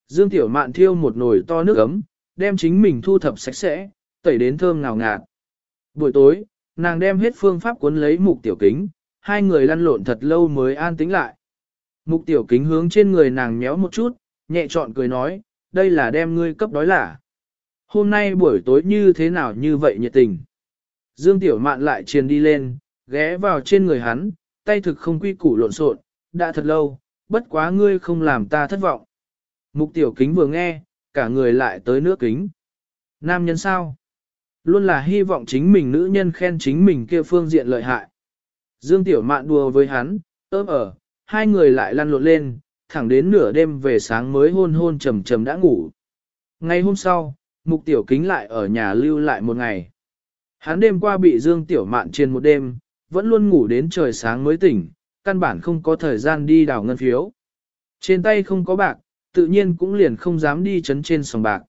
Dương Tiểu Mạn thiêu một nồi to nước ấm, đem chính mình thu thập sạch sẽ, tẩy đến thơm ngào ngạt. Buổi tối, nàng đem hết phương pháp cuốn lấy mục tiểu kính, hai người lăn lộn thật lâu mới an tĩnh lại. Mục tiểu kính hướng trên người nàng méo một chút, nhẹ trọn cười nói, đây là đem ngươi cấp đói lả. Hôm nay buổi tối như thế nào như vậy nhiệt tình. Dương Tiểu Mạn lại triền đi lên, ghé vào trên người hắn, tay thực không quy củ lộn xộn, đã thật lâu, bất quá ngươi không làm ta thất vọng. Mục tiểu kính vừa nghe, cả người lại tới nước kính. Nam nhân sao? Luôn là hy vọng chính mình nữ nhân khen chính mình kia phương diện lợi hại. Dương tiểu mạn đùa với hắn, ớm ở, ờ, hai người lại lăn lộn lên, thẳng đến nửa đêm về sáng mới hôn hôn trầm trầm đã ngủ. Ngày hôm sau, mục tiểu kính lại ở nhà lưu lại một ngày. Hắn đêm qua bị Dương Tiểu Mạn trên một đêm, vẫn luôn ngủ đến trời sáng mới tỉnh, căn bản không có thời gian đi đào ngân phiếu. Trên tay không có bạc, tự nhiên cũng liền không dám đi chấn trên sòng bạc.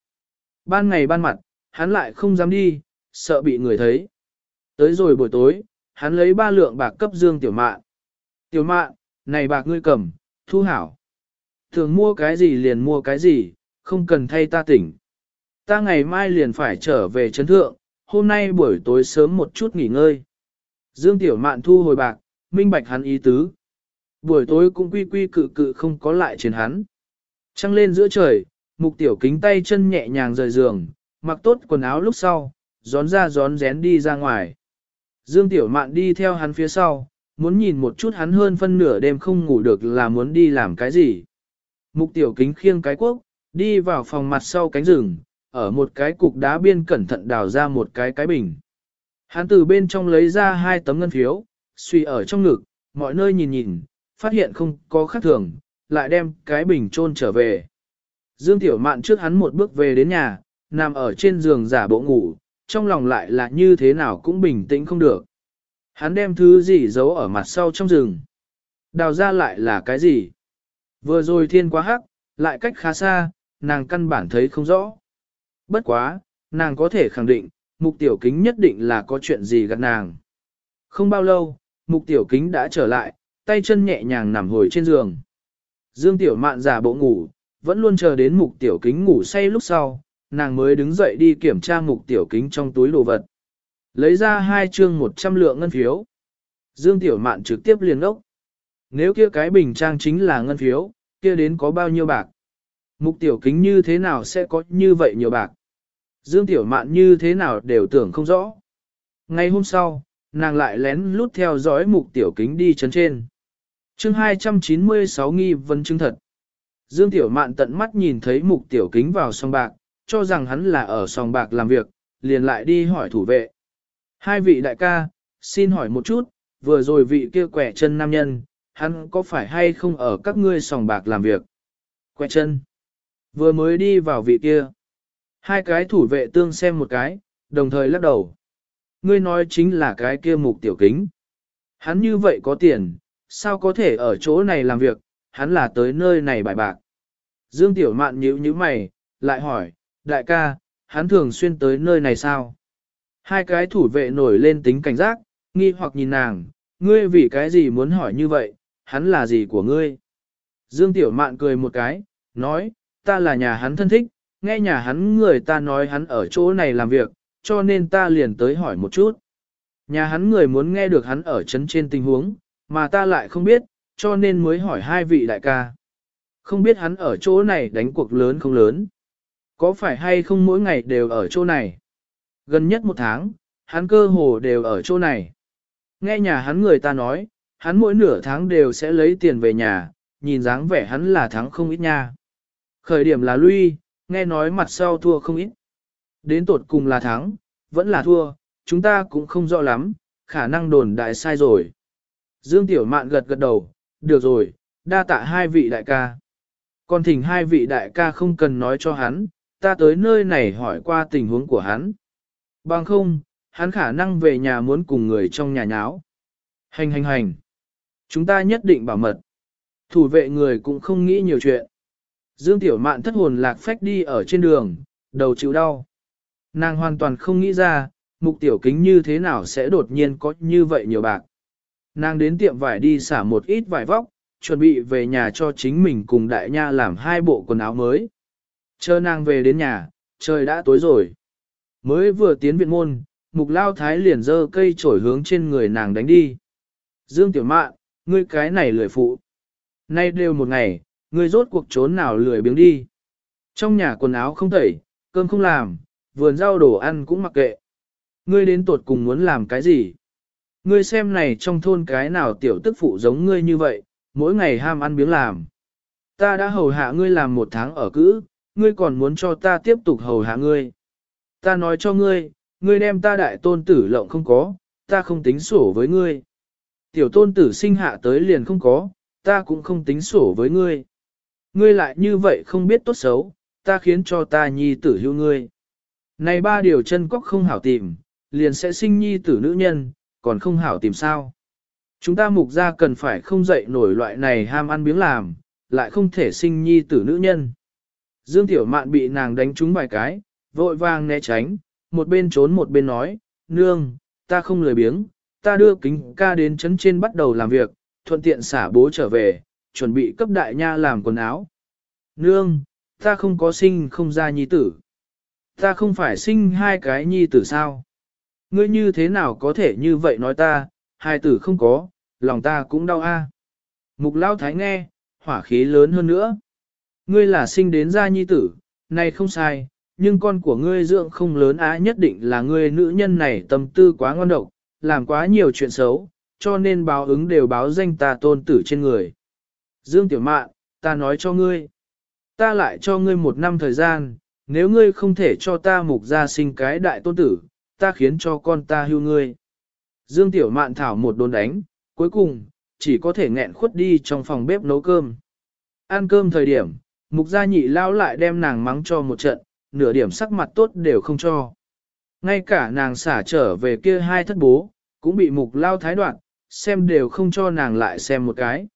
Ban ngày ban mặt, hắn lại không dám đi, sợ bị người thấy. Tới rồi buổi tối, hắn lấy ba lượng bạc cấp Dương Tiểu Mạn. Tiểu Mạn, này bạc ngươi cầm, thu hảo. Thường mua cái gì liền mua cái gì, không cần thay ta tỉnh. Ta ngày mai liền phải trở về chấn thượng, hôm nay buổi tối sớm một chút nghỉ ngơi. Dương Tiểu Mạn thu hồi bạc, minh bạch hắn ý tứ. Buổi tối cũng quy quy cự cự không có lại chiến hắn. Trăng lên giữa trời, mục tiểu kính tay chân nhẹ nhàng rời giường, mặc tốt quần áo lúc sau, gión ra gión rén đi ra ngoài. Dương Tiểu Mạn đi theo hắn phía sau, muốn nhìn một chút hắn hơn phân nửa đêm không ngủ được là muốn đi làm cái gì. Mục tiểu kính khiêng cái quốc, đi vào phòng mặt sau cánh rừng, ở một cái cục đá biên cẩn thận đào ra một cái cái bình. Hắn từ bên trong lấy ra hai tấm ngân phiếu, suy ở trong ngực, mọi nơi nhìn nhìn, phát hiện không có khác thường, lại đem cái bình chôn trở về. Dương Tiểu Mạn trước hắn một bước về đến nhà, nằm ở trên giường giả bộ ngủ, trong lòng lại là như thế nào cũng bình tĩnh không được. Hắn đem thứ gì giấu ở mặt sau trong rừng. Đào ra lại là cái gì? Vừa rồi thiên quá hắc, lại cách khá xa, nàng căn bản thấy không rõ. Bất quá, nàng có thể khẳng định, mục tiểu kính nhất định là có chuyện gì gạt nàng. Không bao lâu, mục tiểu kính đã trở lại, tay chân nhẹ nhàng nằm hồi trên giường. Dương tiểu mạn giả bộ ngủ, vẫn luôn chờ đến mục tiểu kính ngủ say lúc sau, nàng mới đứng dậy đi kiểm tra mục tiểu kính trong túi đồ vật. Lấy ra hai chương 100 lượng ngân phiếu. Dương tiểu mạn trực tiếp liền ốc. Nếu kia cái bình trang chính là ngân phiếu, kia đến có bao nhiêu bạc? Mục tiểu kính như thế nào sẽ có như vậy nhiều bạc? Dương tiểu mạn như thế nào đều tưởng không rõ. Ngày hôm sau, nàng lại lén lút theo dõi mục tiểu kính đi chấn trên. chương 296 nghi vấn chứng thật. Dương tiểu mạn tận mắt nhìn thấy mục tiểu kính vào sòng bạc, cho rằng hắn là ở sòng bạc làm việc, liền lại đi hỏi thủ vệ. Hai vị đại ca, xin hỏi một chút, vừa rồi vị kia quẻ chân nam nhân, hắn có phải hay không ở các ngươi sòng bạc làm việc? Quẻ chân. Vừa mới đi vào vị kia. Hai cái thủ vệ tương xem một cái, đồng thời lắc đầu. Ngươi nói chính là cái kia mục tiểu kính. Hắn như vậy có tiền, sao có thể ở chỗ này làm việc, hắn là tới nơi này bài bạc. Dương Tiểu Mạn nhíu nhíu mày, lại hỏi, đại ca, hắn thường xuyên tới nơi này sao? Hai cái thủ vệ nổi lên tính cảnh giác, nghi hoặc nhìn nàng, ngươi vì cái gì muốn hỏi như vậy, hắn là gì của ngươi? Dương Tiểu Mạn cười một cái, nói, ta là nhà hắn thân thích, nghe nhà hắn người ta nói hắn ở chỗ này làm việc, cho nên ta liền tới hỏi một chút. Nhà hắn người muốn nghe được hắn ở chấn trên tình huống, mà ta lại không biết, cho nên mới hỏi hai vị đại ca. Không biết hắn ở chỗ này đánh cuộc lớn không lớn. Có phải hay không mỗi ngày đều ở chỗ này? Gần nhất một tháng, hắn cơ hồ đều ở chỗ này. Nghe nhà hắn người ta nói, hắn mỗi nửa tháng đều sẽ lấy tiền về nhà, nhìn dáng vẻ hắn là thắng không ít nha. Khởi điểm là lui, nghe nói mặt sau thua không ít. Đến tột cùng là thắng, vẫn là thua, chúng ta cũng không rõ lắm, khả năng đồn đại sai rồi. Dương Tiểu Mạn gật gật đầu, được rồi, đa tạ hai vị đại ca. Còn thỉnh hai vị đại ca không cần nói cho hắn, ta tới nơi này hỏi qua tình huống của hắn. Bằng không, hắn khả năng về nhà muốn cùng người trong nhà nháo. Hành hành hành. Chúng ta nhất định bảo mật. Thủ vệ người cũng không nghĩ nhiều chuyện. Dương Tiểu Mạn thất hồn lạc phách đi ở trên đường, đầu chịu đau. Nàng hoàn toàn không nghĩ ra, mục tiểu kính như thế nào sẽ đột nhiên có như vậy nhiều bạc. Nàng đến tiệm vải đi xả một ít vải vóc, chuẩn bị về nhà cho chính mình cùng đại nha làm hai bộ quần áo mới. Chờ nàng về đến nhà, trời đã tối rồi. Mới vừa tiến viện môn, mục lao thái liền dơ cây trổi hướng trên người nàng đánh đi. Dương Tiểu Mạn, ngươi cái này lười phụ. Nay đều một ngày, ngươi rốt cuộc trốn nào lười biếng đi. Trong nhà quần áo không tẩy, cơm không làm, vườn rau đồ ăn cũng mặc kệ. Ngươi đến tuột cùng muốn làm cái gì? Ngươi xem này trong thôn cái nào tiểu tức phụ giống ngươi như vậy, mỗi ngày ham ăn biếng làm. Ta đã hầu hạ ngươi làm một tháng ở cữ, ngươi còn muốn cho ta tiếp tục hầu hạ ngươi. Ta nói cho ngươi, ngươi đem ta đại tôn tử lộng không có, ta không tính sổ với ngươi. Tiểu tôn tử sinh hạ tới liền không có, ta cũng không tính sổ với ngươi. Ngươi lại như vậy không biết tốt xấu, ta khiến cho ta nhi tử hưu ngươi. Này ba điều chân cóc không hảo tìm, liền sẽ sinh nhi tử nữ nhân, còn không hảo tìm sao. Chúng ta mục ra cần phải không dậy nổi loại này ham ăn biếng làm, lại không thể sinh nhi tử nữ nhân. Dương Tiểu Mạn bị nàng đánh trúng vài cái, vội vàng né tránh, một bên trốn một bên nói, nương, ta không lười biếng, ta đưa kính ca đến chấn trên bắt đầu làm việc, thuận tiện xả bố trở về, chuẩn bị cấp đại nha làm quần áo. Nương, ta không có sinh không ra nhi tử. Ta không phải sinh hai cái nhi tử sao? Ngươi như thế nào có thể như vậy nói ta, hai tử không có, lòng ta cũng đau a. Mục lao thái nghe, hỏa khí lớn hơn nữa. Ngươi là sinh đến ra nhi tử, này không sai, nhưng con của ngươi dưỡng không lớn á nhất định là ngươi nữ nhân này tâm tư quá ngon độc, làm quá nhiều chuyện xấu, cho nên báo ứng đều báo danh ta tôn tử trên người. Dương Tiểu Mạn, ta nói cho ngươi, ta lại cho ngươi một năm thời gian, nếu ngươi không thể cho ta mục ra sinh cái đại tôn tử, ta khiến cho con ta hưu ngươi. Dương Tiểu Mạn thảo một đồn đánh, cuối cùng, chỉ có thể nghẹn khuất đi trong phòng bếp nấu cơm. Ăn cơm thời điểm, mục gia nhị lao lại đem nàng mắng cho một trận, nửa điểm sắc mặt tốt đều không cho. Ngay cả nàng xả trở về kia hai thất bố, cũng bị mục lao thái đoạn, xem đều không cho nàng lại xem một cái.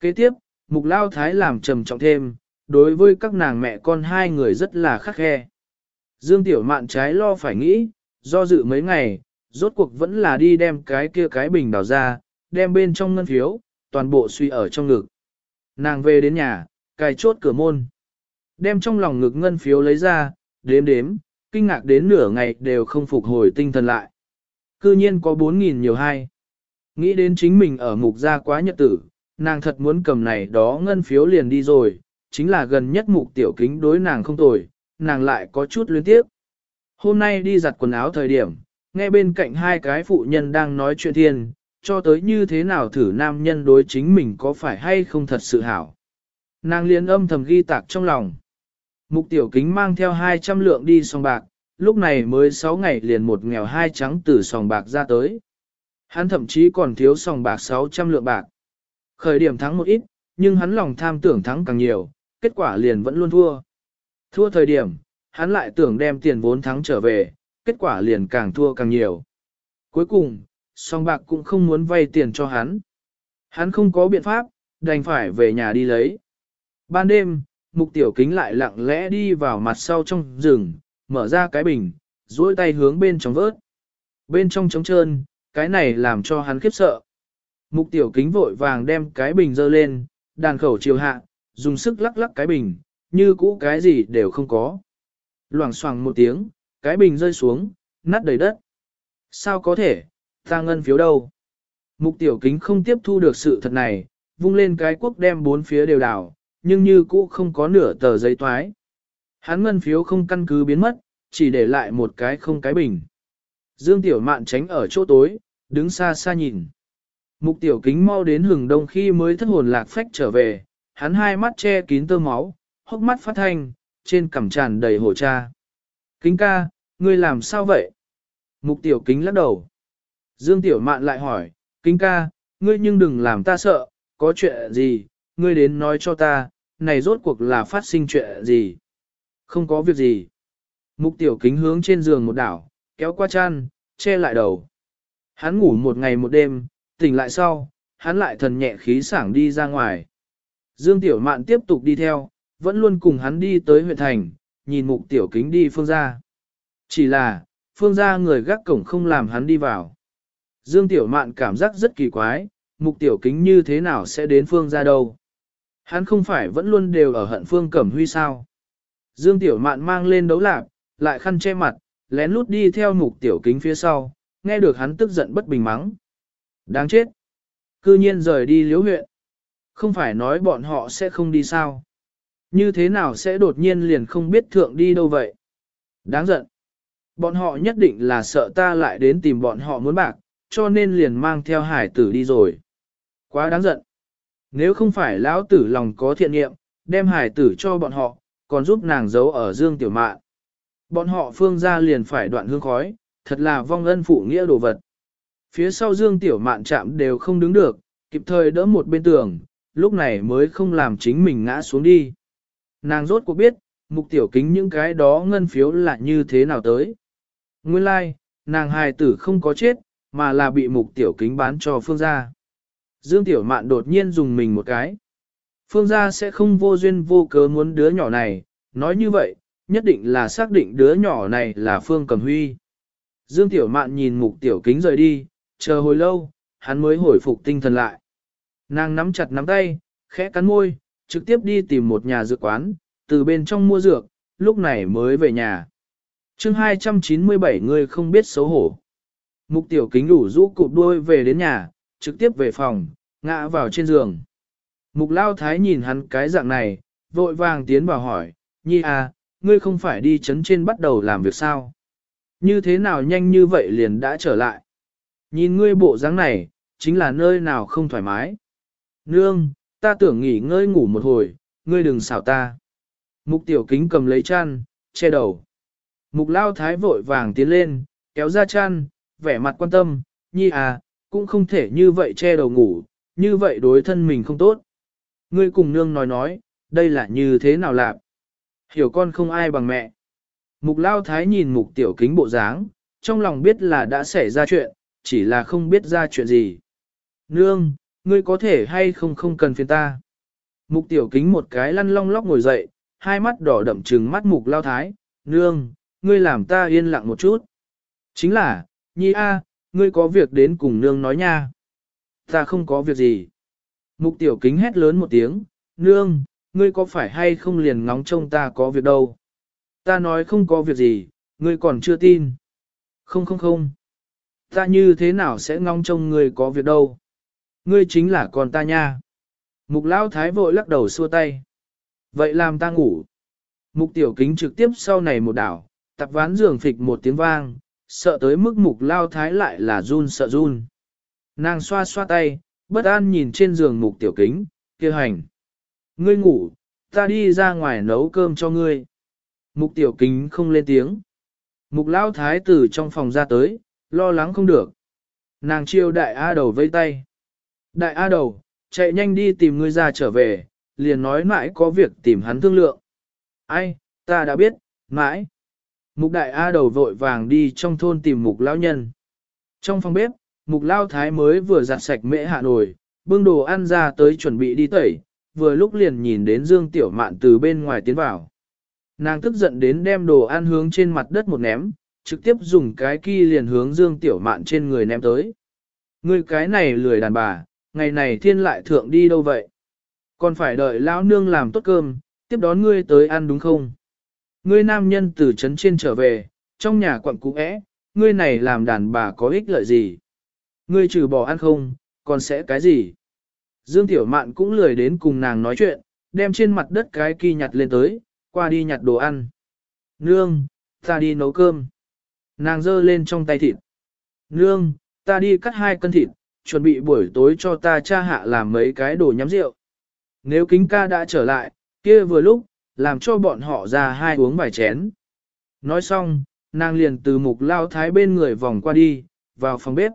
Kế tiếp, mục lao thái làm trầm trọng thêm, đối với các nàng mẹ con hai người rất là khắc khe. Dương Tiểu Mạn trái lo phải nghĩ, do dự mấy ngày, rốt cuộc vẫn là đi đem cái kia cái bình đào ra, đem bên trong ngân phiếu, toàn bộ suy ở trong ngực. Nàng về đến nhà, cài chốt cửa môn. Đem trong lòng ngực ngân phiếu lấy ra, đếm đếm, kinh ngạc đến nửa ngày đều không phục hồi tinh thần lại. Cư nhiên có 4.000 nhiều hai. Nghĩ đến chính mình ở mục gia quá nhật tử, nàng thật muốn cầm này đó ngân phiếu liền đi rồi, chính là gần nhất mục tiểu kính đối nàng không tồi, nàng lại có chút luyến tiếp. Hôm nay đi giặt quần áo thời điểm, nghe bên cạnh hai cái phụ nhân đang nói chuyện thiên, cho tới như thế nào thử nam nhân đối chính mình có phải hay không thật sự hảo. Nàng liền âm thầm ghi tạc trong lòng. Mục tiểu kính mang theo 200 lượng đi sòng bạc, lúc này mới 6 ngày liền một nghèo hai trắng từ sòng bạc ra tới. Hắn thậm chí còn thiếu sòng bạc 600 lượng bạc. Khởi điểm thắng một ít, nhưng hắn lòng tham tưởng thắng càng nhiều, kết quả liền vẫn luôn thua. Thua thời điểm, hắn lại tưởng đem tiền vốn thắng trở về, kết quả liền càng thua càng nhiều. Cuối cùng, song bạc cũng không muốn vay tiền cho hắn. Hắn không có biện pháp, đành phải về nhà đi lấy. Ban đêm, mục tiểu kính lại lặng lẽ đi vào mặt sau trong rừng, mở ra cái bình, duỗi tay hướng bên trong vớt. Bên trong trống trơn, cái này làm cho hắn khiếp sợ. Mục tiểu kính vội vàng đem cái bình dơ lên, đàn khẩu chiều hạ, dùng sức lắc lắc cái bình, như cũ cái gì đều không có. Loảng xoảng một tiếng, cái bình rơi xuống, nát đầy đất. Sao có thể, ta ngân phiếu đâu? Mục tiểu kính không tiếp thu được sự thật này, vung lên cái quốc đem bốn phía đều đảo, nhưng như cũ không có nửa tờ giấy toái. Hắn ngân phiếu không căn cứ biến mất, chỉ để lại một cái không cái bình. Dương Tiểu Mạn tránh ở chỗ tối, đứng xa xa nhìn. Mục Tiểu Kính mau đến hừng đông khi mới thất hồn lạc phách trở về, hắn hai mắt che kín tơ máu, hốc mắt phát thanh, trên cằm tràn đầy hổ cha. Kính ca, ngươi làm sao vậy? Mục Tiểu Kính lắc đầu. Dương Tiểu Mạn lại hỏi, Kính ca, ngươi nhưng đừng làm ta sợ, có chuyện gì, ngươi đến nói cho ta, này rốt cuộc là phát sinh chuyện gì? Không có việc gì. Mục tiểu kính hướng trên giường một đảo, kéo qua chăn, che lại đầu. Hắn ngủ một ngày một đêm, tỉnh lại sau, hắn lại thần nhẹ khí sảng đi ra ngoài. Dương Tiểu Mạn tiếp tục đi theo, vẫn luôn cùng hắn đi tới huyện thành, nhìn mục tiểu kính đi phương ra. Chỉ là, phương ra người gác cổng không làm hắn đi vào. Dương Tiểu Mạn cảm giác rất kỳ quái, mục tiểu kính như thế nào sẽ đến phương ra đâu. Hắn không phải vẫn luôn đều ở hận phương cẩm huy sao. Dương Tiểu Mạn mang lên đấu lạc, lại khăn che mặt, lén lút đi theo mục tiểu kính phía sau, nghe được hắn tức giận bất bình mắng. Đáng chết! Cư nhiên rời đi liếu huyện. Không phải nói bọn họ sẽ không đi sao. Như thế nào sẽ đột nhiên liền không biết thượng đi đâu vậy? Đáng giận! Bọn họ nhất định là sợ ta lại đến tìm bọn họ muốn bạc, cho nên liền mang theo hải tử đi rồi. Quá đáng giận! Nếu không phải lão tử lòng có thiện nghiệm, đem hải tử cho bọn họ, còn giúp nàng giấu ở dương tiểu mạn. Bọn họ phương ra liền phải đoạn hương khói, thật là vong ân phụ nghĩa đồ vật. Phía sau dương tiểu mạn chạm đều không đứng được, kịp thời đỡ một bên tường, lúc này mới không làm chính mình ngã xuống đi. Nàng rốt cuộc biết, mục tiểu kính những cái đó ngân phiếu là như thế nào tới. Nguyên lai, like, nàng hài tử không có chết, mà là bị mục tiểu kính bán cho phương gia. Dương tiểu mạn đột nhiên dùng mình một cái. Phương gia sẽ không vô duyên vô cớ muốn đứa nhỏ này, nói như vậy, nhất định là xác định đứa nhỏ này là Phương Cầm Huy. Dương Tiểu Mạn nhìn mục tiểu kính rời đi, chờ hồi lâu, hắn mới hồi phục tinh thần lại. Nàng nắm chặt nắm tay, khẽ cắn môi, trực tiếp đi tìm một nhà dược quán, từ bên trong mua dược, lúc này mới về nhà. chương 297 người không biết xấu hổ. Mục tiểu kính đủ rũ cụp đuôi về đến nhà, trực tiếp về phòng, ngã vào trên giường. Mục lao thái nhìn hắn cái dạng này, vội vàng tiến vào hỏi, nhi à, ngươi không phải đi chấn trên bắt đầu làm việc sao? Như thế nào nhanh như vậy liền đã trở lại? Nhìn ngươi bộ dáng này, chính là nơi nào không thoải mái. Nương, ta tưởng nghỉ ngơi ngủ một hồi, ngươi đừng xảo ta. Mục tiểu kính cầm lấy chăn, che đầu. Mục lao thái vội vàng tiến lên, kéo ra chăn, vẻ mặt quan tâm, nhi à, cũng không thể như vậy che đầu ngủ, như vậy đối thân mình không tốt. Ngươi cùng nương nói nói, đây là như thế nào lạc? Hiểu con không ai bằng mẹ. Mục lao thái nhìn mục tiểu kính bộ dáng, trong lòng biết là đã xảy ra chuyện, chỉ là không biết ra chuyện gì. Nương, ngươi có thể hay không không cần phiền ta. Mục tiểu kính một cái lăn long lóc ngồi dậy, hai mắt đỏ đậm trừng mắt mục lao thái, nương, ngươi làm ta yên lặng một chút. Chính là, nhi a, ngươi có việc đến cùng nương nói nha. Ta không có việc gì. Mục tiểu kính hét lớn một tiếng, nương, ngươi có phải hay không liền ngóng trông ta có việc đâu. Ta nói không có việc gì, ngươi còn chưa tin. Không không không. Ta như thế nào sẽ ngong trông ngươi có việc đâu. Ngươi chính là con ta nha. Mục lão thái vội lắc đầu xua tay. Vậy làm ta ngủ. Mục tiểu kính trực tiếp sau này một đảo, tập ván giường phịch một tiếng vang, sợ tới mức mục lao thái lại là run sợ run. Nàng xoa xoa tay, bất an nhìn trên giường mục tiểu kính, kia hành. Ngươi ngủ, ta đi ra ngoài nấu cơm cho ngươi. Mục tiểu kính không lên tiếng. Mục lao thái từ trong phòng ra tới, lo lắng không được. Nàng chiêu đại A đầu vây tay. Đại A đầu, chạy nhanh đi tìm ngươi ra trở về, liền nói mãi có việc tìm hắn thương lượng. Ai, ta đã biết, mãi. Mục đại A đầu vội vàng đi trong thôn tìm mục lão nhân. Trong phòng bếp, mục lao thái mới vừa giặt sạch mễ hạ nồi, bưng đồ ăn ra tới chuẩn bị đi tẩy, vừa lúc liền nhìn đến Dương Tiểu Mạn từ bên ngoài tiến vào. Nàng tức giận đến đem đồ ăn hướng trên mặt đất một ném, trực tiếp dùng cái ki liền hướng Dương Tiểu Mạn trên người ném tới. Ngươi cái này lười đàn bà, ngày này thiên lại thượng đi đâu vậy? Còn phải đợi lão nương làm tốt cơm, tiếp đón ngươi tới ăn đúng không? Ngươi nam nhân từ trấn trên trở về, trong nhà quặng cũ é, ngươi này làm đàn bà có ích lợi gì? Ngươi trừ bỏ ăn không, còn sẽ cái gì? Dương Tiểu Mạn cũng lười đến cùng nàng nói chuyện, đem trên mặt đất cái kỳ nhặt lên tới, qua đi nhặt đồ ăn. Nương, ta đi nấu cơm. Nàng giơ lên trong tay thịt. Nương, ta đi cắt hai cân thịt, chuẩn bị buổi tối cho ta cha hạ làm mấy cái đồ nhắm rượu. Nếu kính ca đã trở lại, kia vừa lúc, làm cho bọn họ ra hai uống vài chén. Nói xong, nàng liền từ mục lao thái bên người vòng qua đi, vào phòng bếp.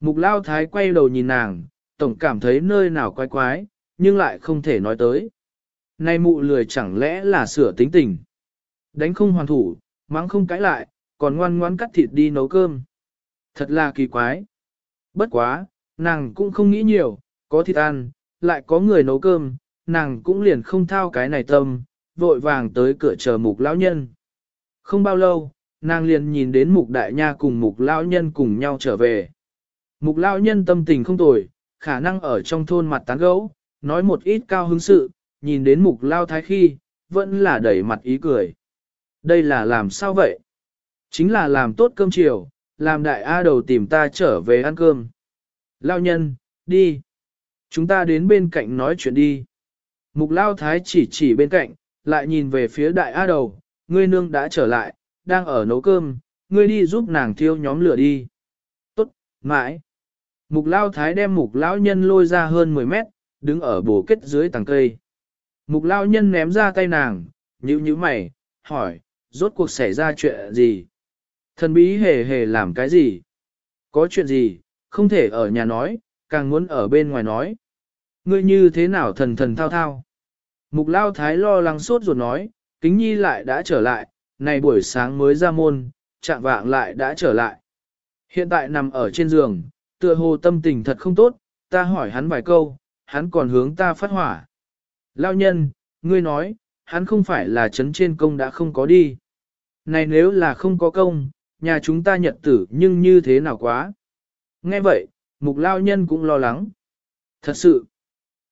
Mục lao thái quay đầu nhìn nàng, tổng cảm thấy nơi nào quái quái, nhưng lại không thể nói tới. Nay mụ lười chẳng lẽ là sửa tính tình. Đánh không hoàn thủ, mắng không cãi lại, còn ngoan ngoãn cắt thịt đi nấu cơm. Thật là kỳ quái. Bất quá, nàng cũng không nghĩ nhiều, có thịt ăn, lại có người nấu cơm, nàng cũng liền không thao cái này tâm, vội vàng tới cửa chờ mục lão nhân. Không bao lâu, nàng liền nhìn đến mục đại nha cùng mục lão nhân cùng nhau trở về. Mục lão nhân tâm tình không tồi, khả năng ở trong thôn mặt tán gấu, nói một ít cao hứng sự, nhìn đến mục lao thái khi, vẫn là đẩy mặt ý cười. Đây là làm sao vậy? Chính là làm tốt cơm chiều, làm đại A đầu tìm ta trở về ăn cơm. Lao nhân, đi. Chúng ta đến bên cạnh nói chuyện đi. Mục lao thái chỉ chỉ bên cạnh, lại nhìn về phía đại A đầu, ngươi nương đã trở lại, đang ở nấu cơm, ngươi đi giúp nàng thiêu nhóm lửa đi. Tốt, mãi. Mục lao thái đem mục lão nhân lôi ra hơn 10 mét, đứng ở bồ kết dưới tầng cây. Mục lao nhân ném ra tay nàng, nhíu nhíu mày, hỏi, rốt cuộc xảy ra chuyện gì? Thần bí hề hề làm cái gì? Có chuyện gì, không thể ở nhà nói, càng muốn ở bên ngoài nói. Ngươi như thế nào thần thần thao thao? Mục lao thái lo lắng sốt ruột nói, kính nhi lại đã trở lại, này buổi sáng mới ra môn, trạng vạng lại đã trở lại. Hiện tại nằm ở trên giường, tựa hồ tâm tình thật không tốt, ta hỏi hắn vài câu, hắn còn hướng ta phát hỏa. Lao nhân, ngươi nói, hắn không phải là chấn trên công đã không có đi. Này nếu là không có công, nhà chúng ta nhận tử nhưng như thế nào quá. Nghe vậy, mục lao nhân cũng lo lắng. Thật sự,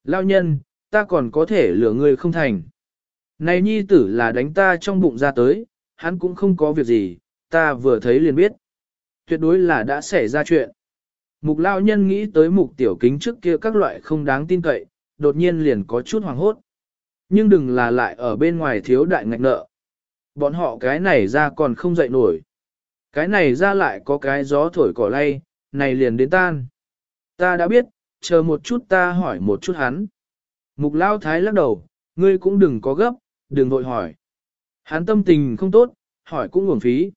lao nhân, ta còn có thể lừa người không thành. Này nhi tử là đánh ta trong bụng ra tới, hắn cũng không có việc gì, ta vừa thấy liền biết. Tuyệt đối là đã xảy ra chuyện. Mục lao nhân nghĩ tới mục tiểu kính trước kia các loại không đáng tin cậy, đột nhiên liền có chút hoàng hốt. Nhưng đừng là lại ở bên ngoài thiếu đại ngạch nợ. Bọn họ cái này ra còn không dậy nổi. Cái này ra lại có cái gió thổi cỏ lay, này liền đến tan. Ta đã biết, chờ một chút ta hỏi một chút hắn. Mục lao thái lắc đầu, ngươi cũng đừng có gấp, đừng vội hỏi. Hắn tâm tình không tốt, hỏi cũng uổng phí.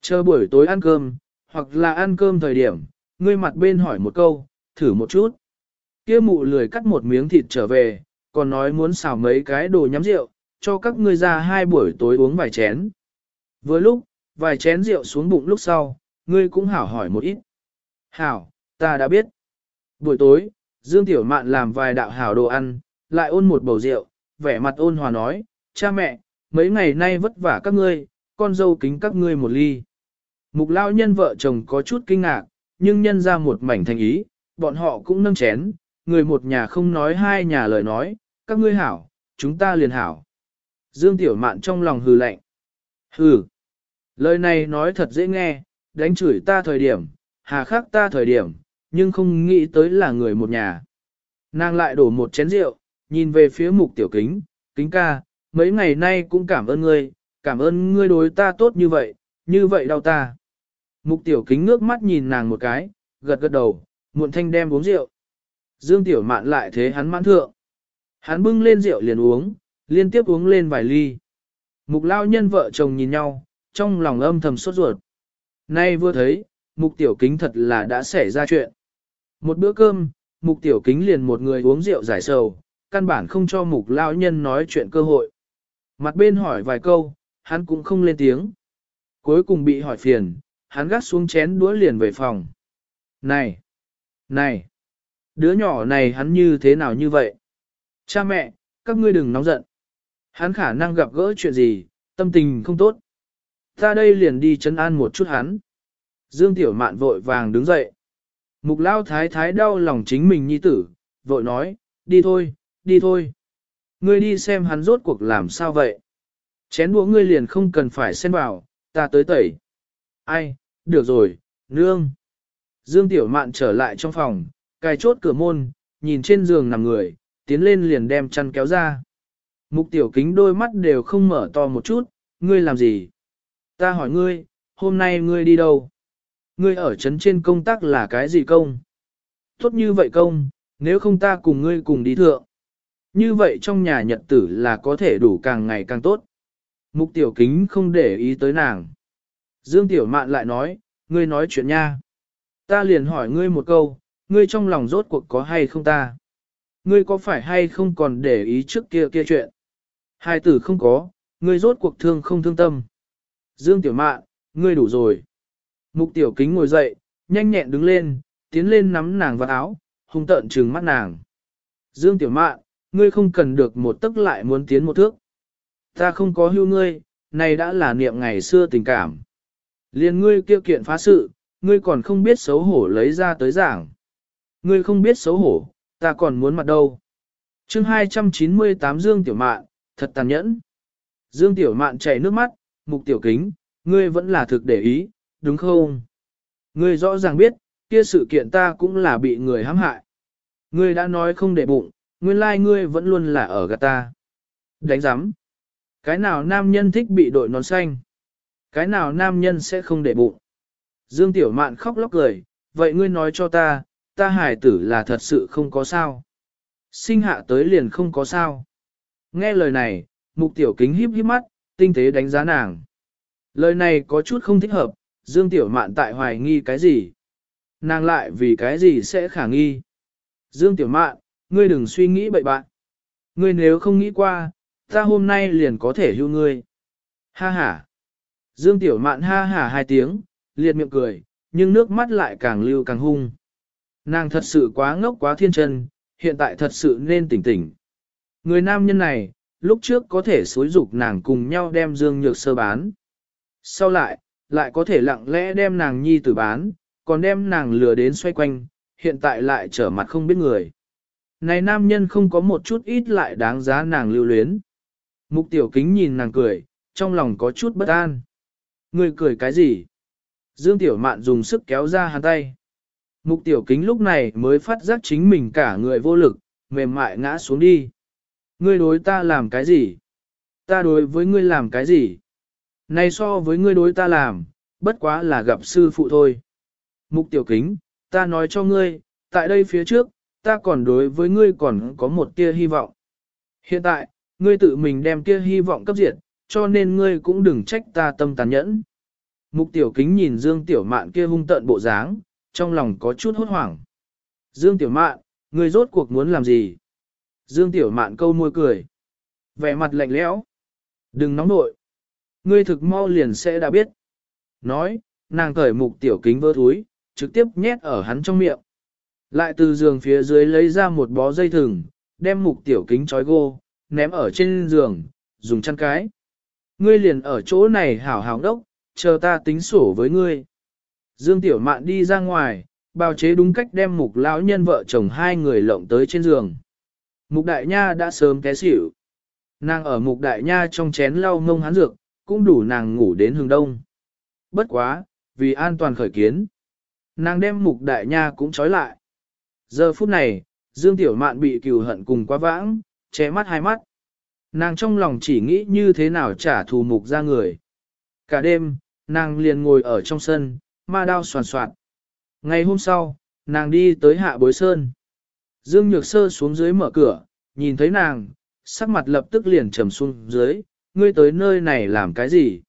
Chờ buổi tối ăn cơm, hoặc là ăn cơm thời điểm, ngươi mặt bên hỏi một câu, thử một chút. Kia mụ lười cắt một miếng thịt trở về, còn nói muốn xào mấy cái đồ nhắm rượu, cho các ngươi ra hai buổi tối uống vài chén. Vừa lúc, vài chén rượu xuống bụng lúc sau, ngươi cũng hảo hỏi một ít. Hảo, ta đã biết. Buổi tối, Dương Tiểu Mạn làm vài đạo hảo đồ ăn, lại ôn một bầu rượu, vẻ mặt ôn hòa nói, cha mẹ, mấy ngày nay vất vả các ngươi, con dâu kính các ngươi một ly. Mục lao nhân vợ chồng có chút kinh ngạc, nhưng nhân ra một mảnh thành ý, bọn họ cũng nâng chén, người một nhà không nói hai nhà lời nói, các ngươi hảo, chúng ta liền hảo. Dương Tiểu Mạn trong lòng hừ lạnh. Hừ. Lời này nói thật dễ nghe, đánh chửi ta thời điểm, hà khắc ta thời điểm, nhưng không nghĩ tới là người một nhà. Nàng lại đổ một chén rượu, nhìn về phía mục tiểu kính, kính ca, mấy ngày nay cũng cảm ơn ngươi, cảm ơn ngươi đối ta tốt như vậy, như vậy đau ta. Mục tiểu kính ngước mắt nhìn nàng một cái, gật gật đầu, muộn thanh đem uống rượu. Dương tiểu mạn lại thế hắn mãn thượng. Hắn bưng lên rượu liền uống, liên tiếp uống lên vài ly. Mục lao nhân vợ chồng nhìn nhau, trong lòng âm thầm sốt ruột. Nay vừa thấy, mục tiểu kính thật là đã xảy ra chuyện. Một bữa cơm, mục tiểu kính liền một người uống rượu giải sầu, căn bản không cho mục lao nhân nói chuyện cơ hội. Mặt bên hỏi vài câu, hắn cũng không lên tiếng. Cuối cùng bị hỏi phiền, hắn gắt xuống chén đũa liền về phòng. Này! Này! Đứa nhỏ này hắn như thế nào như vậy? Cha mẹ, các ngươi đừng nóng giận. Hắn khả năng gặp gỡ chuyện gì, tâm tình không tốt. Ta đây liền đi chấn an một chút hắn. Dương Tiểu Mạn vội vàng đứng dậy. Mục Lao Thái Thái đau lòng chính mình nhi tử, vội nói, đi thôi, đi thôi. Ngươi đi xem hắn rốt cuộc làm sao vậy. Chén đũa ngươi liền không cần phải xen vào, ta tới tẩy. Ai, được rồi, nương. Dương Tiểu Mạn trở lại trong phòng, cài chốt cửa môn, nhìn trên giường nằm người, tiến lên liền đem chăn kéo ra. Mục Tiểu Kính đôi mắt đều không mở to một chút, ngươi làm gì? Ta hỏi ngươi, hôm nay ngươi đi đâu? Ngươi ở trấn trên công tác là cái gì công? Tốt như vậy công, nếu không ta cùng ngươi cùng đi thượng. Như vậy trong nhà nhật tử là có thể đủ càng ngày càng tốt. Mục tiểu kính không để ý tới nàng. Dương tiểu mạn lại nói, ngươi nói chuyện nha. Ta liền hỏi ngươi một câu, ngươi trong lòng rốt cuộc có hay không ta? Ngươi có phải hay không còn để ý trước kia kia chuyện? Hai tử không có, ngươi rốt cuộc thương không thương tâm. Dương tiểu mạn, ngươi đủ rồi. Mục tiểu kính ngồi dậy, nhanh nhẹn đứng lên, tiến lên nắm nàng vào áo, hung tợn trừng mắt nàng. Dương tiểu mạn, ngươi không cần được một tức lại muốn tiến một thước. Ta không có hưu ngươi, này đã là niệm ngày xưa tình cảm. Liên ngươi kêu kiện phá sự, ngươi còn không biết xấu hổ lấy ra tới giảng. Ngươi không biết xấu hổ, ta còn muốn mặt đâu. chương 298 Dương Tiểu Mạn, thật tàn nhẫn. Dương Tiểu Mạn chảy nước mắt, mục tiểu kính, ngươi vẫn là thực để ý, đúng không? Ngươi rõ ràng biết, kia sự kiện ta cũng là bị người hãm hại. Ngươi đã nói không để bụng, nguyên lai like ngươi vẫn luôn là ở gạt ta. Đánh giám. Cái nào nam nhân thích bị đội nón xanh? Cái nào nam nhân sẽ không để bụng? Dương Tiểu Mạn khóc lóc cười, vậy ngươi nói cho ta, ta hải tử là thật sự không có sao. Sinh hạ tới liền không có sao. Nghe lời này, mục tiểu kính híp híp mắt, tinh tế đánh giá nàng. Lời này có chút không thích hợp, Dương Tiểu Mạn tại hoài nghi cái gì? Nàng lại vì cái gì sẽ khả nghi? Dương Tiểu Mạn, ngươi đừng suy nghĩ bậy bạn. Ngươi nếu không nghĩ qua, ta hôm nay liền có thể hưu ngươi. Ha ha. Dương Tiểu Mạn ha ha hai tiếng, liệt miệng cười, nhưng nước mắt lại càng lưu càng hung. Nàng thật sự quá ngốc quá thiên chân, hiện tại thật sự nên tỉnh tỉnh. Người nam nhân này, lúc trước có thể xối dục nàng cùng nhau đem Dương Nhược Sơ bán. Sau lại, lại có thể lặng lẽ đem nàng nhi tử bán, còn đem nàng lừa đến xoay quanh, hiện tại lại trở mặt không biết người. Này nam nhân không có một chút ít lại đáng giá nàng lưu luyến. Mục tiểu kính nhìn nàng cười, trong lòng có chút bất an. Người cười cái gì? Dương tiểu mạn dùng sức kéo ra hắn tay. Mục tiểu kính lúc này mới phát giác chính mình cả người vô lực, mềm mại ngã xuống đi. Ngươi đối ta làm cái gì? Ta đối với ngươi làm cái gì? Này so với ngươi đối ta làm, bất quá là gặp sư phụ thôi. Mục tiểu kính, ta nói cho ngươi, tại đây phía trước, ta còn đối với ngươi còn có một tia hy vọng. Hiện tại, ngươi tự mình đem kia hy vọng cấp diệt, cho nên ngươi cũng đừng trách ta tâm tàn nhẫn. Mục tiểu kính nhìn Dương tiểu mạn kia hung tận bộ dáng, trong lòng có chút hốt hoảng. Dương tiểu mạn, ngươi rốt cuộc muốn làm gì? Dương tiểu mạn câu môi cười. Vẻ mặt lạnh lẽo. Đừng nóng nội. Ngươi thực mau liền sẽ đã biết. Nói, nàng cởi mục tiểu kính vơ túi, trực tiếp nhét ở hắn trong miệng. Lại từ giường phía dưới lấy ra một bó dây thừng, đem mục tiểu kính trói gô, ném ở trên giường, dùng chăn cái. Ngươi liền ở chỗ này hảo hảo đốc, chờ ta tính sổ với ngươi. Dương Tiểu Mạn đi ra ngoài, bào chế đúng cách đem mục lão nhân vợ chồng hai người lộng tới trên giường. Mục đại nha đã sớm té xỉu. Nàng ở mục đại nha trong chén lau ngông hắn dược, cũng đủ nàng ngủ đến hướng đông. Bất quá, vì an toàn khởi kiến. Nàng đem mục đại nha cũng trói lại. Giờ phút này, Dương Tiểu Mạn bị cừu hận cùng quá vãng, che mắt hai mắt. Nàng trong lòng chỉ nghĩ như thế nào trả thù mục ra người. Cả đêm, nàng liền ngồi ở trong sân, ma đao soàn soạn. Ngày hôm sau, nàng đi tới hạ bối sơn. Dương Nhược Sơ xuống dưới mở cửa, nhìn thấy nàng, sắc mặt lập tức liền trầm xuống dưới, ngươi tới nơi này làm cái gì?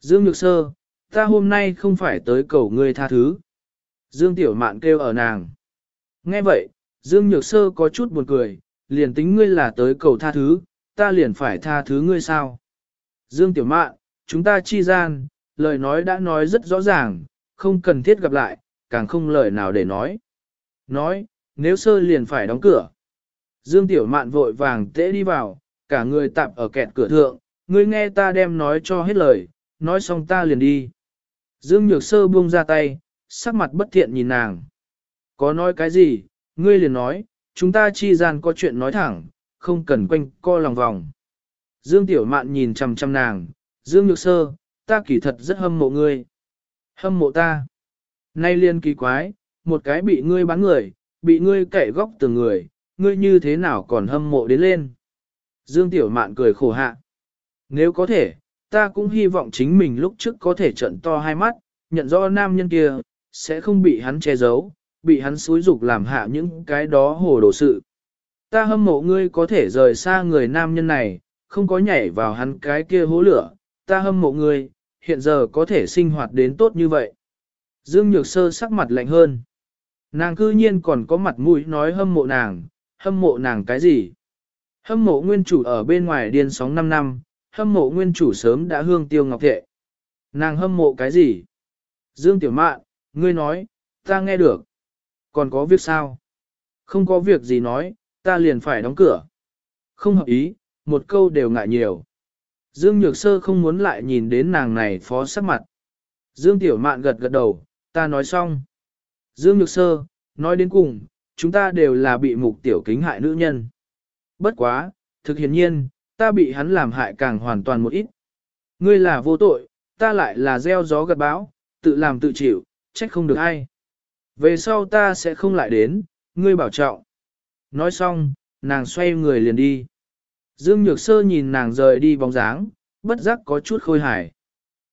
Dương Nhược Sơ, ta hôm nay không phải tới cầu ngươi tha thứ. Dương Tiểu Mạn kêu ở nàng. Nghe vậy, Dương Nhược Sơ có chút buồn cười, liền tính ngươi là tới cầu tha thứ, ta liền phải tha thứ ngươi sao? Dương Tiểu Mạn, chúng ta chi gian, lời nói đã nói rất rõ ràng, không cần thiết gặp lại, càng không lời nào để nói. Nói, nếu sơ liền phải đóng cửa. Dương Tiểu Mạn vội vàng tễ đi vào, cả người tạm ở kẹt cửa thượng, ngươi nghe ta đem nói cho hết lời, nói xong ta liền đi. Dương Nhược Sơ buông ra tay, sắc mặt bất thiện nhìn nàng. Có nói cái gì, ngươi liền nói, chúng ta chi gian có chuyện nói thẳng, không cần quanh co lòng vòng. Dương Tiểu Mạn nhìn chằm chằm nàng, Dương Nhược Sơ, ta kỳ thật rất hâm mộ ngươi. Hâm mộ ta. Nay liên kỳ quái, một cái bị ngươi bán người, bị ngươi kẻ góc từng người, ngươi như thế nào còn hâm mộ đến lên. Dương Tiểu Mạn cười khổ hạ. Nếu có thể, ta cũng hy vọng chính mình lúc trước có thể trận to hai mắt, nhận rõ nam nhân kia, sẽ không bị hắn che giấu, bị hắn xúi dục làm hạ những cái đó hồ đồ sự. Ta hâm mộ ngươi có thể rời xa người nam nhân này, không có nhảy vào hắn cái kia hố lửa, ta hâm mộ ngươi, hiện giờ có thể sinh hoạt đến tốt như vậy. Dương Nhược Sơ sắc mặt lạnh hơn. Nàng cư nhiên còn có mặt mũi nói hâm mộ nàng, hâm mộ nàng cái gì? Hâm mộ nguyên chủ ở bên ngoài điên sóng 5 năm, hâm mộ nguyên chủ sớm đã hương tiêu ngọc thệ. Nàng hâm mộ cái gì? Dương Tiểu Mạn, ngươi nói, ta nghe được. Còn có việc sao? Không có việc gì nói, ta liền phải đóng cửa. Không hợp ý, một câu đều ngại nhiều. Dương Nhược Sơ không muốn lại nhìn đến nàng này phó sắc mặt. Dương Tiểu Mạn gật gật đầu, ta nói xong. Dương Nhược Sơ, nói đến cùng, chúng ta đều là bị mục tiểu kính hại nữ nhân. Bất quá, thực hiển nhiên, ta bị hắn làm hại càng hoàn toàn một ít. Ngươi là vô tội, ta lại là gieo gió gặt bão, tự làm tự chịu, trách không được ai. Về sau ta sẽ không lại đến, ngươi bảo trọng. Nói xong, nàng xoay người liền đi. Dương Nhược Sơ nhìn nàng rời đi bóng dáng, bất giác có chút khôi hài.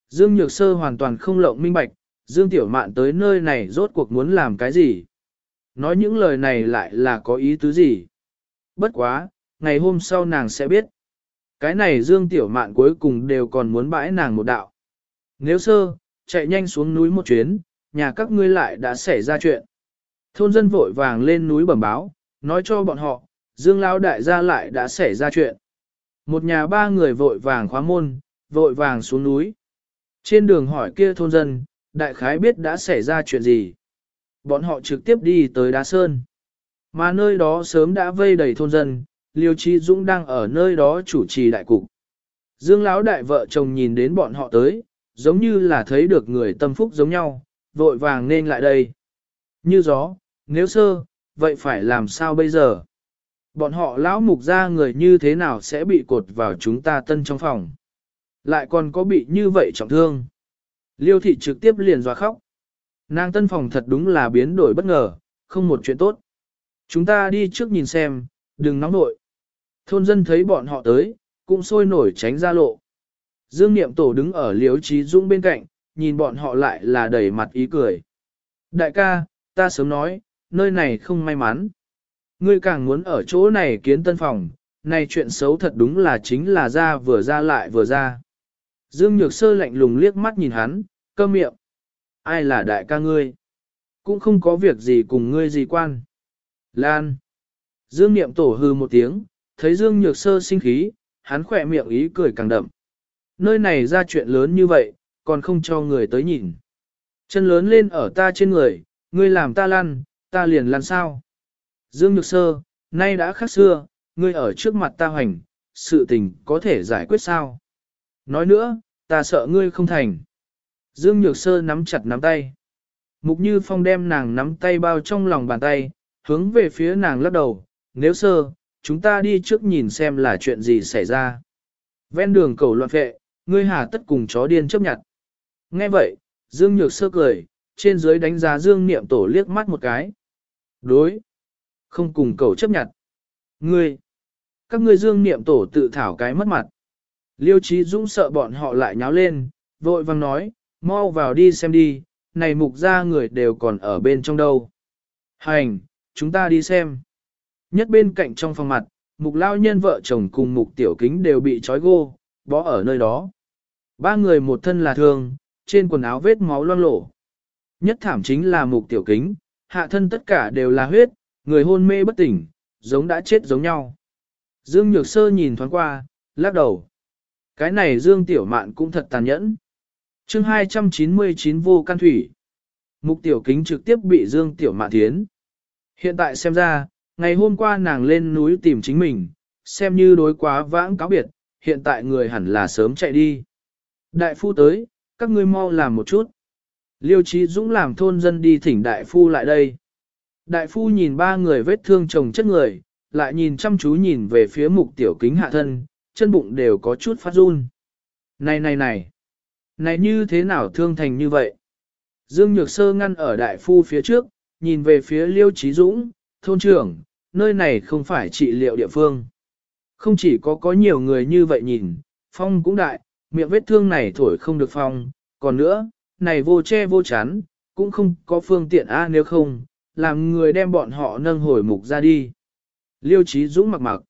Dương Nhược Sơ hoàn toàn không lộng minh bạch, Dương Tiểu Mạn tới nơi này rốt cuộc muốn làm cái gì. Nói những lời này lại là có ý tứ gì. Bất quá, ngày hôm sau nàng sẽ biết. Cái này Dương Tiểu Mạn cuối cùng đều còn muốn bãi nàng một đạo. Nếu sơ, chạy nhanh xuống núi một chuyến, nhà các ngươi lại đã xảy ra chuyện. Thôn dân vội vàng lên núi bẩm báo, nói cho bọn họ, Dương Lão đại gia lại đã xảy ra chuyện. Một nhà ba người vội vàng khóa môn, vội vàng xuống núi. Trên đường hỏi kia thôn dân, đại khái biết đã xảy ra chuyện gì. Bọn họ trực tiếp đi tới Đá Sơn. Mà nơi đó sớm đã vây đầy thôn dân, Liêu Chi Dũng đang ở nơi đó chủ trì đại cục. Dương Lão đại vợ chồng nhìn đến bọn họ tới, giống như là thấy được người tâm phúc giống nhau, vội vàng nên lại đây. Như gió, nếu sơ, vậy phải làm sao bây giờ? Bọn họ lão mục ra người như thế nào sẽ bị cột vào chúng ta tân trong phòng? Lại còn có bị như vậy trọng thương? Liêu thị trực tiếp liền dọa khóc. Nàng tân phòng thật đúng là biến đổi bất ngờ, không một chuyện tốt. Chúng ta đi trước nhìn xem, đừng nóng nội. Thôn dân thấy bọn họ tới, cũng sôi nổi tránh ra lộ. Dương Niệm Tổ đứng ở Liêu trí dũng bên cạnh, nhìn bọn họ lại là đầy mặt ý cười. Đại ca, ta sớm nói, nơi này không may mắn. Ngươi càng muốn ở chỗ này kiến tân phòng, này chuyện xấu thật đúng là chính là ra vừa ra lại vừa ra. Dương Nhược Sơ lạnh lùng liếc mắt nhìn hắn, câm miệng. Ai là đại ca ngươi? Cũng không có việc gì cùng ngươi gì quan. Lan. Dương Niệm Tổ hư một tiếng, thấy Dương Nhược Sơ sinh khí, hắn khỏe miệng ý cười càng đậm. Nơi này ra chuyện lớn như vậy, còn không cho người tới nhìn. Chân lớn lên ở ta trên người, ngươi làm ta lăn, ta liền lăn sao. Dương Nhược Sơ, nay đã khác xưa, ngươi ở trước mặt ta hoành, sự tình có thể giải quyết sao? Nói nữa, ta sợ ngươi không thành. Dương Nhược Sơ nắm chặt nắm tay. Mục Như Phong đem nàng nắm tay bao trong lòng bàn tay, hướng về phía nàng lắc đầu, nếu sơ, chúng ta đi trước nhìn xem là chuyện gì xảy ra. Ven đường cầu loạn vệ, ngươi hà tất cùng chó điên chấp nhận. Nghe vậy, Dương Nhược Sơ cười, trên dưới đánh giá Dương Niệm Tổ liếc mắt một cái. Đối. Không cùng cầu chấp nhận. Ngươi. Các ngươi Dương Niệm Tổ tự thảo cái mất mặt. Liêu Chí Dũng sợ bọn họ lại nháo lên, vội vang nói, mau vào đi xem đi, này mục ra người đều còn ở bên trong đâu. Hành, chúng ta đi xem. Nhất bên cạnh trong phòng mặt, mục lao nhân vợ chồng cùng mục tiểu kính đều bị trói gô, bó ở nơi đó. Ba người một thân là thương, trên quần áo vết máu loang lổ. Nhất thảm chính là mục tiểu kính, hạ thân tất cả đều là huyết, người hôn mê bất tỉnh, giống đã chết giống nhau. Dương Nhược Sơ nhìn thoáng qua, lắc đầu. Cái này Dương Tiểu Mạn cũng thật tàn nhẫn chương 299 vô căn thủy. Mục Tiểu Kính trực tiếp bị Dương Tiểu Mạn thiến. Hiện tại xem ra, ngày hôm qua nàng lên núi tìm chính mình, xem như đối quá vãng cáo biệt, hiện tại người hẳn là sớm chạy đi. Đại phu tới, các ngươi mau làm một chút. Liêu Chí Dũng làm thôn dân đi thỉnh đại phu lại đây. Đại phu nhìn ba người vết thương chồng chất người, lại nhìn chăm chú nhìn về phía mục tiểu kính hạ thân, chân bụng đều có chút phát run. Này này này, này như thế nào thương thành như vậy? Dương Nhược Sơ ngăn ở đại phu phía trước, nhìn về phía Liêu Trí Dũng, thôn trưởng, nơi này không phải trị liệu địa phương. Không chỉ có có nhiều người như vậy nhìn, phong cũng đại, miệng vết thương này thổi không được phong, còn nữa, này vô che vô chắn, cũng không có phương tiện a nếu không, làm người đem bọn họ nâng hồi mục ra đi. Liêu Trí Dũng mặc mặc.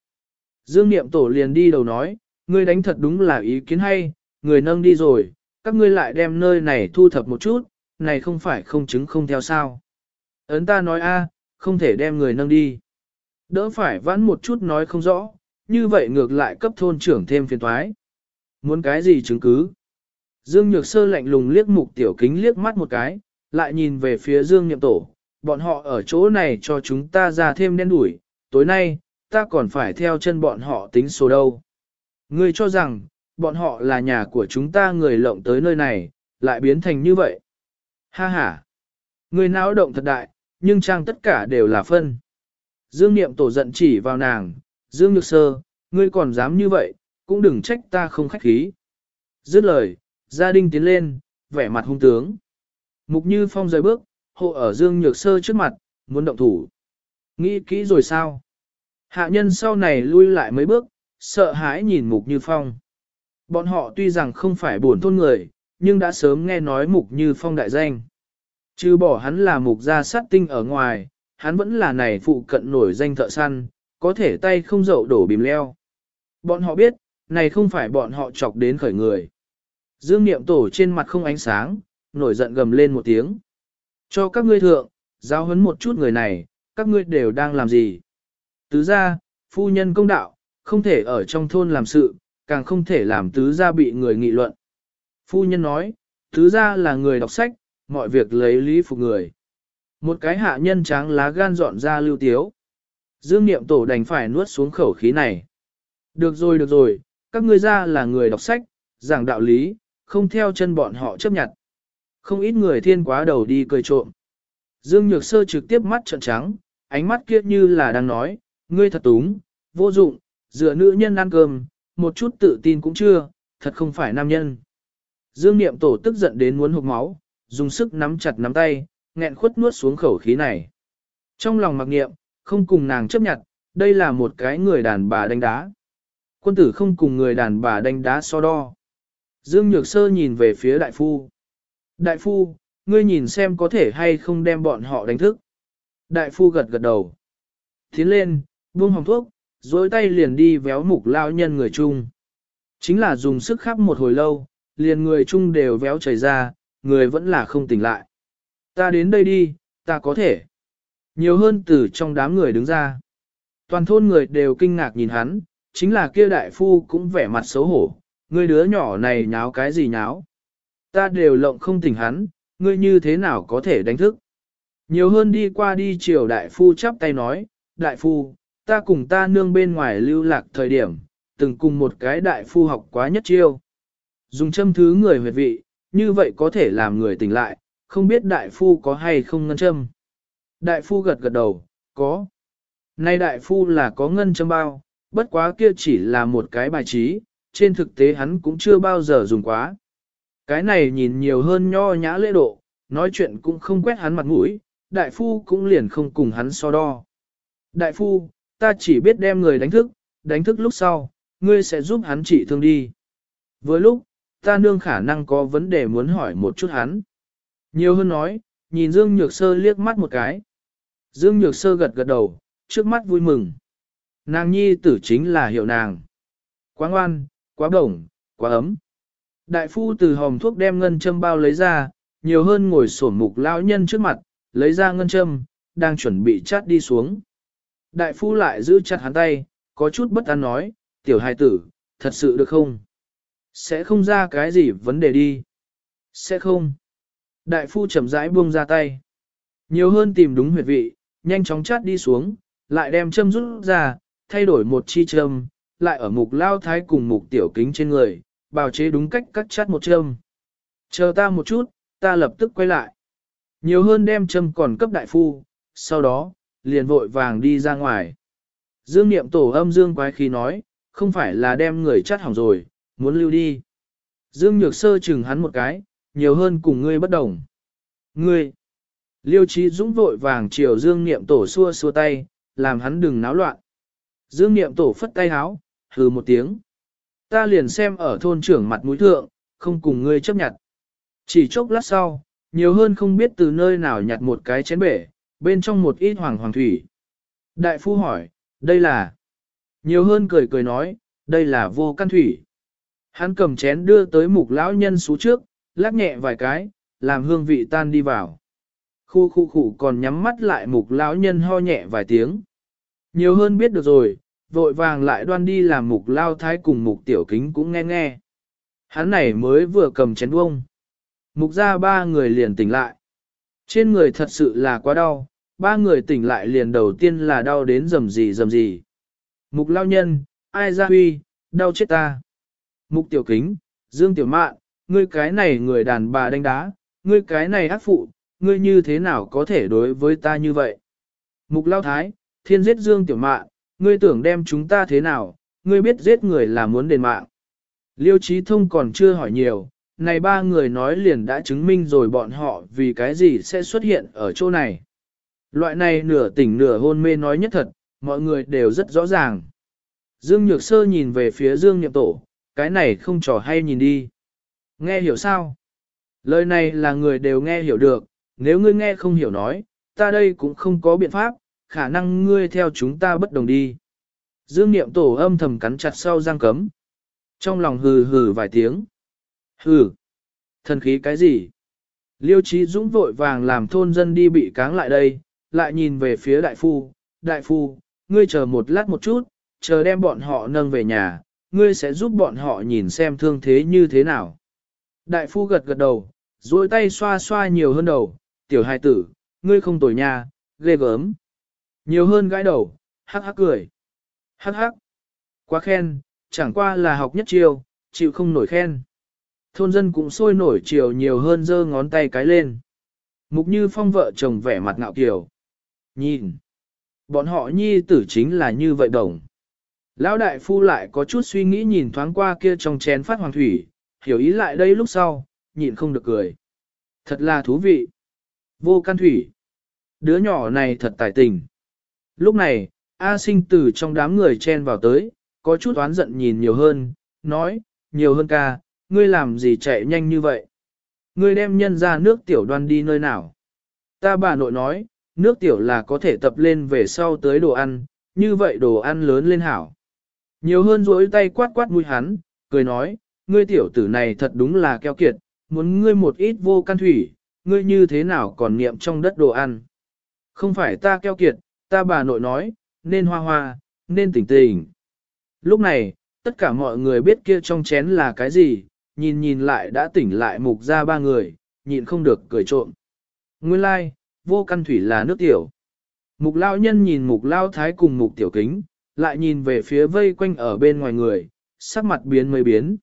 Dương Niệm Tổ liền đi đầu nói, ngươi đánh thật đúng là ý kiến hay, người nâng đi rồi, các ngươi lại đem nơi này thu thập một chút, này không phải không chứng không theo sao. Ấn ta nói a, không thể đem người nâng đi. Đỡ phải vãn một chút nói không rõ, như vậy ngược lại cấp thôn trưởng thêm phiền toái. Muốn cái gì chứng cứ? Dương Nhược Sơ lạnh lùng liếc mục tiểu kính liếc mắt một cái, lại nhìn về phía Dương Niệm Tổ, bọn họ ở chỗ này cho chúng ta ra thêm đen đuổi, tối nay, ta còn phải theo chân bọn họ tính số đâu. Ngươi cho rằng, bọn họ là nhà của chúng ta người lộng tới nơi này, lại biến thành như vậy. Ha ha! người não động thật đại, nhưng trang tất cả đều là phân. Dương Niệm Tổ giận chỉ vào nàng, Dương Nhược Sơ, ngươi còn dám như vậy, cũng đừng trách ta không khách khí. Dứt lời, gia đình tiến lên, vẻ mặt hung tướng. Mục Như Phong rời bước, hộ ở Dương Nhược Sơ trước mặt, muốn động thủ. Nghĩ kỹ rồi sao? Hạ nhân sau này lui lại mấy bước, sợ hãi nhìn Mục Như Phong. Bọn họ tuy rằng không phải buồn thôn người, nhưng đã sớm nghe nói Mục Như Phong đại danh. Chứ bỏ hắn là Mục gia sát tinh ở ngoài, hắn vẫn là này phụ cận nổi danh thợ săn, có thể tay không dậu đổ bìm leo. Bọn họ biết, này không phải bọn họ chọc đến khởi người. Dương Niệm Tổ trên mặt không ánh sáng, nổi giận gầm lên một tiếng. Cho các ngươi thượng, giáo huấn một chút người này, các ngươi đều đang làm gì? Tứ ra, phu nhân công đạo, không thể ở trong thôn làm sự, càng không thể làm tứ gia bị người nghị luận. Phu nhân nói, tứ gia là người đọc sách, mọi việc lấy lý phục người. Một cái hạ nhân tráng lá gan dọn ra lưu tiếu. Dương Niệm Tổ đành phải nuốt xuống khẩu khí này. Được rồi được rồi, các ngươi ra là người đọc sách, giảng đạo lý, không theo chân bọn họ chấp nhận. Không ít người thiên quá đầu đi cười trộm. Dương Nhược Sơ trực tiếp mắt trợn trắng, ánh mắt kia như là đang nói, ngươi thật túng, vô dụng, dựa nữ nhân ăn cơm, một chút tự tin cũng chưa, thật không phải nam nhân. Dương Niệm Tổ tức giận đến muốn hụt máu, dùng sức nắm chặt nắm tay, nghẹn khuất nuốt xuống khẩu khí này. Trong lòng mặc niệm, không cùng nàng chấp nhận, đây là một cái người đàn bà đánh đá. Quân tử không cùng người đàn bà đánh đá so đo. Dương Nhược Sơ nhìn về phía đại phu. Đại phu, ngươi nhìn xem có thể hay không đem bọn họ đánh thức. Đại phu gật gật đầu. Tiến lên, buông hồng thuốc, dối tay liền đi véo mục lao nhân người chung. Chính là dùng sức khắp một hồi lâu, liền người chung đều véo chảy ra, người vẫn là không tỉnh lại. Ta đến đây đi, ta có thể. Nhiều hơn từ trong đám người đứng ra. Toàn thôn người đều kinh ngạc nhìn hắn, chính là kia đại phu cũng vẻ mặt xấu hổ, ngươi đứa nhỏ này nháo cái gì nháo. Ta đều lộng không tỉnh hắn, ngươi như thế nào có thể đánh thức. Nhiều hơn đi qua đi chiều đại phu chắp tay nói, đại phu, ta cùng ta nương bên ngoài lưu lạc thời điểm, từng cùng một cái đại phu học quá nhất chiêu. Dùng châm thứ người huyệt vị, như vậy có thể làm người tỉnh lại, không biết đại phu có hay không ngân châm. Đại phu gật gật đầu, có. Nay đại phu là có ngân châm bao, bất quá kia chỉ là một cái bài trí, trên thực tế hắn cũng chưa bao giờ dùng quá. Cái này nhìn nhiều hơn nho nhã lễ độ, nói chuyện cũng không quét hắn mặt mũi, đại phu cũng liền không cùng hắn so đo. Đại phu, ta chỉ biết đem người đánh thức, đánh thức lúc sau, ngươi sẽ giúp hắn trị thương đi. Với lúc, ta nương khả năng có vấn đề muốn hỏi một chút hắn. Nhiều hơn nói, nhìn Dương Nhược Sơ liếc mắt một cái. Dương Nhược Sơ gật gật đầu, trước mắt vui mừng. Nàng nhi tử chính là hiệu nàng. Quá ngoan, quá bổng, quá ấm. Đại phu từ hòm thuốc đem ngân châm bao lấy ra, nhiều hơn ngồi sổn mục lão nhân trước mặt, lấy ra ngân châm, đang chuẩn bị chát đi xuống. Đại phu lại giữ chặt hắn tay, có chút bất an nói, tiểu hài tử, thật sự được không? Sẽ không ra cái gì vấn đề đi. Sẽ không. Đại phu chậm rãi buông ra tay. Nhiều hơn tìm đúng huyệt vị, nhanh chóng chát đi xuống, lại đem châm rút ra, thay đổi một chi châm, lại ở mục lao thái cùng mục tiểu kính trên người, bào chế đúng cách cắt chát một châm. Chờ ta một chút, ta lập tức quay lại. Nhiều hơn đem châm còn cấp đại phu, sau đó, liền vội vàng đi ra ngoài. Dương niệm tổ âm dương quái khí nói, không phải là đem người chắt hỏng rồi, muốn lưu đi. Dương nhược sơ chừng hắn một cái, nhiều hơn cùng ngươi bất đồng. Ngươi! Liêu trí dũng vội vàng chiều dương niệm tổ xua xua tay, làm hắn đừng náo loạn. Dương niệm tổ phất tay háo, hừ một tiếng. Ta liền xem ở thôn trưởng mặt mũi thượng, không cùng ngươi chấp nhận. Chỉ chốc lát sau, nhiều hơn không biết từ nơi nào nhặt một cái chén bể, bên trong một ít hoàng hoàng thủy. Đại phu hỏi, đây là... Nhiều hơn cười cười nói, đây là vô căn thủy. Hắn cầm chén đưa tới mục lão nhân xú trước, lắc nhẹ vài cái, làm hương vị tan đi vào. Khu khu khu còn nhắm mắt lại mục lão nhân ho nhẹ vài tiếng. Nhiều hơn biết được rồi, vội vàng lại đoan đi làm mục lao thái cùng mục tiểu kính cũng nghe nghe. Hắn này mới vừa cầm chén uông. Mục ra ba người liền tỉnh lại. Trên người thật sự là quá đau, ba người tỉnh lại liền đầu tiên là đau đến rầm gì rầm gì. Mục lao nhân, ai ra huy, đau chết ta. Mục tiểu kính, dương tiểu mạn, ngươi cái này người đàn bà đánh đá, ngươi cái này ác phụ, ngươi như thế nào có thể đối với ta như vậy? Mục lao thái, thiên giết dương tiểu mạn, ngươi tưởng đem chúng ta thế nào, ngươi biết giết người là muốn đền mạng. Liêu trí thông còn chưa hỏi nhiều, này ba người nói liền đã chứng minh rồi bọn họ vì cái gì sẽ xuất hiện ở chỗ này. Loại này nửa tỉnh nửa hôn mê nói nhất thật, mọi người đều rất rõ ràng. Dương Nhược Sơ nhìn về phía Dương Niệm Tổ, cái này không trò hay nhìn đi. Nghe hiểu sao? Lời này là người đều nghe hiểu được, nếu ngươi nghe không hiểu nói, ta đây cũng không có biện pháp, khả năng ngươi theo chúng ta bất đồng đi. Dương Niệm Tổ âm thầm cắn chặt sau răng cấm. Trong lòng hừ hừ vài tiếng. Hừ. Thần khí cái gì? Liêu Chí Dũng vội vàng làm thôn dân đi bị cáng lại đây, lại nhìn về phía đại phu. Đại phu, ngươi chờ một lát một chút, chờ đem bọn họ nâng về nhà, ngươi sẽ giúp bọn họ nhìn xem thương thế như thế nào. Đại phu gật gật đầu, duỗi tay xoa xoa nhiều hơn đầu, tiểu hài tử, ngươi không tồi nha, ghê gớm. Nhiều hơn gãi đầu, hắc hắc cười. Hắc hắc. Quá khen, chẳng qua là học nhất chiêu, chịu không nổi khen. Thôn dân cũng sôi nổi chiều nhiều hơn giơ ngón tay cái lên. Mục như phong vợ chồng vẻ mặt ngạo kiều. Nhìn. Bọn họ nhi tử chính là như vậy đồng. Lão đại phu lại có chút suy nghĩ nhìn thoáng qua kia trong chén phát hoàng thủy, hiểu ý lại đây lúc sau, nhịn không được cười. Thật là thú vị. Vô căn thủy. Đứa nhỏ này thật tài tình. Lúc này, A sinh từ trong đám người chen vào tới, có chút oán giận nhìn nhiều hơn, nói, nhiều hơn ca, ngươi làm gì chạy nhanh như vậy? Ngươi đem nhân ra nước tiểu đoan đi nơi nào? Ta bà nội nói, nước tiểu là có thể tập lên về sau tới đồ ăn, như vậy đồ ăn lớn lên hảo. Nhiều hơn rỗi tay quát quát mũi hắn, cười nói, ngươi tiểu tử này thật đúng là keo kiệt, muốn ngươi một ít vô căn thủy, ngươi như thế nào còn niệm trong đất đồ ăn. Không phải ta keo kiệt, ta bà nội nói, nên hoa hoa, nên tỉnh tỉnh. Lúc này, tất cả mọi người biết kia trong chén là cái gì, nhìn nhìn lại đã tỉnh lại mục ra ba người, nhịn không được cười trộm. Nguyên lai, like, vô căn thủy là nước tiểu. Mục lao nhân nhìn mục lao thái cùng mục tiểu kính, lại nhìn về phía vây quanh ở bên ngoài người, sắc mặt biến mới biến.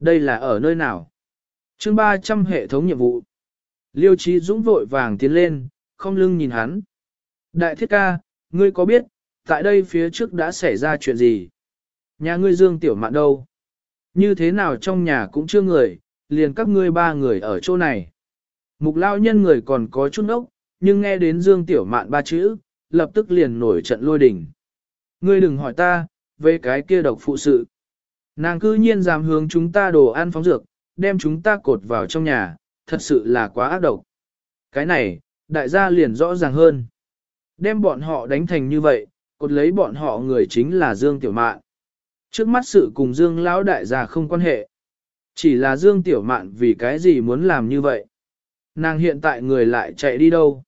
Đây là ở nơi nào? chương 300 hệ thống nhiệm vụ. Liêu trí dũng vội vàng tiến lên, không lưng nhìn hắn. Đại thiết ca, ngươi có biết, tại đây phía trước đã xảy ra chuyện gì? Nhà ngươi dương tiểu mạn đâu? Như thế nào trong nhà cũng chưa người, liền các ngươi ba người ở chỗ này. Mục lao nhân người còn có chút ốc, nhưng nghe đến dương tiểu mạn ba chữ, lập tức liền nổi trận lôi đình Ngươi đừng hỏi ta, về cái kia độc phụ sự. Nàng cư nhiên dám hướng chúng ta đồ ăn phóng dược, đem chúng ta cột vào trong nhà, thật sự là quá ác độc. Cái này, đại gia liền rõ ràng hơn. Đem bọn họ đánh thành như vậy, cột lấy bọn họ người chính là Dương Tiểu Mạn. Trước mắt sự cùng Dương Lão đại gia không quan hệ. Chỉ là Dương Tiểu Mạn vì cái gì muốn làm như vậy. Nàng hiện tại người lại chạy đi đâu.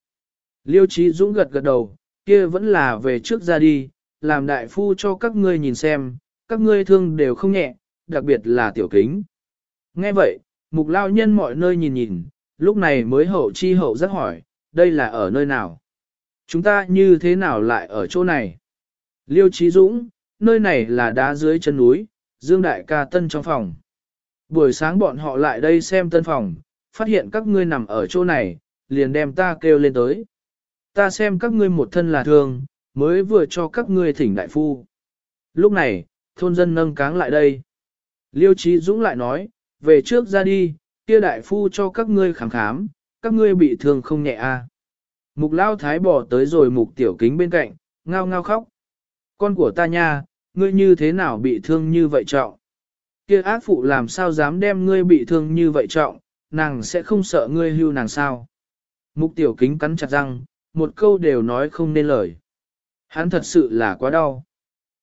Liêu Trí Dũng gật gật đầu, kia vẫn là về trước ra đi, làm đại phu cho các ngươi nhìn xem, các ngươi thương đều không nhẹ, đặc biệt là tiểu kính. Nghe vậy, mục lao nhân mọi nơi nhìn nhìn, lúc này mới hậu chi hậu rất hỏi, đây là ở nơi nào? Chúng ta như thế nào lại ở chỗ này? Liêu Trí Dũng, nơi này là đá dưới chân núi, Dương Đại ca tân trong phòng. Buổi sáng bọn họ lại đây xem tân phòng, phát hiện các ngươi nằm ở chỗ này, liền đem ta kêu lên tới. Ta xem các ngươi một thân là thương, mới vừa cho các ngươi thỉnh đại phu. Lúc này, thôn dân nâng cáng lại đây. Liêu Trí Dũng lại nói, về trước ra đi, kia đại phu cho các ngươi khám khám, các ngươi bị thương không nhẹ a. À. Mục lao thái bỏ tới rồi mục tiểu kính bên cạnh, ngao ngao khóc. Con của ta nha, ngươi như thế nào bị thương như vậy trọng? Kia ác phụ làm sao dám đem ngươi bị thương như vậy trọng, nàng sẽ không sợ ngươi hưu nàng sao? Mục tiểu kính cắn chặt răng, một câu đều nói không nên lời. Hắn thật sự là quá đau.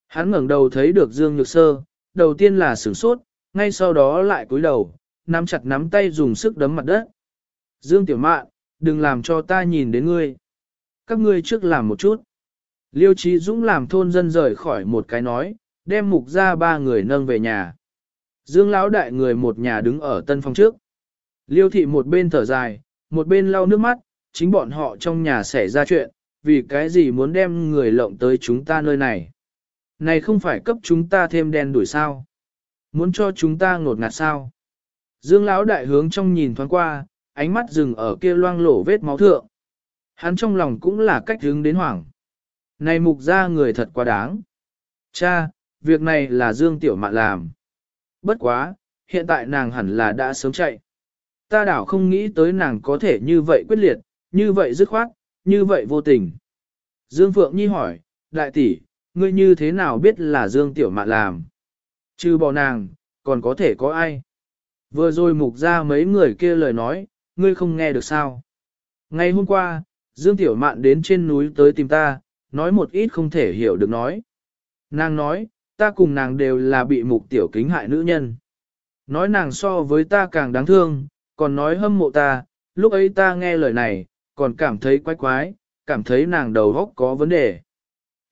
Hắn ngẩng đầu thấy được Dương Nhược Sơ, đầu tiên là sửng sốt, ngay sau đó lại cúi đầu, nắm chặt nắm tay dùng sức đấm mặt đất. Dương Tiểu Mạn, đừng làm cho ta nhìn đến ngươi. Các ngươi trước làm một chút. Liêu Trí Dũng làm thôn dân rời khỏi một cái nói, đem mục ra ba người nâng về nhà. Dương Lão đại người một nhà đứng ở tân phòng trước. Liêu thị một bên thở dài, một bên lau nước mắt, chính bọn họ trong nhà xảy ra chuyện, vì cái gì muốn đem người lộng tới chúng ta nơi này. Này không phải cấp chúng ta thêm đen đuổi sao. Muốn cho chúng ta ngột ngạt sao. Dương Lão đại hướng trong nhìn thoáng qua, ánh mắt dừng ở kia loang lổ vết máu thượng. Hắn trong lòng cũng là cách hướng đến hoảng. Này mục ra người thật quá đáng. Cha, việc này là Dương Tiểu Mạn làm. Bất quá, hiện tại nàng hẳn là đã sớm chạy. Ta đảo không nghĩ tới nàng có thể như vậy quyết liệt, như vậy dứt khoát, như vậy vô tình. Dương Phượng Nhi hỏi, đại tỷ, ngươi như thế nào biết là Dương Tiểu Mạn làm? Chứ bỏ nàng, còn có thể có ai? Vừa rồi mục ra mấy người kia lời nói, ngươi không nghe được sao? Ngày hôm qua, Dương Tiểu Mạn đến trên núi tới tìm ta, nói một ít không thể hiểu được nói. Nàng nói, ta cùng nàng đều là bị mục tiểu kính hại nữ nhân. Nói nàng so với ta càng đáng thương, còn nói hâm mộ ta, lúc ấy ta nghe lời này, còn cảm thấy quái quái, cảm thấy nàng đầu góc có vấn đề.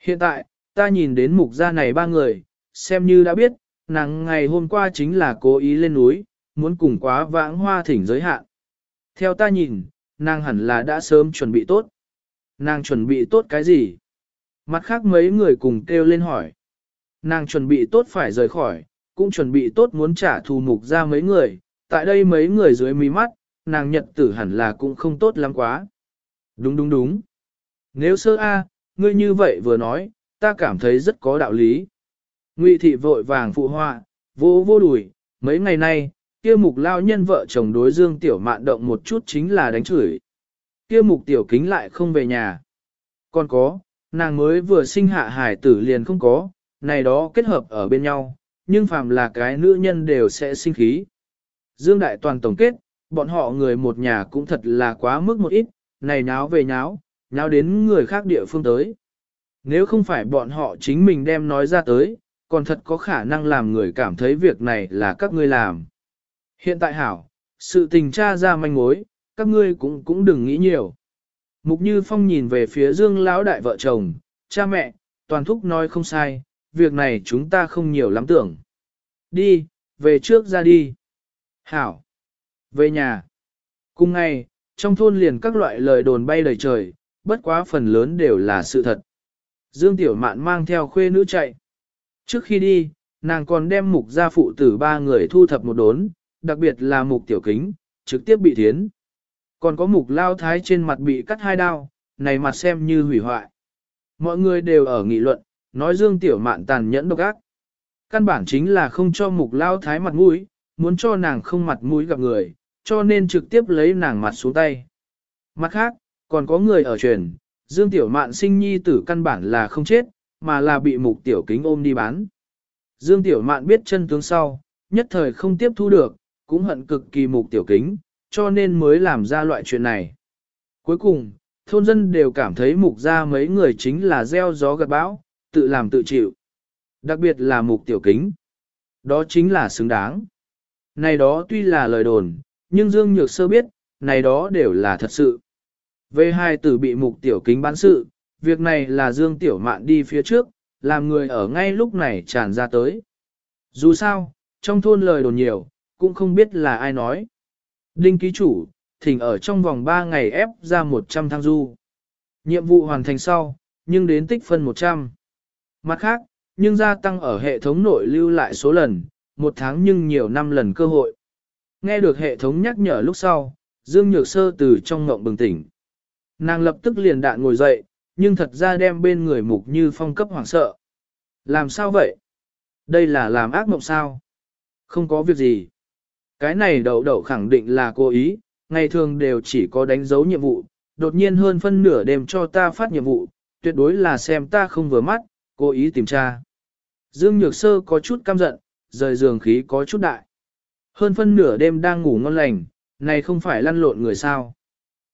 Hiện tại, ta nhìn đến mục gia này ba người, xem như đã biết, nàng ngày hôm qua chính là cố ý lên núi, muốn cùng quá vãng hoa thỉnh giới hạn. Theo ta nhìn, nàng hẳn là đã sớm chuẩn bị tốt. Nàng chuẩn bị tốt cái gì? Mặt khác mấy người cùng kêu lên hỏi. Nàng chuẩn bị tốt phải rời khỏi, cũng chuẩn bị tốt muốn trả thù mục ra mấy người, tại đây mấy người dưới mí mắt, nàng nhật tử hẳn là cũng không tốt lắm quá. Đúng đúng đúng. Nếu sơ A, ngươi như vậy vừa nói, ta cảm thấy rất có đạo lý. Ngụy thị vội vàng phụ họa, vô vô đùi, mấy ngày nay, kia mục lao nhân vợ chồng đối dương tiểu mạn động một chút chính là đánh chửi. Kia mục tiểu kính lại không về nhà. Còn có, nàng mới vừa sinh hạ hải tử liền không có, này đó kết hợp ở bên nhau, nhưng phàm là cái nữ nhân đều sẽ sinh khí. Dương Đại Toàn tổng kết, bọn họ người một nhà cũng thật là quá mức một ít, này náo về náo náo đến người khác địa phương tới. Nếu không phải bọn họ chính mình đem nói ra tới, còn thật có khả năng làm người cảm thấy việc này là các ngươi làm. Hiện tại hảo, sự tình tra ra manh mối, các ngươi cũng cũng đừng nghĩ nhiều. Mục Như Phong nhìn về phía Dương lão đại vợ chồng, cha mẹ, toàn thúc nói không sai, việc này chúng ta không nhiều lắm tưởng. Đi, về trước ra đi. Hảo. Về nhà. Cùng ngày, trong thôn liền các loại lời đồn bay đầy trời, bất quá phần lớn đều là sự thật. Dương Tiểu Mạn mang theo khuê nữ chạy. Trước khi đi, nàng còn đem mục gia phụ tử ba người thu thập một đốn, đặc biệt là mục tiểu kính, trực tiếp bị thiến. Còn có mục lao thái trên mặt bị cắt hai đao, này mặt xem như hủy hoại. Mọi người đều ở nghị luận, nói Dương Tiểu Mạn tàn nhẫn độc ác. Căn bản chính là không cho mục lao thái mặt mũi, muốn cho nàng không mặt mũi gặp người, cho nên trực tiếp lấy nàng mặt xuống tay. Mặt khác, còn có người ở truyền, Dương Tiểu Mạn sinh nhi tử căn bản là không chết, mà là bị mục tiểu kính ôm đi bán. Dương Tiểu Mạn biết chân tướng sau, nhất thời không tiếp thu được, cũng hận cực kỳ mục tiểu kính, cho nên mới làm ra loại chuyện này. Cuối cùng, thôn dân đều cảm thấy mục ra mấy người chính là gieo gió gặt bão, tự làm tự chịu. Đặc biệt là mục tiểu kính. Đó chính là xứng đáng. Này đó tuy là lời đồn, nhưng Dương Nhược Sơ biết, này đó đều là thật sự. Về hai tử bị mục tiểu kính bán sự, việc này là Dương Tiểu Mạn đi phía trước, làm người ở ngay lúc này tràn ra tới. Dù sao, trong thôn lời đồn nhiều, cũng không biết là ai nói. Đinh ký chủ, thỉnh ở trong vòng 3 ngày ép ra 100 thang du. Nhiệm vụ hoàn thành sau, nhưng đến tích phân 100. Mặt khác, nhưng gia tăng ở hệ thống nội lưu lại số lần, một tháng nhưng nhiều năm lần cơ hội. Nghe được hệ thống nhắc nhở lúc sau, Dương Nhược Sơ từ trong ngộng bừng tỉnh. Nàng lập tức liền đạn ngồi dậy, nhưng thật ra đem bên người mục như phong cấp hoảng sợ. Làm sao vậy? Đây là làm ác mộng sao? Không có việc gì. Cái này đậu đậu khẳng định là cố ý, ngày thường đều chỉ có đánh dấu nhiệm vụ, đột nhiên hơn phân nửa đêm cho ta phát nhiệm vụ, tuyệt đối là xem ta không vừa mắt, cố ý tìm tra. Dương Nhược Sơ có chút căm giận, rời giường khí có chút đại. Hơn phân nửa đêm đang ngủ ngon lành, này không phải lăn lộn người sao.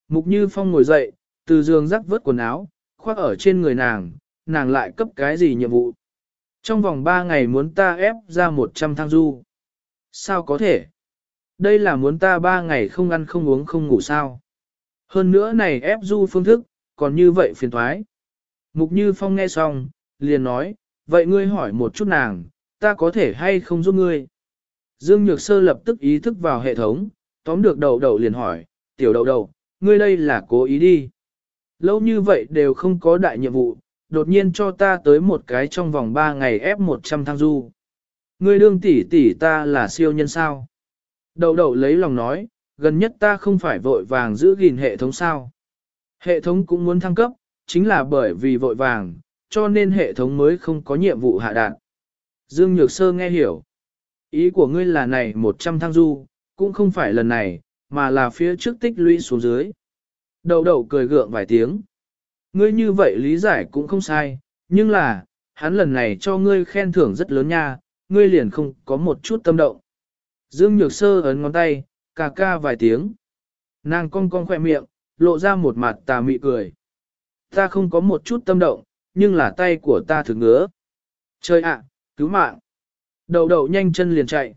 Mục Như Phong ngồi dậy, từ giường rắc vớt quần áo, khoác ở trên người nàng, nàng lại cấp cái gì nhiệm vụ. Trong vòng 3 ngày muốn ta ép ra 100 thang du. Sao có thể? Đây là muốn ta 3 ngày không ăn không uống không ngủ sao. Hơn nữa này ép du phương thức, còn như vậy phiền thoái. Mục Như Phong nghe xong, liền nói, vậy ngươi hỏi một chút nàng, ta có thể hay không giúp ngươi? Dương Nhược Sơ lập tức ý thức vào hệ thống, tóm được đầu đầu liền hỏi, tiểu đầu đầu, ngươi đây là cố ý đi. Lâu như vậy đều không có đại nhiệm vụ, đột nhiên cho ta tới một cái trong vòng 3 ngày ép 100 thang du. Ngươi đương tỷ tỷ ta là siêu nhân sao? Đầu đầu lấy lòng nói, gần nhất ta không phải vội vàng giữ gìn hệ thống sao. Hệ thống cũng muốn thăng cấp, chính là bởi vì vội vàng, cho nên hệ thống mới không có nhiệm vụ hạ đạn. Dương Nhược Sơ nghe hiểu. Ý của ngươi là này 100 thang du, cũng không phải lần này, mà là phía trước tích lũy xuống dưới. Đầu đầu cười gượng vài tiếng. Ngươi như vậy lý giải cũng không sai, nhưng là, hắn lần này cho ngươi khen thưởng rất lớn nha, ngươi liền không có một chút tâm động. Dương Nhược Sơ ấn ngón tay, cà ca vài tiếng. Nàng cong cong khỏe miệng, lộ ra một mặt tà mị cười. Ta không có một chút tâm động, nhưng là tay của ta thực ngứa. Trời ạ, cứu mạng. Đầu đầu nhanh chân liền chạy.